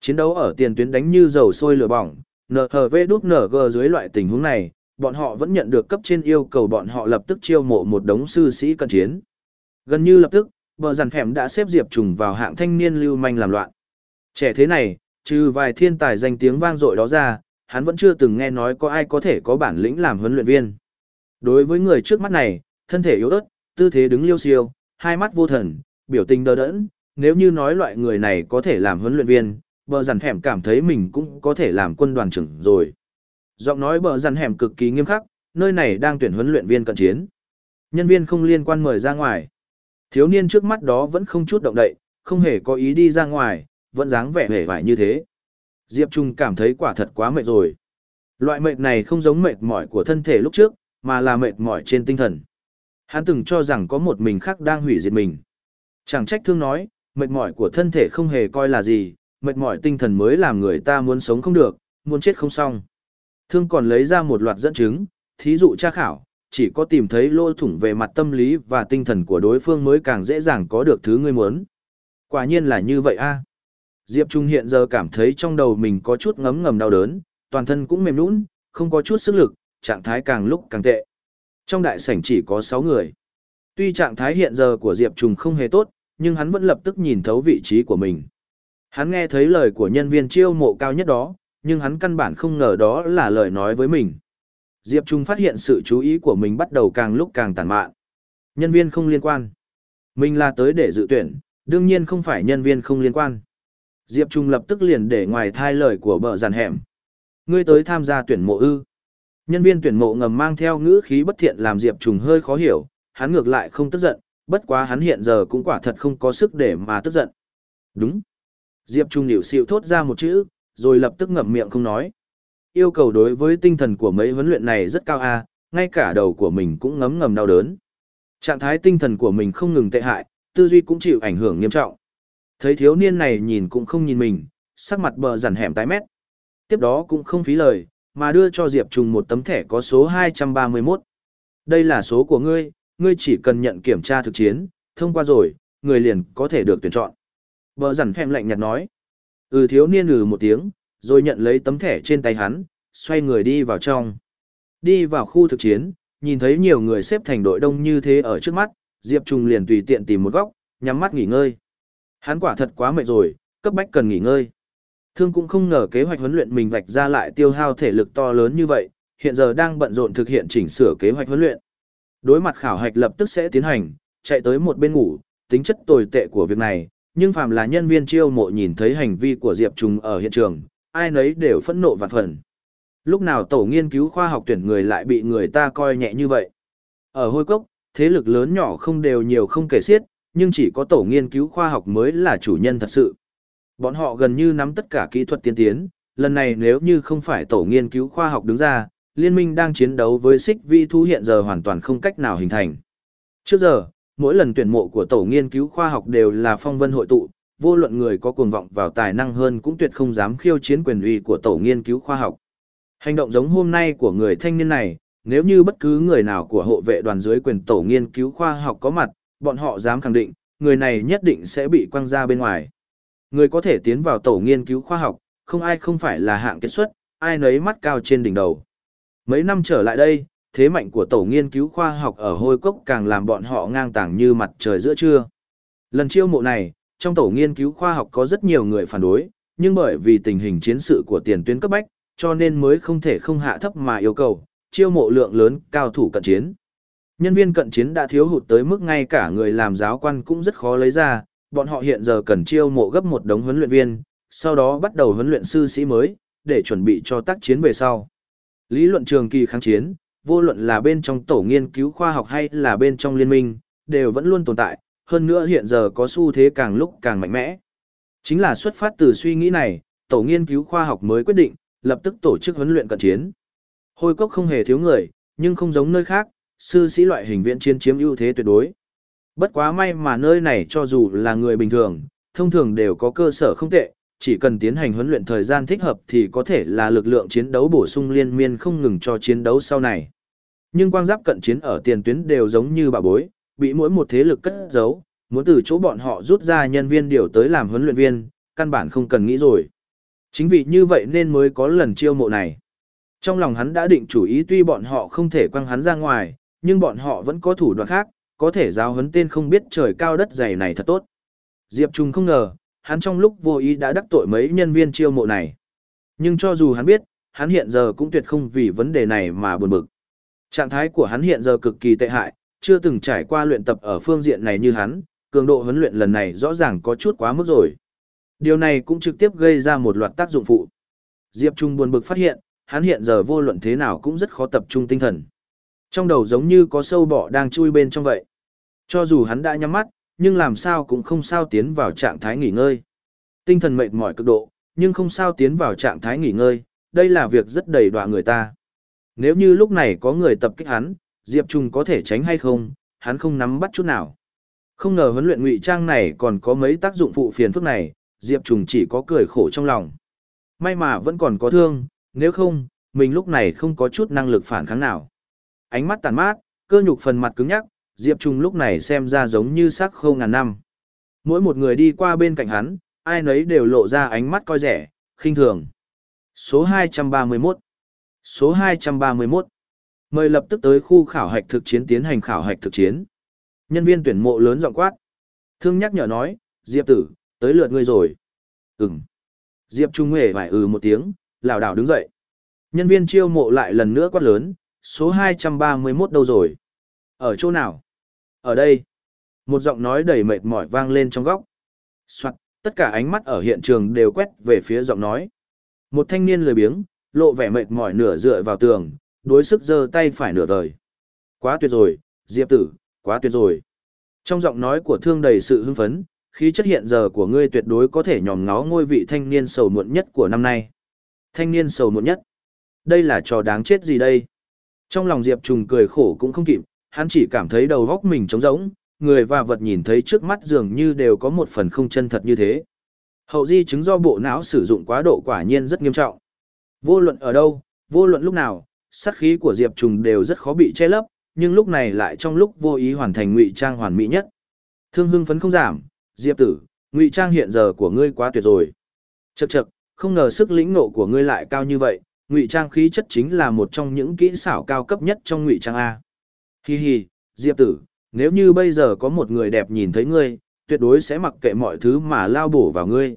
Speaker 1: Chiến đấu ở tiền tuyến đánh như dầu sôi lửa bỏng, NHV đút NG dưới loại tình huống này, bọn họ vẫn nhận được cấp trên yêu cầu bọn họ lập tức chiêu mộ một đống sư sĩ cận chiến. Gần như lập tức, bờ rằn hẻm đã xếp Diệp Trùng vào hạng thanh niên lưu manh làm loạn. Trẻ thế này, trừ vài thiên tài danh tiếng vang dội đó ra, hắn vẫn chưa từng nghe nói có ai có thể có bản lĩnh làm huấn luyện viên. Đối với người trước mắt này, thân thể yếu ớt, tư thế đứng liêu siêu, hai mắt vô thần, biểu tình đờ đẫn, nếu như nói loại người này có thể làm huấn luyện viên, bờ rằn hẻm cảm thấy mình cũng có thể làm quân đoàn trưởng rồi. Giọng nói bờ rằn hẻm cực kỳ nghiêm khắc, nơi này đang tuyển huấn luyện viên cận chiến. Nhân viên không liên quan mời ra ngoài. Thiếu niên trước mắt đó vẫn không chút động đậy, không hề có ý đi ra ngoài, vẫn dáng vẻ vẻ vải như thế. Diệp Trung cảm thấy quả thật quá mệt rồi. Loại mệt này không giống mệt mỏi của thân thể lúc trước, mà là mệt mỏi trên tinh thần. Hắn từng cho rằng có một mình khác đang hủy diệt mình. Chẳng trách thương nói, mệt mỏi của thân thể không hề coi là gì, mệt mỏi tinh thần mới làm người ta muốn sống không được, muốn chết không xong. Thương còn lấy ra một loạt dẫn chứng, thí dụ tra khảo, chỉ có tìm thấy lỗ thủng về mặt tâm lý và tinh thần của đối phương mới càng dễ dàng có được thứ ngươi muốn. Quả nhiên là như vậy a. Diệp Trung hiện giờ cảm thấy trong đầu mình có chút ngấm ngầm đau đớn, toàn thân cũng mềm nũng, không có chút sức lực, trạng thái càng lúc càng tệ. Trong đại sảnh chỉ có 6 người. Tuy trạng thái hiện giờ của Diệp Trung không hề tốt, nhưng hắn vẫn lập tức nhìn thấu vị trí của mình. Hắn nghe thấy lời của nhân viên chiêu mộ cao nhất đó, nhưng hắn căn bản không ngờ đó là lời nói với mình. Diệp Trung phát hiện sự chú ý của mình bắt đầu càng lúc càng tàn mạn. Nhân viên không liên quan. Mình là tới để dự tuyển, đương nhiên không phải nhân viên không liên quan. Diệp Trung lập tức liền để ngoài thai lời của bờ giàn hẻm. Ngươi tới tham gia tuyển mộ ư. Nhân viên tuyển mộ ngầm mang theo ngữ khí bất thiện làm Diệp Trung hơi khó hiểu, hắn ngược lại không tức giận, bất quá hắn hiện giờ cũng quả thật không có sức để mà tức giận. Đúng. Diệp Trung hiểu xịu thốt ra một chữ, rồi lập tức ngậm miệng không nói. Yêu cầu đối với tinh thần của mấy huấn luyện này rất cao a, ngay cả đầu của mình cũng ngấm ngầm đau đớn. Trạng thái tinh thần của mình không ngừng tệ hại, tư duy cũng chịu ảnh hưởng nghiêm trọng. Thấy thiếu niên này nhìn cũng không nhìn mình, sắc mặt bờ rằn hẻm tái mét. Tiếp đó cũng không phí lời, mà đưa cho Diệp Trùng một tấm thẻ có số 231. Đây là số của ngươi, ngươi chỉ cần nhận kiểm tra thực chiến, thông qua rồi, người liền có thể được tuyển chọn. Bờ rằn hẻm lạnh nhạt nói. Ừ thiếu niên ừ một tiếng, rồi nhận lấy tấm thẻ trên tay hắn, xoay người đi vào trong. Đi vào khu thực chiến, nhìn thấy nhiều người xếp thành đội đông như thế ở trước mắt, Diệp Trung liền tùy tiện tìm một góc, nhắm mắt nghỉ ngơi. Hắn quả thật quá mệt rồi, cấp bách cần nghỉ ngơi. Thương cũng không ngờ kế hoạch huấn luyện mình vạch ra lại tiêu hao thể lực to lớn như vậy, hiện giờ đang bận rộn thực hiện chỉnh sửa kế hoạch huấn luyện. Đối mặt khảo hạch lập tức sẽ tiến hành, chạy tới một bên ngủ, tính chất tồi tệ của việc này, nhưng phàm là nhân viên chiêu mộ nhìn thấy hành vi của Diệp Trung ở hiện trường, ai nấy đều phẫn nộ vạn phần. Lúc nào tổ nghiên cứu khoa học tuyển người lại bị người ta coi nhẹ như vậy. Ở hôi cốc, thế lực lớn nhỏ không đều nhiều không kể xiết, nhưng chỉ có tổ nghiên cứu khoa học mới là chủ nhân thật sự. Bọn họ gần như nắm tất cả kỹ thuật tiên tiến, lần này nếu như không phải tổ nghiên cứu khoa học đứng ra, liên minh đang chiến đấu với xích vi thu hiện giờ hoàn toàn không cách nào hình thành. Trước giờ, mỗi lần tuyển mộ của tổ nghiên cứu khoa học đều là phong vân hội tụ, vô luận người có cuồng vọng vào tài năng hơn cũng tuyệt không dám khiêu chiến quyền uy của tổ nghiên cứu khoa học. Hành động giống hôm nay của người thanh niên này, nếu như bất cứ người nào của hộ vệ đoàn dưới quyền tổ nghiên cứu khoa học có mặt, bọn họ dám khẳng định, người này nhất định sẽ bị quăng ra bên ngoài. Người có thể tiến vào tổ nghiên cứu khoa học, không ai không phải là hạng kết xuất, ai nấy mắt cao trên đỉnh đầu. Mấy năm trở lại đây, thế mạnh của tổ nghiên cứu khoa học ở hôi cốc càng làm bọn họ ngang tàng như mặt trời giữa trưa. Lần chiêu mộ này, trong tổ nghiên cứu khoa học có rất nhiều người phản đối, nhưng bởi vì tình hình chiến sự của tiền tuyến cấp bách, cho nên mới không thể không hạ thấp mà yêu cầu, chiêu mộ lượng lớn cao thủ cận chiến. Nhân viên cận chiến đã thiếu hụt tới mức ngay cả người làm giáo quan cũng rất khó lấy ra, bọn họ hiện giờ cần chiêu mộ gấp một đống huấn luyện viên, sau đó bắt đầu huấn luyện sư sĩ mới, để chuẩn bị cho tác chiến về sau. Lý luận trường kỳ kháng chiến, vô luận là bên trong tổ nghiên cứu khoa học hay là bên trong liên minh, đều vẫn luôn tồn tại, hơn nữa hiện giờ có xu thế càng lúc càng mạnh mẽ. Chính là xuất phát từ suy nghĩ này, tổ nghiên cứu khoa học mới quyết định, lập tức tổ chức huấn luyện cận chiến. Hôi cốc không hề thiếu người, nhưng không giống nơi khác, sư sĩ loại hình viện chiến chiếm ưu thế tuyệt đối. Bất quá may mà nơi này cho dù là người bình thường, thông thường đều có cơ sở không tệ, chỉ cần tiến hành huấn luyện thời gian thích hợp thì có thể là lực lượng chiến đấu bổ sung liên miên không ngừng cho chiến đấu sau này. Nhưng quang giáp cận chiến ở tiền tuyến đều giống như bà bối, bị mỗi một thế lực cất giấu, muốn từ chỗ bọn họ rút ra nhân viên điều tới làm huấn luyện viên, căn bản không cần nghĩ rồi. Chính vì như vậy nên mới có lần chiêu mộ này. Trong lòng hắn đã định chủ ý tuy bọn họ không thể quăng hắn ra ngoài, nhưng bọn họ vẫn có thủ đoạn khác, có thể giáo huấn tên không biết trời cao đất dày này thật tốt. Diệp Trung không ngờ, hắn trong lúc vô ý đã đắc tội mấy nhân viên chiêu mộ này. Nhưng cho dù hắn biết, hắn hiện giờ cũng tuyệt không vì vấn đề này mà buồn bực. Trạng thái của hắn hiện giờ cực kỳ tệ hại, chưa từng trải qua luyện tập ở phương diện này như hắn, cường độ huấn luyện lần này rõ ràng có chút quá mức rồi. Điều này cũng trực tiếp gây ra một loạt tác dụng phụ. Diệp Trung buồn bực phát hiện, hắn hiện giờ vô luận thế nào cũng rất khó tập trung tinh thần. Trong đầu giống như có sâu bọ đang chui bên trong vậy. Cho dù hắn đã nhắm mắt, nhưng làm sao cũng không sao tiến vào trạng thái nghỉ ngơi. Tinh thần mệt mỏi cực độ, nhưng không sao tiến vào trạng thái nghỉ ngơi, đây là việc rất đầy đọa người ta. Nếu như lúc này có người tập kích hắn, Diệp Trung có thể tránh hay không, hắn không nắm bắt chút nào. Không ngờ huấn luyện ngụy trang này còn có mấy tác dụng phụ phiền phức này, Diệp Trung chỉ có cười khổ trong lòng. May mà vẫn còn có thương, nếu không, mình lúc này không có chút năng lực phản kháng nào. Ánh mắt tàn mát, cơ nhục phần mặt cứng nhắc, Diệp Trung lúc này xem ra giống như sắc khâu ngàn năm. Mỗi một người đi qua bên cạnh hắn, ai nấy đều lộ ra ánh mắt coi rẻ, khinh thường. Số 231 Số 231 Mời lập tức tới khu khảo hạch thực chiến tiến hành khảo hạch thực chiến. Nhân viên tuyển mộ lớn giọng quát. Thương nhắc nhở nói, Diệp tử, tới lượt ngươi rồi. Ừm. Diệp Trung Huệ phải ừ một tiếng, lảo đảo đứng dậy. Nhân viên chiêu mộ lại lần nữa quát lớn, số 231 đâu rồi? Ở chỗ nào? Ở đây. Một giọng nói đầy mệt mỏi vang lên trong góc. Soạn, tất cả ánh mắt ở hiện trường đều quét về phía giọng nói. Một thanh niên lười biếng, lộ vẻ mệt mỏi nửa dựa vào tường, đối sức giơ tay phải nửa vời. Quá tuyệt rồi, Diệp tử, quá tuyệt rồi. Trong giọng nói của thương đầy sự hưng phấn, khí chất hiện giờ của ngươi tuyệt đối có thể nhòm ngó ngôi vị thanh niên sầu muộn nhất của năm nay. Thanh niên sầu muộn nhất. Đây là trò đáng chết gì đây? Trong lòng Diệp Trùng cười khổ cũng không kịp, hắn chỉ cảm thấy đầu góc mình trống rỗng, người và vật nhìn thấy trước mắt dường như đều có một phần không chân thật như thế. Hậu di chứng do bộ não sử dụng quá độ quả nhiên rất nghiêm trọng. Vô luận ở đâu, vô luận lúc nào, sát khí của Diệp Trùng đều rất khó bị che lấp, nhưng lúc này lại trong lúc vô ý hoàn thành ngụy trang hoàn mỹ nhất. Thương hưng phấn không giảm, Diệp tử, ngụy trang hiện giờ của ngươi quá tuyệt rồi. chật chật không ngờ sức lĩnh nộ của ngươi lại cao như vậy, ngụy trang khí chất chính là một trong những kỹ xảo cao cấp nhất trong ngụy trang a. Hi hi, Diệp tử, nếu như bây giờ có một người đẹp nhìn thấy ngươi, tuyệt đối sẽ mặc kệ mọi thứ mà lao bổ vào ngươi.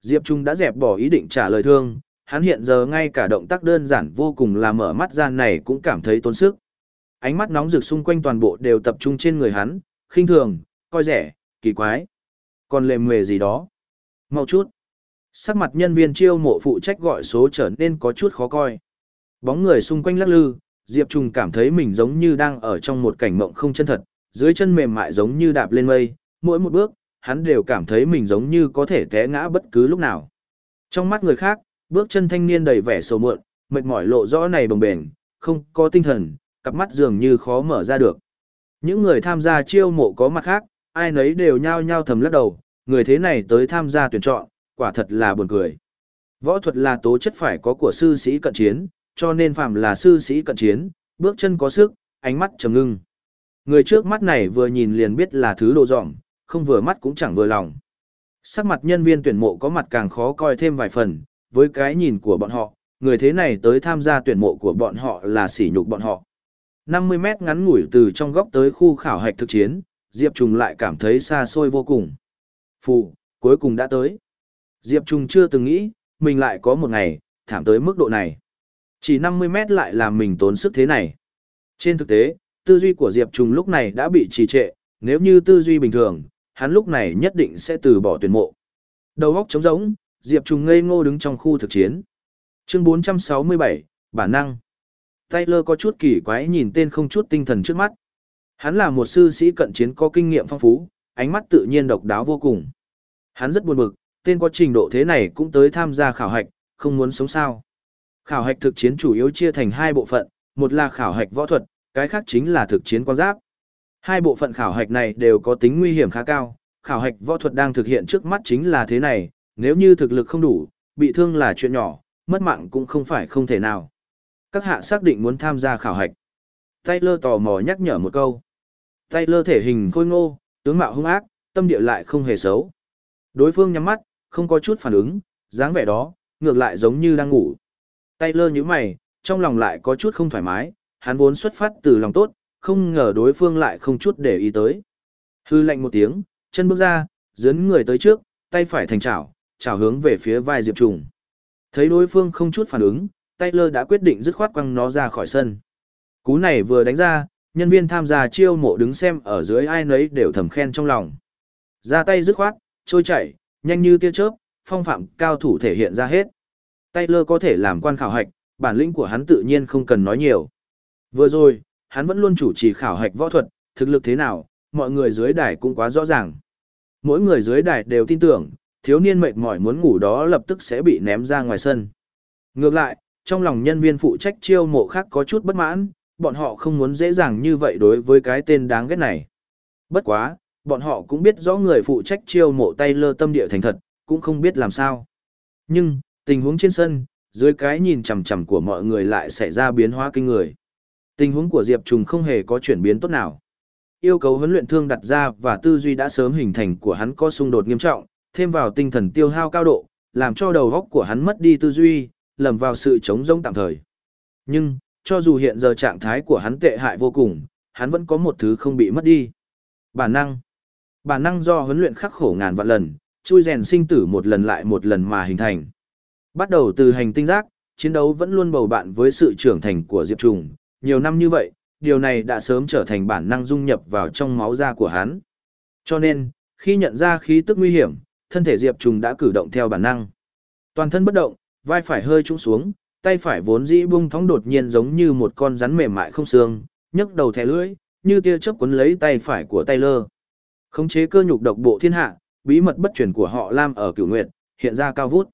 Speaker 1: Diệp Trung đã dẹp bỏ ý định trả lời thương, hắn hiện giờ ngay cả động tác đơn giản vô cùng là mở mắt ra này cũng cảm thấy tốn sức. Ánh mắt nóng rực xung quanh toàn bộ đều tập trung trên người hắn, khinh thường, coi rẻ, kỳ quái. Còn lề mề gì đó. Mau chút. Sắc mặt nhân viên chiêu mộ phụ trách gọi số trở nên có chút khó coi. Bóng người xung quanh lắc lư, Diệp Trùng cảm thấy mình giống như đang ở trong một cảnh mộng không chân thật, dưới chân mềm mại giống như đạp lên mây, mỗi một bước, hắn đều cảm thấy mình giống như có thể té ngã bất cứ lúc nào. Trong mắt người khác, bước chân thanh niên đầy vẻ sầu muộn, mệt mỏi lộ rõ này bồng bềnh, không có tinh thần, cặp mắt dường như khó mở ra được. Những người tham gia chiêu mộ có mặt khác, ai nấy đều nhao nhao thầm lắc đầu, người thế này tới tham gia tuyển chọn, quả thật là buồn cười. Võ thuật là tố chất phải có của sư sĩ cận chiến, cho nên phàm là sư sĩ cận chiến, bước chân có sức, ánh mắt trầm ngưng. Người trước mắt này vừa nhìn liền biết là thứ đồ dỏng, không vừa mắt cũng chẳng vừa lòng. Sắc mặt nhân viên tuyển mộ có mặt càng khó coi thêm vài phần, với cái nhìn của bọn họ, người thế này tới tham gia tuyển mộ của bọn họ là sỉ nhục bọn họ. 50 mét ngắn ngủi từ trong góc tới khu khảo hạch thực chiến, Diệp Trùng lại cảm thấy xa xôi vô cùng. Phù, cuối cùng đã tới. Diệp Trùng chưa từng nghĩ, mình lại có một ngày, thảm tới mức độ này. Chỉ 50 mét lại làm mình tốn sức thế này. Trên thực tế, tư duy của Diệp Trùng lúc này đã bị trì trệ, nếu như tư duy bình thường, hắn lúc này nhất định sẽ từ bỏ tuyển mộ. Đầu góc trống rỗng, Diệp Trùng ngây ngô đứng trong khu thực chiến. Chương 467, bản năng. Taylor có chút kỳ quái nhìn tên không chút tinh thần trước mắt. Hắn là một sư sĩ cận chiến có kinh nghiệm phong phú, ánh mắt tự nhiên độc đáo vô cùng. Hắn rất buồn bực, tên có trình độ thế này cũng tới tham gia khảo hạch, không muốn sống sao. Khảo hạch thực chiến chủ yếu chia thành hai bộ phận, một là khảo hạch võ thuật, cái khác chính là thực chiến quan giáp. Hai bộ phận khảo hạch này đều có tính nguy hiểm khá cao, khảo hạch võ thuật đang thực hiện trước mắt chính là thế này, nếu như thực lực không đủ, bị thương là chuyện nhỏ, mất mạng cũng không phải không thể nào. Các hạ xác định muốn tham gia khảo hạch. Taylor tò mò nhắc nhở một câu. Taylor thể hình khôi ngô, tướng mạo hung ác, tâm địa lại không hề xấu. Đối phương nhắm mắt, không có chút phản ứng, dáng vẻ đó, ngược lại giống như đang ngủ. Taylor nhíu mày, trong lòng lại có chút không thoải mái, hắn vốn xuất phát từ lòng tốt, không ngờ đối phương lại không chút để ý tới. Hư lạnh một tiếng, chân bước ra, dấn người tới trước, tay phải thành chảo, chào hướng về phía vai Diệp Trùng. Thấy đối phương không chút phản ứng, Taylor đã quyết định dứt khoát quăng nó ra khỏi sân. Cú này vừa đánh ra, nhân viên tham gia chiêu mộ đứng xem ở dưới ai nấy đều thầm khen trong lòng. Ra tay dứt khoát, trôi chảy, nhanh như tia chớp, phong phạm cao thủ thể hiện ra hết. Taylor có thể làm quan khảo hạch, bản lĩnh của hắn tự nhiên không cần nói nhiều. Vừa rồi, hắn vẫn luôn chủ trì khảo hạch võ thuật, thực lực thế nào, mọi người dưới đài cũng quá rõ ràng. Mỗi người dưới đài đều tin tưởng, thiếu niên mệt mỏi muốn ngủ đó lập tức sẽ bị ném ra ngoài sân. Ngược lại, trong lòng nhân viên phụ trách chiêu mộ khác có chút bất mãn, bọn họ không muốn dễ dàng như vậy đối với cái tên đáng ghét này. Bất quá, bọn họ cũng biết rõ người phụ trách chiêu mộ tay lơ tâm địa thành thật, cũng không biết làm sao. Nhưng, tình huống trên sân, dưới cái nhìn chằm chằm của mọi người lại xảy ra biến hóa kinh người. Tình huống của Diệp Trùng không hề có chuyển biến tốt nào. Yêu cầu huấn luyện thương đặt ra và tư duy đã sớm hình thành của hắn có xung đột nghiêm trọng, thêm vào tinh thần tiêu hao cao độ, làm cho đầu óc của hắn mất đi tư duy, lầm vào sự chống rỗng tạm thời. Nhưng, cho dù hiện giờ trạng thái của hắn tệ hại vô cùng, hắn vẫn có một thứ không bị mất đi. Bản năng. Bản năng do huấn luyện khắc khổ ngàn vạn lần, chui rèn sinh tử một lần lại một lần mà hình thành. Bắt đầu từ hành tinh giác, chiến đấu vẫn luôn bầu bạn với sự trưởng thành của Diệp Trùng, nhiều năm như vậy, điều này đã sớm trở thành bản năng dung nhập vào trong máu da của hắn. Cho nên, khi nhận ra khí tức nguy hiểm, thân thể Diệp Trùng đã cử động theo bản năng. Toàn thân bất động, vai phải hơi trũng xuống, tay phải vốn dĩ bung thóng đột nhiên giống như một con rắn mềm mại không xương, nhấc đầu thẻ lưỡi, như tia chớp cuốn lấy tay phải của Taylor. Khống chế cơ nhục độc bộ thiên hạ, bí mật bất truyền của họ Lam ở Cửu Nguyệt, hiện ra cao vút.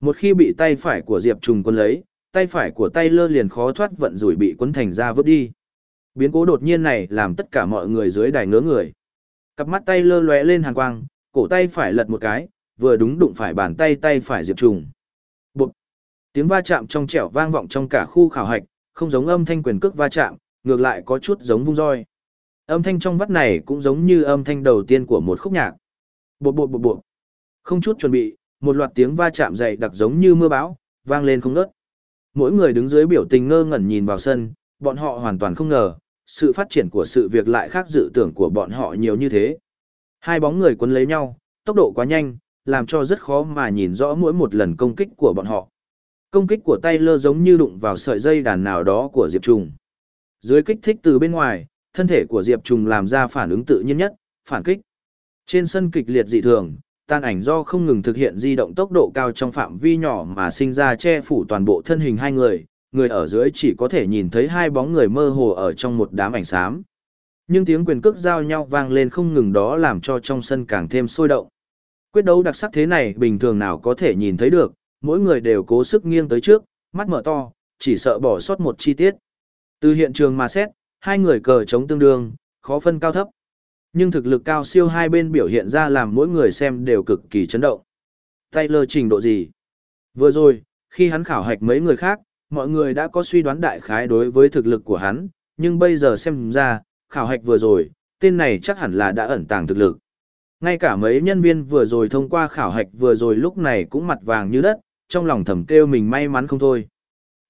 Speaker 1: Một khi bị tay phải của Diệp Trùng cuốn lấy, tay phải của Taylor liền khó thoát vận rủi bị cuốn thành ra vứt đi. Biến cố đột nhiên này làm tất cả mọi người dưới đài ngớ người. Cặp mắt Taylor lóe lên hàn quang, cổ tay phải lật một cái, vừa đúng đụng phải bàn tay tay phải Diệp Trùng. Bụp. Tiếng va chạm trong trẻo vang vọng trong cả khu khảo hạch, không giống âm thanh quyền cước va chạm, ngược lại có chút giống vung roi. Âm thanh trong vắt này cũng giống như âm thanh đầu tiên của một khúc nhạc. Bụp bụp bụp bụp. Không chút chuẩn bị, một loạt tiếng va chạm dày đặc giống như mưa bão, vang lên không ngớt. Mỗi người đứng dưới biểu tình ngơ ngẩn nhìn vào sân, bọn họ hoàn toàn không ngờ, sự phát triển của sự việc lại khác dự tưởng của bọn họ nhiều như thế. Hai bóng người cuốn lấy nhau, tốc độ quá nhanh, làm cho rất khó mà nhìn rõ mỗi một lần công kích của bọn họ. Công kích của Taylor giống như đụng vào sợi dây đàn nào đó của Diệp Trùng. Dưới kích thích từ bên ngoài, thân thể của Diệp Trùng làm ra phản ứng tự nhiên nhất, phản kích. Trên sân kịch liệt dị thường, tan ảnh do không ngừng thực hiện di động tốc độ cao trong phạm vi nhỏ mà sinh ra che phủ toàn bộ thân hình hai người, người ở dưới chỉ có thể nhìn thấy hai bóng người mơ hồ ở trong một đám ảnh xám. Nhưng tiếng quyền cước giao nhau vang lên không ngừng đó làm cho trong sân càng thêm sôi động. Quyết đấu đặc sắc thế này bình thường nào có thể nhìn thấy được, mỗi người đều cố sức nghiêng tới trước, mắt mở to, chỉ sợ bỏ sót một chi tiết. Từ hiện trường mà xét, hai người cờ chống tương đương, khó phân cao thấp. Nhưng thực lực cao siêu hai bên biểu hiện ra làm mỗi người xem đều cực kỳ chấn động. Taylor trình độ gì? Vừa rồi, khi hắn khảo hạch mấy người khác, mọi người đã có suy đoán đại khái đối với thực lực của hắn, nhưng bây giờ xem ra, khảo hạch vừa rồi, tên này chắc hẳn là đã ẩn tàng thực lực. Ngay cả mấy nhân viên vừa rồi thông qua khảo hạch vừa rồi lúc này cũng mặt vàng như đất, trong lòng thầm kêu mình may mắn không thôi.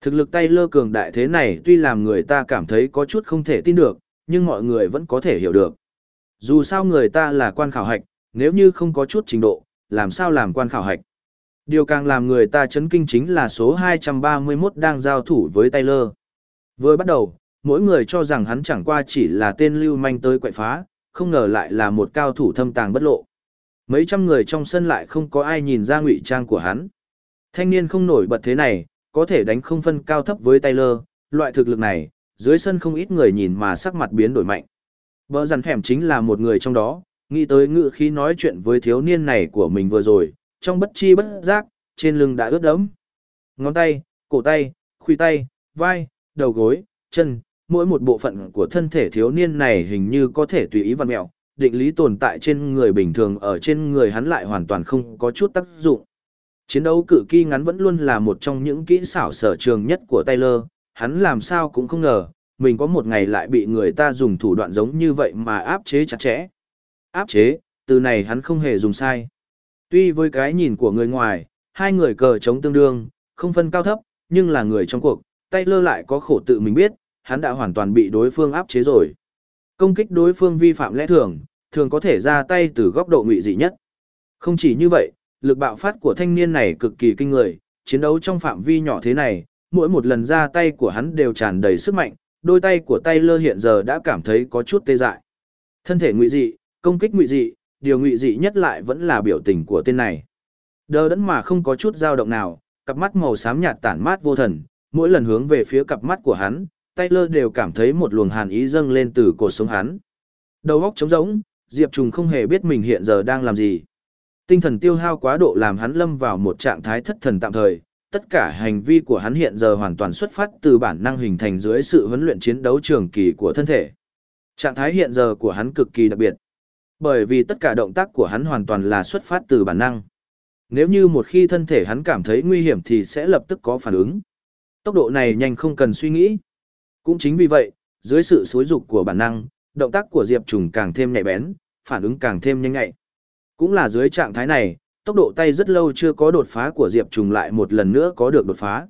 Speaker 1: Thực lực tay lơ cường đại thế này tuy làm người ta cảm thấy có chút không thể tin được, nhưng mọi người vẫn có thể hiểu được. Dù sao người ta là quan khảo hạch, nếu như không có chút trình độ, làm sao làm quan khảo hạch. Điều càng làm người ta chấn kinh chính là số 231 đang giao thủ với Taylor. Vừa bắt đầu, mỗi người cho rằng hắn chẳng qua chỉ là tên lưu manh tới quậy phá, không ngờ lại là một cao thủ thâm tàng bất lộ. Mấy trăm người trong sân lại không có ai nhìn ra ngụy trang của hắn. Thanh niên không nổi bật thế này, có thể đánh không phân cao thấp với Taylor, loại thực lực này, dưới sân không ít người nhìn mà sắc mặt biến đổi mạnh. Bờ rằn hẻm chính là một người trong đó, nghĩ tới ngự khi nói chuyện với thiếu niên này của mình vừa rồi, trong bất chi bất giác, trên lưng đã ướt đẫm. Ngón tay, cổ tay, khuỷu tay, vai, đầu gối, chân, mỗi một bộ phận của thân thể thiếu niên này hình như có thể tùy ý văn mẹo, định lý tồn tại trên người bình thường ở trên người hắn lại hoàn toàn không có chút tác dụng. Chiến đấu cự kỳ ngắn vẫn luôn là một trong những kỹ xảo sở trường nhất của Taylor, hắn làm sao cũng không ngờ, mình có một ngày lại bị người ta dùng thủ đoạn giống như vậy mà áp chế chặt chẽ. Áp chế, từ này hắn không hề dùng sai. Tuy với cái nhìn của người ngoài, hai người cờ chống tương đương, không phân cao thấp, nhưng là người trong cuộc, Taylor lại có khổ tự mình biết, hắn đã hoàn toàn bị đối phương áp chế rồi. Công kích đối phương vi phạm lẽ thường, thường có thể ra tay từ góc độ ngụy dị nhất. Không chỉ như vậy, lực bạo phát của thanh niên này cực kỳ kinh người, chiến đấu trong phạm vi nhỏ thế này, mỗi một lần ra tay của hắn đều tràn đầy sức mạnh, đôi tay của tay lơ hiện giờ đã cảm thấy có chút tê dại. Thân thể ngụy dị, công kích ngụy dị, điều ngụy dị nhất lại vẫn là biểu tình của tên này. Đờ đẫn mà không có chút dao động nào, cặp mắt màu xám nhạt tản mát vô thần, mỗi lần hướng về phía cặp mắt của hắn, Taylor đều cảm thấy một luồng hàn ý dâng lên từ cột sống hắn. Đầu óc trống rỗng, Diệp Trùng không hề biết mình hiện giờ đang làm gì. Tinh thần tiêu hao quá độ làm hắn lâm vào một trạng thái thất thần tạm thời, tất cả hành vi của hắn hiện giờ hoàn toàn xuất phát từ bản năng hình thành dưới sự huấn luyện chiến đấu trường kỳ của thân thể. Trạng thái hiện giờ của hắn cực kỳ đặc biệt. Bởi vì tất cả động tác của hắn hoàn toàn là xuất phát từ bản năng. Nếu như một khi thân thể hắn cảm thấy nguy hiểm thì sẽ lập tức có phản ứng. Tốc độ này nhanh không cần suy nghĩ. Cũng chính vì vậy, dưới sự xối dục của bản năng, động tác của Diệp Trùng càng thêm nhạy bén, phản ứng càng thêm nhanh nhạy. Cũng là dưới trạng thái này, tốc độ tay rất lâu chưa có đột phá của Diệp Trùng lại một lần nữa có được đột phá.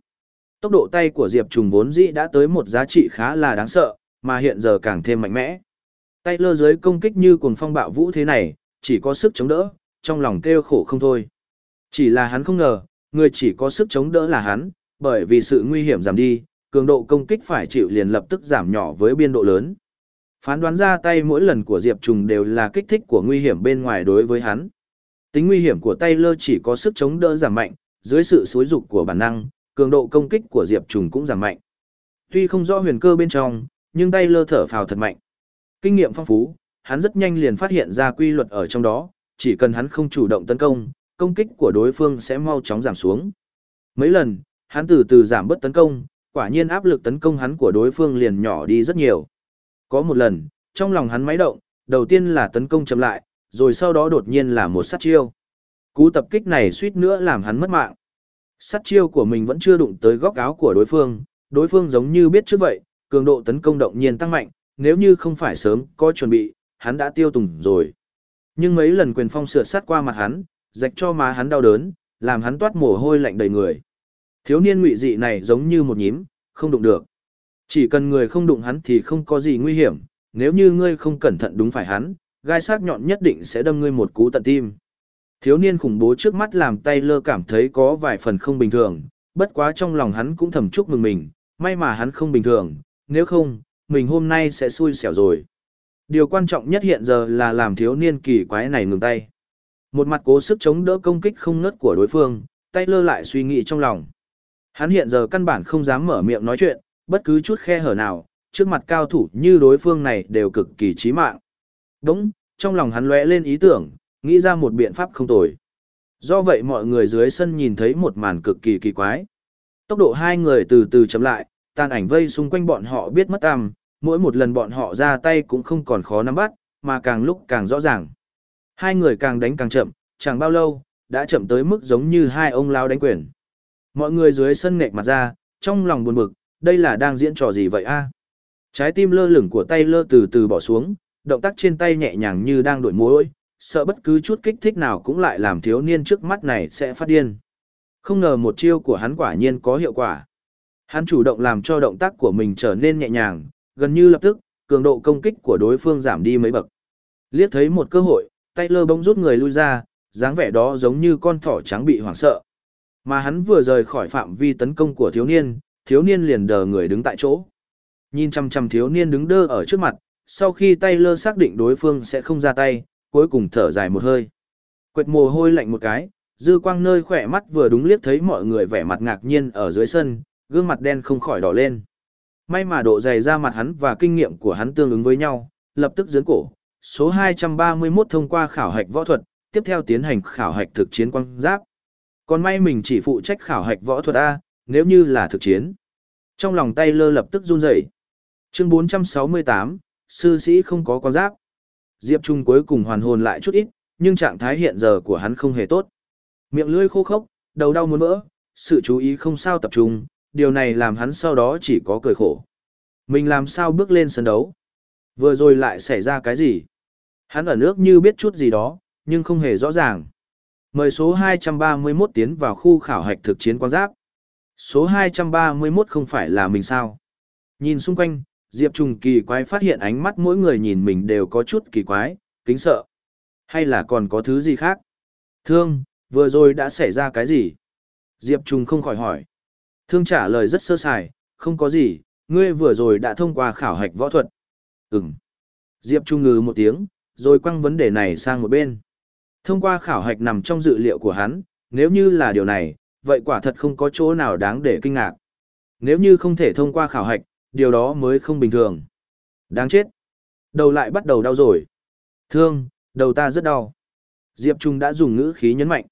Speaker 1: Tốc độ tay của Diệp Trùng vốn dĩ đã tới một giá trị khá là đáng sợ, mà hiện giờ càng thêm mạnh mẽ. Tay lơ dưới công kích như cuồng phong bạo vũ thế này, chỉ có sức chống đỡ, trong lòng kêu khổ không thôi. Chỉ là hắn không ngờ, người chỉ có sức chống đỡ là hắn, bởi vì sự nguy hiểm giảm đi, cường độ công kích phải chịu liền lập tức giảm nhỏ với biên độ lớn. Phán đoán ra tay mỗi lần của Diệp Trùng đều là kích thích của nguy hiểm bên ngoài đối với hắn. Tính nguy hiểm của Taylor chỉ có sức chống đỡ giảm mạnh, dưới sự xối dục của bản năng, cường độ công kích của Diệp Trùng cũng giảm mạnh. Tuy không rõ huyền cơ bên trong, nhưng Taylor thở phào thật mạnh. Kinh nghiệm phong phú, hắn rất nhanh liền phát hiện ra quy luật ở trong đó, chỉ cần hắn không chủ động tấn công, công kích của đối phương sẽ mau chóng giảm xuống. Mấy lần, hắn từ từ giảm bớt tấn công, quả nhiên áp lực tấn công hắn của đối phương liền nhỏ đi rất nhiều. Có một lần, trong lòng hắn máy động, đầu tiên là tấn công chậm lại, rồi sau đó đột nhiên là một sát chiêu. Cú tập kích này suýt nữa làm hắn mất mạng. Sát chiêu của mình vẫn chưa đụng tới góc áo của đối phương, đối phương giống như biết trước vậy, cường độ tấn công động nhiên tăng mạnh, nếu như không phải sớm có chuẩn bị, hắn đã tiêu tùng rồi. Nhưng mấy lần quyền phong sửa sát qua mặt hắn, rạch cho má hắn đau đớn, làm hắn toát mồ hôi lạnh đầy người. Thiếu niên ngụy dị này giống như một nhím, không đụng được. Chỉ cần người không đụng hắn thì không có gì nguy hiểm, nếu như ngươi không cẩn thận đúng phải hắn, gai sắc nhọn nhất định sẽ đâm ngươi một cú tận tim. Thiếu niên khủng bố trước mắt làm tay lơ cảm thấy có vài phần không bình thường, bất quá trong lòng hắn cũng thầm chúc mừng mình, may mà hắn không bình thường, nếu không, mình hôm nay sẽ xui xẻo rồi. Điều quan trọng nhất hiện giờ là làm thiếu niên kỳ quái này ngừng tay. Một mặt cố sức chống đỡ công kích không ngớt của đối phương, tay lơ lại suy nghĩ trong lòng. Hắn hiện giờ căn bản không dám mở miệng nói chuyện, bất cứ chút khe hở nào, trước mặt cao thủ như đối phương này đều cực kỳ chí mạng. Đúng, trong lòng hắn lóe lên ý tưởng, nghĩ ra một biện pháp không tồi. Do vậy mọi người dưới sân nhìn thấy một màn cực kỳ kỳ quái. Tốc độ hai người từ từ chậm lại, tàn ảnh vây xung quanh bọn họ biết mất tăm, mỗi một lần bọn họ ra tay cũng không còn khó nắm bắt, mà càng lúc càng rõ ràng. Hai người càng đánh càng chậm, chẳng bao lâu, đã chậm tới mức giống như hai ông lao đánh quyền. Mọi người dưới sân nghệch mặt ra, trong lòng buồn bực, đây là đang diễn trò gì vậy a? Trái tim lơ lửng của tay lơ từ từ bỏ xuống, động tác trên tay nhẹ nhàng như đang đổi mối, sợ bất cứ chút kích thích nào cũng lại làm thiếu niên trước mắt này sẽ phát điên. Không ngờ một chiêu của hắn quả nhiên có hiệu quả. Hắn chủ động làm cho động tác của mình trở nên nhẹ nhàng, gần như lập tức, cường độ công kích của đối phương giảm đi mấy bậc. Liếc thấy một cơ hội, Taylor bỗng rút người lui ra, dáng vẻ đó giống như con thỏ trắng bị hoảng sợ. Mà hắn vừa rời khỏi phạm vi tấn công của thiếu niên, thiếu niên liền đờ người đứng tại chỗ. Nhìn chăm chăm thiếu niên đứng đơ ở trước mặt, sau khi Taylor xác định đối phương sẽ không ra tay, cuối cùng thở dài một hơi. Quệt mồ hôi lạnh một cái, dư quang nơi khỏe mắt vừa đúng liếc thấy mọi người vẻ mặt ngạc nhiên ở dưới sân, gương mặt đen không khỏi đỏ lên. May mà độ dày ra mặt hắn và kinh nghiệm của hắn tương ứng với nhau, lập tức dấn cổ. Số 231 thông qua khảo hạch võ thuật, tiếp theo tiến hành khảo hạch thực chiến quang giáp. Còn may mình chỉ phụ trách khảo hạch võ thuật A, nếu như là thực chiến. Trong lòng tay lơ lập tức run rẩy. Chương 468, sư sĩ không có quan giáp. Diệp Trung cuối cùng hoàn hồn lại chút ít, nhưng trạng thái hiện giờ của hắn không hề tốt. Miệng lưỡi khô khốc, đầu đau muốn vỡ, sự chú ý không sao tập trung, điều này làm hắn sau đó chỉ có cười khổ. Mình làm sao bước lên sân đấu? Vừa rồi lại xảy ra cái gì? Hắn ở nước như biết chút gì đó, nhưng không hề rõ ràng. Mời số 231 tiến vào khu khảo hạch thực chiến quan giáp. Số 231 không phải là mình sao? Nhìn xung quanh, Diệp Trùng kỳ quái phát hiện ánh mắt mỗi người nhìn mình đều có chút kỳ quái, kính sợ. Hay là còn có thứ gì khác? Thương, vừa rồi đã xảy ra cái gì? Diệp Trùng không khỏi hỏi. Thương trả lời rất sơ sài, không có gì, ngươi vừa rồi đã thông qua khảo hạch võ thuật. Ừm. Diệp Trung ngừ một tiếng, rồi quăng vấn đề này sang một bên. Thông qua khảo hạch nằm trong dự liệu của hắn, nếu như là điều này, vậy quả thật không có chỗ nào đáng để kinh ngạc. Nếu như không thể thông qua khảo hạch, điều đó mới không bình thường. Đáng chết. Đầu lại bắt đầu đau rồi. Thương, đầu ta rất đau. Diệp Trung đã dùng ngữ khí nhấn mạnh.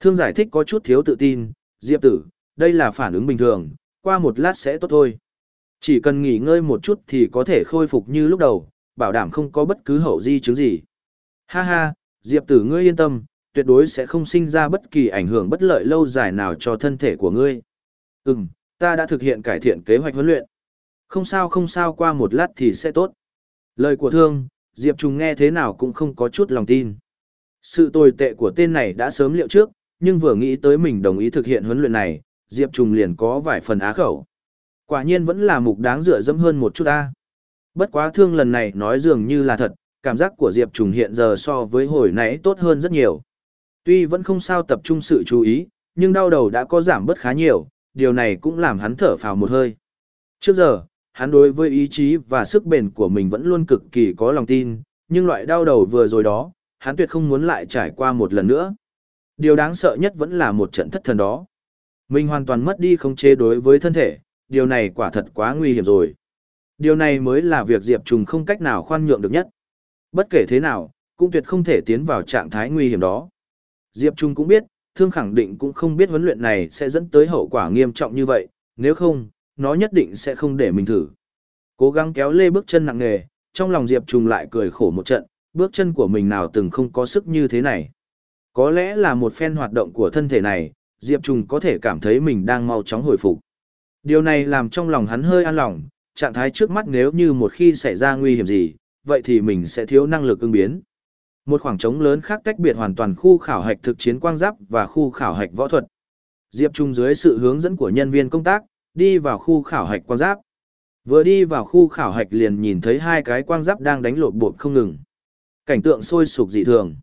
Speaker 1: Thương giải thích có chút thiếu tự tin, Diệp tử, đây là phản ứng bình thường, qua một lát sẽ tốt thôi. Chỉ cần nghỉ ngơi một chút thì có thể khôi phục như lúc đầu, bảo đảm không có bất cứ hậu di chứng gì. Ha ha, Diệp tử ngươi yên tâm, tuyệt đối sẽ không sinh ra bất kỳ ảnh hưởng bất lợi lâu dài nào cho thân thể của ngươi. Ừm, ta đã thực hiện cải thiện kế hoạch huấn luyện. Không sao không sao qua một lát thì sẽ tốt. Lời của thương, Diệp Trùng nghe thế nào cũng không có chút lòng tin. Sự tồi tệ của tên này đã sớm liệu trước, nhưng vừa nghĩ tới mình đồng ý thực hiện huấn luyện này, Diệp Trùng liền có vài phần á khẩu. Quả nhiên vẫn là mục đáng dựa dẫm hơn một chút ta. Bất quá thương lần này nói dường như là thật, cảm giác của Diệp Trùng hiện giờ so với hồi nãy tốt hơn rất nhiều. Tuy vẫn không sao tập trung sự chú ý, nhưng đau đầu đã có giảm bớt khá nhiều, điều này cũng làm hắn thở phào một hơi. Trước giờ, hắn đối với ý chí và sức bền của mình vẫn luôn cực kỳ có lòng tin, nhưng loại đau đầu vừa rồi đó, hắn tuyệt không muốn lại trải qua một lần nữa. Điều đáng sợ nhất vẫn là một trận thất thần đó. Mình hoàn toàn mất đi khống chế đối với thân thể, điều này quả thật quá nguy hiểm rồi. Điều này mới là việc Diệp Trùng không cách nào khoan nhượng được nhất. Bất kể thế nào, cũng tuyệt không thể tiến vào trạng thái nguy hiểm đó. Diệp Trung cũng biết, thương khẳng định cũng không biết huấn luyện này sẽ dẫn tới hậu quả nghiêm trọng như vậy, nếu không, nó nhất định sẽ không để mình thử. Cố gắng kéo lê bước chân nặng nề, trong lòng Diệp Trung lại cười khổ một trận, bước chân của mình nào từng không có sức như thế này. Có lẽ là một phen hoạt động của thân thể này, Diệp Trung có thể cảm thấy mình đang mau chóng hồi phục. Điều này làm trong lòng hắn hơi an lòng, trạng thái trước mắt nếu như một khi xảy ra nguy hiểm gì, vậy thì mình sẽ thiếu năng lực ứng biến. Một khoảng trống lớn khác tách biệt hoàn toàn khu khảo hạch thực chiến quang giáp và khu khảo hạch võ thuật. Diệp Trung dưới sự hướng dẫn của nhân viên công tác, đi vào khu khảo hạch quang giáp. Vừa đi vào khu khảo hạch liền nhìn thấy hai cái quang giáp đang đánh lộn bột không ngừng. Cảnh tượng sôi sục dị thường.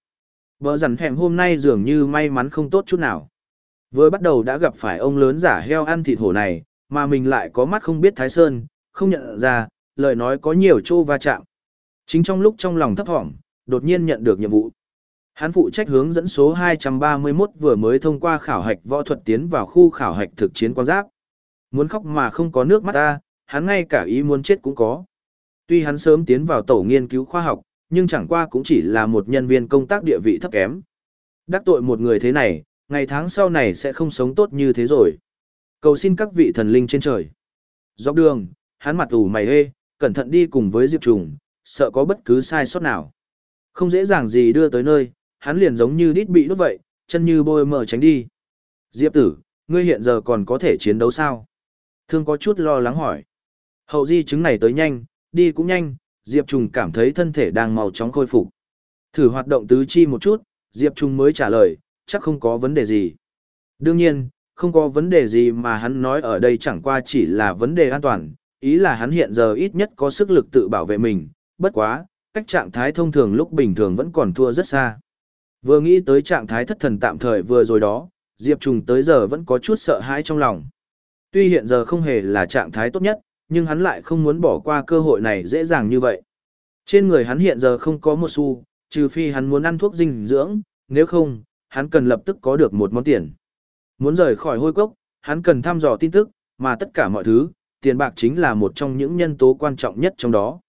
Speaker 1: Bờ rằn hẻm hôm nay dường như may mắn không tốt chút nào. Vừa bắt đầu đã gặp phải ông lớn giả heo ăn thịt hổ này, mà mình lại có mắt không biết Thái Sơn, không nhận ra, lời nói có nhiều chỗ va chạm. Chính trong lúc trong lòng thấp thỏm, đột nhiên nhận được nhiệm vụ. Hắn phụ trách hướng dẫn số 231 vừa mới thông qua khảo hạch võ thuật tiến vào khu khảo hạch thực chiến quan giáp. Muốn khóc mà không có nước mắt ta, hắn ngay cả ý muốn chết cũng có. Tuy hắn sớm tiến vào tổ nghiên cứu khoa học, nhưng chẳng qua cũng chỉ là một nhân viên công tác địa vị thấp kém. Đắc tội một người thế này, ngày tháng sau này sẽ không sống tốt như thế rồi. Cầu xin các vị thần linh trên trời. Dọc đường, hắn mặt ủ mày hê, cẩn thận đi cùng với Diệp Trùng, sợ có bất cứ sai sót nào. Không dễ dàng gì đưa tới nơi, hắn liền giống như đít bị đốt vậy, chân như bôi mờ tránh đi. Diệp tử, ngươi hiện giờ còn có thể chiến đấu sao? Thương có chút lo lắng hỏi. Hậu di chứng này tới nhanh, đi cũng nhanh, Diệp Trùng cảm thấy thân thể đang màu chóng khôi phục. Thử hoạt động tứ chi một chút, Diệp Trùng mới trả lời, chắc không có vấn đề gì. Đương nhiên, không có vấn đề gì mà hắn nói ở đây chẳng qua chỉ là vấn đề an toàn, ý là hắn hiện giờ ít nhất có sức lực tự bảo vệ mình, bất quá, cách trạng thái thông thường lúc bình thường vẫn còn thua rất xa. Vừa nghĩ tới trạng thái thất thần tạm thời vừa rồi đó, Diệp Trùng tới giờ vẫn có chút sợ hãi trong lòng. Tuy hiện giờ không hề là trạng thái tốt nhất, nhưng hắn lại không muốn bỏ qua cơ hội này dễ dàng như vậy. Trên người hắn hiện giờ không có một xu, trừ phi hắn muốn ăn thuốc dinh dưỡng, nếu không, hắn cần lập tức có được một món tiền. Muốn rời khỏi hôi cốc, hắn cần thăm dò tin tức, mà tất cả mọi thứ, tiền bạc chính là một trong những nhân tố quan trọng nhất trong đó.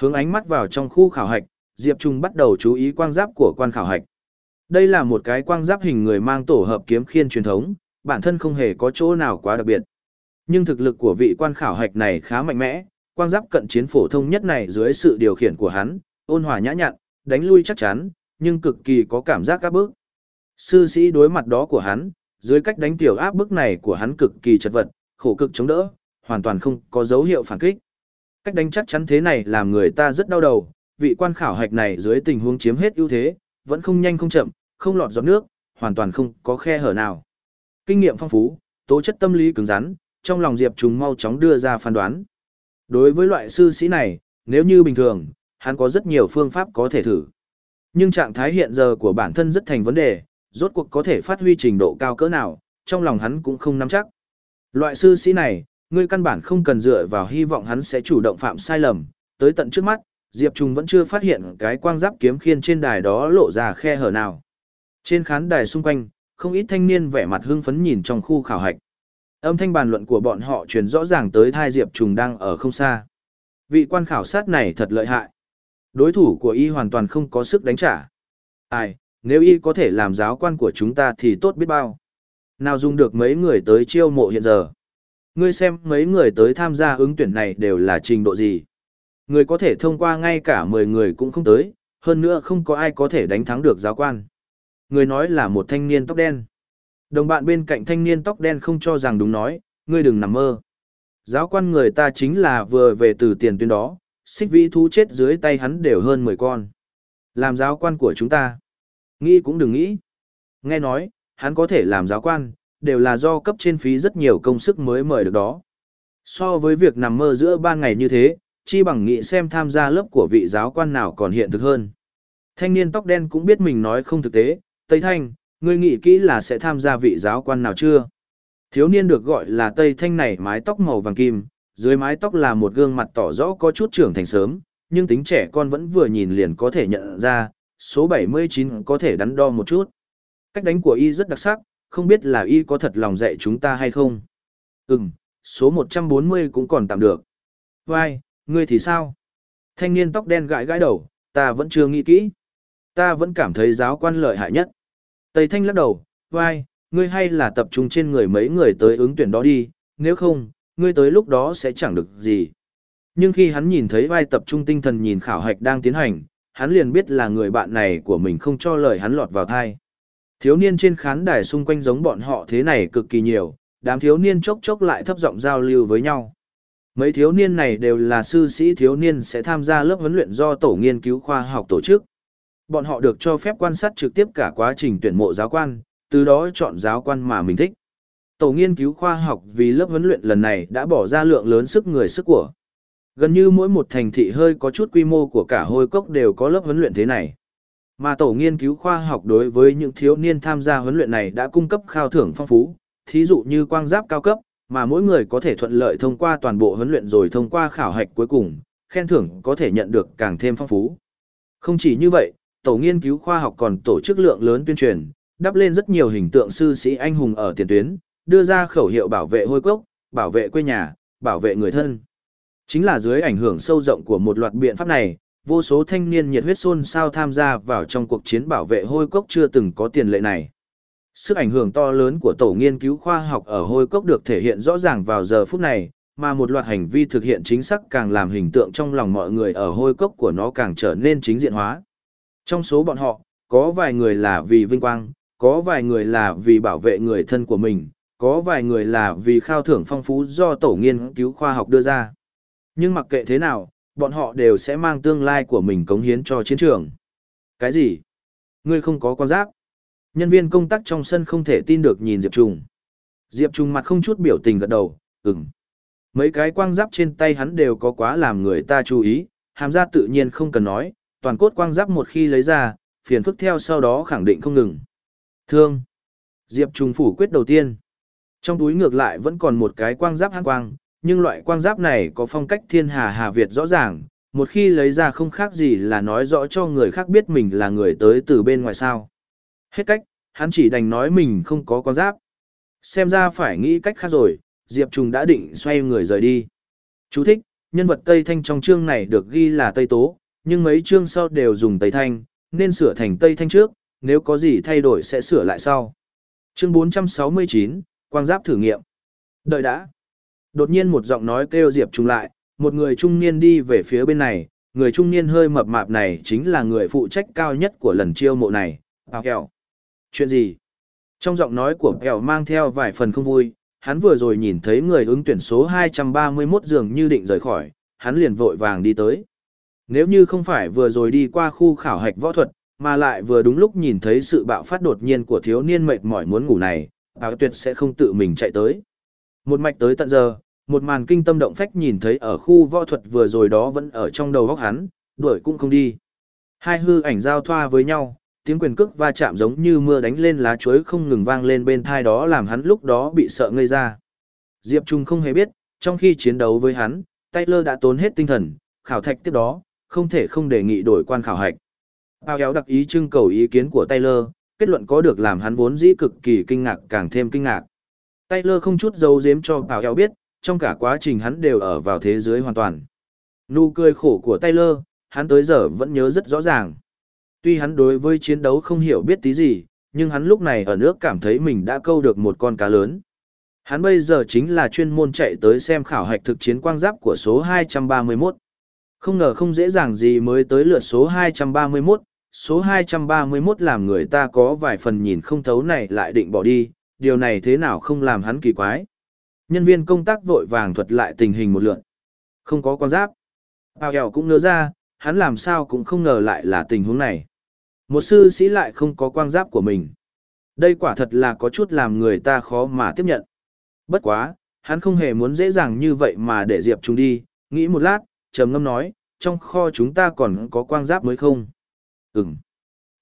Speaker 1: Hướng ánh mắt vào trong khu khảo hạch, Diệp Trung bắt đầu chú ý quang giáp của quan khảo hạch. Đây là một cái quang giáp hình người mang tổ hợp kiếm khiên truyền thống, bản thân không hề có chỗ nào quá đặc biệt. Nhưng thực lực của vị quan khảo hạch này khá mạnh mẽ, quang giáp cận chiến phổ thông nhất này dưới sự điều khiển của hắn, ôn hòa nhã nhặn, đánh lui chắc chắn, nhưng cực kỳ có cảm giác áp bức. Sư sĩ đối mặt đó của hắn, dưới cách đánh tiểu áp bức này của hắn cực kỳ chật vật, khổ cực chống đỡ, hoàn toàn không có dấu hiệu phản kích. Cách đánh chắc chắn thế này làm người ta rất đau đầu, vị quan khảo hạch này dưới tình huống chiếm hết ưu thế, vẫn không nhanh không chậm, không lọt giọt nước, hoàn toàn không có khe hở nào. Kinh nghiệm phong phú, tố chất tâm lý cứng rắn, trong lòng Diệp Trùng mau chóng đưa ra phán đoán. Đối với loại sư sĩ này, nếu như bình thường, hắn có rất nhiều phương pháp có thể thử. Nhưng trạng thái hiện giờ của bản thân rất thành vấn đề, rốt cuộc có thể phát huy trình độ cao cỡ nào, trong lòng hắn cũng không nắm chắc. Loại sư sĩ này, ngươi căn bản không cần dựa vào hy vọng hắn sẽ chủ động phạm sai lầm, tới tận trước mắt, Diệp Trung vẫn chưa phát hiện cái quang giáp kiếm khiên trên đài đó lộ ra khe hở nào. Trên khán đài xung quanh, không ít thanh niên vẻ mặt hưng phấn nhìn trong khu khảo hạch. Âm thanh bàn luận của bọn họ truyền rõ ràng tới thai Diệp Trùng đang ở không xa. Vị quan khảo sát này thật lợi hại. Đối thủ của y hoàn toàn không có sức đánh trả. Ai, nếu y có thể làm giáo quan của chúng ta thì tốt biết bao. Nào dùng được mấy người tới chiêu mộ hiện giờ. Ngươi xem mấy người tới tham gia ứng tuyển này đều là trình độ gì. Người có thể thông qua ngay cả 10 người cũng không tới, hơn nữa không có ai có thể đánh thắng được giáo quan. Người nói là một thanh niên tóc đen. Đồng bạn bên cạnh thanh niên tóc đen không cho rằng đúng nói, ngươi đừng nằm mơ. Giáo quan người ta chính là vừa về từ tiền tuyến đó, xích vĩ thú chết dưới tay hắn đều hơn 10 con. Làm giáo quan của chúng ta. Nghĩ cũng đừng nghĩ. Nghe nói, hắn có thể làm giáo quan, đều là do cấp trên phí rất nhiều công sức mới mời được đó. So với việc nằm mơ giữa ban ngày như thế, chi bằng nghĩ xem tham gia lớp của vị giáo quan nào còn hiện thực hơn. Thanh niên tóc đen cũng biết mình nói không thực tế, Tây Thanh, ngươi nghĩ kỹ là sẽ tham gia vị giáo quan nào chưa? Thiếu niên được gọi là Tây Thanh này mái tóc màu vàng kim, dưới mái tóc là một gương mặt tỏ rõ có chút trưởng thành sớm, nhưng tính trẻ con vẫn vừa nhìn liền có thể nhận ra, số 79 có thể đắn đo một chút. Cách đánh của y rất đặc sắc, không biết là y có thật lòng dạy chúng ta hay không. Ừm, số 140 cũng còn tạm được. Vai, ngươi thì sao? Thanh niên tóc đen gãi gãi đầu, ta vẫn chưa nghĩ kỹ. Ta vẫn cảm thấy giáo quan lợi hại nhất. Tây Thanh lắc đầu, vai, ngươi hay là tập trung trên người mấy người tới ứng tuyển đó đi, nếu không, ngươi tới lúc đó sẽ chẳng được gì. Nhưng khi hắn nhìn thấy vai tập trung tinh thần nhìn khảo hạch đang tiến hành, hắn liền biết là người bạn này của mình không cho lời hắn lọt vào thai. Thiếu niên trên khán đài xung quanh giống bọn họ thế này cực kỳ nhiều, đám thiếu niên chốc chốc lại thấp giọng giao lưu với nhau. Mấy thiếu niên này đều là sư sĩ thiếu niên sẽ tham gia lớp huấn luyện do tổ nghiên cứu khoa học tổ chức. Bọn họ được cho phép quan sát trực tiếp cả quá trình tuyển mộ giáo quan, từ đó chọn giáo quan mà mình thích. Tổ nghiên cứu khoa học vì lớp huấn luyện lần này đã bỏ ra lượng lớn sức người sức của. Gần như mỗi một thành thị hơi có chút quy mô của cả hôi cốc đều có lớp huấn luyện thế này. Mà tổ nghiên cứu khoa học đối với những thiếu niên tham gia huấn luyện này đã cung cấp khao thưởng phong phú, thí dụ như quang giáp cao cấp, mà mỗi người có thể thuận lợi thông qua toàn bộ huấn luyện rồi thông qua khảo hạch cuối cùng, khen thưởng có thể nhận được càng thêm phong phú. Không chỉ như vậy, tổ nghiên cứu khoa học còn tổ chức lượng lớn tuyên truyền, đắp lên rất nhiều hình tượng sư sĩ anh hùng ở tiền tuyến, đưa ra khẩu hiệu bảo vệ hôi cốc, bảo vệ quê nhà, bảo vệ người thân. Chính là dưới ảnh hưởng sâu rộng của một loạt biện pháp này, vô số thanh niên nhiệt huyết xôn xao tham gia vào trong cuộc chiến bảo vệ hôi cốc chưa từng có tiền lệ này. Sức ảnh hưởng to lớn của tổ nghiên cứu khoa học ở hôi cốc được thể hiện rõ ràng vào giờ phút này, mà một loạt hành vi thực hiện chính xác càng làm hình tượng trong lòng mọi người ở hôi cốc của nó càng trở nên chính diện hóa. Trong số bọn họ, có vài người là vì vinh quang, có vài người là vì bảo vệ người thân của mình, có vài người là vì khao thưởng phong phú do tổ nghiên cứu khoa học đưa ra. Nhưng mặc kệ thế nào, bọn họ đều sẽ mang tương lai của mình cống hiến cho chiến trường. Cái gì? Ngươi không có con giáp. Nhân viên công tác trong sân không thể tin được nhìn Diệp Trùng. Diệp Trùng mặt không chút biểu tình gật đầu, ừm. Mấy cái quang giáp trên tay hắn đều có quá làm người ta chú ý, hàm ra tự nhiên không cần nói, toàn cốt quang giáp một khi lấy ra, phiền phức theo sau đó khẳng định không ngừng. Thương. Diệp Trùng phủ quyết đầu tiên. Trong túi ngược lại vẫn còn một cái quang giáp hăng quang, nhưng loại quang giáp này có phong cách thiên hà hà Việt rõ ràng, một khi lấy ra không khác gì là nói rõ cho người khác biết mình là người tới từ bên ngoài sao. Hết cách, hắn chỉ đành nói mình không có quang giáp. Xem ra phải nghĩ cách khác rồi, Diệp Trùng đã định xoay người rời đi. Chú thích, nhân vật Tây Thanh trong chương này được ghi là Tây Tố, nhưng mấy chương sau đều dùng Tây Thanh, nên sửa thành Tây Thanh trước, nếu có gì thay đổi sẽ sửa lại sau. Chương 469, Quang Giáp thử nghiệm. Đợi đã. Đột nhiên một giọng nói kêu Diệp Trung lại, một người trung niên đi về phía bên này, người trung niên hơi mập mạp này chính là người phụ trách cao nhất của lần chiêu mộ này, Bảo Kẹo. Chuyện gì? Trong giọng nói của Kẹo mang theo vài phần không vui, hắn vừa rồi nhìn thấy người ứng tuyển số 231 dường như định rời khỏi, hắn liền vội vàng đi tới. Nếu như không phải vừa rồi đi qua khu khảo hạch võ thuật, mà lại vừa đúng lúc nhìn thấy sự bạo phát đột nhiên của thiếu niên mệt mỏi muốn ngủ này, Bảo Tuyệt sẽ không tự mình chạy tới. Một mạch tới tận giờ, một màn kinh tâm động phách nhìn thấy ở khu võ thuật vừa rồi đó vẫn ở trong đầu góc hắn, đuổi cũng không đi. Hai hư ảnh giao thoa với nhau, tiếng quyền cước va chạm giống như mưa đánh lên lá chuối không ngừng vang lên bên thai đó làm hắn lúc đó bị sợ ngây ra. Diệp Trung không hề biết, trong khi chiến đấu với hắn, Taylor đã tốn hết tinh thần, khảo thạch tiếp đó, không thể không đề nghị đổi quan khảo hạch. Bao kéo đặc ý trưng cầu ý kiến của Taylor, kết luận có được làm hắn vốn dĩ cực kỳ kinh ngạc càng thêm kinh ngạc. Taylor không chút giấu giếm cho Bảo Eo biết, trong cả quá trình hắn đều ở vào thế giới hoàn toàn. Nụ cười khổ của Taylor, hắn tới giờ vẫn nhớ rất rõ ràng. Tuy hắn đối với chiến đấu không hiểu biết tí gì, nhưng hắn lúc này ở nước cảm thấy mình đã câu được một con cá lớn. Hắn bây giờ chính là chuyên môn chạy tới xem khảo hạch thực chiến quang giáp của số 231. Không ngờ không dễ dàng gì mới tới lượt số 231, số 231 làm người ta có vài phần nhìn không thấu này lại định bỏ đi, điều này thế nào không làm hắn kỳ quái. Nhân viên công tác vội vàng thuật lại tình hình một lượt Không có con giáp. Bao hèo cũng ngỡ ra, hắn làm sao cũng không ngờ lại là tình huống này. Một sư sĩ lại không có quang giáp của mình. Đây quả thật là có chút làm người ta khó mà tiếp nhận. Bất quá, hắn không hề muốn dễ dàng như vậy mà để Diệp chúng đi, nghĩ một lát, trầm ngâm nói, trong kho chúng ta còn có quang giáp mới không? Ừm.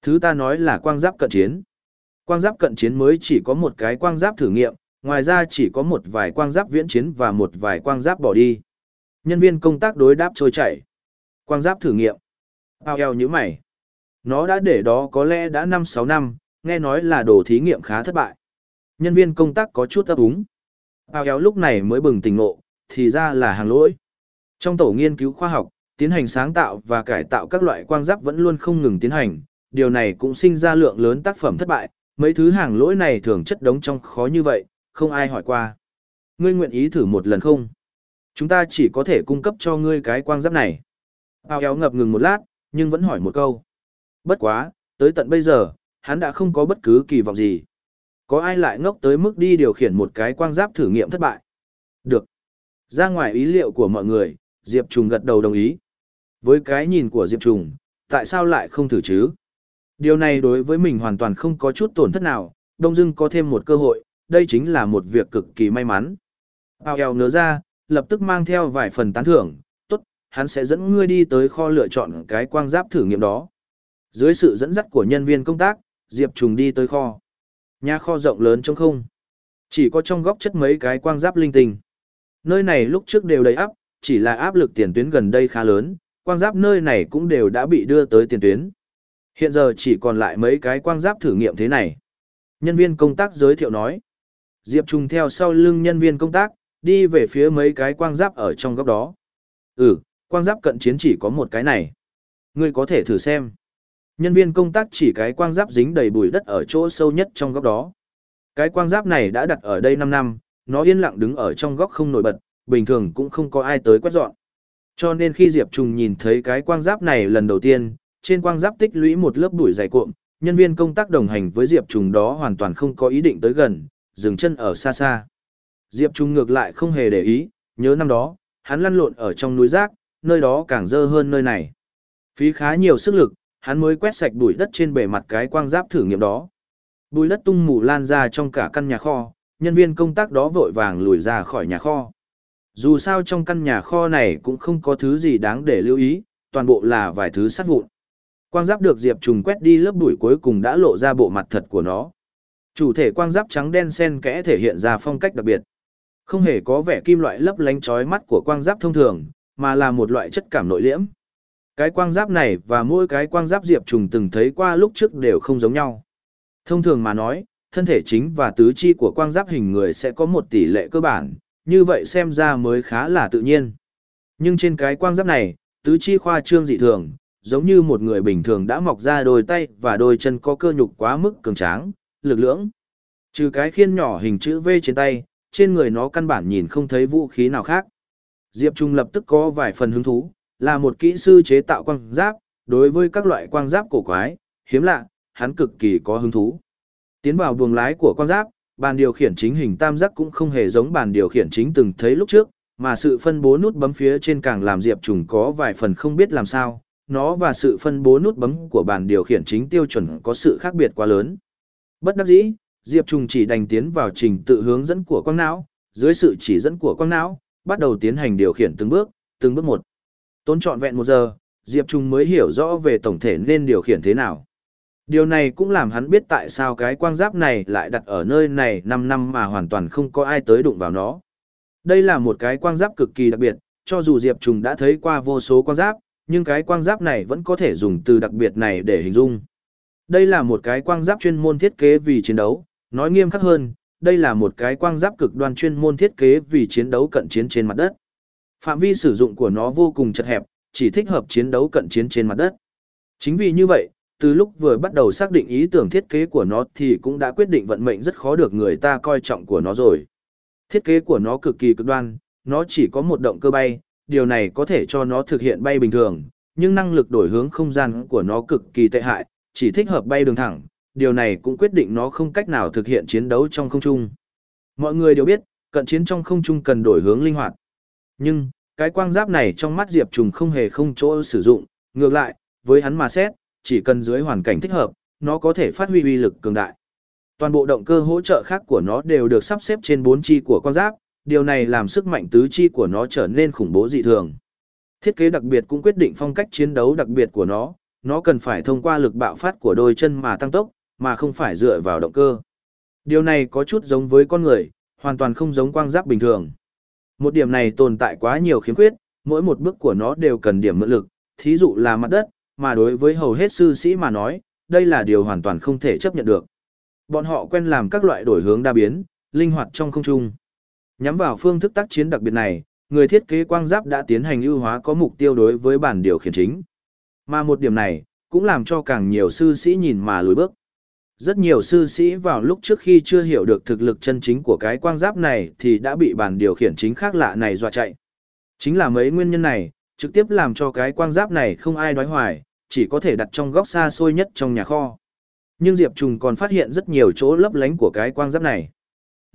Speaker 1: Thứ ta nói là quang giáp cận chiến. Quang giáp cận chiến mới chỉ có một cái quang giáp thử nghiệm, ngoài ra chỉ có một vài quang giáp viễn chiến và một vài quang giáp bỏ đi. Nhân viên công tác đối đáp trôi chảy. Quang giáp thử nghiệm. Bao eo như mày. Nó đã để đó có lẽ đã 5-6 năm, nghe nói là đồ thí nghiệm khá thất bại. Nhân viên công tác có chút ấp úng. Bao eo lúc này mới bừng tỉnh ngộ, thì ra là hàng lỗi. Trong tổ nghiên cứu khoa học, tiến hành sáng tạo và cải tạo các loại quang giáp vẫn luôn không ngừng tiến hành, điều này cũng sinh ra lượng lớn tác phẩm thất bại, mấy thứ hàng lỗi này thường chất đống trong khó như vậy, không ai hỏi qua. Ngươi nguyện ý thử một lần không? Chúng ta chỉ có thể cung cấp cho ngươi cái quang giáp này. Bao kéo ngập ngừng một lát, nhưng vẫn hỏi một câu. Bất quá, tới tận bây giờ, hắn đã không có bất cứ kỳ vọng gì. Có ai lại ngốc tới mức đi điều khiển một cái quang giáp thử nghiệm thất bại? Được. Ra ngoài ý liệu của mọi người, Diệp Trùng gật đầu đồng ý. Với cái nhìn của Diệp Trùng, tại sao lại không thử chứ? Điều này đối với mình hoàn toàn không có chút tổn thất nào, Đông Dưng có thêm một cơ hội, đây chính là một việc cực kỳ may mắn. Ao eo nở ra, lập tức mang theo vài phần tán thưởng, tốt, hắn sẽ dẫn ngươi đi tới kho lựa chọn cái quang giáp thử nghiệm đó. Dưới sự dẫn dắt của nhân viên công tác, Diệp Trùng đi tới kho. Nhà kho rộng lớn trong không. Chỉ có trong góc chất mấy cái quang giáp linh tinh. Nơi này lúc trước đều đầy áp, chỉ là áp lực tiền tuyến gần đây khá lớn, quang giáp nơi này cũng đều đã bị đưa tới tiền tuyến. Hiện giờ chỉ còn lại mấy cái quang giáp thử nghiệm thế này. Nhân viên công tác giới thiệu nói. Diệp Trung theo sau lưng nhân viên công tác, đi về phía mấy cái quang giáp ở trong góc đó. Ừ, quang giáp cận chiến chỉ có một cái này. Ngươi có thể thử xem. Nhân viên công tác chỉ cái quang giáp dính đầy bụi đất ở chỗ sâu nhất trong góc đó. Cái quang giáp này đã đặt ở đây 5 năm, nó yên lặng đứng ở trong góc không nổi bật, bình thường cũng không có ai tới quét dọn. Cho nên khi Diệp Trùng nhìn thấy cái quang giáp này lần đầu tiên, trên quang giáp tích lũy một lớp bụi dày cuộn, nhân viên công tác đồng hành với Diệp Trùng đó hoàn toàn không có ý định tới gần, dừng chân ở xa xa. Diệp Trùng ngược lại không hề để ý, nhớ năm đó, hắn lăn lộn ở trong núi rác, nơi đó càng dơ hơn nơi này. Phí khá nhiều sức lực, hắn mới quét sạch bụi đất trên bề mặt cái quang giáp thử nghiệm đó. Bụi đất tung mù lan ra trong cả căn nhà kho, nhân viên công tác đó vội vàng lùi ra khỏi nhà kho. Dù sao trong căn nhà kho này cũng không có thứ gì đáng để lưu ý, toàn bộ là vài thứ sắt vụn. Quang giáp được Diệp Trùng quét đi lớp bụi cuối cùng đã lộ ra bộ mặt thật của nó. Chủ thể quang giáp trắng đen xen kẽ thể hiện ra phong cách đặc biệt. Không hề có vẻ kim loại lấp lánh chói mắt của quang giáp thông thường, mà là một loại chất cảm nội liễm. Cái quang giáp này và mỗi cái quang giáp Diệp Trùng từng thấy qua lúc trước đều không giống nhau. Thông thường mà nói, thân thể chính và tứ chi của quang giáp hình người sẽ có một tỷ lệ cơ bản, như vậy xem ra mới khá là tự nhiên. Nhưng trên cái quang giáp này, tứ chi khoa trương dị thường, giống như một người bình thường đã mọc ra đôi tay và đôi chân có cơ nhục quá mức cường tráng, lực lưỡng. Trừ cái khiên nhỏ hình chữ V trên tay, trên người nó căn bản nhìn không thấy vũ khí nào khác. Diệp Trung lập tức có vài phần hứng thú, là một kỹ sư chế tạo quang giáp, đối với các loại quang giáp cổ quái, hiếm lạ, hắn cực kỳ có hứng thú. Tiến vào buồng lái của quang giáp, bàn điều khiển chính hình tam giác cũng không hề giống bàn điều khiển chính từng thấy lúc trước, mà sự phân bố nút bấm phía trên càng làm Diệp Trùng có vài phần không biết làm sao, nó và sự phân bố nút bấm của bàn điều khiển chính tiêu chuẩn có sự khác biệt quá lớn. Bất đắc dĩ, Diệp Trùng chỉ đành tiến vào trình tự hướng dẫn của quang não, dưới sự chỉ dẫn của quang não, bắt đầu tiến hành điều khiển từng bước, từng bước một. Tốn trọn vẹn một giờ, Diệp Trung mới hiểu rõ về tổng thể nên điều khiển thế nào. Điều này cũng làm hắn biết tại sao cái quang giáp này lại đặt ở nơi này 5 năm mà hoàn toàn không có ai tới đụng vào nó. Đây là một cái quang giáp cực kỳ đặc biệt, cho dù Diệp Trùng đã thấy qua vô số quang giáp, nhưng cái quang giáp này vẫn có thể dùng từ đặc biệt này để hình dung. Đây là một cái quang giáp chuyên môn thiết kế vì chiến đấu, nói nghiêm khắc hơn, đây là một cái quang giáp cực đoan chuyên môn thiết kế vì chiến đấu cận chiến trên mặt đất. Phạm vi sử dụng của nó vô cùng chật hẹp, chỉ thích hợp chiến đấu cận chiến trên mặt đất. Chính vì như vậy, từ lúc vừa bắt đầu xác định ý tưởng thiết kế của nó thì cũng đã quyết định vận mệnh rất khó được người ta coi trọng của nó rồi. Thiết kế của nó cực kỳ cực đoan, nó chỉ có một động cơ bay, điều này có thể cho nó thực hiện bay bình thường, nhưng năng lực đổi hướng không gian của nó cực kỳ tệ hại, chỉ thích hợp bay đường thẳng, điều này cũng quyết định nó không cách nào thực hiện chiến đấu trong không trung. Mọi người đều biết, cận chiến trong không trung cần đổi hướng linh hoạt. Nhưng, cái quang giáp này trong mắt Diệp Trùng không hề không chỗ sử dụng, ngược lại, với hắn mà xét, chỉ cần dưới hoàn cảnh thích hợp, nó có thể phát huy uy lực cường đại. Toàn bộ động cơ hỗ trợ khác của nó đều được sắp xếp trên bốn chi của quang giáp, điều này làm sức mạnh tứ chi của nó trở nên khủng bố dị thường. Thiết kế đặc biệt cũng quyết định phong cách chiến đấu đặc biệt của nó, nó cần phải thông qua lực bạo phát của đôi chân mà tăng tốc, mà không phải dựa vào động cơ. Điều này có chút giống với con người, hoàn toàn không giống quang giáp bình thường. Một điểm này tồn tại quá nhiều khiếm khuyết, mỗi một bước của nó đều cần điểm mượn lực, thí dụ là mặt đất, mà đối với hầu hết sư sĩ mà nói, đây là điều hoàn toàn không thể chấp nhận được. Bọn họ quen làm các loại đổi hướng đa biến, linh hoạt trong không trung. Nhắm vào phương thức tác chiến đặc biệt này, người thiết kế quang giáp đã tiến hành ưu hóa có mục tiêu đối với bản điều khiển chính. Mà một điểm này, cũng làm cho càng nhiều sư sĩ nhìn mà lùi bước. Rất nhiều sư sĩ vào lúc trước khi chưa hiểu được thực lực chân chính của cái quang giáp này thì đã bị bản điều khiển chính khác lạ này dọa chạy. Chính là mấy nguyên nhân này, trực tiếp làm cho cái quang giáp này không ai đoái hoài, chỉ có thể đặt trong góc xa xôi nhất trong nhà kho. Nhưng Diệp Trùng còn phát hiện rất nhiều chỗ lấp lánh của cái quang giáp này.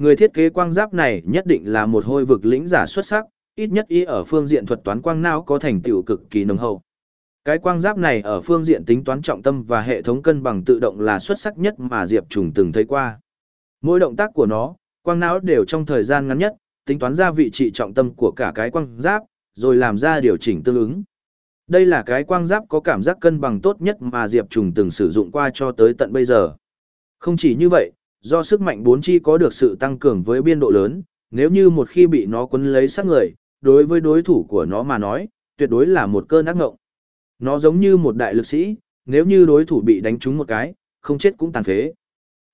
Speaker 1: Người thiết kế quang giáp này nhất định là một hôi vực lĩnh giả xuất sắc, ít nhất ý ở phương diện thuật toán quang não có thành tựu cực kỳ nồng hậu. Cái quang giáp này ở phương diện tính toán trọng tâm và hệ thống cân bằng tự động là xuất sắc nhất mà Diệp Trùng từng thấy qua. Mỗi động tác của nó, quang não đều trong thời gian ngắn nhất, tính toán ra vị trí trọng tâm của cả cái quang giáp, rồi làm ra điều chỉnh tương ứng. Đây là cái quang giáp có cảm giác cân bằng tốt nhất mà Diệp Trùng từng sử dụng qua cho tới tận bây giờ. Không chỉ như vậy, do sức mạnh bốn chi có được sự tăng cường với biên độ lớn, nếu như một khi bị nó quấn lấy sát người, đối với đối thủ của nó mà nói, tuyệt đối là một cơn ác ngộng. Nó giống như một đại lực sĩ, nếu như đối thủ bị đánh trúng một cái, không chết cũng tàn phế.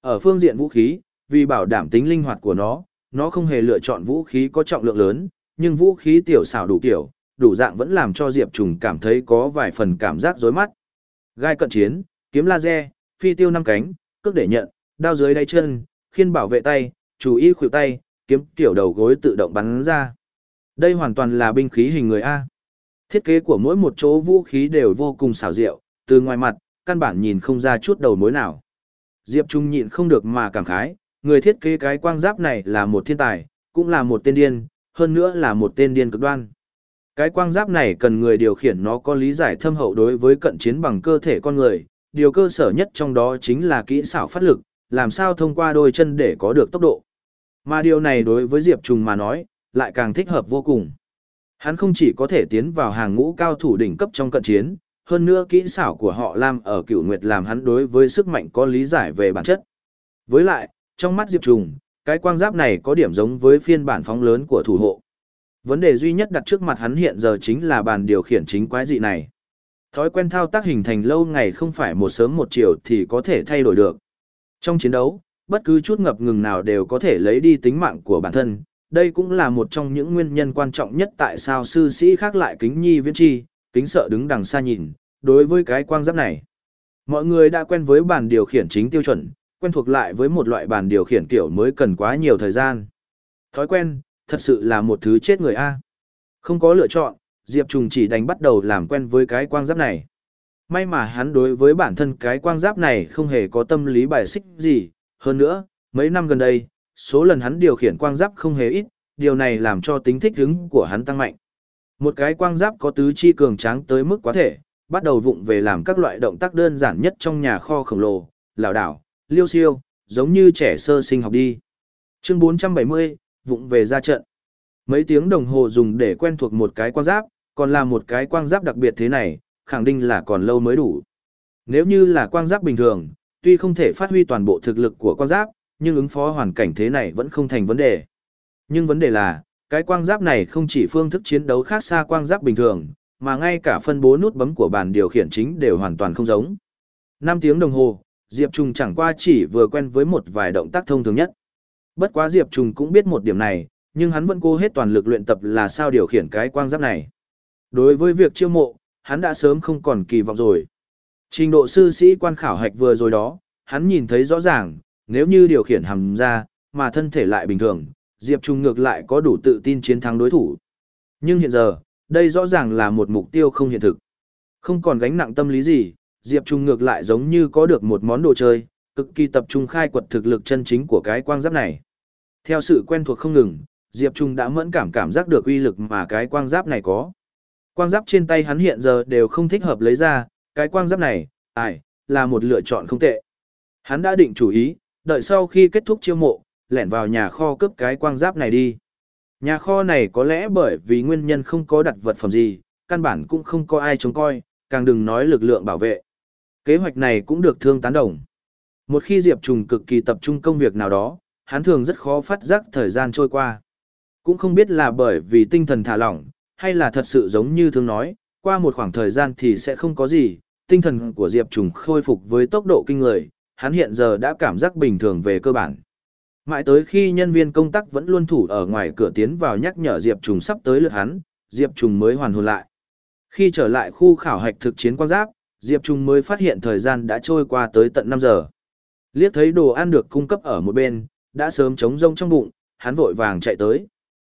Speaker 1: Ở phương diện vũ khí, vì bảo đảm tính linh hoạt của nó, nó không hề lựa chọn vũ khí có trọng lượng lớn, nhưng vũ khí tiểu xảo đủ kiểu, đủ dạng vẫn làm cho Diệp Trùng cảm thấy có vài phần cảm giác rối mắt. Gai cận chiến, kiếm laser, phi tiêu năm cánh, cước để nhận, đao dưới đáy chân, khiên bảo vệ tay, chú ý khuỷu tay, kiếm tiểu đầu gối tự động bắn ra. Đây hoàn toàn là binh khí hình người A. Thiết kế của mỗi một chỗ vũ khí đều vô cùng xảo diệu, từ ngoài mặt, căn bản nhìn không ra chút đầu mối nào. Diệp Trung nhịn không được mà cảm khái, người thiết kế cái quang giáp này là một thiên tài, cũng là một tên điên, hơn nữa là một tên điên cực đoan. Cái quang giáp này cần người điều khiển nó có lý giải thâm hậu đối với cận chiến bằng cơ thể con người, điều cơ sở nhất trong đó chính là kỹ xảo phát lực, làm sao thông qua đôi chân để có được tốc độ. Mà điều này đối với Diệp Trùng mà nói, lại càng thích hợp vô cùng. Hắn không chỉ có thể tiến vào hàng ngũ cao thủ đỉnh cấp trong cận chiến, hơn nữa kỹ xảo của họ Lam ở cửu nguyệt làm hắn đối với sức mạnh có lý giải về bản chất. Với lại, trong mắt Diệp Trùng, cái quang giáp này có điểm giống với phiên bản phóng lớn của thủ hộ. Vấn đề duy nhất đặt trước mặt hắn hiện giờ chính là bàn điều khiển chính quái dị này. Thói quen thao tác hình thành lâu ngày không phải một sớm một chiều thì có thể thay đổi được. Trong chiến đấu, bất cứ chút ngập ngừng nào đều có thể lấy đi tính mạng của bản thân. Đây cũng là một trong những nguyên nhân quan trọng nhất tại sao sư sĩ khác lại kính nhi viễn chi, kính sợ đứng đằng xa nhìn, đối với cái quang giáp này. Mọi người đã quen với bàn điều khiển chính tiêu chuẩn, quen thuộc lại với một loại bàn điều khiển kiểu mới cần quá nhiều thời gian. Thói quen, thật sự là một thứ chết người A. Không có lựa chọn, Diệp Trùng chỉ đành bắt đầu làm quen với cái quang giáp này. May mà hắn đối với bản thân cái quang giáp này không hề có tâm lý bài xích gì, hơn nữa, mấy năm gần đây, số lần hắn điều khiển quang giáp không hề ít, điều này làm cho tính thích ứng của hắn tăng mạnh. Một cái quang giáp có tứ chi cường tráng tới mức quá thể, bắt đầu vụng về làm các loại động tác đơn giản nhất trong nhà kho khổng lồ, lảo đảo, liêu siêu, giống như trẻ sơ sinh học đi. Chương 470, vụng về ra trận. Mấy tiếng đồng hồ dùng để quen thuộc một cái quang giáp, còn là một cái quang giáp đặc biệt thế này, khẳng định là còn lâu mới đủ. Nếu như là quang giáp bình thường, tuy không thể phát huy toàn bộ thực lực của quang giáp, nhưng ứng phó hoàn cảnh thế này vẫn không thành vấn đề. Nhưng vấn đề là, cái quang giáp này không chỉ phương thức chiến đấu khác xa quang giáp bình thường, mà ngay cả phân bố nút bấm của bàn điều khiển chính đều hoàn toàn không giống. 5 tiếng đồng hồ, Diệp Trùng chẳng qua chỉ vừa quen với một vài động tác thông thường nhất. Bất quá Diệp Trùng cũng biết một điểm này, nhưng hắn vẫn cố hết toàn lực luyện tập là sao điều khiển cái quang giáp này. Đối với việc chiêu mộ, hắn đã sớm không còn kỳ vọng rồi. Trình độ sư sĩ quan khảo hạch vừa rồi đó, hắn nhìn thấy rõ ràng, nếu như điều khiển hầm ra, mà thân thể lại bình thường, Diệp Trung ngược lại có đủ tự tin chiến thắng đối thủ. Nhưng hiện giờ, đây rõ ràng là một mục tiêu không hiện thực. Không còn gánh nặng tâm lý gì, Diệp Trung ngược lại giống như có được một món đồ chơi, cực kỳ tập trung khai quật thực lực chân chính của cái quang giáp này. Theo sự quen thuộc không ngừng, Diệp Trung đã mẫn cảm cảm giác được uy lực mà cái quang giáp này có. Quang giáp trên tay hắn hiện giờ đều không thích hợp lấy ra, cái quang giáp này, ải, là một lựa chọn không tệ. Hắn đã định chủ ý, đợi sau khi kết thúc chiêu mộ, lẻn vào nhà kho cướp cái quang giáp này đi. Nhà kho này có lẽ bởi vì nguyên nhân không có đặt vật phẩm gì, căn bản cũng không có ai trông coi, càng đừng nói lực lượng bảo vệ. Kế hoạch này cũng được thương tán đồng. Một khi Diệp Trùng cực kỳ tập trung công việc nào đó, hắn thường rất khó phát giác thời gian trôi qua. Cũng không biết là bởi vì tinh thần thả lỏng, hay là thật sự giống như thường nói, qua một khoảng thời gian thì sẽ không có gì, tinh thần của Diệp Trùng khôi phục với tốc độ kinh người, hắn hiện giờ đã cảm giác bình thường về cơ bản. Mãi tới khi nhân viên công tác vẫn luôn thủ ở ngoài cửa tiến vào nhắc nhở Diệp Trùng sắp tới lượt hắn, Diệp Trùng mới hoàn hồn lại. Khi trở lại khu khảo hạch thực chiến quan giáp, Diệp Trùng mới phát hiện thời gian đã trôi qua tới tận 5 giờ. Liếc thấy đồ ăn được cung cấp ở một bên, đã sớm trống rông trong bụng, hắn vội vàng chạy tới.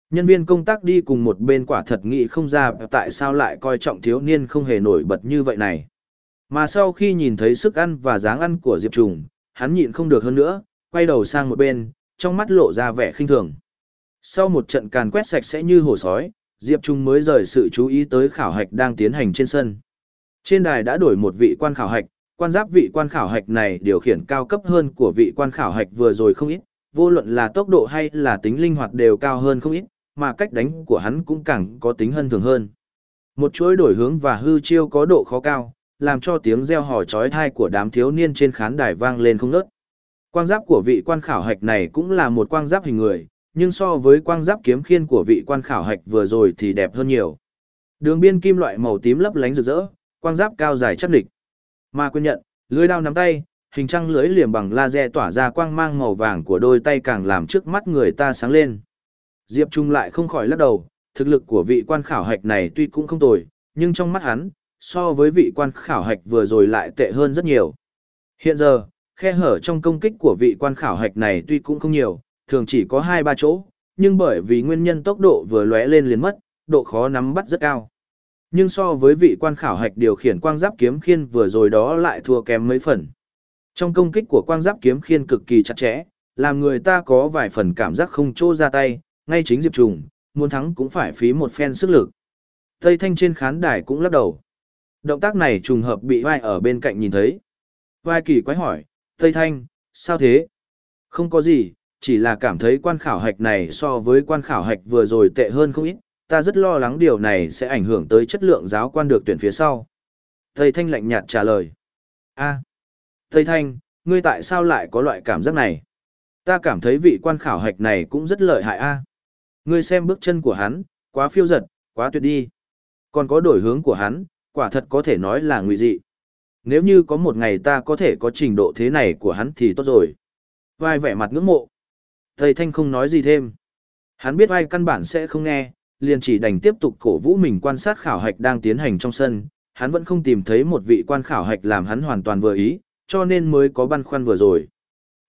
Speaker 1: Nhân viên công tác đi cùng một bên quả thật nghĩ không ra tại sao lại coi trọng thiếu niên không hề nổi bật như vậy này. Mà sau khi nhìn thấy sức ăn và dáng ăn của Diệp Trùng, hắn nhịn không được hơn nữa, quay đầu sang một bên, trong mắt lộ ra vẻ khinh thường. Sau một trận càn quét sạch sẽ như hổ sói, Diệp Trung mới rời sự chú ý tới khảo hạch đang tiến hành trên sân. Trên đài đã đổi một vị quan khảo hạch, quan giáp vị quan khảo hạch này điều khiển cao cấp hơn của vị quan khảo hạch vừa rồi không ít, vô luận là tốc độ hay là tính linh hoạt đều cao hơn không ít, mà cách đánh của hắn cũng càng có tính hân thường hơn. Một chuỗi đổi hướng và hư chiêu có độ khó cao, làm cho tiếng reo hò chói tai của đám thiếu niên trên khán đài vang lên không ngớt. Quang giáp của vị quan khảo hạch này cũng là một quang giáp hình người, nhưng so với quang giáp kiếm khiên của vị quan khảo hạch vừa rồi thì đẹp hơn nhiều. Đường biên kim loại màu tím lấp lánh rực rỡ, quang giáp cao dài chắc địch. Mà quyền nhận, lưới đao nắm tay, hình trăng lưới liềm bằng laser tỏa ra quang mang màu vàng của đôi tay càng làm trước mắt người ta sáng lên. Diệp Trung lại không khỏi lắc đầu, thực lực của vị quan khảo hạch này tuy cũng không tồi, nhưng trong mắt hắn, so với vị quan khảo hạch vừa rồi lại tệ hơn rất nhiều. Hiện giờ, khe hở trong công kích của vị quan khảo hạch này tuy cũng không nhiều, thường chỉ có 2-3 chỗ, nhưng bởi vì nguyên nhân tốc độ vừa lóe lên liền mất, độ khó nắm bắt rất cao. Nhưng so với vị quan khảo hạch điều khiển quang giáp kiếm khiên vừa rồi đó lại thua kém mấy phần. Trong công kích của quang giáp kiếm khiên cực kỳ chặt chẽ, làm người ta có vài phần cảm giác không trô ra tay, ngay chính Diệp Trùng, muốn thắng cũng phải phí một phen sức lực. Tây Thanh trên khán đài cũng lắc đầu. Động tác này trùng hợp bị vai ở bên cạnh nhìn thấy. Vai kỳ quái hỏi, Tây Thanh, sao thế? Không có gì, chỉ là cảm thấy quan khảo hạch này so với quan khảo hạch vừa rồi tệ hơn không ít, ta rất lo lắng điều này sẽ ảnh hưởng tới chất lượng giáo quan được tuyển phía sau. Tây Thanh lạnh nhạt trả lời. a Tây Thanh, ngươi tại sao lại có loại cảm giác này? Ta cảm thấy vị quan khảo hạch này cũng rất lợi hại a. Ngươi xem bước chân của hắn, quá phiêu giật, quá tuyệt đi. Còn có đổi hướng của hắn, quả thật có thể nói là nguy dị. Nếu như có một ngày ta có thể có trình độ thế này của hắn thì tốt rồi. Vai vẻ mặt ngưỡng mộ. Thầy Thanh không nói gì thêm. Hắn biết vai căn bản sẽ không nghe, liền chỉ đành tiếp tục cổ vũ mình quan sát khảo hạch đang tiến hành trong sân. Hắn vẫn không tìm thấy một vị quan khảo hạch làm hắn hoàn toàn vừa ý, cho nên mới có băn khoăn vừa rồi.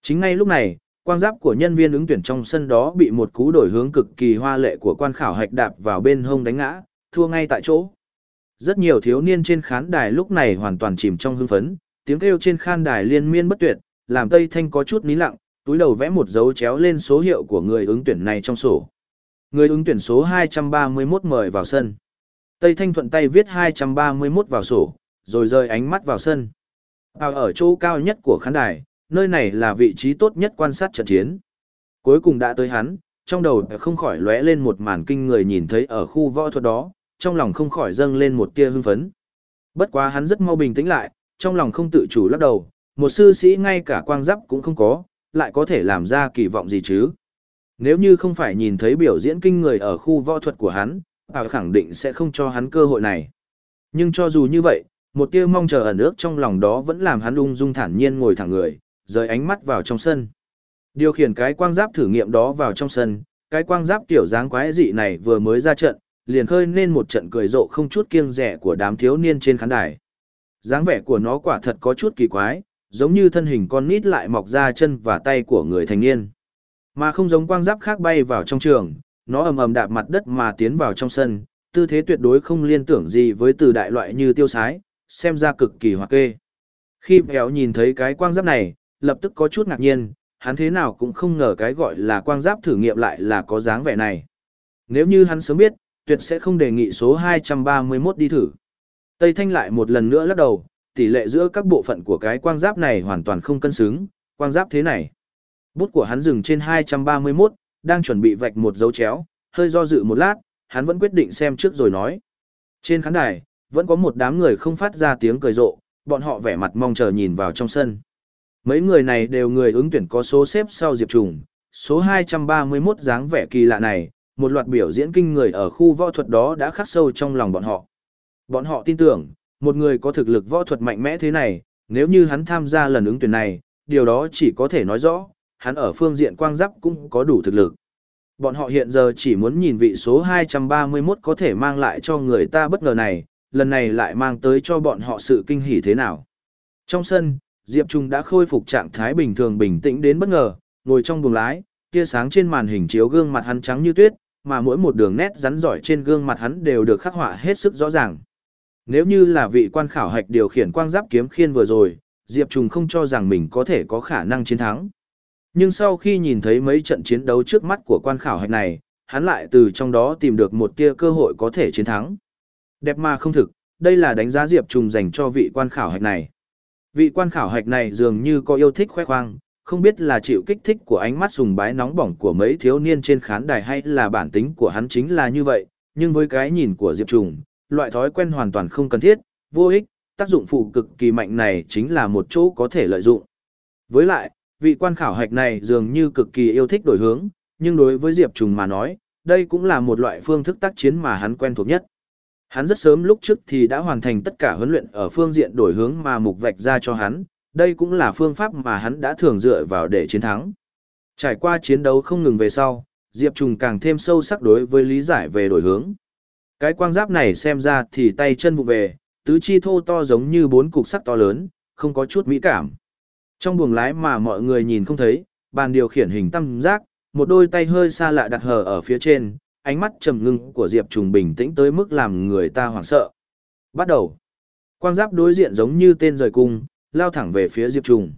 Speaker 1: Chính ngay lúc này, quang giáp của nhân viên ứng tuyển trong sân đó bị một cú đổi hướng cực kỳ hoa lệ của quan khảo hạch đạp vào bên hông đánh ngã, thua ngay tại chỗ. Rất nhiều thiếu niên trên khán đài lúc này hoàn toàn chìm trong hưng phấn, tiếng kêu trên khán đài liên miên bất tuyệt, làm Tây Thanh có chút ní lặng, túi đầu vẽ một dấu chéo lên số hiệu của người ứng tuyển này trong sổ. Người ứng tuyển số 231 mời vào sân. Tây Thanh thuận tay viết 231 vào sổ, rồi rời ánh mắt vào sân. Vào ở chỗ cao nhất của khán đài, nơi này là vị trí tốt nhất quan sát trận chiến. Cuối cùng đã tới hắn, trong đầu không khỏi lóe lên một màn kinh người nhìn thấy ở khu võ thuật đó, trong lòng không khỏi dâng lên một tia hưng phấn. Bất quá hắn rất mau bình tĩnh lại, trong lòng không tự chủ lắc đầu, một sư sĩ ngay cả quang giáp cũng không có, lại có thể làm ra kỳ vọng gì chứ. Nếu như không phải nhìn thấy biểu diễn kinh người ở khu võ thuật của hắn, Bảo khẳng định sẽ không cho hắn cơ hội này. Nhưng cho dù như vậy, một tia mong chờ ẩn ước trong lòng đó vẫn làm hắn ung dung thản nhiên ngồi thẳng người, rời ánh mắt vào trong sân. Điều khiển cái quang giáp thử nghiệm đó vào trong sân, cái quang giáp tiểu dáng quái dị này vừa mới ra trận, liền khơi nên một trận cười rộ không chút kiêng rẻ của đám thiếu niên trên khán đài. dáng vẻ của nó quả thật có chút kỳ quái, giống như thân hình con nít lại mọc ra chân và tay của người thành niên. Mà không giống quang giáp khác bay vào trong trường, nó ầm ầm đạp mặt đất mà tiến vào trong sân, tư thế tuyệt đối không liên tưởng gì với từ đại loại như tiêu sái, xem ra cực kỳ hoa kê. Khi Béo nhìn thấy cái quang giáp này, lập tức có chút ngạc nhiên, hắn thế nào cũng không ngờ cái gọi là quang giáp thử nghiệm lại là có dáng vẻ này. Nếu như hắn sớm biết, tuyệt sẽ không đề nghị số 231 đi thử. Tây Thanh lại một lần nữa lắc đầu, tỷ lệ giữa các bộ phận của cái quang giáp này hoàn toàn không cân xứng, quang giáp thế này. Bút của hắn dừng trên 231, đang chuẩn bị vạch một dấu chéo, hơi do dự một lát, hắn vẫn quyết định xem trước rồi nói. Trên khán đài, vẫn có một đám người không phát ra tiếng cười rộ, bọn họ vẻ mặt mong chờ nhìn vào trong sân. Mấy người này đều người ứng tuyển có số xếp sau Diệp Trùng, số 231 dáng vẻ kỳ lạ này, một loạt biểu diễn kinh người ở khu võ thuật đó đã khắc sâu trong lòng bọn họ. Bọn họ tin tưởng, một người có thực lực võ thuật mạnh mẽ thế này, nếu như hắn tham gia lần ứng tuyển này, điều đó chỉ có thể nói rõ, hắn ở phương diện quang giáp cũng có đủ thực lực. Bọn họ hiện giờ chỉ muốn nhìn vị số 231 có thể mang lại cho người ta bất ngờ này, lần này lại mang tới cho bọn họ sự kinh hỉ thế nào. Trong sân, Diệp Trung đã khôi phục trạng thái bình thường bình tĩnh đến bất ngờ, ngồi trong buồng lái, tia sáng trên màn hình chiếu gương mặt hắn trắng như tuyết, mà mỗi một đường nét rắn giỏi trên gương mặt hắn đều được khắc họa hết sức rõ ràng. Nếu như là vị quan khảo hạch điều khiển quang giáp kiếm khiên vừa rồi, Diệp Trùng không cho rằng mình có thể có khả năng chiến thắng. Nhưng sau khi nhìn thấy mấy trận chiến đấu trước mắt của quan khảo hạch này, hắn lại từ trong đó tìm được một tia cơ hội có thể chiến thắng. Đẹp mà không thực, đây là đánh giá Diệp Trùng dành cho vị quan khảo hạch này. Vị quan khảo hạch này dường như có yêu thích khoe khoang, không biết là chịu kích thích của ánh mắt sùng bái nóng bỏng của mấy thiếu niên trên khán đài hay là bản tính của hắn chính là như vậy, nhưng với cái nhìn của Diệp Trùng, loại thói quen hoàn toàn không cần thiết, vô ích, tác dụng phụ cực kỳ mạnh này chính là một chỗ có thể lợi dụng. Với lại, vị quan khảo hạch này dường như cực kỳ yêu thích đổi hướng, nhưng đối với Diệp Trùng mà nói, đây cũng là một loại phương thức tác chiến mà hắn quen thuộc nhất. Hắn rất sớm lúc trước thì đã hoàn thành tất cả huấn luyện ở phương diện đổi hướng mà mục vạch ra cho hắn, đây cũng là phương pháp mà hắn đã thường dựa vào để chiến thắng. Trải qua chiến đấu không ngừng về sau, Diệp Trùng càng thêm sâu sắc đối với lý giải về đổi hướng. Cái quang giáp này xem ra thì tay chân vụ về, tứ chi thô to giống như bốn cục sắt to lớn, không có chút mỹ cảm. Trong buồng lái mà mọi người nhìn không thấy, bàn điều khiển hình tam giác, một đôi tay hơi xa lạ đặt hờ ở phía trên, ánh mắt trầm ngưng của Diệp Trùng bình tĩnh tới mức làm người ta hoảng sợ. Bắt đầu. Quang giáp đối diện giống như tên rời cung, lao thẳng về phía Diệp Trùng.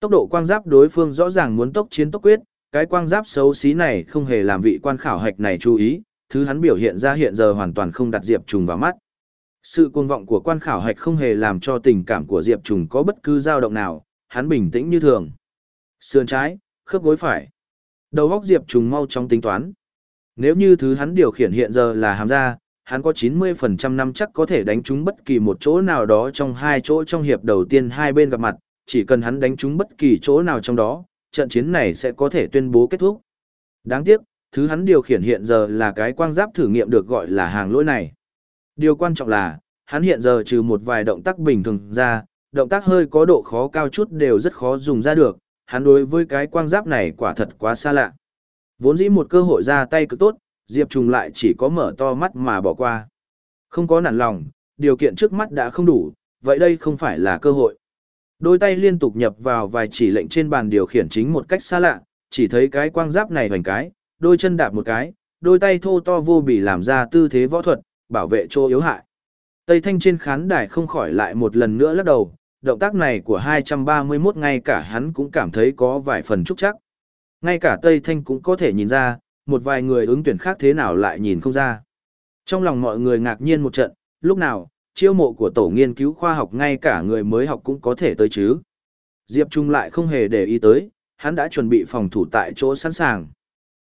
Speaker 1: Tốc độ quang giáp đối phương rõ ràng muốn tốc chiến tốc quyết, cái quang giáp xấu xí này không hề làm vị quan khảo hạch này chú ý, thứ hắn biểu hiện ra hiện giờ hoàn toàn không đặt Diệp Trùng vào mắt. Sự cuồng vọng của quan khảo hạch không hề làm cho tình cảm của Diệp Trùng có bất cứ dao động nào, hắn bình tĩnh như thường. Sườn trái, khớp gối phải. Đầu góc Diệp Trùng mau chóng tính toán. Nếu như thứ hắn điều khiển hiện giờ là hàm ra, hắn có 90% năm chắc có thể đánh trúng bất kỳ một chỗ nào đó trong hai chỗ trong hiệp đầu tiên hai bên gặp mặt, chỉ cần hắn đánh trúng bất kỳ chỗ nào trong đó, trận chiến này sẽ có thể tuyên bố kết thúc. Đáng tiếc, thứ hắn điều khiển hiện giờ là cái quang giáp thử nghiệm được gọi là hàng lỗi này. Điều quan trọng là, hắn hiện giờ trừ một vài động tác bình thường ra, động tác hơi có độ khó cao chút đều rất khó dùng ra được, hắn đối với cái quang giáp này quả thật quá xa lạ. Vốn dĩ một cơ hội ra tay cực tốt, Diệp Trùng lại chỉ có mở to mắt mà bỏ qua. Không có nản lòng, điều kiện trước mắt đã không đủ, vậy đây không phải là cơ hội. Đôi tay liên tục nhập vào vài chỉ lệnh trên bàn điều khiển chính một cách xa lạ, chỉ thấy cái quang giáp này hoành cái, đôi chân đạp một cái, đôi tay thô to vô bỉ làm ra tư thế võ thuật, bảo vệ chỗ yếu hại. Tây Thanh trên khán đài không khỏi lại một lần nữa lắc đầu, động tác này của 231 ngay cả hắn cũng cảm thấy có vài phần trúc chắc. Ngay cả Tây Thanh cũng có thể nhìn ra, một vài người ứng tuyển khác thế nào lại nhìn không ra. Trong lòng mọi người ngạc nhiên một trận, lúc nào, chiêu mộ của tổ nghiên cứu khoa học ngay cả người mới học cũng có thể tới chứ. Diệp Trung lại không hề để ý tới, hắn đã chuẩn bị phòng thủ tại chỗ sẵn sàng.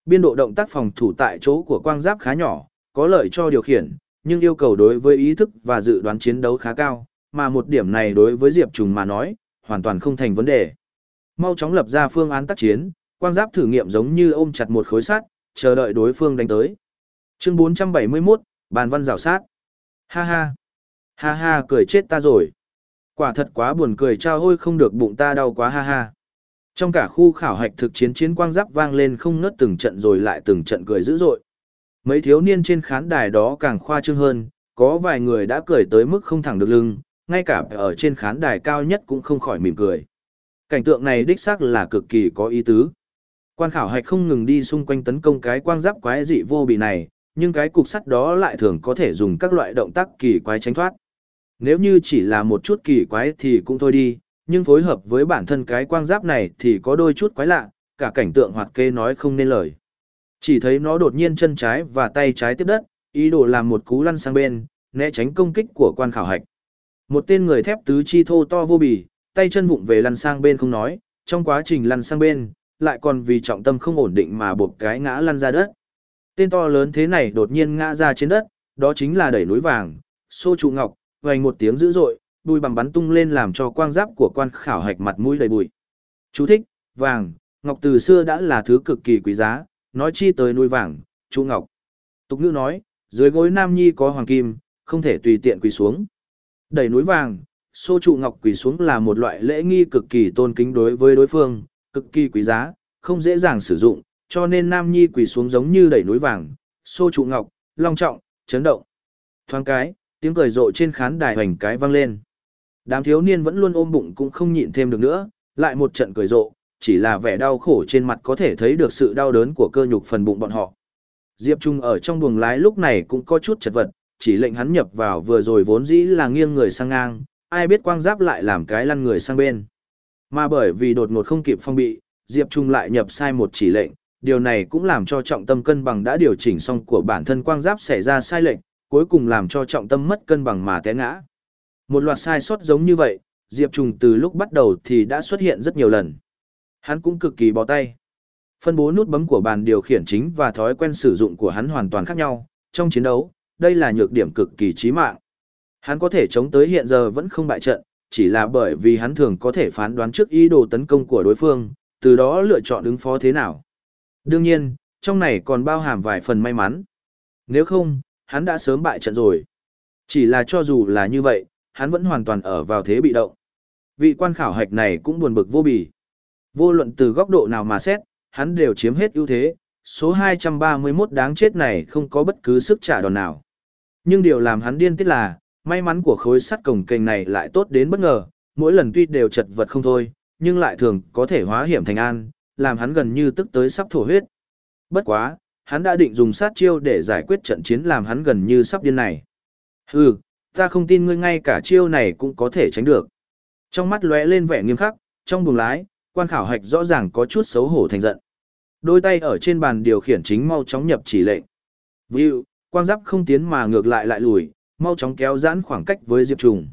Speaker 1: Biên độ động tác phòng thủ tại chỗ của quang giáp khá nhỏ, có lợi cho điều khiển, nhưng yêu cầu đối với ý thức và dự đoán chiến đấu khá cao, mà một điểm này đối với Diệp Trùng mà nói, hoàn toàn không thành vấn đề. Mau chóng lập ra phương án tác chiến, quang giáp thử nghiệm giống như ôm chặt một khối sắt, chờ đợi đối phương đánh tới. Chương 471, bàn văn rào sát. Ha ha. Ha ha cười chết ta rồi. Quả thật quá buồn cười trao hôi không được bụng ta đau quá ha ha. Trong cả khu khảo hạch thực chiến chiến quang giáp vang lên không ngớt từng trận rồi lại từng trận cười dữ dội. Mấy thiếu niên trên khán đài đó càng khoa trương hơn, có vài người đã cười tới mức không thẳng được lưng, ngay cả ở trên khán đài cao nhất cũng không khỏi mỉm cười. Cảnh tượng này đích xác là cực kỳ có ý tứ. Quan khảo hạch không ngừng đi xung quanh tấn công cái quang giáp quái dị vô bị này, nhưng cái cục sắt đó lại thường có thể dùng các loại động tác kỳ quái tránh thoát. Nếu như chỉ là một chút kỳ quái thì cũng thôi đi, nhưng phối hợp với bản thân cái quang giáp này thì có đôi chút quái lạ, cả cảnh tượng hoạt kê nói không nên lời. Chỉ thấy nó đột nhiên chân trái và tay trái tiếp đất, ý đồ làm một cú lăn sang bên, né tránh công kích của quan khảo hạch. Một tên người thép tứ chi thô to vô bì, tay chân vụng về lăn sang bên không nói, trong quá trình lăn sang bên, lại còn vì trọng tâm không ổn định mà buộc cái ngã lăn ra đất. Tên to lớn thế này đột nhiên ngã ra trên đất, đó chính là đẩy núi vàng, xô trụ ngọc, vành một tiếng dữ dội, bùi bằng bắn tung lên làm cho quang giáp của quan khảo hạch mặt mũi đầy bụi. Chú thích, vàng, ngọc từ xưa đã là thứ cực kỳ quý giá, nói chi tới núi vàng, trụ ngọc. Tục ngữ nói, dưới gối nam nhi có hoàng kim, không thể tùy tiện quỳ xuống. Đẩy núi vàng, xô trụ ngọc quỳ xuống là một loại lễ nghi cực kỳ tôn kính đối với đối phương, cực kỳ quý giá, không dễ dàng sử dụng, cho nên nam nhi quỳ xuống giống như đẩy núi vàng, xô trụ ngọc, long trọng, chấn động. Thoáng cái, tiếng cười rộ trên khán đài hoành cái vang lên. Đám thiếu niên vẫn luôn ôm bụng cũng không nhịn thêm được nữa, lại một trận cười rộ, chỉ là vẻ đau khổ trên mặt có thể thấy được sự đau đớn của cơ nhục phần bụng bọn họ. Diệp Trung ở trong buồng lái lúc này cũng có chút chật vật, chỉ lệnh hắn nhập vào vừa rồi vốn dĩ là nghiêng người sang ngang, ai biết quang giáp lại làm cái lăn người sang bên. Mà bởi vì đột ngột không kịp phong bị, Diệp Trung lại nhập sai một chỉ lệnh, điều này cũng làm cho trọng tâm cân bằng đã điều chỉnh xong của bản thân quang giáp xảy ra sai lệnh, cuối cùng làm cho trọng tâm mất cân bằng mà té ngã. Một loạt sai sót giống như vậy, Diệp Trung từ lúc bắt đầu thì đã xuất hiện rất nhiều lần. Hắn cũng cực kỳ bó tay. Phân bố nút bấm của bàn điều khiển chính và thói quen sử dụng của hắn hoàn toàn khác nhau. Trong chiến đấu, đây là nhược điểm cực kỳ chí mạng. Hắn có thể chống tới hiện giờ vẫn không bại trận, chỉ là bởi vì hắn thường có thể phán đoán trước ý đồ tấn công của đối phương, từ đó lựa chọn ứng phó thế nào. Đương nhiên, trong này còn bao hàm vài phần may mắn. Nếu không, hắn đã sớm bại trận rồi. Chỉ là cho dù là như vậy, hắn vẫn hoàn toàn ở vào thế bị động. Vị quan khảo hạch này cũng buồn bực vô bì. Vô luận từ góc độ nào mà xét, hắn đều chiếm hết ưu thế, số 231 đáng chết này không có bất cứ sức trả đòn nào. Nhưng điều làm hắn điên tiết là, may mắn của khối sắt cổng kênh này lại tốt đến bất ngờ, mỗi lần tuy đều chật vật không thôi, nhưng lại thường có thể hóa hiểm thành an, làm hắn gần như tức tới sắp thổ huyết. Bất quá, hắn đã định dùng sát chiêu để giải quyết trận chiến làm hắn gần như sắp điên này. Hừ, ta không tin ngươi ngay cả chiêu này cũng có thể tránh được. Trong mắt lóe lên vẻ nghiêm khắc, trong buồng lái, quan khảo hạch rõ ràng có chút xấu hổ thành giận. Đôi tay ở trên bàn điều khiển chính mau chóng nhập chỉ lệnh. View, quang giáp không tiến mà ngược lại lại lùi, mau chóng kéo giãn khoảng cách với Diệp Trùng.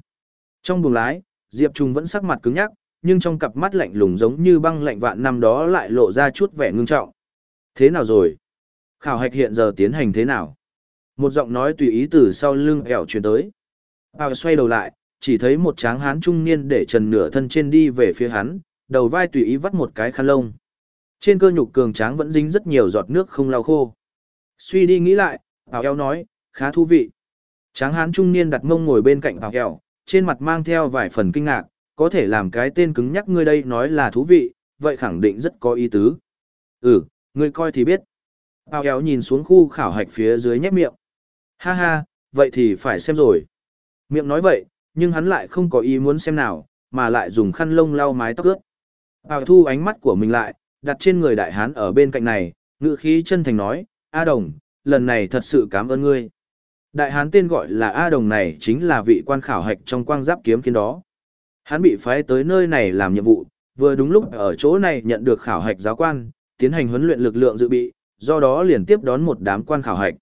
Speaker 1: Trong buồng lái, Diệp Trùng vẫn sắc mặt cứng nhắc, nhưng trong cặp mắt lạnh lùng giống như băng lạnh vạn năm đó lại lộ ra chút vẻ ngưng trọng. Thế nào rồi? Khảo hạch hiện giờ tiến hành thế nào? Một giọng nói tùy ý từ sau lưng ẻo truyền tới. Ao xoay đầu lại, chỉ thấy một tráng hán trung niên để trần nửa thân trên đi về phía hắn, đầu vai tùy ý vắt một cái khăn lông. Trên cơ nhục cường tráng vẫn dính rất nhiều giọt nước không lau khô. Suy đi nghĩ lại, Bảo eo nói, khá thú vị. Tráng hán trung niên đặt mông ngồi bên cạnh Bảo hẹo, trên mặt mang theo vài phần kinh ngạc, có thể làm cái tên cứng nhắc ngươi đây nói là thú vị, vậy khẳng định rất có ý tứ. Ừ, ngươi coi thì biết. Bảo hẹo nhìn xuống khu khảo hạch phía dưới nhếch miệng. Ha ha, vậy thì phải xem rồi. Miệng nói vậy, nhưng hắn lại không có ý muốn xem nào, mà lại dùng khăn lông lau mái tóc ướt. Bảo thu ánh mắt của mình lại, đặt trên người đại hán ở bên cạnh này, ngự khí chân thành nói, A Đồng, lần này thật sự cảm ơn ngươi. Đại hán tên gọi là A Đồng này chính là vị quan khảo hạch trong quang giáp kiếm kiến đó. Hắn bị phái tới nơi này làm nhiệm vụ, vừa đúng lúc ở chỗ này nhận được khảo hạch giáo quan, tiến hành huấn luyện lực lượng dự bị, do đó liền tiếp đón một đám quan khảo hạch.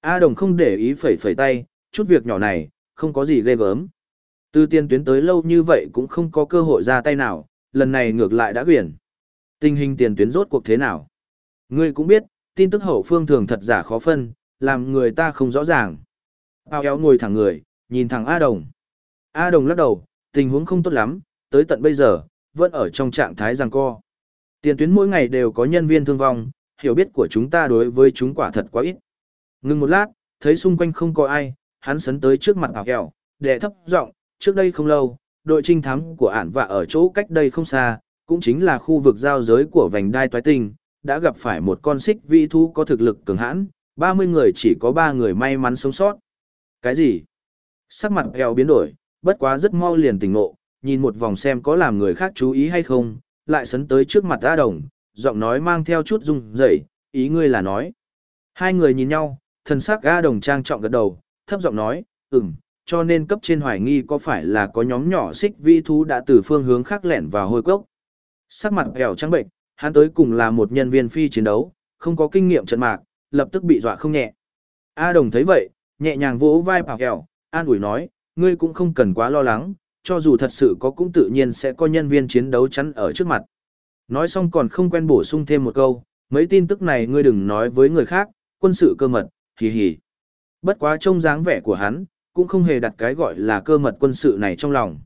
Speaker 1: A Đồng không để ý phẩy phẩy tay, chút việc nhỏ này, không có gì ghê gớm. Từ tiên tuyến tới lâu như vậy cũng không có cơ hội ra tay nào, lần này ngược lại đã quyển. Tình hình tiền tuyến rốt cuộc thế nào? Ngươi cũng biết, tin tức hậu phương thường thật giả khó phân, làm người ta không rõ ràng. Ao kéo ngồi thẳng người, nhìn thẳng A Đồng. A Đồng lắc đầu, tình huống không tốt lắm, tới tận bây giờ, vẫn ở trong trạng thái giằng co. Tiền tuyến mỗi ngày đều có nhân viên thương vong, hiểu biết của chúng ta đối với chúng quả thật quá ít. Ngưng một lát, thấy xung quanh không có ai, hắn sấn tới trước mặt Ao éo, đệ thấp giọng, trước đây không lâu, đội trinh thám của ản vạ ở chỗ cách đây không xa, cũng chính là khu vực giao giới của vành đai toái tinh, đã gặp phải một con xích vi thú có thực lực cường hãn, 30 người chỉ có 3 người may mắn sống sót. Cái gì? Sắc mặt eo biến đổi, bất quá rất mau liền tỉnh ngộ, nhìn một vòng xem có làm người khác chú ý hay không, lại sấn tới trước mặt A Đồng, giọng nói mang theo chút rung rẩy, ý ngươi là nói. Hai người nhìn nhau, thần sắc A Đồng trang trọng gật đầu, thấp giọng nói, ừm, cho nên cấp trên hoài nghi có phải là có nhóm nhỏ xích vi thú đã từ phương hướng khác lẻn vào hôi cốc. Sắc mặt eo trắng bệnh, hắn tới cùng là một nhân viên phi chiến đấu, không có kinh nghiệm trận mạc, lập tức bị dọa không nhẹ. A Đồng thấy vậy, nhẹ nhàng vỗ vai Bảo Kẹo, an ủi nói, ngươi cũng không cần quá lo lắng, cho dù thật sự có cũng tự nhiên sẽ có nhân viên chiến đấu chắn ở trước mặt. Nói xong còn không quen bổ sung thêm một câu, mấy tin tức này ngươi đừng nói với người khác, quân sự cơ mật, hì hì. Bất quá trông dáng vẻ của hắn, cũng không hề đặt cái gọi là cơ mật quân sự này trong lòng.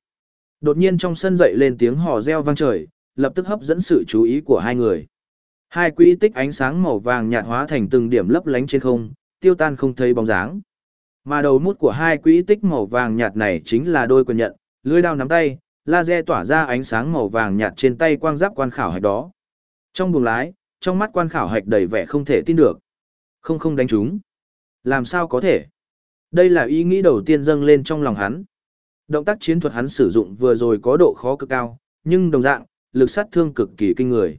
Speaker 1: Đột nhiên trong sân dậy lên tiếng hò reo vang trời, lập tức hấp dẫn sự chú ý của hai người. Hai quỹ tích ánh sáng màu vàng nhạt hóa thành từng điểm lấp lánh trên không, tiêu tan không thấy bóng dáng. Mà đầu mút của hai quỹ tích màu vàng nhạt này chính là đôi quyền nhận, lưỡi đao nắm tay, laser tỏa ra ánh sáng màu vàng nhạt trên tay quang giáp quan khảo hạch đó. Trong buồng lái, trong mắt quan khảo hạch đầy vẻ không thể tin được. Không không đánh chúng. Làm sao có thể? Đây là ý nghĩ đầu tiên dâng lên trong lòng hắn. Động tác chiến thuật hắn sử dụng vừa rồi có độ khó cực cao, nhưng đồng dạng, lực sát thương cực kỳ kinh người.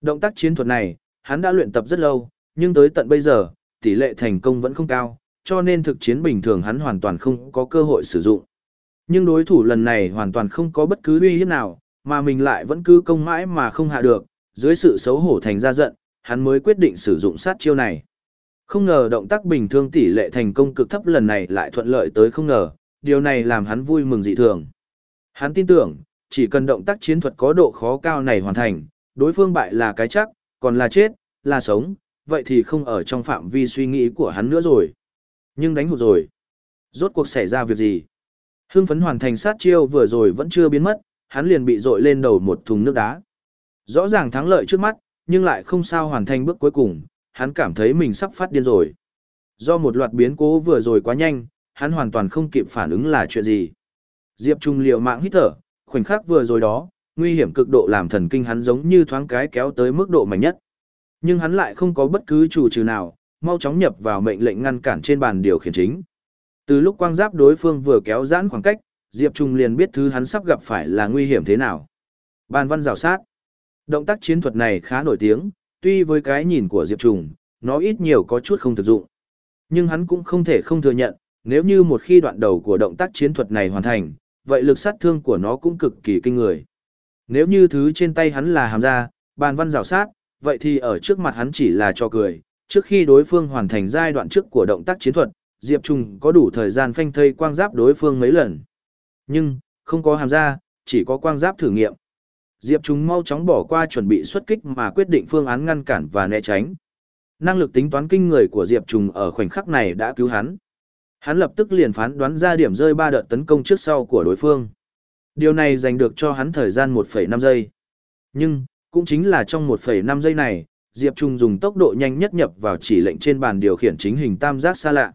Speaker 1: Động tác chiến thuật này, hắn đã luyện tập rất lâu, nhưng tới tận bây giờ, tỷ lệ thành công vẫn không cao, cho nên thực chiến bình thường hắn hoàn toàn không có cơ hội sử dụng. Nhưng đối thủ lần này hoàn toàn không có bất cứ uy hiếp nào, mà mình lại vẫn cứ công mãi mà không hạ được, dưới sự xấu hổ thành ra giận, hắn mới quyết định sử dụng sát chiêu này. Không ngờ động tác bình thường tỷ lệ thành công cực thấp lần này lại thuận lợi tới không ngờ, điều này làm hắn vui mừng dị thường. Hắn tin tưởng, chỉ cần động tác chiến thuật có độ khó cao này hoàn thành, đối phương bại là cái chắc, còn là chết, là sống, vậy thì không ở trong phạm vi suy nghĩ của hắn nữa rồi. Nhưng đánh hụt rồi. Rốt cuộc xảy ra việc gì? Hưng phấn hoàn thành sát chiêu vừa rồi vẫn chưa biến mất, hắn liền bị dội lên đầu một thùng nước đá. Rõ ràng thắng lợi trước mắt, nhưng lại không sao hoàn thành bước cuối cùng, hắn cảm thấy mình sắp phát điên rồi. Do một loạt biến cố vừa rồi quá nhanh, hắn hoàn toàn không kịp phản ứng là chuyện gì. Diệp Trung liều mạng hít thở, Khoảnh khắc vừa rồi đó, nguy hiểm cực độ làm thần kinh hắn giống như thoáng cái kéo tới mức độ mạnh nhất. Nhưng hắn lại không có bất cứ chủ trừ nào, mau chóng nhập vào mệnh lệnh ngăn cản trên bàn điều khiển chính. Từ lúc quang giáp đối phương vừa kéo giãn khoảng cách, Diệp Trung liền biết thứ hắn sắp gặp phải là nguy hiểm thế nào. Bàn văn rào sát. Động tác chiến thuật này khá nổi tiếng, tuy với cái nhìn của Diệp Trung, nó ít nhiều có chút không thực dụng. Nhưng hắn cũng không thể không thừa nhận, nếu như một khi đoạn đầu của động tác chiến thuật này hoàn thành, vậy lực sát thương của nó cũng cực kỳ kinh người. Nếu như thứ trên tay hắn là hàm ra, bàn văn rào sát, vậy thì ở trước mặt hắn chỉ là cho cười. Trước khi đối phương hoàn thành giai đoạn trước của động tác chiến thuật, Diệp Trung có đủ thời gian phanh thây quang giáp đối phương mấy lần. Nhưng, không có hàm ra, chỉ có quang giáp thử nghiệm. Diệp Trung mau chóng bỏ qua chuẩn bị xuất kích mà quyết định phương án ngăn cản và né tránh. Năng lực tính toán kinh người của Diệp Trung ở khoảnh khắc này đã cứu hắn. Hắn lập tức liền phán đoán ra điểm rơi ba đợt tấn công trước sau của đối phương. Điều này dành được cho hắn thời gian 1,5 giây. Nhưng, cũng chính là trong 1,5 giây này, Diệp Trung dùng tốc độ nhanh nhất nhập vào chỉ lệnh trên bàn điều khiển chính hình tam giác xa lạ.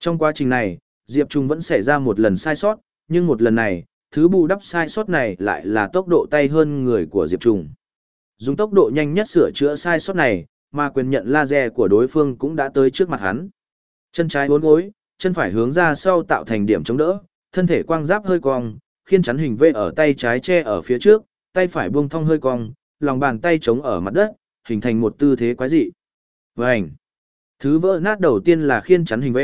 Speaker 1: Trong quá trình này, Diệp Trung vẫn xảy ra một lần sai sót, nhưng một lần này, thứ bù đắp sai sót này lại là tốc độ tay hơn người của Diệp Trung. Dùng tốc độ nhanh nhất sửa chữa sai sót này, mà quyền nhận laser của đối phương cũng đã tới trước mặt hắn. Chân trái uốn gối, chân phải hướng ra sau tạo thành điểm chống đỡ, thân thể quang giáp hơi cong, khiên chắn hình V ở tay trái che ở phía trước, tay phải buông thong hơi cong, lòng bàn tay chống ở mặt đất, hình thành một tư thế quái dị. Vành. Thứ vỡ nát đầu tiên là khiên chắn hình V,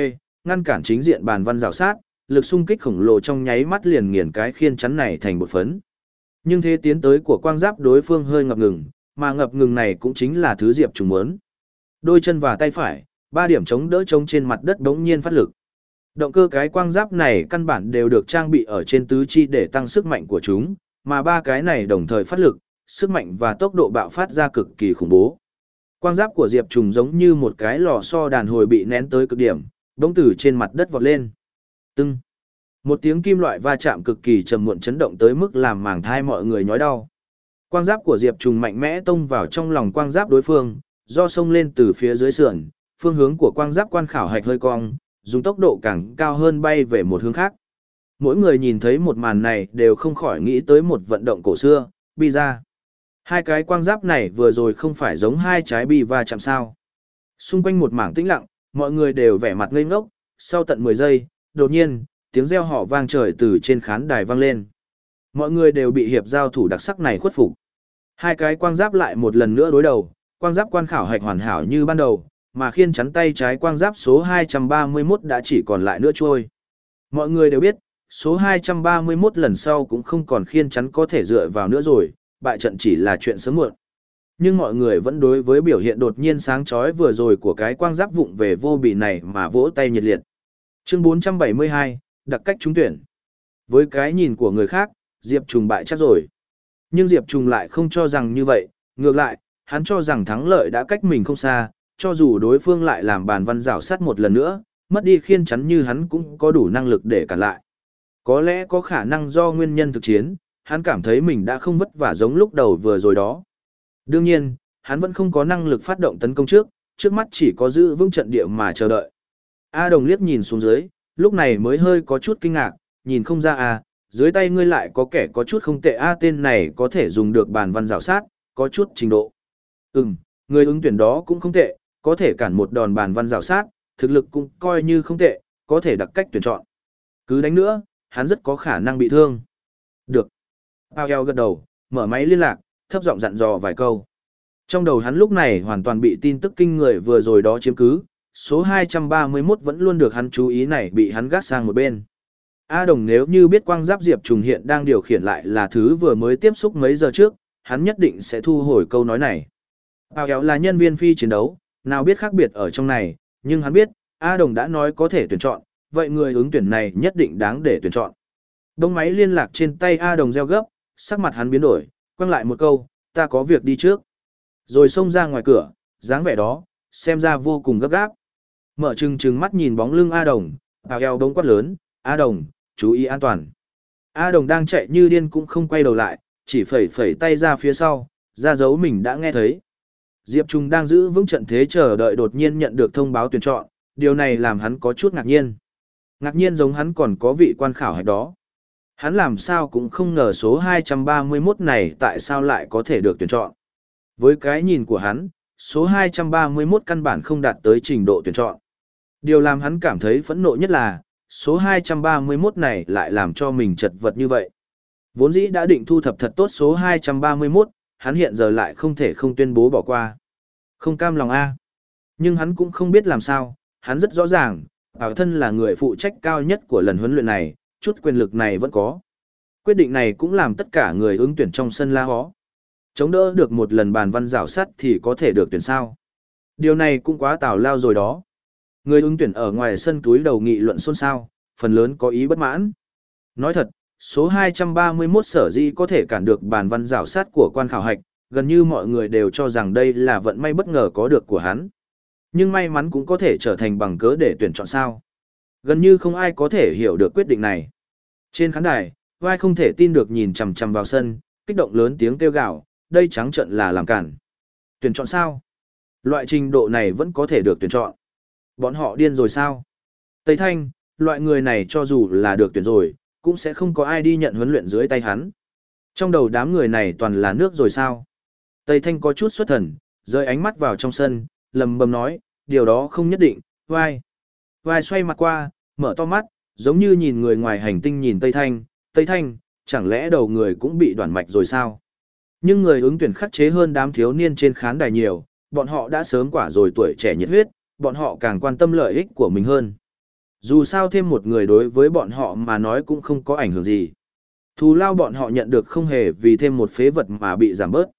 Speaker 1: ngăn cản chính diện bàn văn rào sát, lực xung kích khổng lồ trong nháy mắt liền nghiền cái khiên chắn này thành bột phấn. Nhưng thế tiến tới của quang giáp đối phương hơi ngập ngừng, mà ngập ngừng này cũng chính là thứ Diệp trùng muốn. Đôi chân và tay phải, ba điểm chống đỡ chống trên mặt đất đống nhiên phát lực. Động cơ cái quang giáp này căn bản đều được trang bị ở trên tứ chi để tăng sức mạnh của chúng, mà ba cái này đồng thời phát lực, sức mạnh và tốc độ bạo phát ra cực kỳ khủng bố. Quang giáp của Diệp Trùng giống như một cái lò xo đàn hồi bị nén tới cực điểm, bỗng từ trên mặt đất vọt lên. Tưng. Một tiếng kim loại va chạm cực kỳ trầm muộn chấn động tới mức làm màng thai mọi người nhói đau. Quang giáp của Diệp Trùng mạnh mẽ tông vào trong lòng quang giáp đối phương, do sông lên từ phía dưới sườn, phương hướng của quang giáp quan khảo hạch hơi cong, dùng tốc độ càng cao hơn bay về một hướng khác. Mỗi người nhìn thấy một màn này đều không khỏi nghĩ tới một vận động cổ xưa, bi ra. Hai cái quang giáp này vừa rồi không phải giống hai trái bi va chạm sao. Xung quanh một mảng tĩnh lặng, mọi người đều vẻ mặt ngây ngốc, sau tận 10 giây, đột nhiên, tiếng reo họ vang trời từ trên khán đài vang lên. Mọi người đều bị hiệp giao thủ đặc sắc này khuất phục. Hai cái quang giáp lại một lần nữa đối đầu, quang giáp quan khảo hạch hoàn hảo như ban đầu, mà khiên chắn tay trái quang giáp số 231 đã chỉ còn lại nữa trôi. Mọi người đều biết, số 231 lần sau cũng không còn khiên chắn có thể dựa vào nữa rồi, bại trận chỉ là chuyện sớm muộn. Nhưng mọi người vẫn đối với biểu hiện đột nhiên sáng chói vừa rồi của cái quang giáp vụng về vô bị này mà vỗ tay nhiệt liệt. Chương 472, đặc cách trúng tuyển. Với cái nhìn của người khác, Diệp Trùng bại chắc rồi. Nhưng Diệp Trùng lại không cho rằng như vậy, ngược lại, hắn cho rằng thắng lợi đã cách mình không xa, cho dù đối phương lại làm bàn văn rào sát một lần nữa, mất đi khiên chắn như hắn cũng có đủ năng lực để cản lại. Có lẽ có khả năng do nguyên nhân thực chiến, hắn cảm thấy mình đã không vất vả giống lúc đầu vừa rồi đó. Đương nhiên, hắn vẫn không có năng lực phát động tấn công trước, trước mắt chỉ có giữ vững trận địa mà chờ đợi. A Đồng liếc nhìn xuống dưới, lúc này mới hơi có chút kinh ngạc, nhìn không ra à, dưới tay ngươi lại có kẻ có chút không tệ A tên này có thể dùng được bàn văn rào sát, có chút trình độ. Ừm, người ứng tuyển đó cũng không tệ, có thể cản một đòn bàn văn rào sát, thực lực cũng coi như không tệ, có thể đặc cách tuyển chọn. Cứ đánh nữa, hắn rất có khả năng bị thương. Được. Bao eo gật đầu, mở máy liên lạc, thấp giọng dặn dò vài câu. Trong đầu hắn lúc này hoàn toàn bị tin tức kinh người vừa rồi đó chiếm cứ, số 231 vẫn luôn được hắn chú ý này bị hắn gác sang một bên. A Đồng nếu như biết quang giáp Diệp Trùng hiện đang điều khiển lại là thứ vừa mới tiếp xúc mấy giờ trước, hắn nhất định sẽ thu hồi câu nói này. Bao kéo là nhân viên phi chiến đấu, nào biết khác biệt ở trong này, nhưng hắn biết, A Đồng đã nói có thể tuyển chọn, vậy người ứng tuyển này nhất định đáng để tuyển chọn. Đông máy liên lạc trên tay A Đồng gieo gấp, sắc mặt hắn biến đổi, quăng lại một câu, ta có việc đi trước. Rồi xông ra ngoài cửa, dáng vẻ đó, xem ra vô cùng gấp gáp. Mở trừng trừng mắt nhìn bóng lưng A Đồng, vào eo đống quát lớn, A Đồng, chú ý an toàn. A Đồng đang chạy như điên cũng không quay đầu lại, chỉ phẩy phẩy tay ra phía sau, ra dấu mình đã nghe thấy. Diệp Trung đang giữ vững trận thế chờ đợi đột nhiên nhận được thông báo tuyển chọn, điều này làm hắn có chút ngạc nhiên. Ngạc nhiên giống hắn còn có vị quan khảo hay đó. Hắn làm sao cũng không ngờ số 231 này tại sao lại có thể được tuyển chọn. Với cái nhìn của hắn, số 231 căn bản không đạt tới trình độ tuyển chọn. Điều làm hắn cảm thấy phẫn nộ nhất là, số 231 này lại làm cho mình chật vật như vậy. Vốn dĩ đã định thu thập thật tốt số 231, hắn hiện giờ lại không thể không tuyên bố bỏ qua. Không cam lòng A. Nhưng hắn cũng không biết làm sao, hắn rất rõ ràng, bảo thân là người phụ trách cao nhất của lần huấn luyện này, chút quyền lực này vẫn có. Quyết định này cũng làm tất cả người ứng tuyển trong sân la hó. Chống đỡ được một lần bàn văn rào sắt thì có thể được tuyển sao. Điều này cũng quá tào lao rồi đó. Người ứng tuyển ở ngoài sân túi đầu nghị luận xôn xao, phần lớn có ý bất mãn. Nói thật, số 231 sở di có thể cản được bàn văn rào sát của quan khảo hạch, gần như mọi người đều cho rằng đây là vận may bất ngờ có được của hắn. Nhưng may mắn cũng có thể trở thành bằng cớ để tuyển chọn sao. Gần như không ai có thể hiểu được quyết định này. Trên khán đài, vai không thể tin được nhìn chằm chằm vào sân, kích động lớn tiếng kêu gào, đây trắng trận là làm cản. Tuyển chọn sao? Loại trình độ này vẫn có thể được tuyển chọn. Bọn họ điên rồi sao? Tây Thanh, loại người này cho dù là được tuyển rồi, cũng sẽ không có ai đi nhận huấn luyện dưới tay hắn. Trong đầu đám người này toàn là nước rồi sao? Tây Thanh có chút xuất thần, rơi ánh mắt vào trong sân, lầm bầm nói, điều đó không nhất định, vai. Vai xoay mặt qua, mở to mắt, giống như nhìn người ngoài hành tinh nhìn Tây Thanh, Tây Thanh, chẳng lẽ đầu người cũng bị đoạn mạch rồi sao? Nhưng người ứng tuyển khắc chế hơn đám thiếu niên trên khán đài nhiều, bọn họ đã sớm quả rồi tuổi trẻ nhiệt huyết, bọn họ càng quan tâm lợi ích của mình hơn. Dù sao thêm một người đối với bọn họ mà nói cũng không có ảnh hưởng gì. Thù lao bọn họ nhận được không hề vì thêm một phế vật mà bị giảm bớt.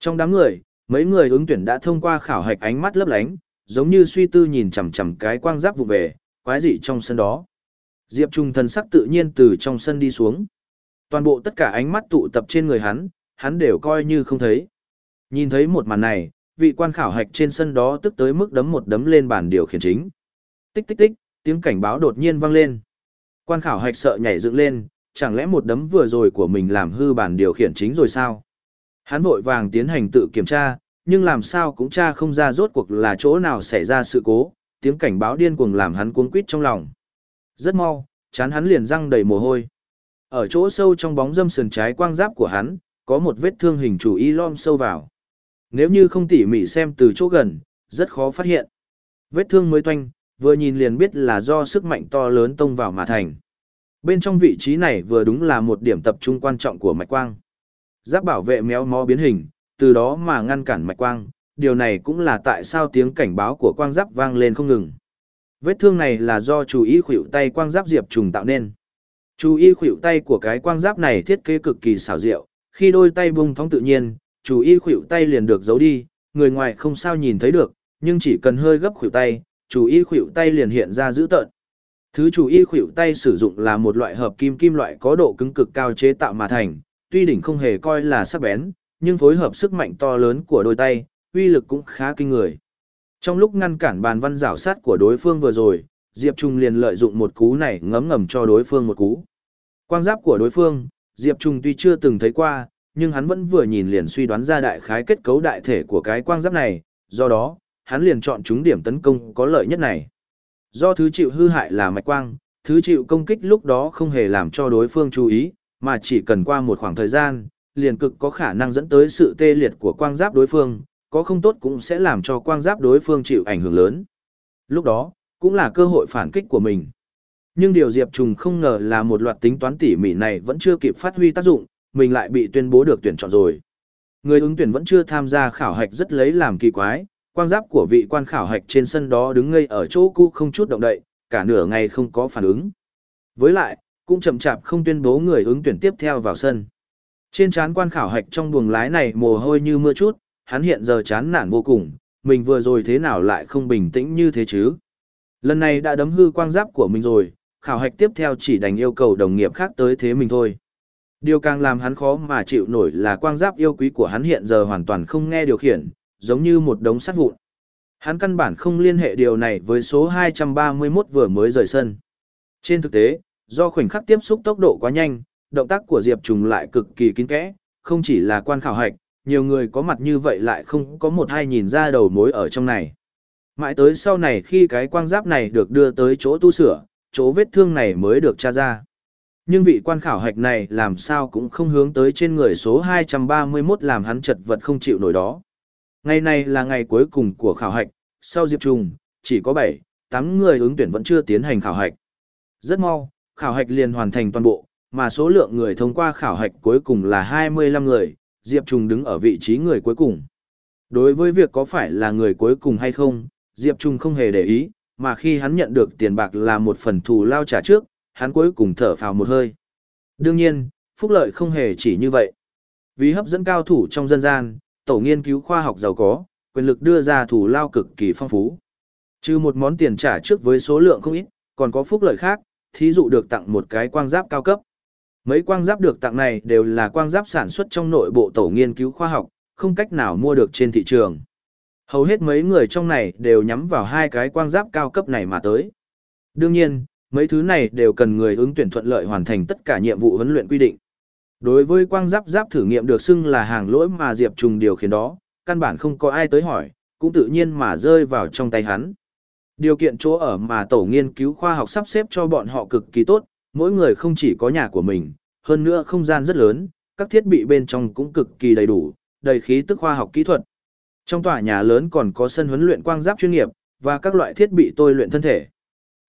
Speaker 1: Trong đám người, mấy người ứng tuyển đã thông qua khảo hạch ánh mắt lấp lánh, giống như suy tư nhìn chằm chằm cái quang giáp vụ về, quái dị trong sân đó. Diệp Trung thần sắc tự nhiên từ trong sân đi xuống. Toàn bộ tất cả ánh mắt tụ tập trên người hắn, hắn đều coi như không thấy. Nhìn thấy một màn này, vị quan khảo hạch trên sân đó tức tới mức đấm một đấm lên bàn điều khiển chính. Tích tích tích, tiếng cảnh báo đột nhiên vang lên. Quan khảo hạch sợ nhảy dựng lên, chẳng lẽ một đấm vừa rồi của mình làm hư bàn điều khiển chính rồi sao? Hắn vội vàng tiến hành tự kiểm tra, nhưng làm sao cũng cha không ra rốt cuộc là chỗ nào xảy ra sự cố, tiếng cảnh báo điên cuồng làm hắn cuống quýt trong lòng. Rất mau, chán hắn liền răng đầy mồ hôi. Ở chỗ sâu trong bóng dâm sườn trái quang giáp của hắn, có một vết thương hình chủ y lom sâu vào. Nếu như không tỉ mỉ xem từ chỗ gần, rất khó phát hiện. Vết thương mới toanh, vừa nhìn liền biết là do sức mạnh to lớn tông vào mà thành. Bên trong vị trí này vừa đúng là một điểm tập trung quan trọng của mạch quang. Giáp bảo vệ méo mó biến hình, từ đó mà ngăn cản mạch quang, điều này cũng là tại sao tiếng cảnh báo của quang giáp vang lên không ngừng. Vết thương này là do chú ý khuỷu tay quang giáp diệp trùng tạo nên. Chú ý khuỷu tay của cái quang giáp này thiết kế cực kỳ xảo diệu, khi đôi tay bung thong tự nhiên, chú ý khuỷu tay liền được giấu đi, người ngoài không sao nhìn thấy được, nhưng chỉ cần hơi gấp khuỷu tay, chú ý khuỷu tay liền hiện ra dữ tợn. Thứ chú ý khuỷu tay sử dụng là một loại hợp kim kim loại có độ cứng cực cao chế tạo mà thành, tuy đỉnh không hề coi là sắc bén, nhưng phối hợp sức mạnh to lớn của đôi tay, uy lực cũng khá kinh người. Trong lúc ngăn cản bàn văn rảo sát của đối phương vừa rồi, Diệp Trung liền lợi dụng một cú này ngấm ngầm cho đối phương một cú. Quang giáp của đối phương, Diệp Trung tuy chưa từng thấy qua, nhưng hắn vẫn vừa nhìn liền suy đoán ra đại khái kết cấu đại thể của cái quang giáp này, do đó, hắn liền chọn chúng điểm tấn công có lợi nhất này. Do thứ chịu hư hại là mạch quang, thứ chịu công kích lúc đó không hề làm cho đối phương chú ý, mà chỉ cần qua một khoảng thời gian, liền cực có khả năng dẫn tới sự tê liệt của quang giáp đối phương, có không tốt cũng sẽ làm cho quang giáp đối phương chịu ảnh hưởng lớn. Lúc đó, cũng là cơ hội phản kích của mình. Nhưng điều Diệp Trùng không ngờ là một loạt tính toán tỉ mỉ này vẫn chưa kịp phát huy tác dụng, mình lại bị tuyên bố được tuyển chọn rồi. Người ứng tuyển vẫn chưa tham gia khảo hạch rất lấy làm kỳ quái, quang giáp của vị quan khảo hạch trên sân đó đứng ngây ở chỗ cũ không chút động đậy, cả nửa ngày không có phản ứng. Với lại, cũng chậm chạp không tuyên bố người ứng tuyển tiếp theo vào sân. Trên trán quan khảo hạch trong buồng lái này mồ hôi như mưa chút, hắn hiện giờ chán nản vô cùng, mình vừa rồi thế nào lại không bình tĩnh như thế chứ. Lần này đã đấm hư quang giáp của mình rồi, khảo hạch tiếp theo chỉ đành yêu cầu đồng nghiệp khác tới thế mình thôi. Điều càng làm hắn khó mà chịu nổi là quang giáp yêu quý của hắn hiện giờ hoàn toàn không nghe điều khiển, giống như một đống sắt vụn. Hắn căn bản không liên hệ điều này với số 231 vừa mới rời sân. Trên thực tế, do khoảnh khắc tiếp xúc tốc độ quá nhanh, động tác của Diệp Trùng lại cực kỳ kín kẽ, không chỉ là quan khảo hạch, nhiều người có mặt như vậy lại không có một hai nhìn ra đầu mối ở trong này. Mãi tới sau này khi cái quang giáp này được đưa tới chỗ tu sửa, chỗ vết thương này mới được tra ra. Nhưng vị quan khảo hạch này làm sao cũng không hướng tới trên người số 231 làm hắn chật vật không chịu nổi đó. Ngày này là ngày cuối cùng của khảo hạch, sau Diệp Trùng, chỉ có 7, 8 người ứng tuyển vẫn chưa tiến hành khảo hạch. Rất mau, khảo hạch liền hoàn thành toàn bộ, mà số lượng người thông qua khảo hạch cuối cùng là 25 người, Diệp Trung đứng ở vị trí người cuối cùng. Đối với việc có phải là người cuối cùng hay không, Diệp Trung không hề để ý, mà khi hắn nhận được tiền bạc là một phần thù lao trả trước, hắn cuối cùng thở phào một hơi. Đương nhiên, phúc lợi không hề chỉ như vậy. Vì hấp dẫn cao thủ trong dân gian, tổ nghiên cứu khoa học giàu có, quyền lực đưa ra thù lao cực kỳ phong phú. Trừ một món tiền trả trước với số lượng không ít, còn có phúc lợi khác, thí dụ được tặng một cái quang giáp cao cấp. Mấy quang giáp được tặng này đều là quang giáp sản xuất trong nội bộ tổ nghiên cứu khoa học, không cách nào mua được trên thị trường. Hầu hết mấy người trong này đều nhắm vào hai cái quang giáp cao cấp này mà tới. Đương nhiên, mấy thứ này đều cần người ứng tuyển thuận lợi hoàn thành tất cả nhiệm vụ huấn luyện quy định. Đối với quang giáp giáp thử nghiệm được xưng là hàng lỗi mà Diệp Trùng điều khiển đó, căn bản không có ai tới hỏi, cũng tự nhiên mà rơi vào trong tay hắn. Điều kiện chỗ ở mà tổ nghiên cứu khoa học sắp xếp cho bọn họ cực kỳ tốt, mỗi người không chỉ có nhà của mình, hơn nữa không gian rất lớn, các thiết bị bên trong cũng cực kỳ đầy đủ, đầy khí tức khoa học kỹ thuật. Trong tòa nhà lớn còn có sân huấn luyện quang giáp chuyên nghiệp và các loại thiết bị tôi luyện thân thể.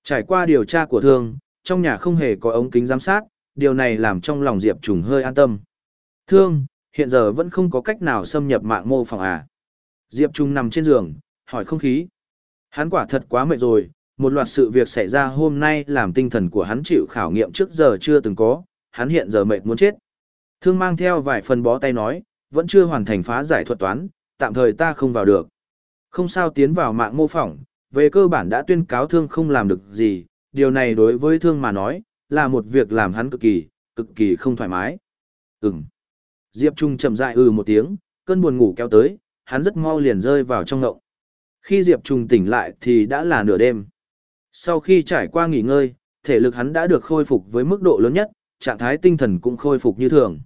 Speaker 1: Trải qua điều tra của thương, trong nhà không hề có ống kính giám sát, điều này làm trong lòng Diệp Trùng hơi an tâm. Thương, hiện giờ vẫn không có cách nào xâm nhập mạng mô phòng à. Diệp Trùng nằm trên giường, hỏi không khí. Hắn quả thật quá mệt rồi, một loạt sự việc xảy ra hôm nay làm tinh thần của hắn chịu khảo nghiệm trước giờ chưa từng có, hắn hiện giờ mệt muốn chết. Thương mang theo vài phần bó tay nói, vẫn chưa hoàn thành phá giải thuật toán, tạm thời ta không vào được. Không sao tiến vào mạng mô phỏng, về cơ bản đã tuyên cáo thương không làm được gì, điều này đối với thương mà nói, là một việc làm hắn cực kỳ, cực kỳ không thoải mái. Ừm. Diệp Trung chậm rãi ừ một tiếng, cơn buồn ngủ kéo tới, hắn rất mau liền rơi vào trong ngộng. Khi Diệp Trung tỉnh lại thì đã là nửa đêm. Sau khi trải qua nghỉ ngơi, thể lực hắn đã được khôi phục với mức độ lớn nhất, trạng thái tinh thần cũng khôi phục như thường.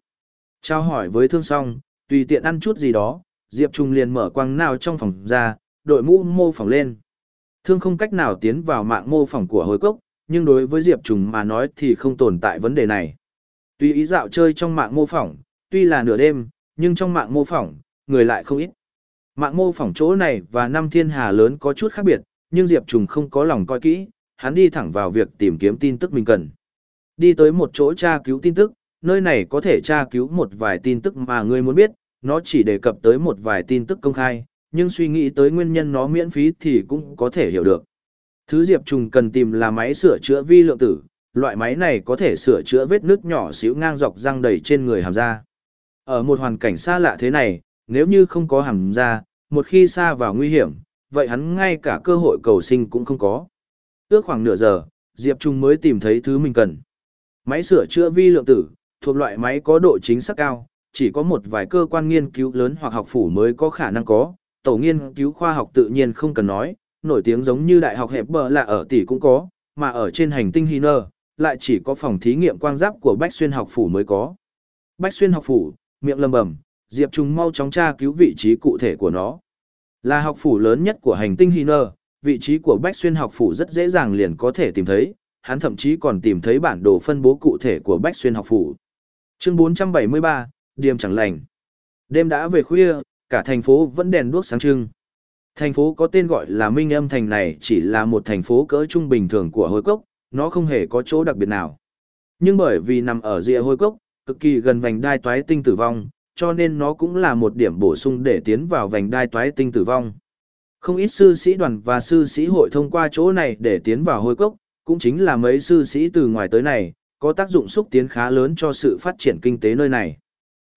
Speaker 1: Trao hỏi với thương song, tùy tiện ăn chút gì đó, Diệp Trung liền mở quang nào trong phòng ra, đội mũ mô phỏng lên. Thương không cách nào tiến vào mạng mô phỏng của hồi cốc, nhưng đối với Diệp Trung mà nói thì không tồn tại vấn đề này. Tuy ý dạo chơi trong mạng mô phỏng, tuy là nửa đêm, nhưng trong mạng mô phỏng, người lại không ít. Mạng mô phỏng chỗ này và năm thiên hà lớn có chút khác biệt, nhưng Diệp Trùng không có lòng coi kỹ, hắn đi thẳng vào việc tìm kiếm tin tức mình cần. Đi tới một chỗ tra cứu tin tức, nơi này có thể tra cứu một vài tin tức mà ngươi muốn biết, nó chỉ đề cập tới một vài tin tức công khai, nhưng suy nghĩ tới nguyên nhân nó miễn phí thì cũng có thể hiểu được. Thứ Diệp Trùng cần tìm là máy sửa chữa vi lượng tử, loại máy này có thể sửa chữa vết nứt nhỏ xíu ngang dọc răng đầy trên người hàm da. Ở một hoàn cảnh xa lạ thế này, nếu như không có hàm da, một khi xa vào nguy hiểm, vậy hắn ngay cả cơ hội cầu sinh cũng không có. Ước khoảng nửa giờ, Diệp Trung mới tìm thấy thứ mình cần. Máy sửa chữa vi lượng tử, thuộc loại máy có độ chính xác cao, chỉ có một vài cơ quan nghiên cứu lớn hoặc học phủ mới có khả năng có, tổ nghiên cứu khoa học tự nhiên không cần nói, nổi tiếng giống như đại học hẹp bờ là ở tỷ cũng có, mà ở trên hành tinh Hiner, lại chỉ có phòng thí nghiệm quang giáp của Bách Xuyên học phủ mới có. Bách Xuyên học phủ, miệng lầm bầm, Diệp Trung mau chóng tra cứu vị trí cụ thể của nó. Là học phủ lớn nhất của hành tinh Hiner, vị trí của Bách Xuyên học phủ rất dễ dàng liền có thể tìm thấy, hắn thậm chí còn tìm thấy bản đồ phân bố cụ thể của Bách Xuyên học phủ. Chương 473, Điềm chẳng lành. Đêm đã về khuya, cả thành phố vẫn đèn đuốc sáng trưng. Thành phố có tên gọi là Minh Âm Thành này chỉ là một thành phố cỡ trung bình thường của Hôi Cốc, nó không hề có chỗ đặc biệt nào. Nhưng bởi vì nằm ở rìa Hôi Cốc, cực kỳ gần vành đai toái tinh tử vong, cho nên nó cũng là một điểm bổ sung để tiến vào vành đai toái tinh tử vong. Không ít sư sĩ đoàn và sư sĩ hội thông qua chỗ này để tiến vào Hôi Cốc, cũng chính là mấy sư sĩ từ ngoài tới này, có tác dụng xúc tiến khá lớn cho sự phát triển kinh tế nơi này.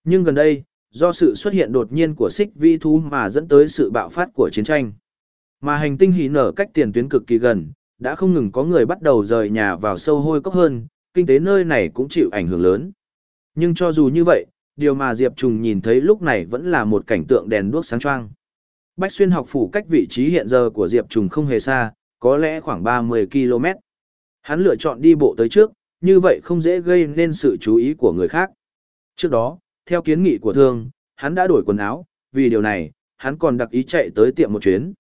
Speaker 1: Nhưng gần đây, do sự xuất hiện đột nhiên của xích vi thú mà dẫn tới sự bạo phát của chiến tranh. Mà hành tinh hỉ nở cách tiền tuyến cực kỳ gần, đã không ngừng có người bắt đầu rời nhà vào sâu hôi cốc hơn, kinh tế nơi này cũng chịu ảnh hưởng lớn. Nhưng cho dù như vậy, điều mà Diệp Trùng nhìn thấy lúc này vẫn là một cảnh tượng đèn đuốc sáng choang. Bách xuyên học phủ cách vị trí hiện giờ của Diệp Trùng không hề xa, có lẽ khoảng 30 km. Hắn lựa chọn đi bộ tới trước, như vậy không dễ gây nên sự chú ý của người khác. Trước đó, theo kiến nghị của thương, hắn đã đổi quần áo, vì điều này, hắn còn đặc ý chạy tới tiệm một chuyến.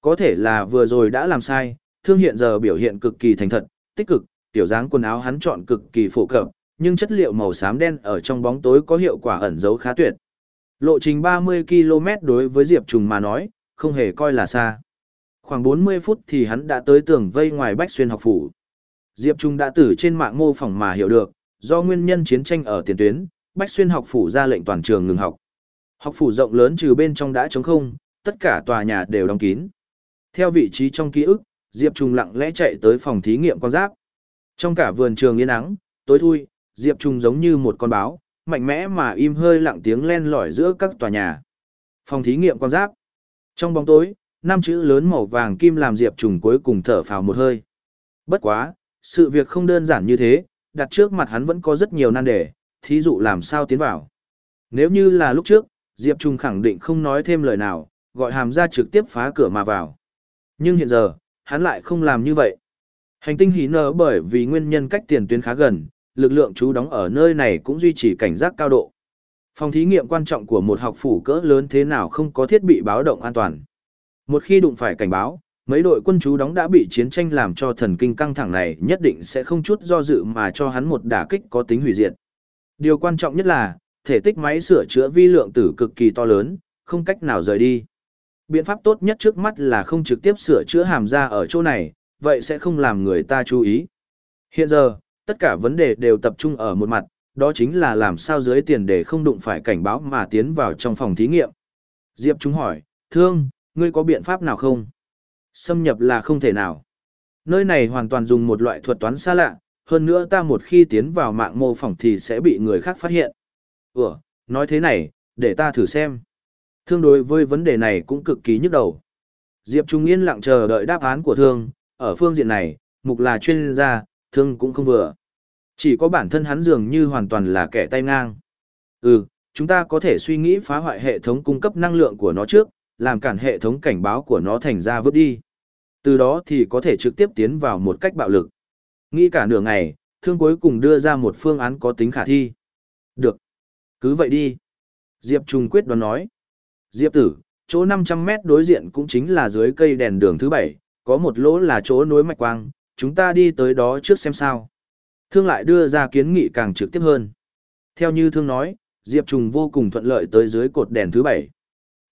Speaker 1: Có thể là vừa rồi đã làm sai, thương hiện giờ biểu hiện cực kỳ thành thật, tích cực, tiểu dáng quần áo hắn chọn cực kỳ phổ cập, nhưng chất liệu màu xám đen ở trong bóng tối có hiệu quả ẩn giấu khá tuyệt. Lộ trình 30 km đối với Diệp Trùng mà nói, không hề coi là xa. Khoảng 40 phút thì hắn đã tới tường vây ngoài Bách Xuyên học phủ. Diệp Trung đã từ trên mạng mô phỏng mà hiểu được, do nguyên nhân chiến tranh ở tiền tuyến, Bách Xuyên học phủ ra lệnh toàn trường ngừng học. Học phủ rộng lớn trừ bên trong đã trống không, tất cả tòa nhà đều đóng kín. Theo vị trí trong ký ức, Diệp Trung lặng lẽ chạy tới phòng thí nghiệm quan giáp. Trong cả vườn trường yên ắng, tối thui, Diệp Trung giống như một con báo, mạnh mẽ mà im hơi lặng tiếng len lỏi giữa các tòa nhà. Phòng thí nghiệm quan giáp. Trong bóng tối, năm chữ lớn màu vàng kim làm Diệp Trùng cuối cùng thở phào một hơi. Bất quá, sự việc không đơn giản như thế, đặt trước mặt hắn vẫn có rất nhiều nan đề, thí dụ làm sao tiến vào. Nếu như là lúc trước, Diệp Trung khẳng định không nói thêm lời nào, gọi hàm ra trực tiếp phá cửa mà vào. Nhưng hiện giờ, hắn lại không làm như vậy. Hành tinh hí nở bởi vì nguyên nhân cách tiền tuyến khá gần, lực lượng chú đóng ở nơi này cũng duy trì cảnh giác cao độ. Phòng thí nghiệm quan trọng của một học phủ cỡ lớn thế nào không có thiết bị báo động an toàn. Một khi đụng phải cảnh báo, mấy đội quân chú đóng đã bị chiến tranh làm cho thần kinh căng thẳng này nhất định sẽ không chút do dự mà cho hắn một đả kích có tính hủy diệt. Điều quan trọng nhất là, thể tích máy sửa chữa vi lượng tử cực kỳ to lớn, không cách nào rời đi. Biện pháp tốt nhất trước mắt là không trực tiếp sửa chữa hàm ra ở chỗ này, vậy sẽ không làm người ta chú ý. Hiện giờ, tất cả vấn đề đều tập trung ở một mặt, đó chính là làm sao dưới tiền để không đụng phải cảnh báo mà tiến vào trong phòng thí nghiệm. Diệp chúng hỏi, thương, ngươi có biện pháp nào không? Xâm nhập là không thể nào. Nơi này hoàn toàn dùng một loại thuật toán xa lạ, hơn nữa ta một khi tiến vào mạng mô phỏng thì sẽ bị người khác phát hiện. Ủa, nói thế này, để ta thử xem. Thương đối với vấn đề này cũng cực kỳ nhức đầu. Diệp Trung yên lặng chờ đợi đáp án của thương, ở phương diện này, mục là chuyên gia, thương cũng không vừa. Chỉ có bản thân hắn dường như hoàn toàn là kẻ tay ngang. Ừ, chúng ta có thể suy nghĩ phá hoại hệ thống cung cấp năng lượng của nó trước, làm cản hệ thống cảnh báo của nó thành ra vứt đi. Từ đó thì có thể trực tiếp tiến vào một cách bạo lực. Nghĩ cả nửa ngày, thương cuối cùng đưa ra một phương án có tính khả thi. Được. Cứ vậy đi. Diệp Trung quyết đoán nói. Diệp tử, chỗ 500 mét đối diện cũng chính là dưới cây đèn đường thứ bảy, có một lỗ là chỗ nối mạch quang, chúng ta đi tới đó trước xem sao. Thương lại đưa ra kiến nghị càng trực tiếp hơn. Theo như thương nói, Diệp Trùng vô cùng thuận lợi tới dưới cột đèn thứ bảy.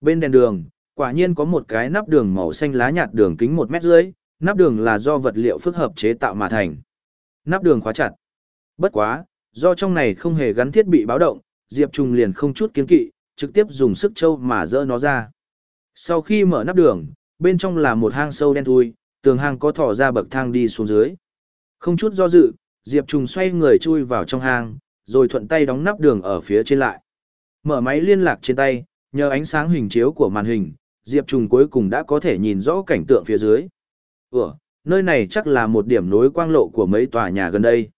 Speaker 1: Bên đèn đường, quả nhiên có một cái nắp đường màu xanh lá nhạt đường kính một mét rưỡi. nắp đường là do vật liệu phức hợp chế tạo mà thành. Nắp đường khóa chặt. Bất quá, do trong này không hề gắn thiết bị báo động, Diệp Trùng liền không chút kiến kỵ, trực tiếp dùng sức trâu mà dỡ nó ra. Sau khi mở nắp đường, bên trong là một hang sâu đen thui, tường hang có thỏ ra bậc thang đi xuống dưới. Không chút do dự, Diệp Trùng xoay người chui vào trong hang, rồi thuận tay đóng nắp đường ở phía trên lại. Mở máy liên lạc trên tay, nhờ ánh sáng hình chiếu của màn hình, Diệp Trùng cuối cùng đã có thể nhìn rõ cảnh tượng phía dưới. Ủa, nơi này chắc là một điểm nối quang lộ của mấy tòa nhà gần đây.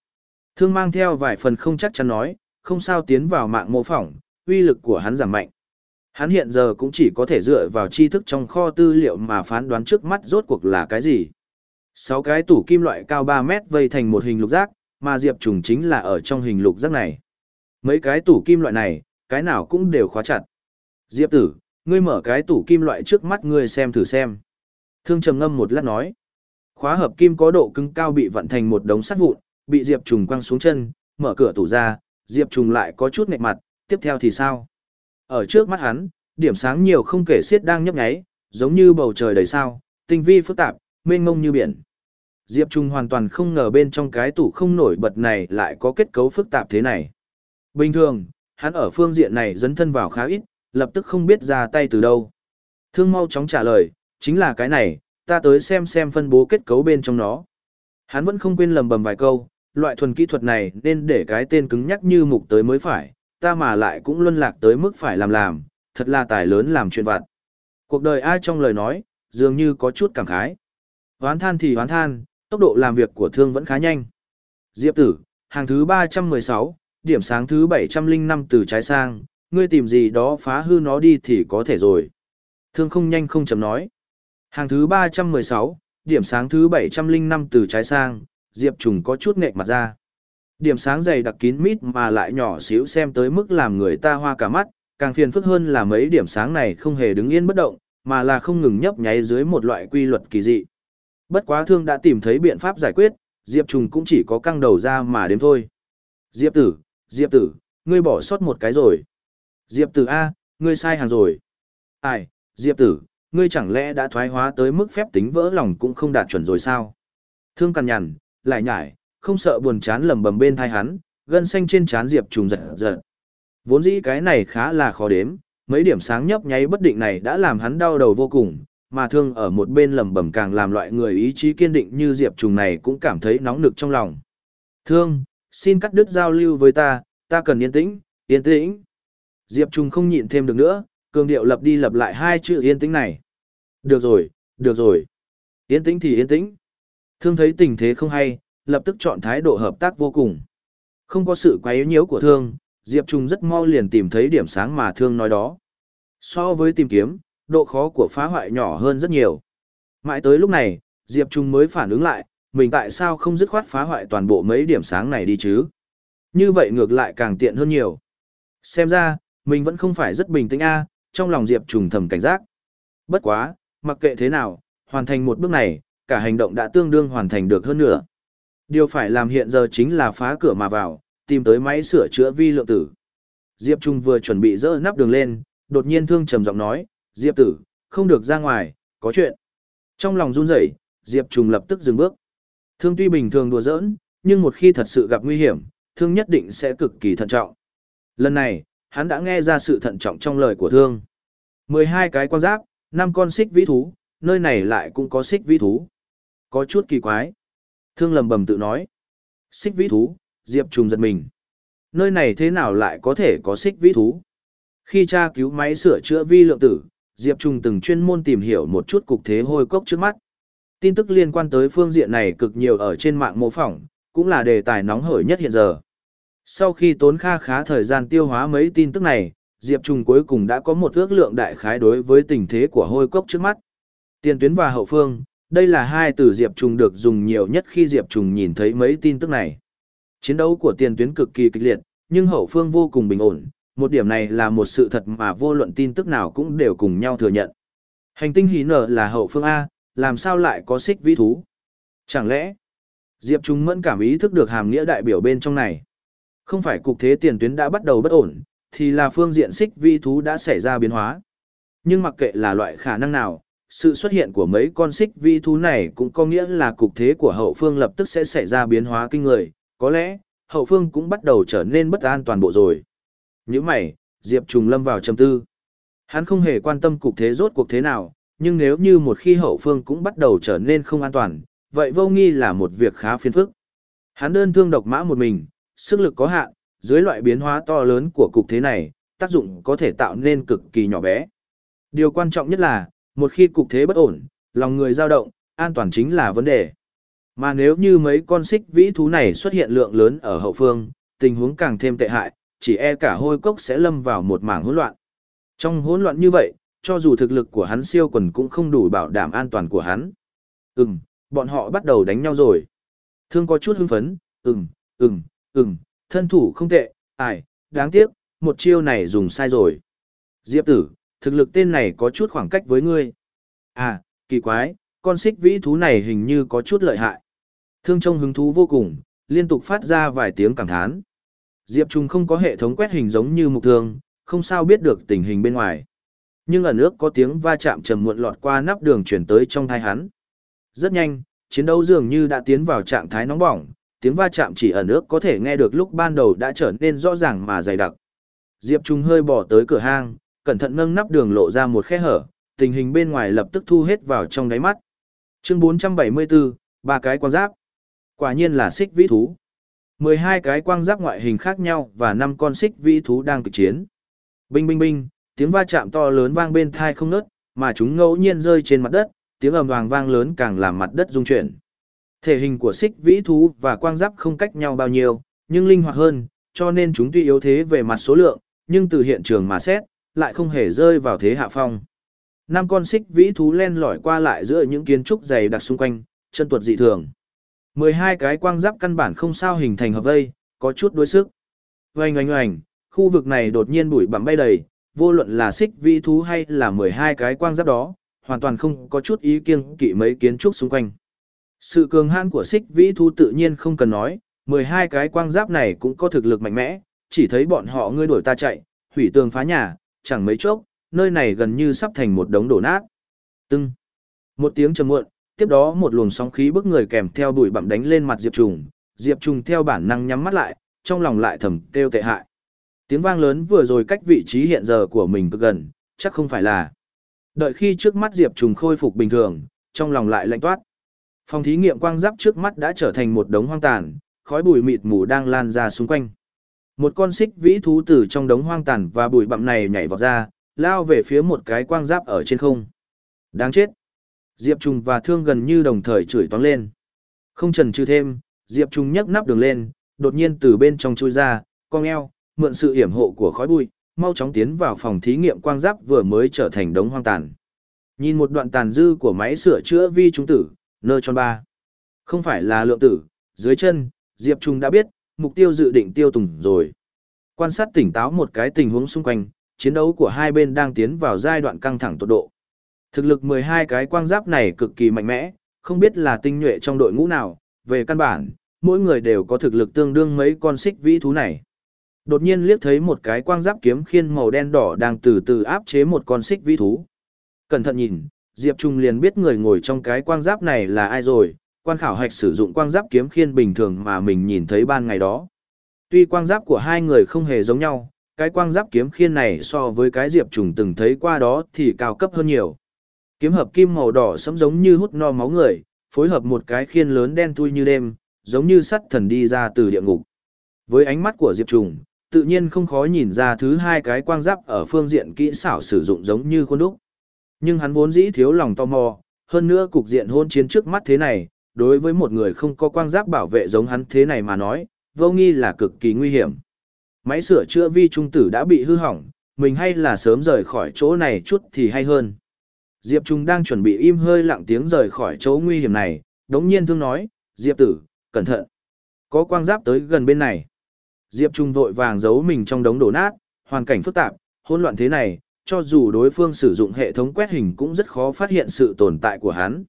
Speaker 1: Thương mang theo vài phần không chắc chắn nói, không sao tiến vào mạng mô phỏng, uy lực của hắn giảm mạnh. Hắn hiện giờ cũng chỉ có thể dựa vào tri thức trong kho tư liệu mà phán đoán trước mắt rốt cuộc là cái gì. Sáu cái tủ kim loại cao 3 mét vây thành một hình lục giác, mà Diệp Trùng chính là ở trong hình lục giác này. Mấy cái tủ kim loại này, cái nào cũng đều khóa chặt. Diệp tử, ngươi mở cái tủ kim loại trước mắt ngươi xem thử xem. Thương trầm ngâm một lát nói. Khóa hợp kim có độ cứng cao bị vận thành một đống sắt vụn, bị Diệp Trùng quăng xuống chân, mở cửa tủ ra, Diệp Trùng lại có chút nghẹt mặt, tiếp theo thì sao? Ở trước mắt hắn, điểm sáng nhiều không kể xiết đang nhấp nháy, giống như bầu trời đầy sao, tinh vi phức tạp, mênh mông như biển. Diệp Trung hoàn toàn không ngờ bên trong cái tủ không nổi bật này lại có kết cấu phức tạp thế này. Bình thường, hắn ở phương diện này dấn thân vào khá ít, lập tức không biết ra tay từ đâu. Thương mau chóng trả lời, chính là cái này, ta tới xem xem phân bố kết cấu bên trong nó. Hắn vẫn không quên lầm bầm vài câu, loại thuần kỹ thuật này nên để cái tên cứng nhắc như mục tới mới phải, ta mà lại cũng luân lạc tới mức phải làm làm, thật là tài lớn làm chuyện vặt. Cuộc đời ai trong lời nói, dường như có chút cảm khái. Hoán than thì hoán than, tốc độ làm việc của thương vẫn khá nhanh. Diệp tử, hàng thứ 316, điểm sáng thứ 705 từ trái sang, ngươi tìm gì đó phá hư nó đi thì có thể rồi. Thương không nhanh không chậm nói. Hàng thứ 316, điểm sáng thứ 705 từ trái sang, Diệp trùng có chút nghệch mặt ra. Điểm sáng dày đặc kín mít mà lại nhỏ xíu xem tới mức làm người ta hoa cả mắt, càng phiền phức hơn là mấy điểm sáng này không hề đứng yên bất động, mà là không ngừng nhấp nháy dưới một loại quy luật kỳ dị. Bất quá thương đã tìm thấy biện pháp giải quyết, Diệp Trùng cũng chỉ có căng đầu ra mà đếm thôi. Diệp tử, Diệp tử, ngươi bỏ sót một cái rồi. Diệp tử A, ngươi sai hàng rồi. Ai, Diệp tử, ngươi chẳng lẽ đã thoái hóa tới mức phép tính vỡ lòng cũng không đạt chuẩn rồi sao? Thương cằn nhằn, lại nhải, không sợ buồn chán lầm bầm bên thai hắn, gân xanh trên trán Diệp Trùng giật giật. Vốn dĩ cái này khá là khó đếm, mấy điểm sáng nhấp nháy bất định này đã làm hắn đau đầu vô cùng, mà thương ở một bên lầm bầm càng làm loại người ý chí kiên định như Diệp Trùng này cũng cảm thấy nóng nực trong lòng. Thương, xin cắt đứt giao lưu với ta, ta cần yên tĩnh, yên tĩnh. Diệp Trùng không nhịn thêm được nữa, cường điệu lập đi lập lại hai chữ yên tĩnh này. Được rồi, được rồi. Yên tĩnh thì yên tĩnh. Thương thấy tình thế không hay, lập tức chọn thái độ hợp tác vô cùng. Không có sự quấy nhiễu của thương, Diệp Trung rất mau liền tìm thấy điểm sáng mà thương nói đó. So với tìm kiếm, độ khó của phá hoại nhỏ hơn rất nhiều. Mãi tới lúc này, Diệp Trung mới phản ứng lại, mình tại sao không dứt khoát phá hoại toàn bộ mấy điểm sáng này đi chứ? Như vậy ngược lại càng tiện hơn nhiều. Xem ra, mình vẫn không phải rất bình tĩnh a, trong lòng Diệp Trung thầm cảnh giác. Bất quá, mặc kệ thế nào, hoàn thành một bước này, cả hành động đã tương đương hoàn thành được hơn nữa. Điều phải làm hiện giờ chính là phá cửa mà vào, tìm tới máy sửa chữa vi lượng tử. Diệp Trung vừa chuẩn bị dỡ nắp đường lên, đột nhiên thương trầm giọng nói, Diệp tử, không được ra ngoài, có chuyện. Trong lòng run rẩy, Diệp Trung lập tức dừng bước. Thương tuy bình thường đùa giỡn, nhưng một khi thật sự gặp nguy hiểm, thương nhất định sẽ cực kỳ thận trọng. Lần này, hắn đã nghe ra sự thận trọng trong lời của thương. 12 cái quan giáp, 5 con xích vĩ thú, nơi này lại cũng có xích vĩ thú. Có chút kỳ quái. Thương lầm bầm tự nói. Xích vĩ thú, Diệp Trùng giật mình. Nơi này thế nào lại có thể có xích vĩ thú? Khi tra cứu máy sửa chữa vi lượng tử, Diệp Trùng từng chuyên môn tìm hiểu một chút cục thế hôi cốc trước mắt. Tin tức liên quan tới phương diện này cực nhiều ở trên mạng mô phỏng, cũng là đề tài nóng hổi nhất hiện giờ. Sau khi tốn kha khá thời gian tiêu hóa mấy tin tức này, Diệp Trùng cuối cùng đã có một ước lượng đại khái đối với tình thế của hôi cốc trước mắt. Tiền tuyến và hậu phương, đây là hai từ Diệp Trùng được dùng nhiều nhất khi Diệp Trùng nhìn thấy mấy tin tức này. Chiến đấu của tiền tuyến cực kỳ kịch liệt, nhưng hậu phương vô cùng bình ổn, một điểm này là một sự thật mà vô luận tin tức nào cũng đều cùng nhau thừa nhận. Hành tinh hí nở là hậu phương A, làm sao lại có xích vĩ thú? Chẳng lẽ, Diệp Trung mẫn cảm ý thức được hàm nghĩa đại biểu bên trong này. Không phải cục thế tiền tuyến đã bắt đầu bất ổn, thì là phương diện xích vĩ thú đã xảy ra biến hóa. Nhưng mặc kệ là loại khả năng nào, sự xuất hiện của mấy con xích vi thú này cũng có nghĩa là cục thế của hậu phương lập tức sẽ xảy ra biến hóa kinh người, có lẽ, hậu phương cũng bắt đầu trở nên bất an toàn bộ rồi. Những mày, Diệp Trùng lâm vào trầm tư. Hắn không hề quan tâm cục thế rốt cuộc thế nào, nhưng nếu như một khi hậu phương cũng bắt đầu trở nên không an toàn, vậy vô nghi là một việc khá phiền phức. Hắn đơn thương độc mã một mình, sức lực có hạn, dưới loại biến hóa to lớn của cục thế này, tác dụng có thể tạo nên cực kỳ nhỏ bé. Điều quan trọng nhất là, một khi cục thế bất ổn, lòng người dao động, an toàn chính là vấn đề. Mà nếu như mấy con xích vĩ thú này xuất hiện lượng lớn ở hậu phương, tình huống càng thêm tệ hại, chỉ e cả hôi cốc sẽ lâm vào một mảng hỗn loạn. Trong hỗn loạn như vậy, cho dù thực lực của hắn siêu quần cũng không đủ bảo đảm an toàn của hắn. Ừm, bọn họ bắt đầu đánh nhau rồi. Thương có chút hưng phấn, ừm, ừm, ừm, thân thủ không tệ, ai, đáng tiếc, một chiêu này dùng sai rồi. Diệp tử, thực lực tên này có chút khoảng cách với ngươi. À, kỳ quái, con xích vĩ thú này hình như có chút lợi hại. Thương trông hứng thú vô cùng, liên tục phát ra vài tiếng cảm thán. Diệp Trung không có hệ thống quét hình giống như mục thương, không sao biết được tình hình bên ngoài. Nhưng ở nước có tiếng va chạm trầm muộn lọt qua nắp đường chuyển tới trong thai hắn. Rất nhanh, chiến đấu dường như đã tiến vào trạng thái nóng bỏng, tiếng va chạm chỉ ở nước có thể nghe được lúc ban đầu đã trở nên rõ ràng mà dày đặc. Diệp Trung hơi bỏ tới cửa hang, cẩn thận nâng nắp đường lộ ra một khe hở, tình hình bên ngoài lập tức thu hết vào trong đáy mắt. Chương 474, ba cái quang giáp. Quả nhiên là xích vĩ thú. 12 cái quang giáp ngoại hình khác nhau và 5 con xích vĩ thú đang cực chiến. Binh binh binh, tiếng va chạm to lớn vang bên thai không ngớt, mà chúng ngẫu nhiên rơi trên mặt đất, tiếng ầm vàng vang lớn càng làm mặt đất rung chuyển. Thể hình của xích vĩ thú và quang giáp không cách nhau bao nhiêu, nhưng linh hoạt hơn, cho nên chúng tuy yếu thế về mặt số lượng, nhưng từ hiện trường mà xét, lại không hề rơi vào thế hạ phong. Năm con xích vĩ thú len lỏi qua lại giữa những kiến trúc dày đặc xung quanh, chân tuột dị thường. 12 cái quang giáp căn bản không sao hình thành hợp vây, có chút đối sức. Oanh oanh oanh, khu vực này đột nhiên bụi bặm bay đầy, vô luận là xích vĩ thú hay là 12 cái quang giáp đó, hoàn toàn không có chút ý kiêng kỵ mấy kiến trúc xung quanh. Sự cường hãn của xích vĩ thú tự nhiên không cần nói, 12 cái quang giáp này cũng có thực lực mạnh mẽ, chỉ thấy bọn họ ngươi đuổi ta chạy, hủy tường phá nhà, chẳng mấy chốc, nơi này gần như sắp thành một đống đổ nát. Tưng. Một tiếng trầm muộn, tiếp đó một luồng sóng khí bức người kèm theo bụi bặm đánh lên mặt Diệp Trùng, Diệp Trùng theo bản năng nhắm mắt lại, trong lòng lại thầm kêu tệ hại. Tiếng vang lớn vừa rồi cách vị trí hiện giờ của mình cực gần, chắc không phải là. Đợi khi trước mắt Diệp Trùng khôi phục bình thường, trong lòng lại lạnh toát. Phòng thí nghiệm quang giáp trước mắt đã trở thành một đống hoang tàn, khói bụi mịt mù đang lan ra xung quanh. Một con xích vĩ thú từ trong đống hoang tàn và bụi bặm này nhảy vọt ra, lao về phía một cái quang giáp ở trên không. Đáng chết! Diệp Trung và Thương gần như đồng thời chửi toán lên. Không chần chừ thêm, Diệp Trung nhấc nắp đường lên, đột nhiên từ bên trong chui ra, cong eo, mượn sự hiểm hộ của khói bụi, mau chóng tiến vào phòng thí nghiệm quang giáp vừa mới trở thành đống hoang tàn. Nhìn một đoạn tàn dư của máy sửa chữa vi trung tử, nơ tròn ba. Không phải là lượng tử, dưới chân, Diệp Trung đã biết, mục tiêu dự định tiêu tùng rồi. Quan sát tỉnh táo một cái tình huống xung quanh, chiến đấu của hai bên đang tiến vào giai đoạn căng thẳng tột độ. Thực lực 12 cái quang giáp này cực kỳ mạnh mẽ, không biết là tinh nhuệ trong đội ngũ nào, về căn bản, mỗi người đều có thực lực tương đương mấy con xích vĩ thú này. Đột nhiên liếc thấy một cái quang giáp kiếm khiên màu đen đỏ đang từ từ áp chế một con xích vĩ thú. Cẩn thận nhìn, Diệp Trung liền biết người ngồi trong cái quang giáp này là ai rồi, quan khảo hạch sử dụng quang giáp kiếm khiên bình thường mà mình nhìn thấy ban ngày đó. Tuy quang giáp của hai người không hề giống nhau, cái quang giáp kiếm khiên này so với cái Diệp Trùng từng thấy qua đó thì cao cấp hơn nhiều. Kiếm hợp kim màu đỏ sẫm giống như hút no máu người, phối hợp một cái khiên lớn đen thui như đêm, giống như sắt thần đi ra từ địa ngục. Với ánh mắt của Diệp Trùng, tự nhiên không khó nhìn ra thứ hai cái quang giáp ở phương diện kỹ xảo sử dụng giống như khuôn đúc. Nhưng hắn vốn dĩ thiếu lòng tò mò, hơn nữa cục diện hôn chiến trước mắt thế này, đối với một người không có quang giáp bảo vệ giống hắn thế này mà nói, vô nghi là cực kỳ nguy hiểm. Máy sửa chữa vi trung tử đã bị hư hỏng, mình hay là sớm rời khỏi chỗ này chút thì hay hơn. Diệp Trung đang chuẩn bị im hơi lặng tiếng rời khỏi chỗ nguy hiểm này, đống nhiên thương nói, Diệp tử, cẩn thận. Có quang giáp tới gần bên này. Diệp Trung vội vàng giấu mình trong đống đổ nát, hoàn cảnh phức tạp, hỗn loạn thế này, cho dù đối phương sử dụng hệ thống quét hình cũng rất khó phát hiện sự tồn tại của hắn.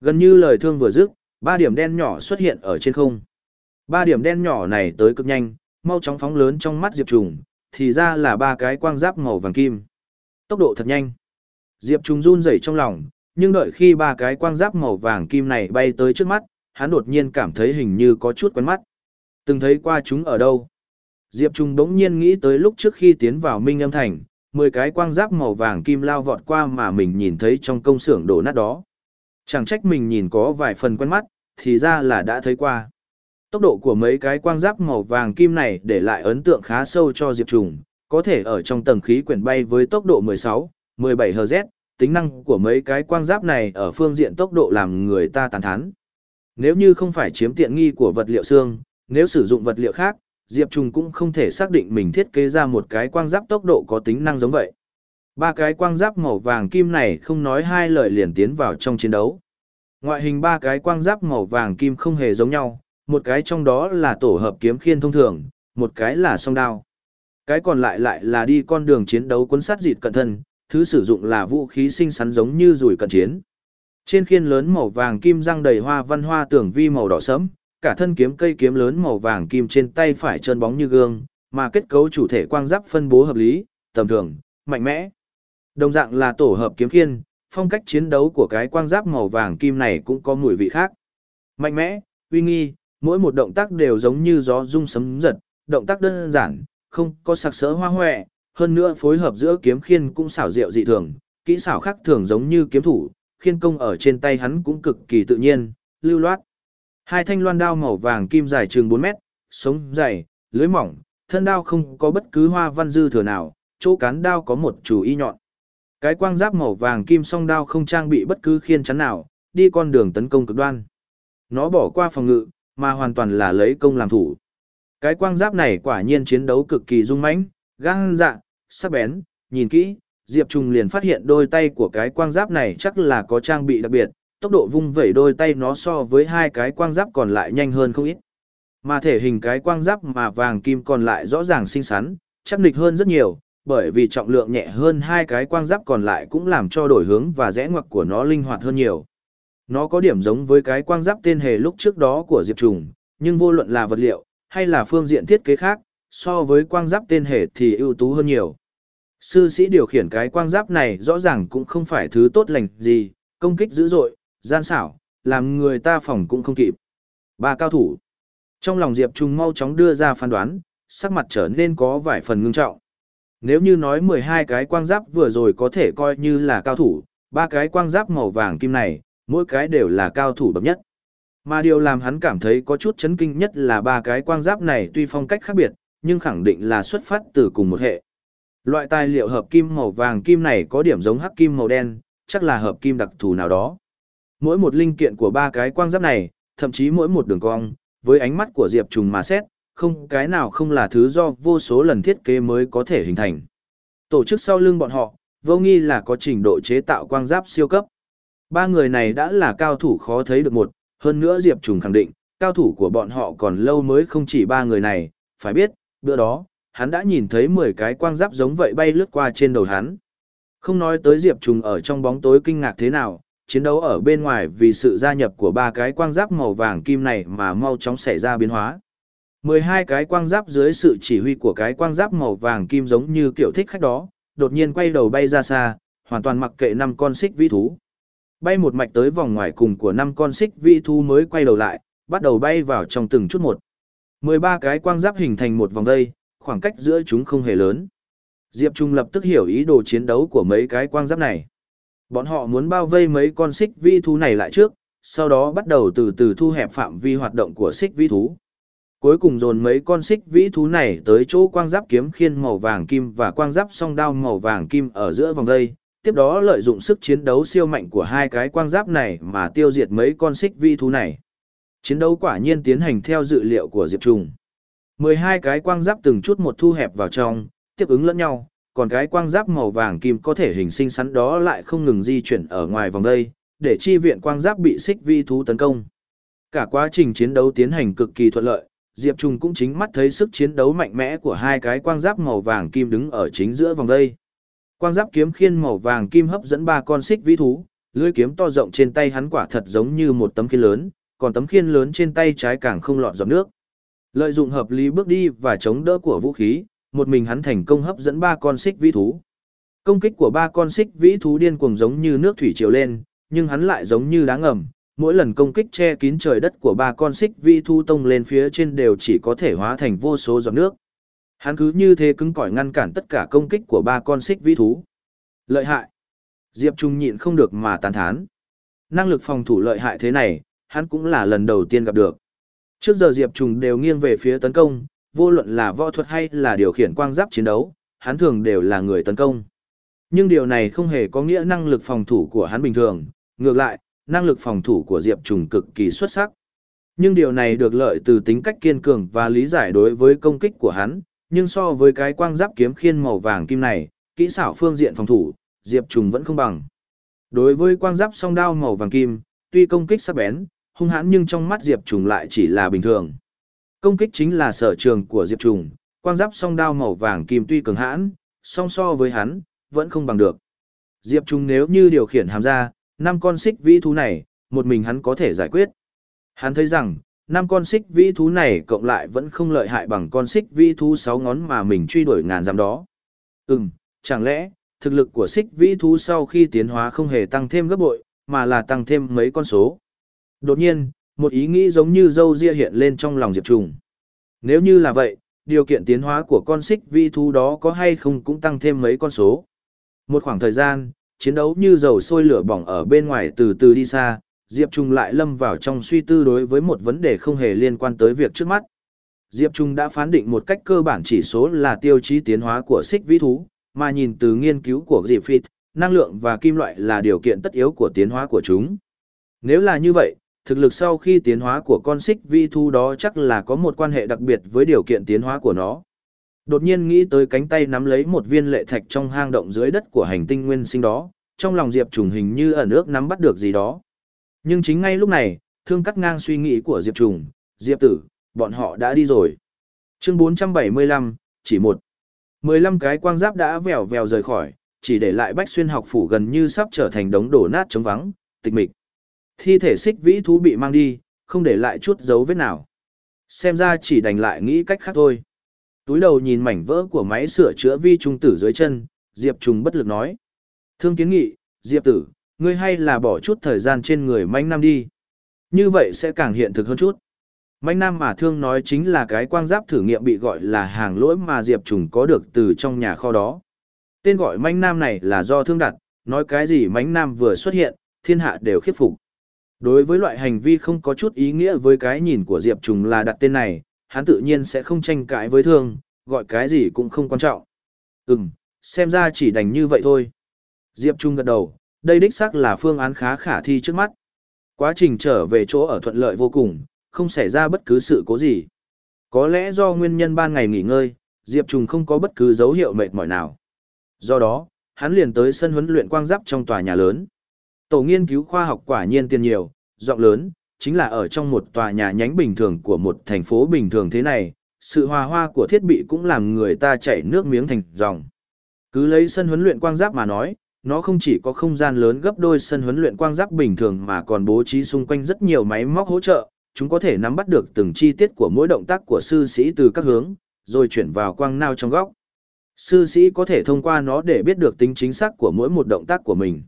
Speaker 1: Gần như lời thương vừa dứt, ba điểm đen nhỏ xuất hiện ở trên không. Ba điểm đen nhỏ này tới cực nhanh, mau chóng phóng lớn trong mắt Diệp Trùng, thì ra là ba cái quang giáp màu vàng kim. Tốc độ thật nhanh. Diệp Trùng run rẩy trong lòng, nhưng đợi khi ba cái quang giáp màu vàng kim này bay tới trước mắt, hắn đột nhiên cảm thấy hình như có chút quen mắt. Từng thấy qua chúng ở đâu? Diệp Trung đống nhiên nghĩ tới lúc trước khi tiến vào Minh Âm Thành, 10 cái quang giáp màu vàng kim lao vọt qua mà mình nhìn thấy trong công xưởng đổ nát đó. Chẳng trách mình nhìn có vài phần quen mắt, thì ra là đã thấy qua. Tốc độ của mấy cái quang giáp màu vàng kim này để lại ấn tượng khá sâu cho Diệp Trùng, có thể ở trong tầng khí quyển bay với tốc độ 16, 17 Hz, tính năng của mấy cái quang giáp này ở phương diện tốc độ làm người ta tàn thán. Nếu như không phải chiếm tiện nghi của vật liệu xương, nếu sử dụng vật liệu khác, Diệp Trùng cũng không thể xác định mình thiết kế ra một cái quang giáp tốc độ có tính năng giống vậy. Ba cái quang giáp màu vàng kim này không nói hai lời liền tiến vào trong chiến đấu. Ngoại hình ba cái quang giáp màu vàng kim không hề giống nhau, một cái trong đó là tổ hợp kiếm khiên thông thường, một cái là song đao. Cái còn lại lại là đi con đường chiến đấu cuốn sát dịt cận thân, thứ sử dụng là vũ khí sinh sắn giống như rùi cận chiến. Trên khiên lớn màu vàng kim răng đầy hoa văn hoa tưởng vi màu đỏ sẫm, cả thân kiếm cây kiếm lớn màu vàng kim trên tay phải trơn bóng như gương, mà kết cấu chủ thể quang giáp phân bố hợp lý, tầm thường, mạnh mẽ. Đồng dạng là tổ hợp kiếm khiên, phong cách chiến đấu của cái quang giáp màu vàng kim này cũng có mùi vị khác. Mạnh mẽ, uy nghi, mỗi một động tác đều giống như gió rung sấm giật, động tác đơn giản, không có sặc sỡ hoa hoẹ, hơn nữa phối hợp giữa kiếm khiên cũng xảo diệu dị thường, kỹ xảo khác thường giống như kiếm thủ, khiên công ở trên tay hắn cũng cực kỳ tự nhiên, lưu loát. Hai thanh loan đao màu vàng kim dài chừng 4 mét, sống dày, lưới mỏng, thân đao không có bất cứ hoa văn dư thừa nào, chỗ cán đao có một chủ y nhọn. Cái quang giáp màu vàng kim song đao không trang bị bất cứ khiên chắn nào, đi con đường tấn công cực đoan. Nó bỏ qua phòng ngự, mà hoàn toàn là lấy công làm thủ. Cái quang giáp này quả nhiên chiến đấu cực kỳ dung mãnh, gan dạ, sắc bén, nhìn kỹ, Diệp Trung liền phát hiện đôi tay của cái quang giáp này chắc là có trang bị đặc biệt, tốc độ vung vẩy đôi tay nó so với hai cái quang giáp còn lại nhanh hơn không ít. Mà thể hình cái quang giáp mà vàng kim còn lại rõ ràng xinh xắn, chắc nịch hơn rất nhiều, bởi vì trọng lượng nhẹ hơn hai cái quang giáp còn lại cũng làm cho đổi hướng và rẽ ngoặc của nó linh hoạt hơn nhiều. Nó có điểm giống với cái quang giáp tên hề lúc trước đó của Diệp Trùng, nhưng vô luận là vật liệu, hay là phương diện thiết kế khác, so với quang giáp tên hề thì ưu tú hơn nhiều. Sư sĩ điều khiển cái quang giáp này rõ ràng cũng không phải thứ tốt lành gì, công kích dữ dội, gian xảo, làm người ta phòng cũng không kịp. Ba cao thủ. Trong lòng Diệp Trung mau chóng đưa ra phán đoán, sắc mặt trở nên có vài phần ngưng trọng. Nếu như nói 12 cái quang giáp vừa rồi có thể coi như là cao thủ, ba cái quang giáp màu vàng kim này, mỗi cái đều là cao thủ bậc nhất. Mà điều làm hắn cảm thấy có chút chấn kinh nhất là ba cái quang giáp này tuy phong cách khác biệt, nhưng khẳng định là xuất phát từ cùng một hệ. Loại tài liệu hợp kim màu vàng kim này có điểm giống hắc kim màu đen, chắc là hợp kim đặc thù nào đó. Mỗi một linh kiện của ba cái quang giáp này, thậm chí mỗi một đường cong, với ánh mắt của Diệp Trùng mà xét, không cái nào không là thứ do vô số lần thiết kế mới có thể hình thành. Tổ chức sau lưng bọn họ, vô nghi là có trình độ chế tạo quang giáp siêu cấp. Ba người này đã là cao thủ khó thấy được một, hơn nữa Diệp Trùng khẳng định, cao thủ của bọn họ còn lâu mới không chỉ ba người này, phải biết, bữa đó, hắn đã nhìn thấy 10 cái quang giáp giống vậy bay lướt qua trên đầu hắn. Không nói tới Diệp Trùng ở trong bóng tối kinh ngạc thế nào, chiến đấu ở bên ngoài vì sự gia nhập của ba cái quang giáp màu vàng kim này mà mau chóng xảy ra biến hóa. 12 cái quang giáp dưới sự chỉ huy của cái quang giáp màu vàng kim giống như kiểu thích khách đó, đột nhiên quay đầu bay ra xa, hoàn toàn mặc kệ năm con xích vĩ thú. Bay một mạch tới vòng ngoài cùng của năm con xích vĩ thú mới quay đầu lại, bắt đầu bay vào trong từng chút một. 13 cái quang giáp hình thành một vòng dây, khoảng cách giữa chúng không hề lớn. Diệp Trung lập tức hiểu ý đồ chiến đấu của mấy cái quang giáp này. Bọn họ muốn bao vây mấy con xích vĩ thú này lại trước, sau đó bắt đầu từ từ thu hẹp phạm vi hoạt động của xích vĩ thú. Cuối cùng dồn mấy con xích vĩ thú này tới chỗ quang giáp kiếm khiên màu vàng kim và quang giáp song đao màu vàng kim ở giữa vòng dây. Tiếp đó lợi dụng sức chiến đấu siêu mạnh của hai cái quang giáp này mà tiêu diệt mấy con xích vĩ thú này. Chiến đấu quả nhiên tiến hành theo dự liệu của Diệp Trùng. 12 cái quang giáp từng chút một thu hẹp vào trong, tiếp ứng lẫn nhau, còn cái quang giáp màu vàng kim có thể hình sinh sắn đó lại không ngừng di chuyển ở ngoài vòng đây, để chi viện quang giáp bị xích vi thú tấn công. Cả quá trình chiến đấu tiến hành cực kỳ thuận lợi, Diệp Trung cũng chính mắt thấy sức chiến đấu mạnh mẽ của hai cái quang giáp màu vàng kim đứng ở chính giữa vòng đây. Quang giáp kiếm khiên màu vàng kim hấp dẫn ba con xích vĩ thú, lưỡi kiếm to rộng trên tay hắn quả thật giống như một tấm khiên lớn, còn tấm khiên lớn trên tay trái càng không lọt giọt nước. Lợi dụng hợp lý bước đi và chống đỡ của vũ khí, một mình hắn thành công hấp dẫn ba con xích vĩ thú. Công kích của ba con xích vĩ thú điên cuồng giống như nước thủy triều lên, nhưng hắn lại giống như đá ngầm, mỗi lần công kích che kín trời đất của ba con xích vi thú tông lên phía trên đều chỉ có thể hóa thành vô số giọt nước. Hắn cứ như thế cứng cỏi ngăn cản tất cả công kích của ba con xích vi thú. Lợi hại. Diệp Trung nhịn không được mà tán thán. Năng lực phòng thủ lợi hại thế này, hắn cũng là lần đầu tiên gặp được. Trước giờ Diệp Trung đều nghiêng về phía tấn công, vô luận là võ thuật hay là điều khiển quang giáp chiến đấu, hắn thường đều là người tấn công. Nhưng điều này không hề có nghĩa năng lực phòng thủ của hắn bình thường, ngược lại, năng lực phòng thủ của Diệp Trùng cực kỳ xuất sắc. Nhưng điều này được lợi từ tính cách kiên cường và lý giải đối với công kích của hắn, nhưng so với cái quang giáp kiếm khiên màu vàng kim này, kỹ xảo phương diện phòng thủ, Diệp Trùng vẫn không bằng. Đối với quang giáp song đao màu vàng kim, tuy công kích sắc bén, hung hãn nhưng trong mắt Diệp Trùng lại chỉ là bình thường. Công kích chính là sở trường của Diệp Trùng, quang giáp song đao màu vàng kim tuy cường hãn, song so với hắn, vẫn không bằng được. Diệp Trùng nếu như điều khiển hàm ra, năm con xích vĩ thú này, một mình hắn có thể giải quyết. Hắn thấy rằng, năm con xích vĩ thú này cộng lại vẫn không lợi hại bằng con xích vĩ thú sáu ngón mà mình truy đuổi ngàn dặm đó. Ừm, chẳng lẽ, thực lực của xích vĩ thú sau khi tiến hóa không hề tăng thêm gấp bội, mà là tăng thêm mấy con số. Đột nhiên, một ý nghĩ giống như dâu ria hiện lên trong lòng Diệp Trùng. Nếu như là vậy, điều kiện tiến hóa của con xích vi thú đó có hay không cũng tăng thêm mấy con số. Một khoảng thời gian, chiến đấu như dầu sôi lửa bỏng ở bên ngoài từ từ đi xa, Diệp Trung lại lâm vào trong suy tư đối với một vấn đề không hề liên quan tới việc trước mắt. Diệp Trung đã phán định một cách cơ bản chỉ số là tiêu chí tiến hóa của xích vĩ thú, mà nhìn từ nghiên cứu của Diệp Phít, năng lượng và kim loại là điều kiện tất yếu của tiến hóa của chúng. Nếu là như vậy, thực lực sau khi tiến hóa của con xích vi thú đó chắc là có một quan hệ đặc biệt với điều kiện tiến hóa của nó. Đột nhiên nghĩ tới cánh tay nắm lấy một viên lệ thạch trong hang động dưới đất của hành tinh nguyên sinh đó, trong lòng Diệp Trùng hình như ở nước nắm bắt được gì đó. Nhưng chính ngay lúc này, thương cắt ngang suy nghĩ của Diệp Trùng, Diệp Tử, bọn họ đã đi rồi. Chương 475, chỉ một. 15 cái quang giáp đã vèo vèo rời khỏi, chỉ để lại Bách Xuyên học phủ gần như sắp trở thành đống đổ nát trống vắng, tịch mịch. Thi thể xích vĩ thú bị mang đi, không để lại chút dấu vết nào. Xem ra chỉ đành lại nghĩ cách khác thôi. Túi đầu nhìn mảnh vỡ của máy sửa chữa vi trung tử dưới chân, Diệp Trùng bất lực nói. Thương kiến nghị, Diệp tử, ngươi hay là bỏ chút thời gian trên người manh nam đi. Như vậy sẽ càng hiện thực hơn chút. Manh nam mà thương nói chính là cái quang giáp thử nghiệm bị gọi là hàng lỗi mà Diệp Trùng có được từ trong nhà kho đó. Tên gọi manh nam này là do thương đặt, nói cái gì manh nam vừa xuất hiện, thiên hạ đều khiếp phục. Đối với loại hành vi không có chút ý nghĩa với cái nhìn của Diệp Trùng là đặt tên này, hắn tự nhiên sẽ không tranh cãi với thương, gọi cái gì cũng không quan trọng. Ừm, xem ra chỉ đành như vậy thôi. Diệp Trung gật đầu, đây đích xác là phương án khá khả thi trước mắt. Quá trình trở về chỗ ở thuận lợi vô cùng, không xảy ra bất cứ sự cố gì. Có lẽ do nguyên nhân ban ngày nghỉ ngơi, Diệp Trung không có bất cứ dấu hiệu mệt mỏi nào. Do đó, hắn liền tới sân huấn luyện quang giáp trong tòa nhà lớn. Tổ nghiên cứu khoa học quả nhiên tiền nhiều, rộng lớn, chính là ở trong một tòa nhà nhánh bình thường của một thành phố bình thường thế này, sự hòa hoa của thiết bị cũng làm người ta chảy nước miếng thành dòng. Cứ lấy sân huấn luyện quang giáp mà nói, nó không chỉ có không gian lớn gấp đôi sân huấn luyện quang giáp bình thường mà còn bố trí xung quanh rất nhiều máy móc hỗ trợ, chúng có thể nắm bắt được từng chi tiết của mỗi động tác của sư sĩ từ các hướng, rồi chuyển vào quang nao trong góc. Sư sĩ có thể thông qua nó để biết được tính chính xác của mỗi một động tác của mình.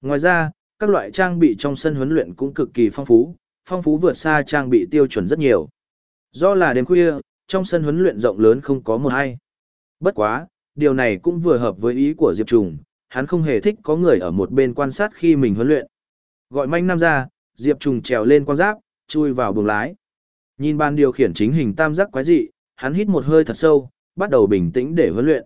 Speaker 1: Ngoài ra, các loại trang bị trong sân huấn luyện cũng cực kỳ phong phú, phong phú vượt xa trang bị tiêu chuẩn rất nhiều. Do là đêm khuya, trong sân huấn luyện rộng lớn không có một ai. Bất quá, điều này cũng vừa hợp với ý của Diệp Trùng, hắn không hề thích có người ở một bên quan sát khi mình huấn luyện. Gọi manh nam ra, Diệp Trùng trèo lên quan giáp, chui vào buồng lái. Nhìn ban điều khiển chính hình tam giác quái dị, hắn hít một hơi thật sâu, bắt đầu bình tĩnh để huấn luyện.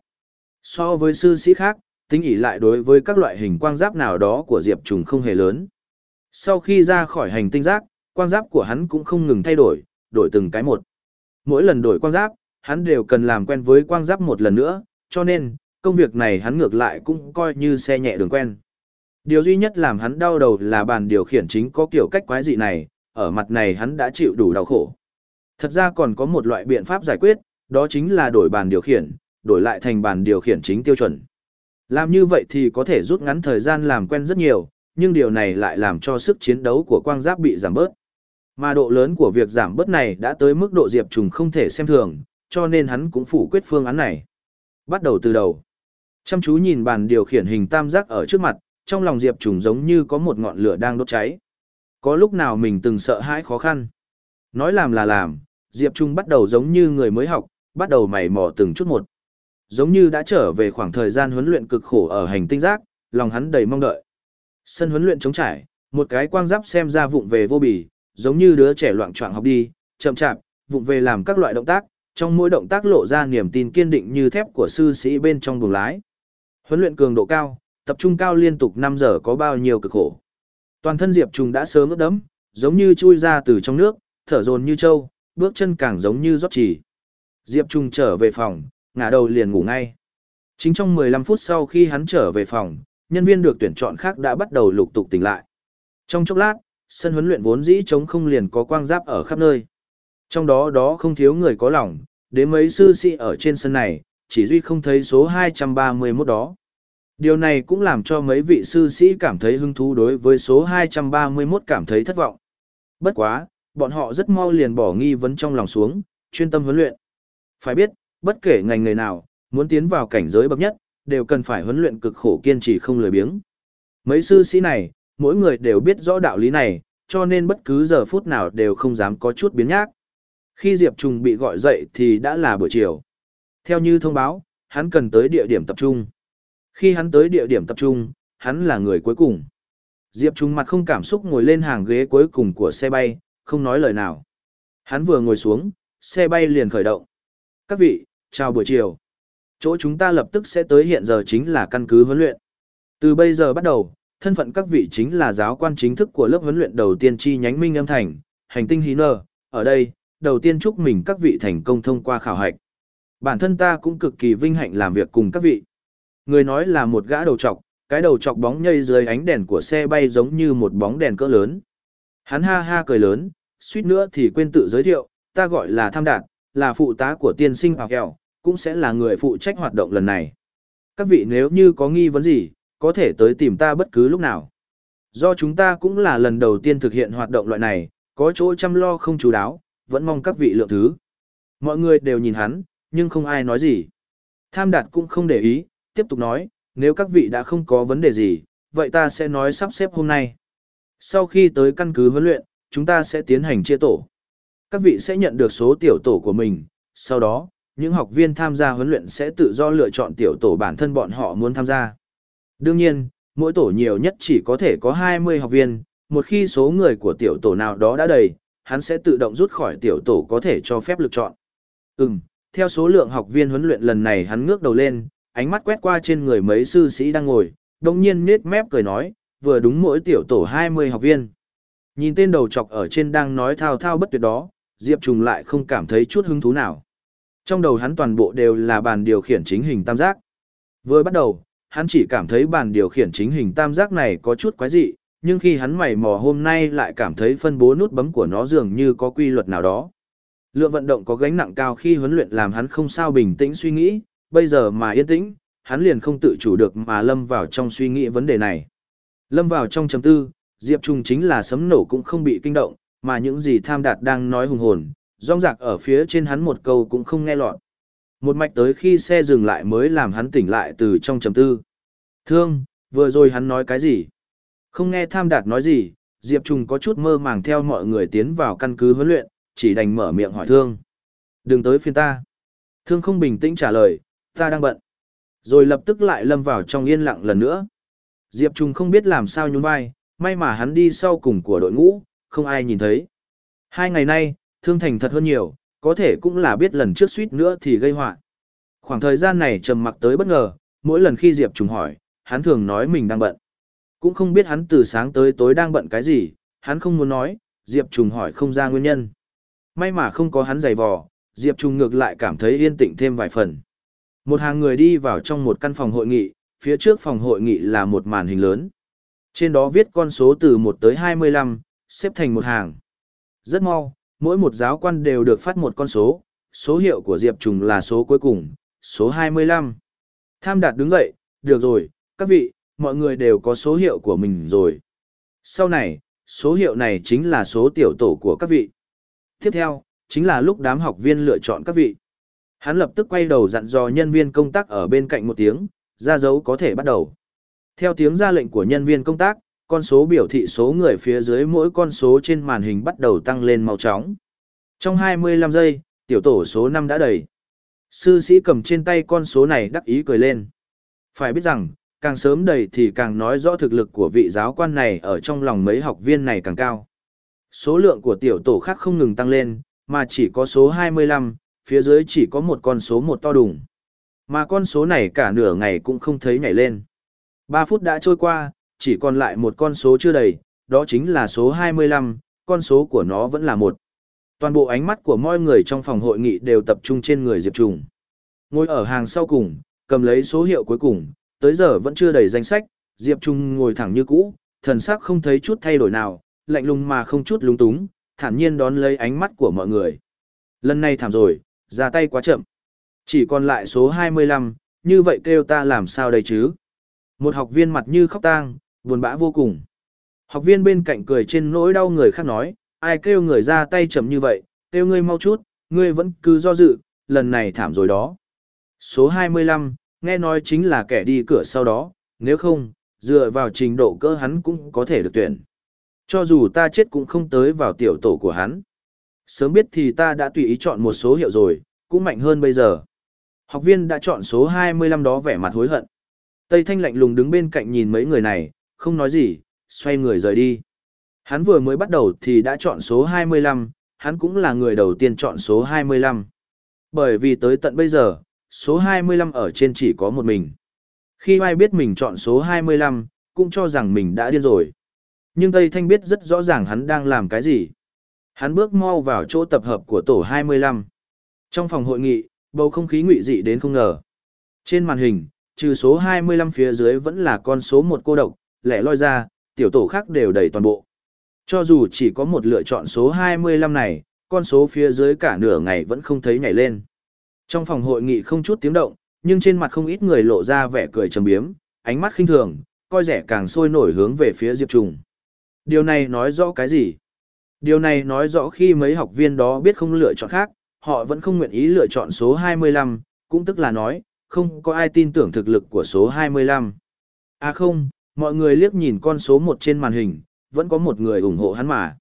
Speaker 1: So với sư sĩ khác, tính ỉ lại đối với các loại hình quang giáp nào đó của Diệp Trùng không hề lớn. Sau khi ra khỏi hành tinh giác, quang giáp của hắn cũng không ngừng thay đổi, đổi từng cái một. Mỗi lần đổi quang giáp, hắn đều cần làm quen với quang giáp một lần nữa, cho nên, công việc này hắn ngược lại cũng coi như xe nhẹ đường quen. Điều duy nhất làm hắn đau đầu là bàn điều khiển chính có kiểu cách quái dị này, ở mặt này hắn đã chịu đủ đau khổ. Thật ra còn có một loại biện pháp giải quyết, đó chính là đổi bàn điều khiển, đổi lại thành bàn điều khiển chính tiêu chuẩn. Làm như vậy thì có thể rút ngắn thời gian làm quen rất nhiều, nhưng điều này lại làm cho sức chiến đấu của quang giáp bị giảm bớt. Mà độ lớn của việc giảm bớt này đã tới mức độ Diệp Trùng không thể xem thường, cho nên hắn cũng phủ quyết phương án này. Bắt đầu từ đầu. Chăm chú nhìn bàn điều khiển hình tam giác ở trước mặt, trong lòng Diệp Trùng giống như có một ngọn lửa đang đốt cháy. Có lúc nào mình từng sợ hãi khó khăn. Nói làm là làm, Diệp Trung bắt đầu giống như người mới học, bắt đầu mày mò từng chút một. Giống như đã trở về khoảng thời gian huấn luyện cực khổ ở hành tinh giác, lòng hắn đầy mong đợi. Sân huấn luyện trống trải, một cái quang giáp xem ra vụng về vô bì, giống như đứa trẻ loạn choạng học đi, chậm chạp, vụng về làm các loại động tác, trong mỗi động tác lộ ra niềm tin kiên định như thép của sư sĩ bên trong buồng lái. Huấn luyện cường độ cao, tập trung cao liên tục 5 giờ có bao nhiêu cực khổ. Toàn thân Diệp Trùng đã sớm ướt đẫm, giống như chui ra từ trong nước, thở dồn như trâu, bước chân càng giống như rót chỉ. Diệp Trung trở về phòng, ngả đầu liền ngủ ngay. Chính trong 15 phút sau khi hắn trở về phòng, nhân viên được tuyển chọn khác đã bắt đầu lục tục tỉnh lại. Trong chốc lát, sân huấn luyện vốn dĩ trống không liền có quang giáp ở khắp nơi. Trong đó đó không thiếu người có lòng, đến mấy sư sĩ ở trên sân này, chỉ duy không thấy số 231 đó. Điều này cũng làm cho mấy vị sư sĩ cảm thấy hứng thú đối với số 231 cảm thấy thất vọng. Bất quá, bọn họ rất mau liền bỏ nghi vấn trong lòng xuống, chuyên tâm huấn luyện. Phải biết, bất kể ngành nghề nào, muốn tiến vào cảnh giới bậc nhất, đều cần phải huấn luyện cực khổ kiên trì không lười biếng. Mấy sư sĩ này, mỗi người đều biết rõ đạo lý này, cho nên bất cứ giờ phút nào đều không dám có chút biến nhác. Khi Diệp Trùng bị gọi dậy thì đã là buổi chiều. Theo như thông báo, hắn cần tới địa điểm tập trung. Khi hắn tới địa điểm tập trung, hắn là người cuối cùng. Diệp Trung mặt không cảm xúc ngồi lên hàng ghế cuối cùng của xe bay, không nói lời nào. Hắn vừa ngồi xuống, xe bay liền khởi động. Các vị, chào buổi chiều. Chỗ chúng ta lập tức sẽ tới hiện giờ chính là căn cứ huấn luyện. Từ bây giờ bắt đầu, thân phận các vị chính là giáo quan chính thức của lớp huấn luyện đầu tiên chi nhánh Minh Âm Thành, hành tinh Hí Nơ. Ở đây, đầu tiên chúc mừng các vị thành công thông qua khảo hạch. Bản thân ta cũng cực kỳ vinh hạnh làm việc cùng các vị. Người nói là một gã đầu trọc, cái đầu chọc bóng nhây dưới ánh đèn của xe bay giống như một bóng đèn cỡ lớn. Hắn ha ha cười lớn, suýt nữa thì quên tự giới thiệu, ta gọi là Tham Đạt, là phụ tá của tiên sinh Bảo Kẹo, cũng sẽ là người phụ trách hoạt động lần này. Các vị nếu như có nghi vấn gì, có thể tới tìm ta bất cứ lúc nào. Do chúng ta cũng là lần đầu tiên thực hiện hoạt động loại này, có chỗ chăm lo không chú đáo, vẫn mong các vị lượng thứ. Mọi người đều nhìn hắn, nhưng không ai nói gì. Tham đạt cũng không để ý, tiếp tục nói, nếu các vị đã không có vấn đề gì, vậy ta sẽ nói sắp xếp hôm nay. Sau khi tới căn cứ huấn luyện, chúng ta sẽ tiến hành chia tổ. Các vị sẽ nhận được số tiểu tổ của mình, sau đó, những học viên tham gia huấn luyện sẽ tự do lựa chọn tiểu tổ bản thân bọn họ muốn tham gia. Đương nhiên, mỗi tổ nhiều nhất chỉ có thể có 20 học viên, một khi số người của tiểu tổ nào đó đã đầy, hắn sẽ tự động rút khỏi tiểu tổ có thể cho phép lựa chọn. Ừm, theo số lượng học viên huấn luyện lần này hắn ngước đầu lên, ánh mắt quét qua trên người mấy sư sĩ đang ngồi, đồng nhiên nết mép cười nói, vừa đúng mỗi tiểu tổ 20 học viên. Nhìn tên đầu chọc ở trên đang nói thao thao bất tuyệt đó, Diệp Trùng lại không cảm thấy chút hứng thú nào. Trong đầu hắn toàn bộ đều là bàn điều khiển chính hình tam giác. Vừa bắt đầu, hắn chỉ cảm thấy bàn điều khiển chính hình tam giác này có chút quái dị, nhưng khi hắn mày mò hôm nay lại cảm thấy phân bố nút bấm của nó dường như có quy luật nào đó. Lượng vận động có gánh nặng cao khi huấn luyện làm hắn không sao bình tĩnh suy nghĩ, bây giờ mà yên tĩnh, hắn liền không tự chủ được mà lâm vào trong suy nghĩ vấn đề này. Lâm vào trong chấm tư, Diệp Trung chính là sấm nổ cũng không bị kinh động, mà những gì tham đạt đang nói hùng hồn, rong rạc ở phía trên hắn một câu cũng không nghe lọt. Một mạch tới khi xe dừng lại mới làm hắn tỉnh lại từ trong trầm tư. Thương, vừa rồi hắn nói cái gì? Không nghe tham đạt nói gì, Diệp Trung có chút mơ màng theo mọi người tiến vào căn cứ huấn luyện, chỉ đành mở miệng hỏi thương. Đừng tới phiên ta. Thương không bình tĩnh trả lời, ta đang bận. Rồi lập tức lại lâm vào trong yên lặng lần nữa. Diệp Trung không biết làm sao nhún vai, may mà hắn đi sau cùng của đội ngũ, không ai nhìn thấy. Hai ngày nay, thương thành thật hơn nhiều, có thể cũng là biết lần trước suýt nữa thì gây họa. Khoảng thời gian này trầm mặc tới bất ngờ, mỗi lần khi Diệp Trùng hỏi, hắn thường nói mình đang bận. Cũng không biết hắn từ sáng tới tối đang bận cái gì, hắn không muốn nói, Diệp Trùng hỏi không ra nguyên nhân. May mà không có hắn giày vò, Diệp Trùng ngược lại cảm thấy yên tĩnh thêm vài phần. Một hàng người đi vào trong một căn phòng hội nghị, phía trước phòng hội nghị là một màn hình lớn. Trên đó viết con số từ 1 tới 25, xếp thành một hàng. Rất mau, mỗi một giáo quan đều được phát một con số, số hiệu của Diệp Trùng là số cuối cùng, số 25. Tham đạt đứng dậy, được rồi, các vị, mọi người đều có số hiệu của mình rồi. Sau này, số hiệu này chính là số tiểu tổ của các vị. Tiếp theo, chính là lúc đám học viên lựa chọn các vị. Hắn lập tức quay đầu dặn dò nhân viên công tác ở bên cạnh một tiếng, ra dấu có thể bắt đầu. Theo tiếng ra lệnh của nhân viên công tác, con số biểu thị số người phía dưới mỗi con số trên màn hình bắt đầu tăng lên mau chóng. Trong 25 giây, tiểu tổ số 5 đã đầy. Sư sĩ cầm trên tay con số này đắc ý cười lên. Phải biết rằng, càng sớm đầy thì càng nói rõ thực lực của vị giáo quan này ở trong lòng mấy học viên này càng cao. Số lượng của tiểu tổ khác không ngừng tăng lên, mà chỉ có số 25, phía dưới chỉ có một con số một to đùng. Mà con số này cả nửa ngày cũng không thấy nhảy lên. 3 phút đã trôi qua, chỉ còn lại một con số chưa đầy, đó chính là số 25, con số của nó vẫn là một. Toàn bộ ánh mắt của mọi người trong phòng hội nghị đều tập trung trên người Diệp Trùng. Ngồi ở hàng sau cùng, cầm lấy số hiệu cuối cùng, tới giờ vẫn chưa đầy danh sách, Diệp Trung ngồi thẳng như cũ, thần sắc không thấy chút thay đổi nào, lạnh lùng mà không chút lúng túng, thản nhiên đón lấy ánh mắt của mọi người. Lần này thảm rồi, ra tay quá chậm. Chỉ còn lại số 25, như vậy kêu ta làm sao đây chứ? Một học viên mặt như khóc tang, buồn bã vô cùng. Học viên bên cạnh cười trên nỗi đau người khác nói, ai kêu người ra tay chậm như vậy, kêu ngươi mau chút, ngươi vẫn cứ do dự, lần này thảm rồi đó. Số 25, nghe nói chính là kẻ đi cửa sau đó, nếu không, dựa vào trình độ cơ hắn cũng có thể được tuyển. Cho dù ta chết cũng không tới vào tiểu tổ của hắn. Sớm biết thì ta đã tùy ý chọn một số hiệu rồi, cũng mạnh hơn bây giờ. Học viên đã chọn số 25 đó vẻ mặt hối hận. Tây Thanh lạnh lùng đứng bên cạnh nhìn mấy người này, không nói gì, xoay người rời đi. Hắn vừa mới bắt đầu thì đã chọn số 25, hắn cũng là người đầu tiên chọn số 25. Bởi vì tới tận bây giờ, số 25 ở trên chỉ có một mình. Khi ai biết mình chọn số 25, cũng cho rằng mình đã điên rồi. Nhưng Tây Thanh biết rất rõ ràng hắn đang làm cái gì. Hắn bước mau vào chỗ tập hợp của tổ 25. Trong phòng hội nghị, bầu không khí ngụy dị đến không ngờ. Trên màn hình, trừ số 25 phía dưới vẫn là con số một cô độc, lẻ loi ra, tiểu tổ khác đều đầy toàn bộ. Cho dù chỉ có một lựa chọn số 25 này, con số phía dưới cả nửa ngày vẫn không thấy nhảy lên. Trong phòng hội nghị không chút tiếng động, nhưng trên mặt không ít người lộ ra vẻ cười trầm biếm, ánh mắt khinh thường, coi rẻ càng sôi nổi hướng về phía Diệp Trùng. Điều này nói rõ cái gì? Điều này nói rõ khi mấy học viên đó biết không lựa chọn khác, họ vẫn không nguyện ý lựa chọn số 25, cũng tức là nói, không có ai tin tưởng thực lực của số 25. À không, mọi người liếc nhìn con số 1 trên màn hình, vẫn có một người ủng hộ hắn mà.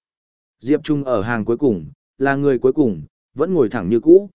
Speaker 1: Diệp Trung ở hàng cuối cùng, là người cuối cùng, vẫn ngồi thẳng như cũ.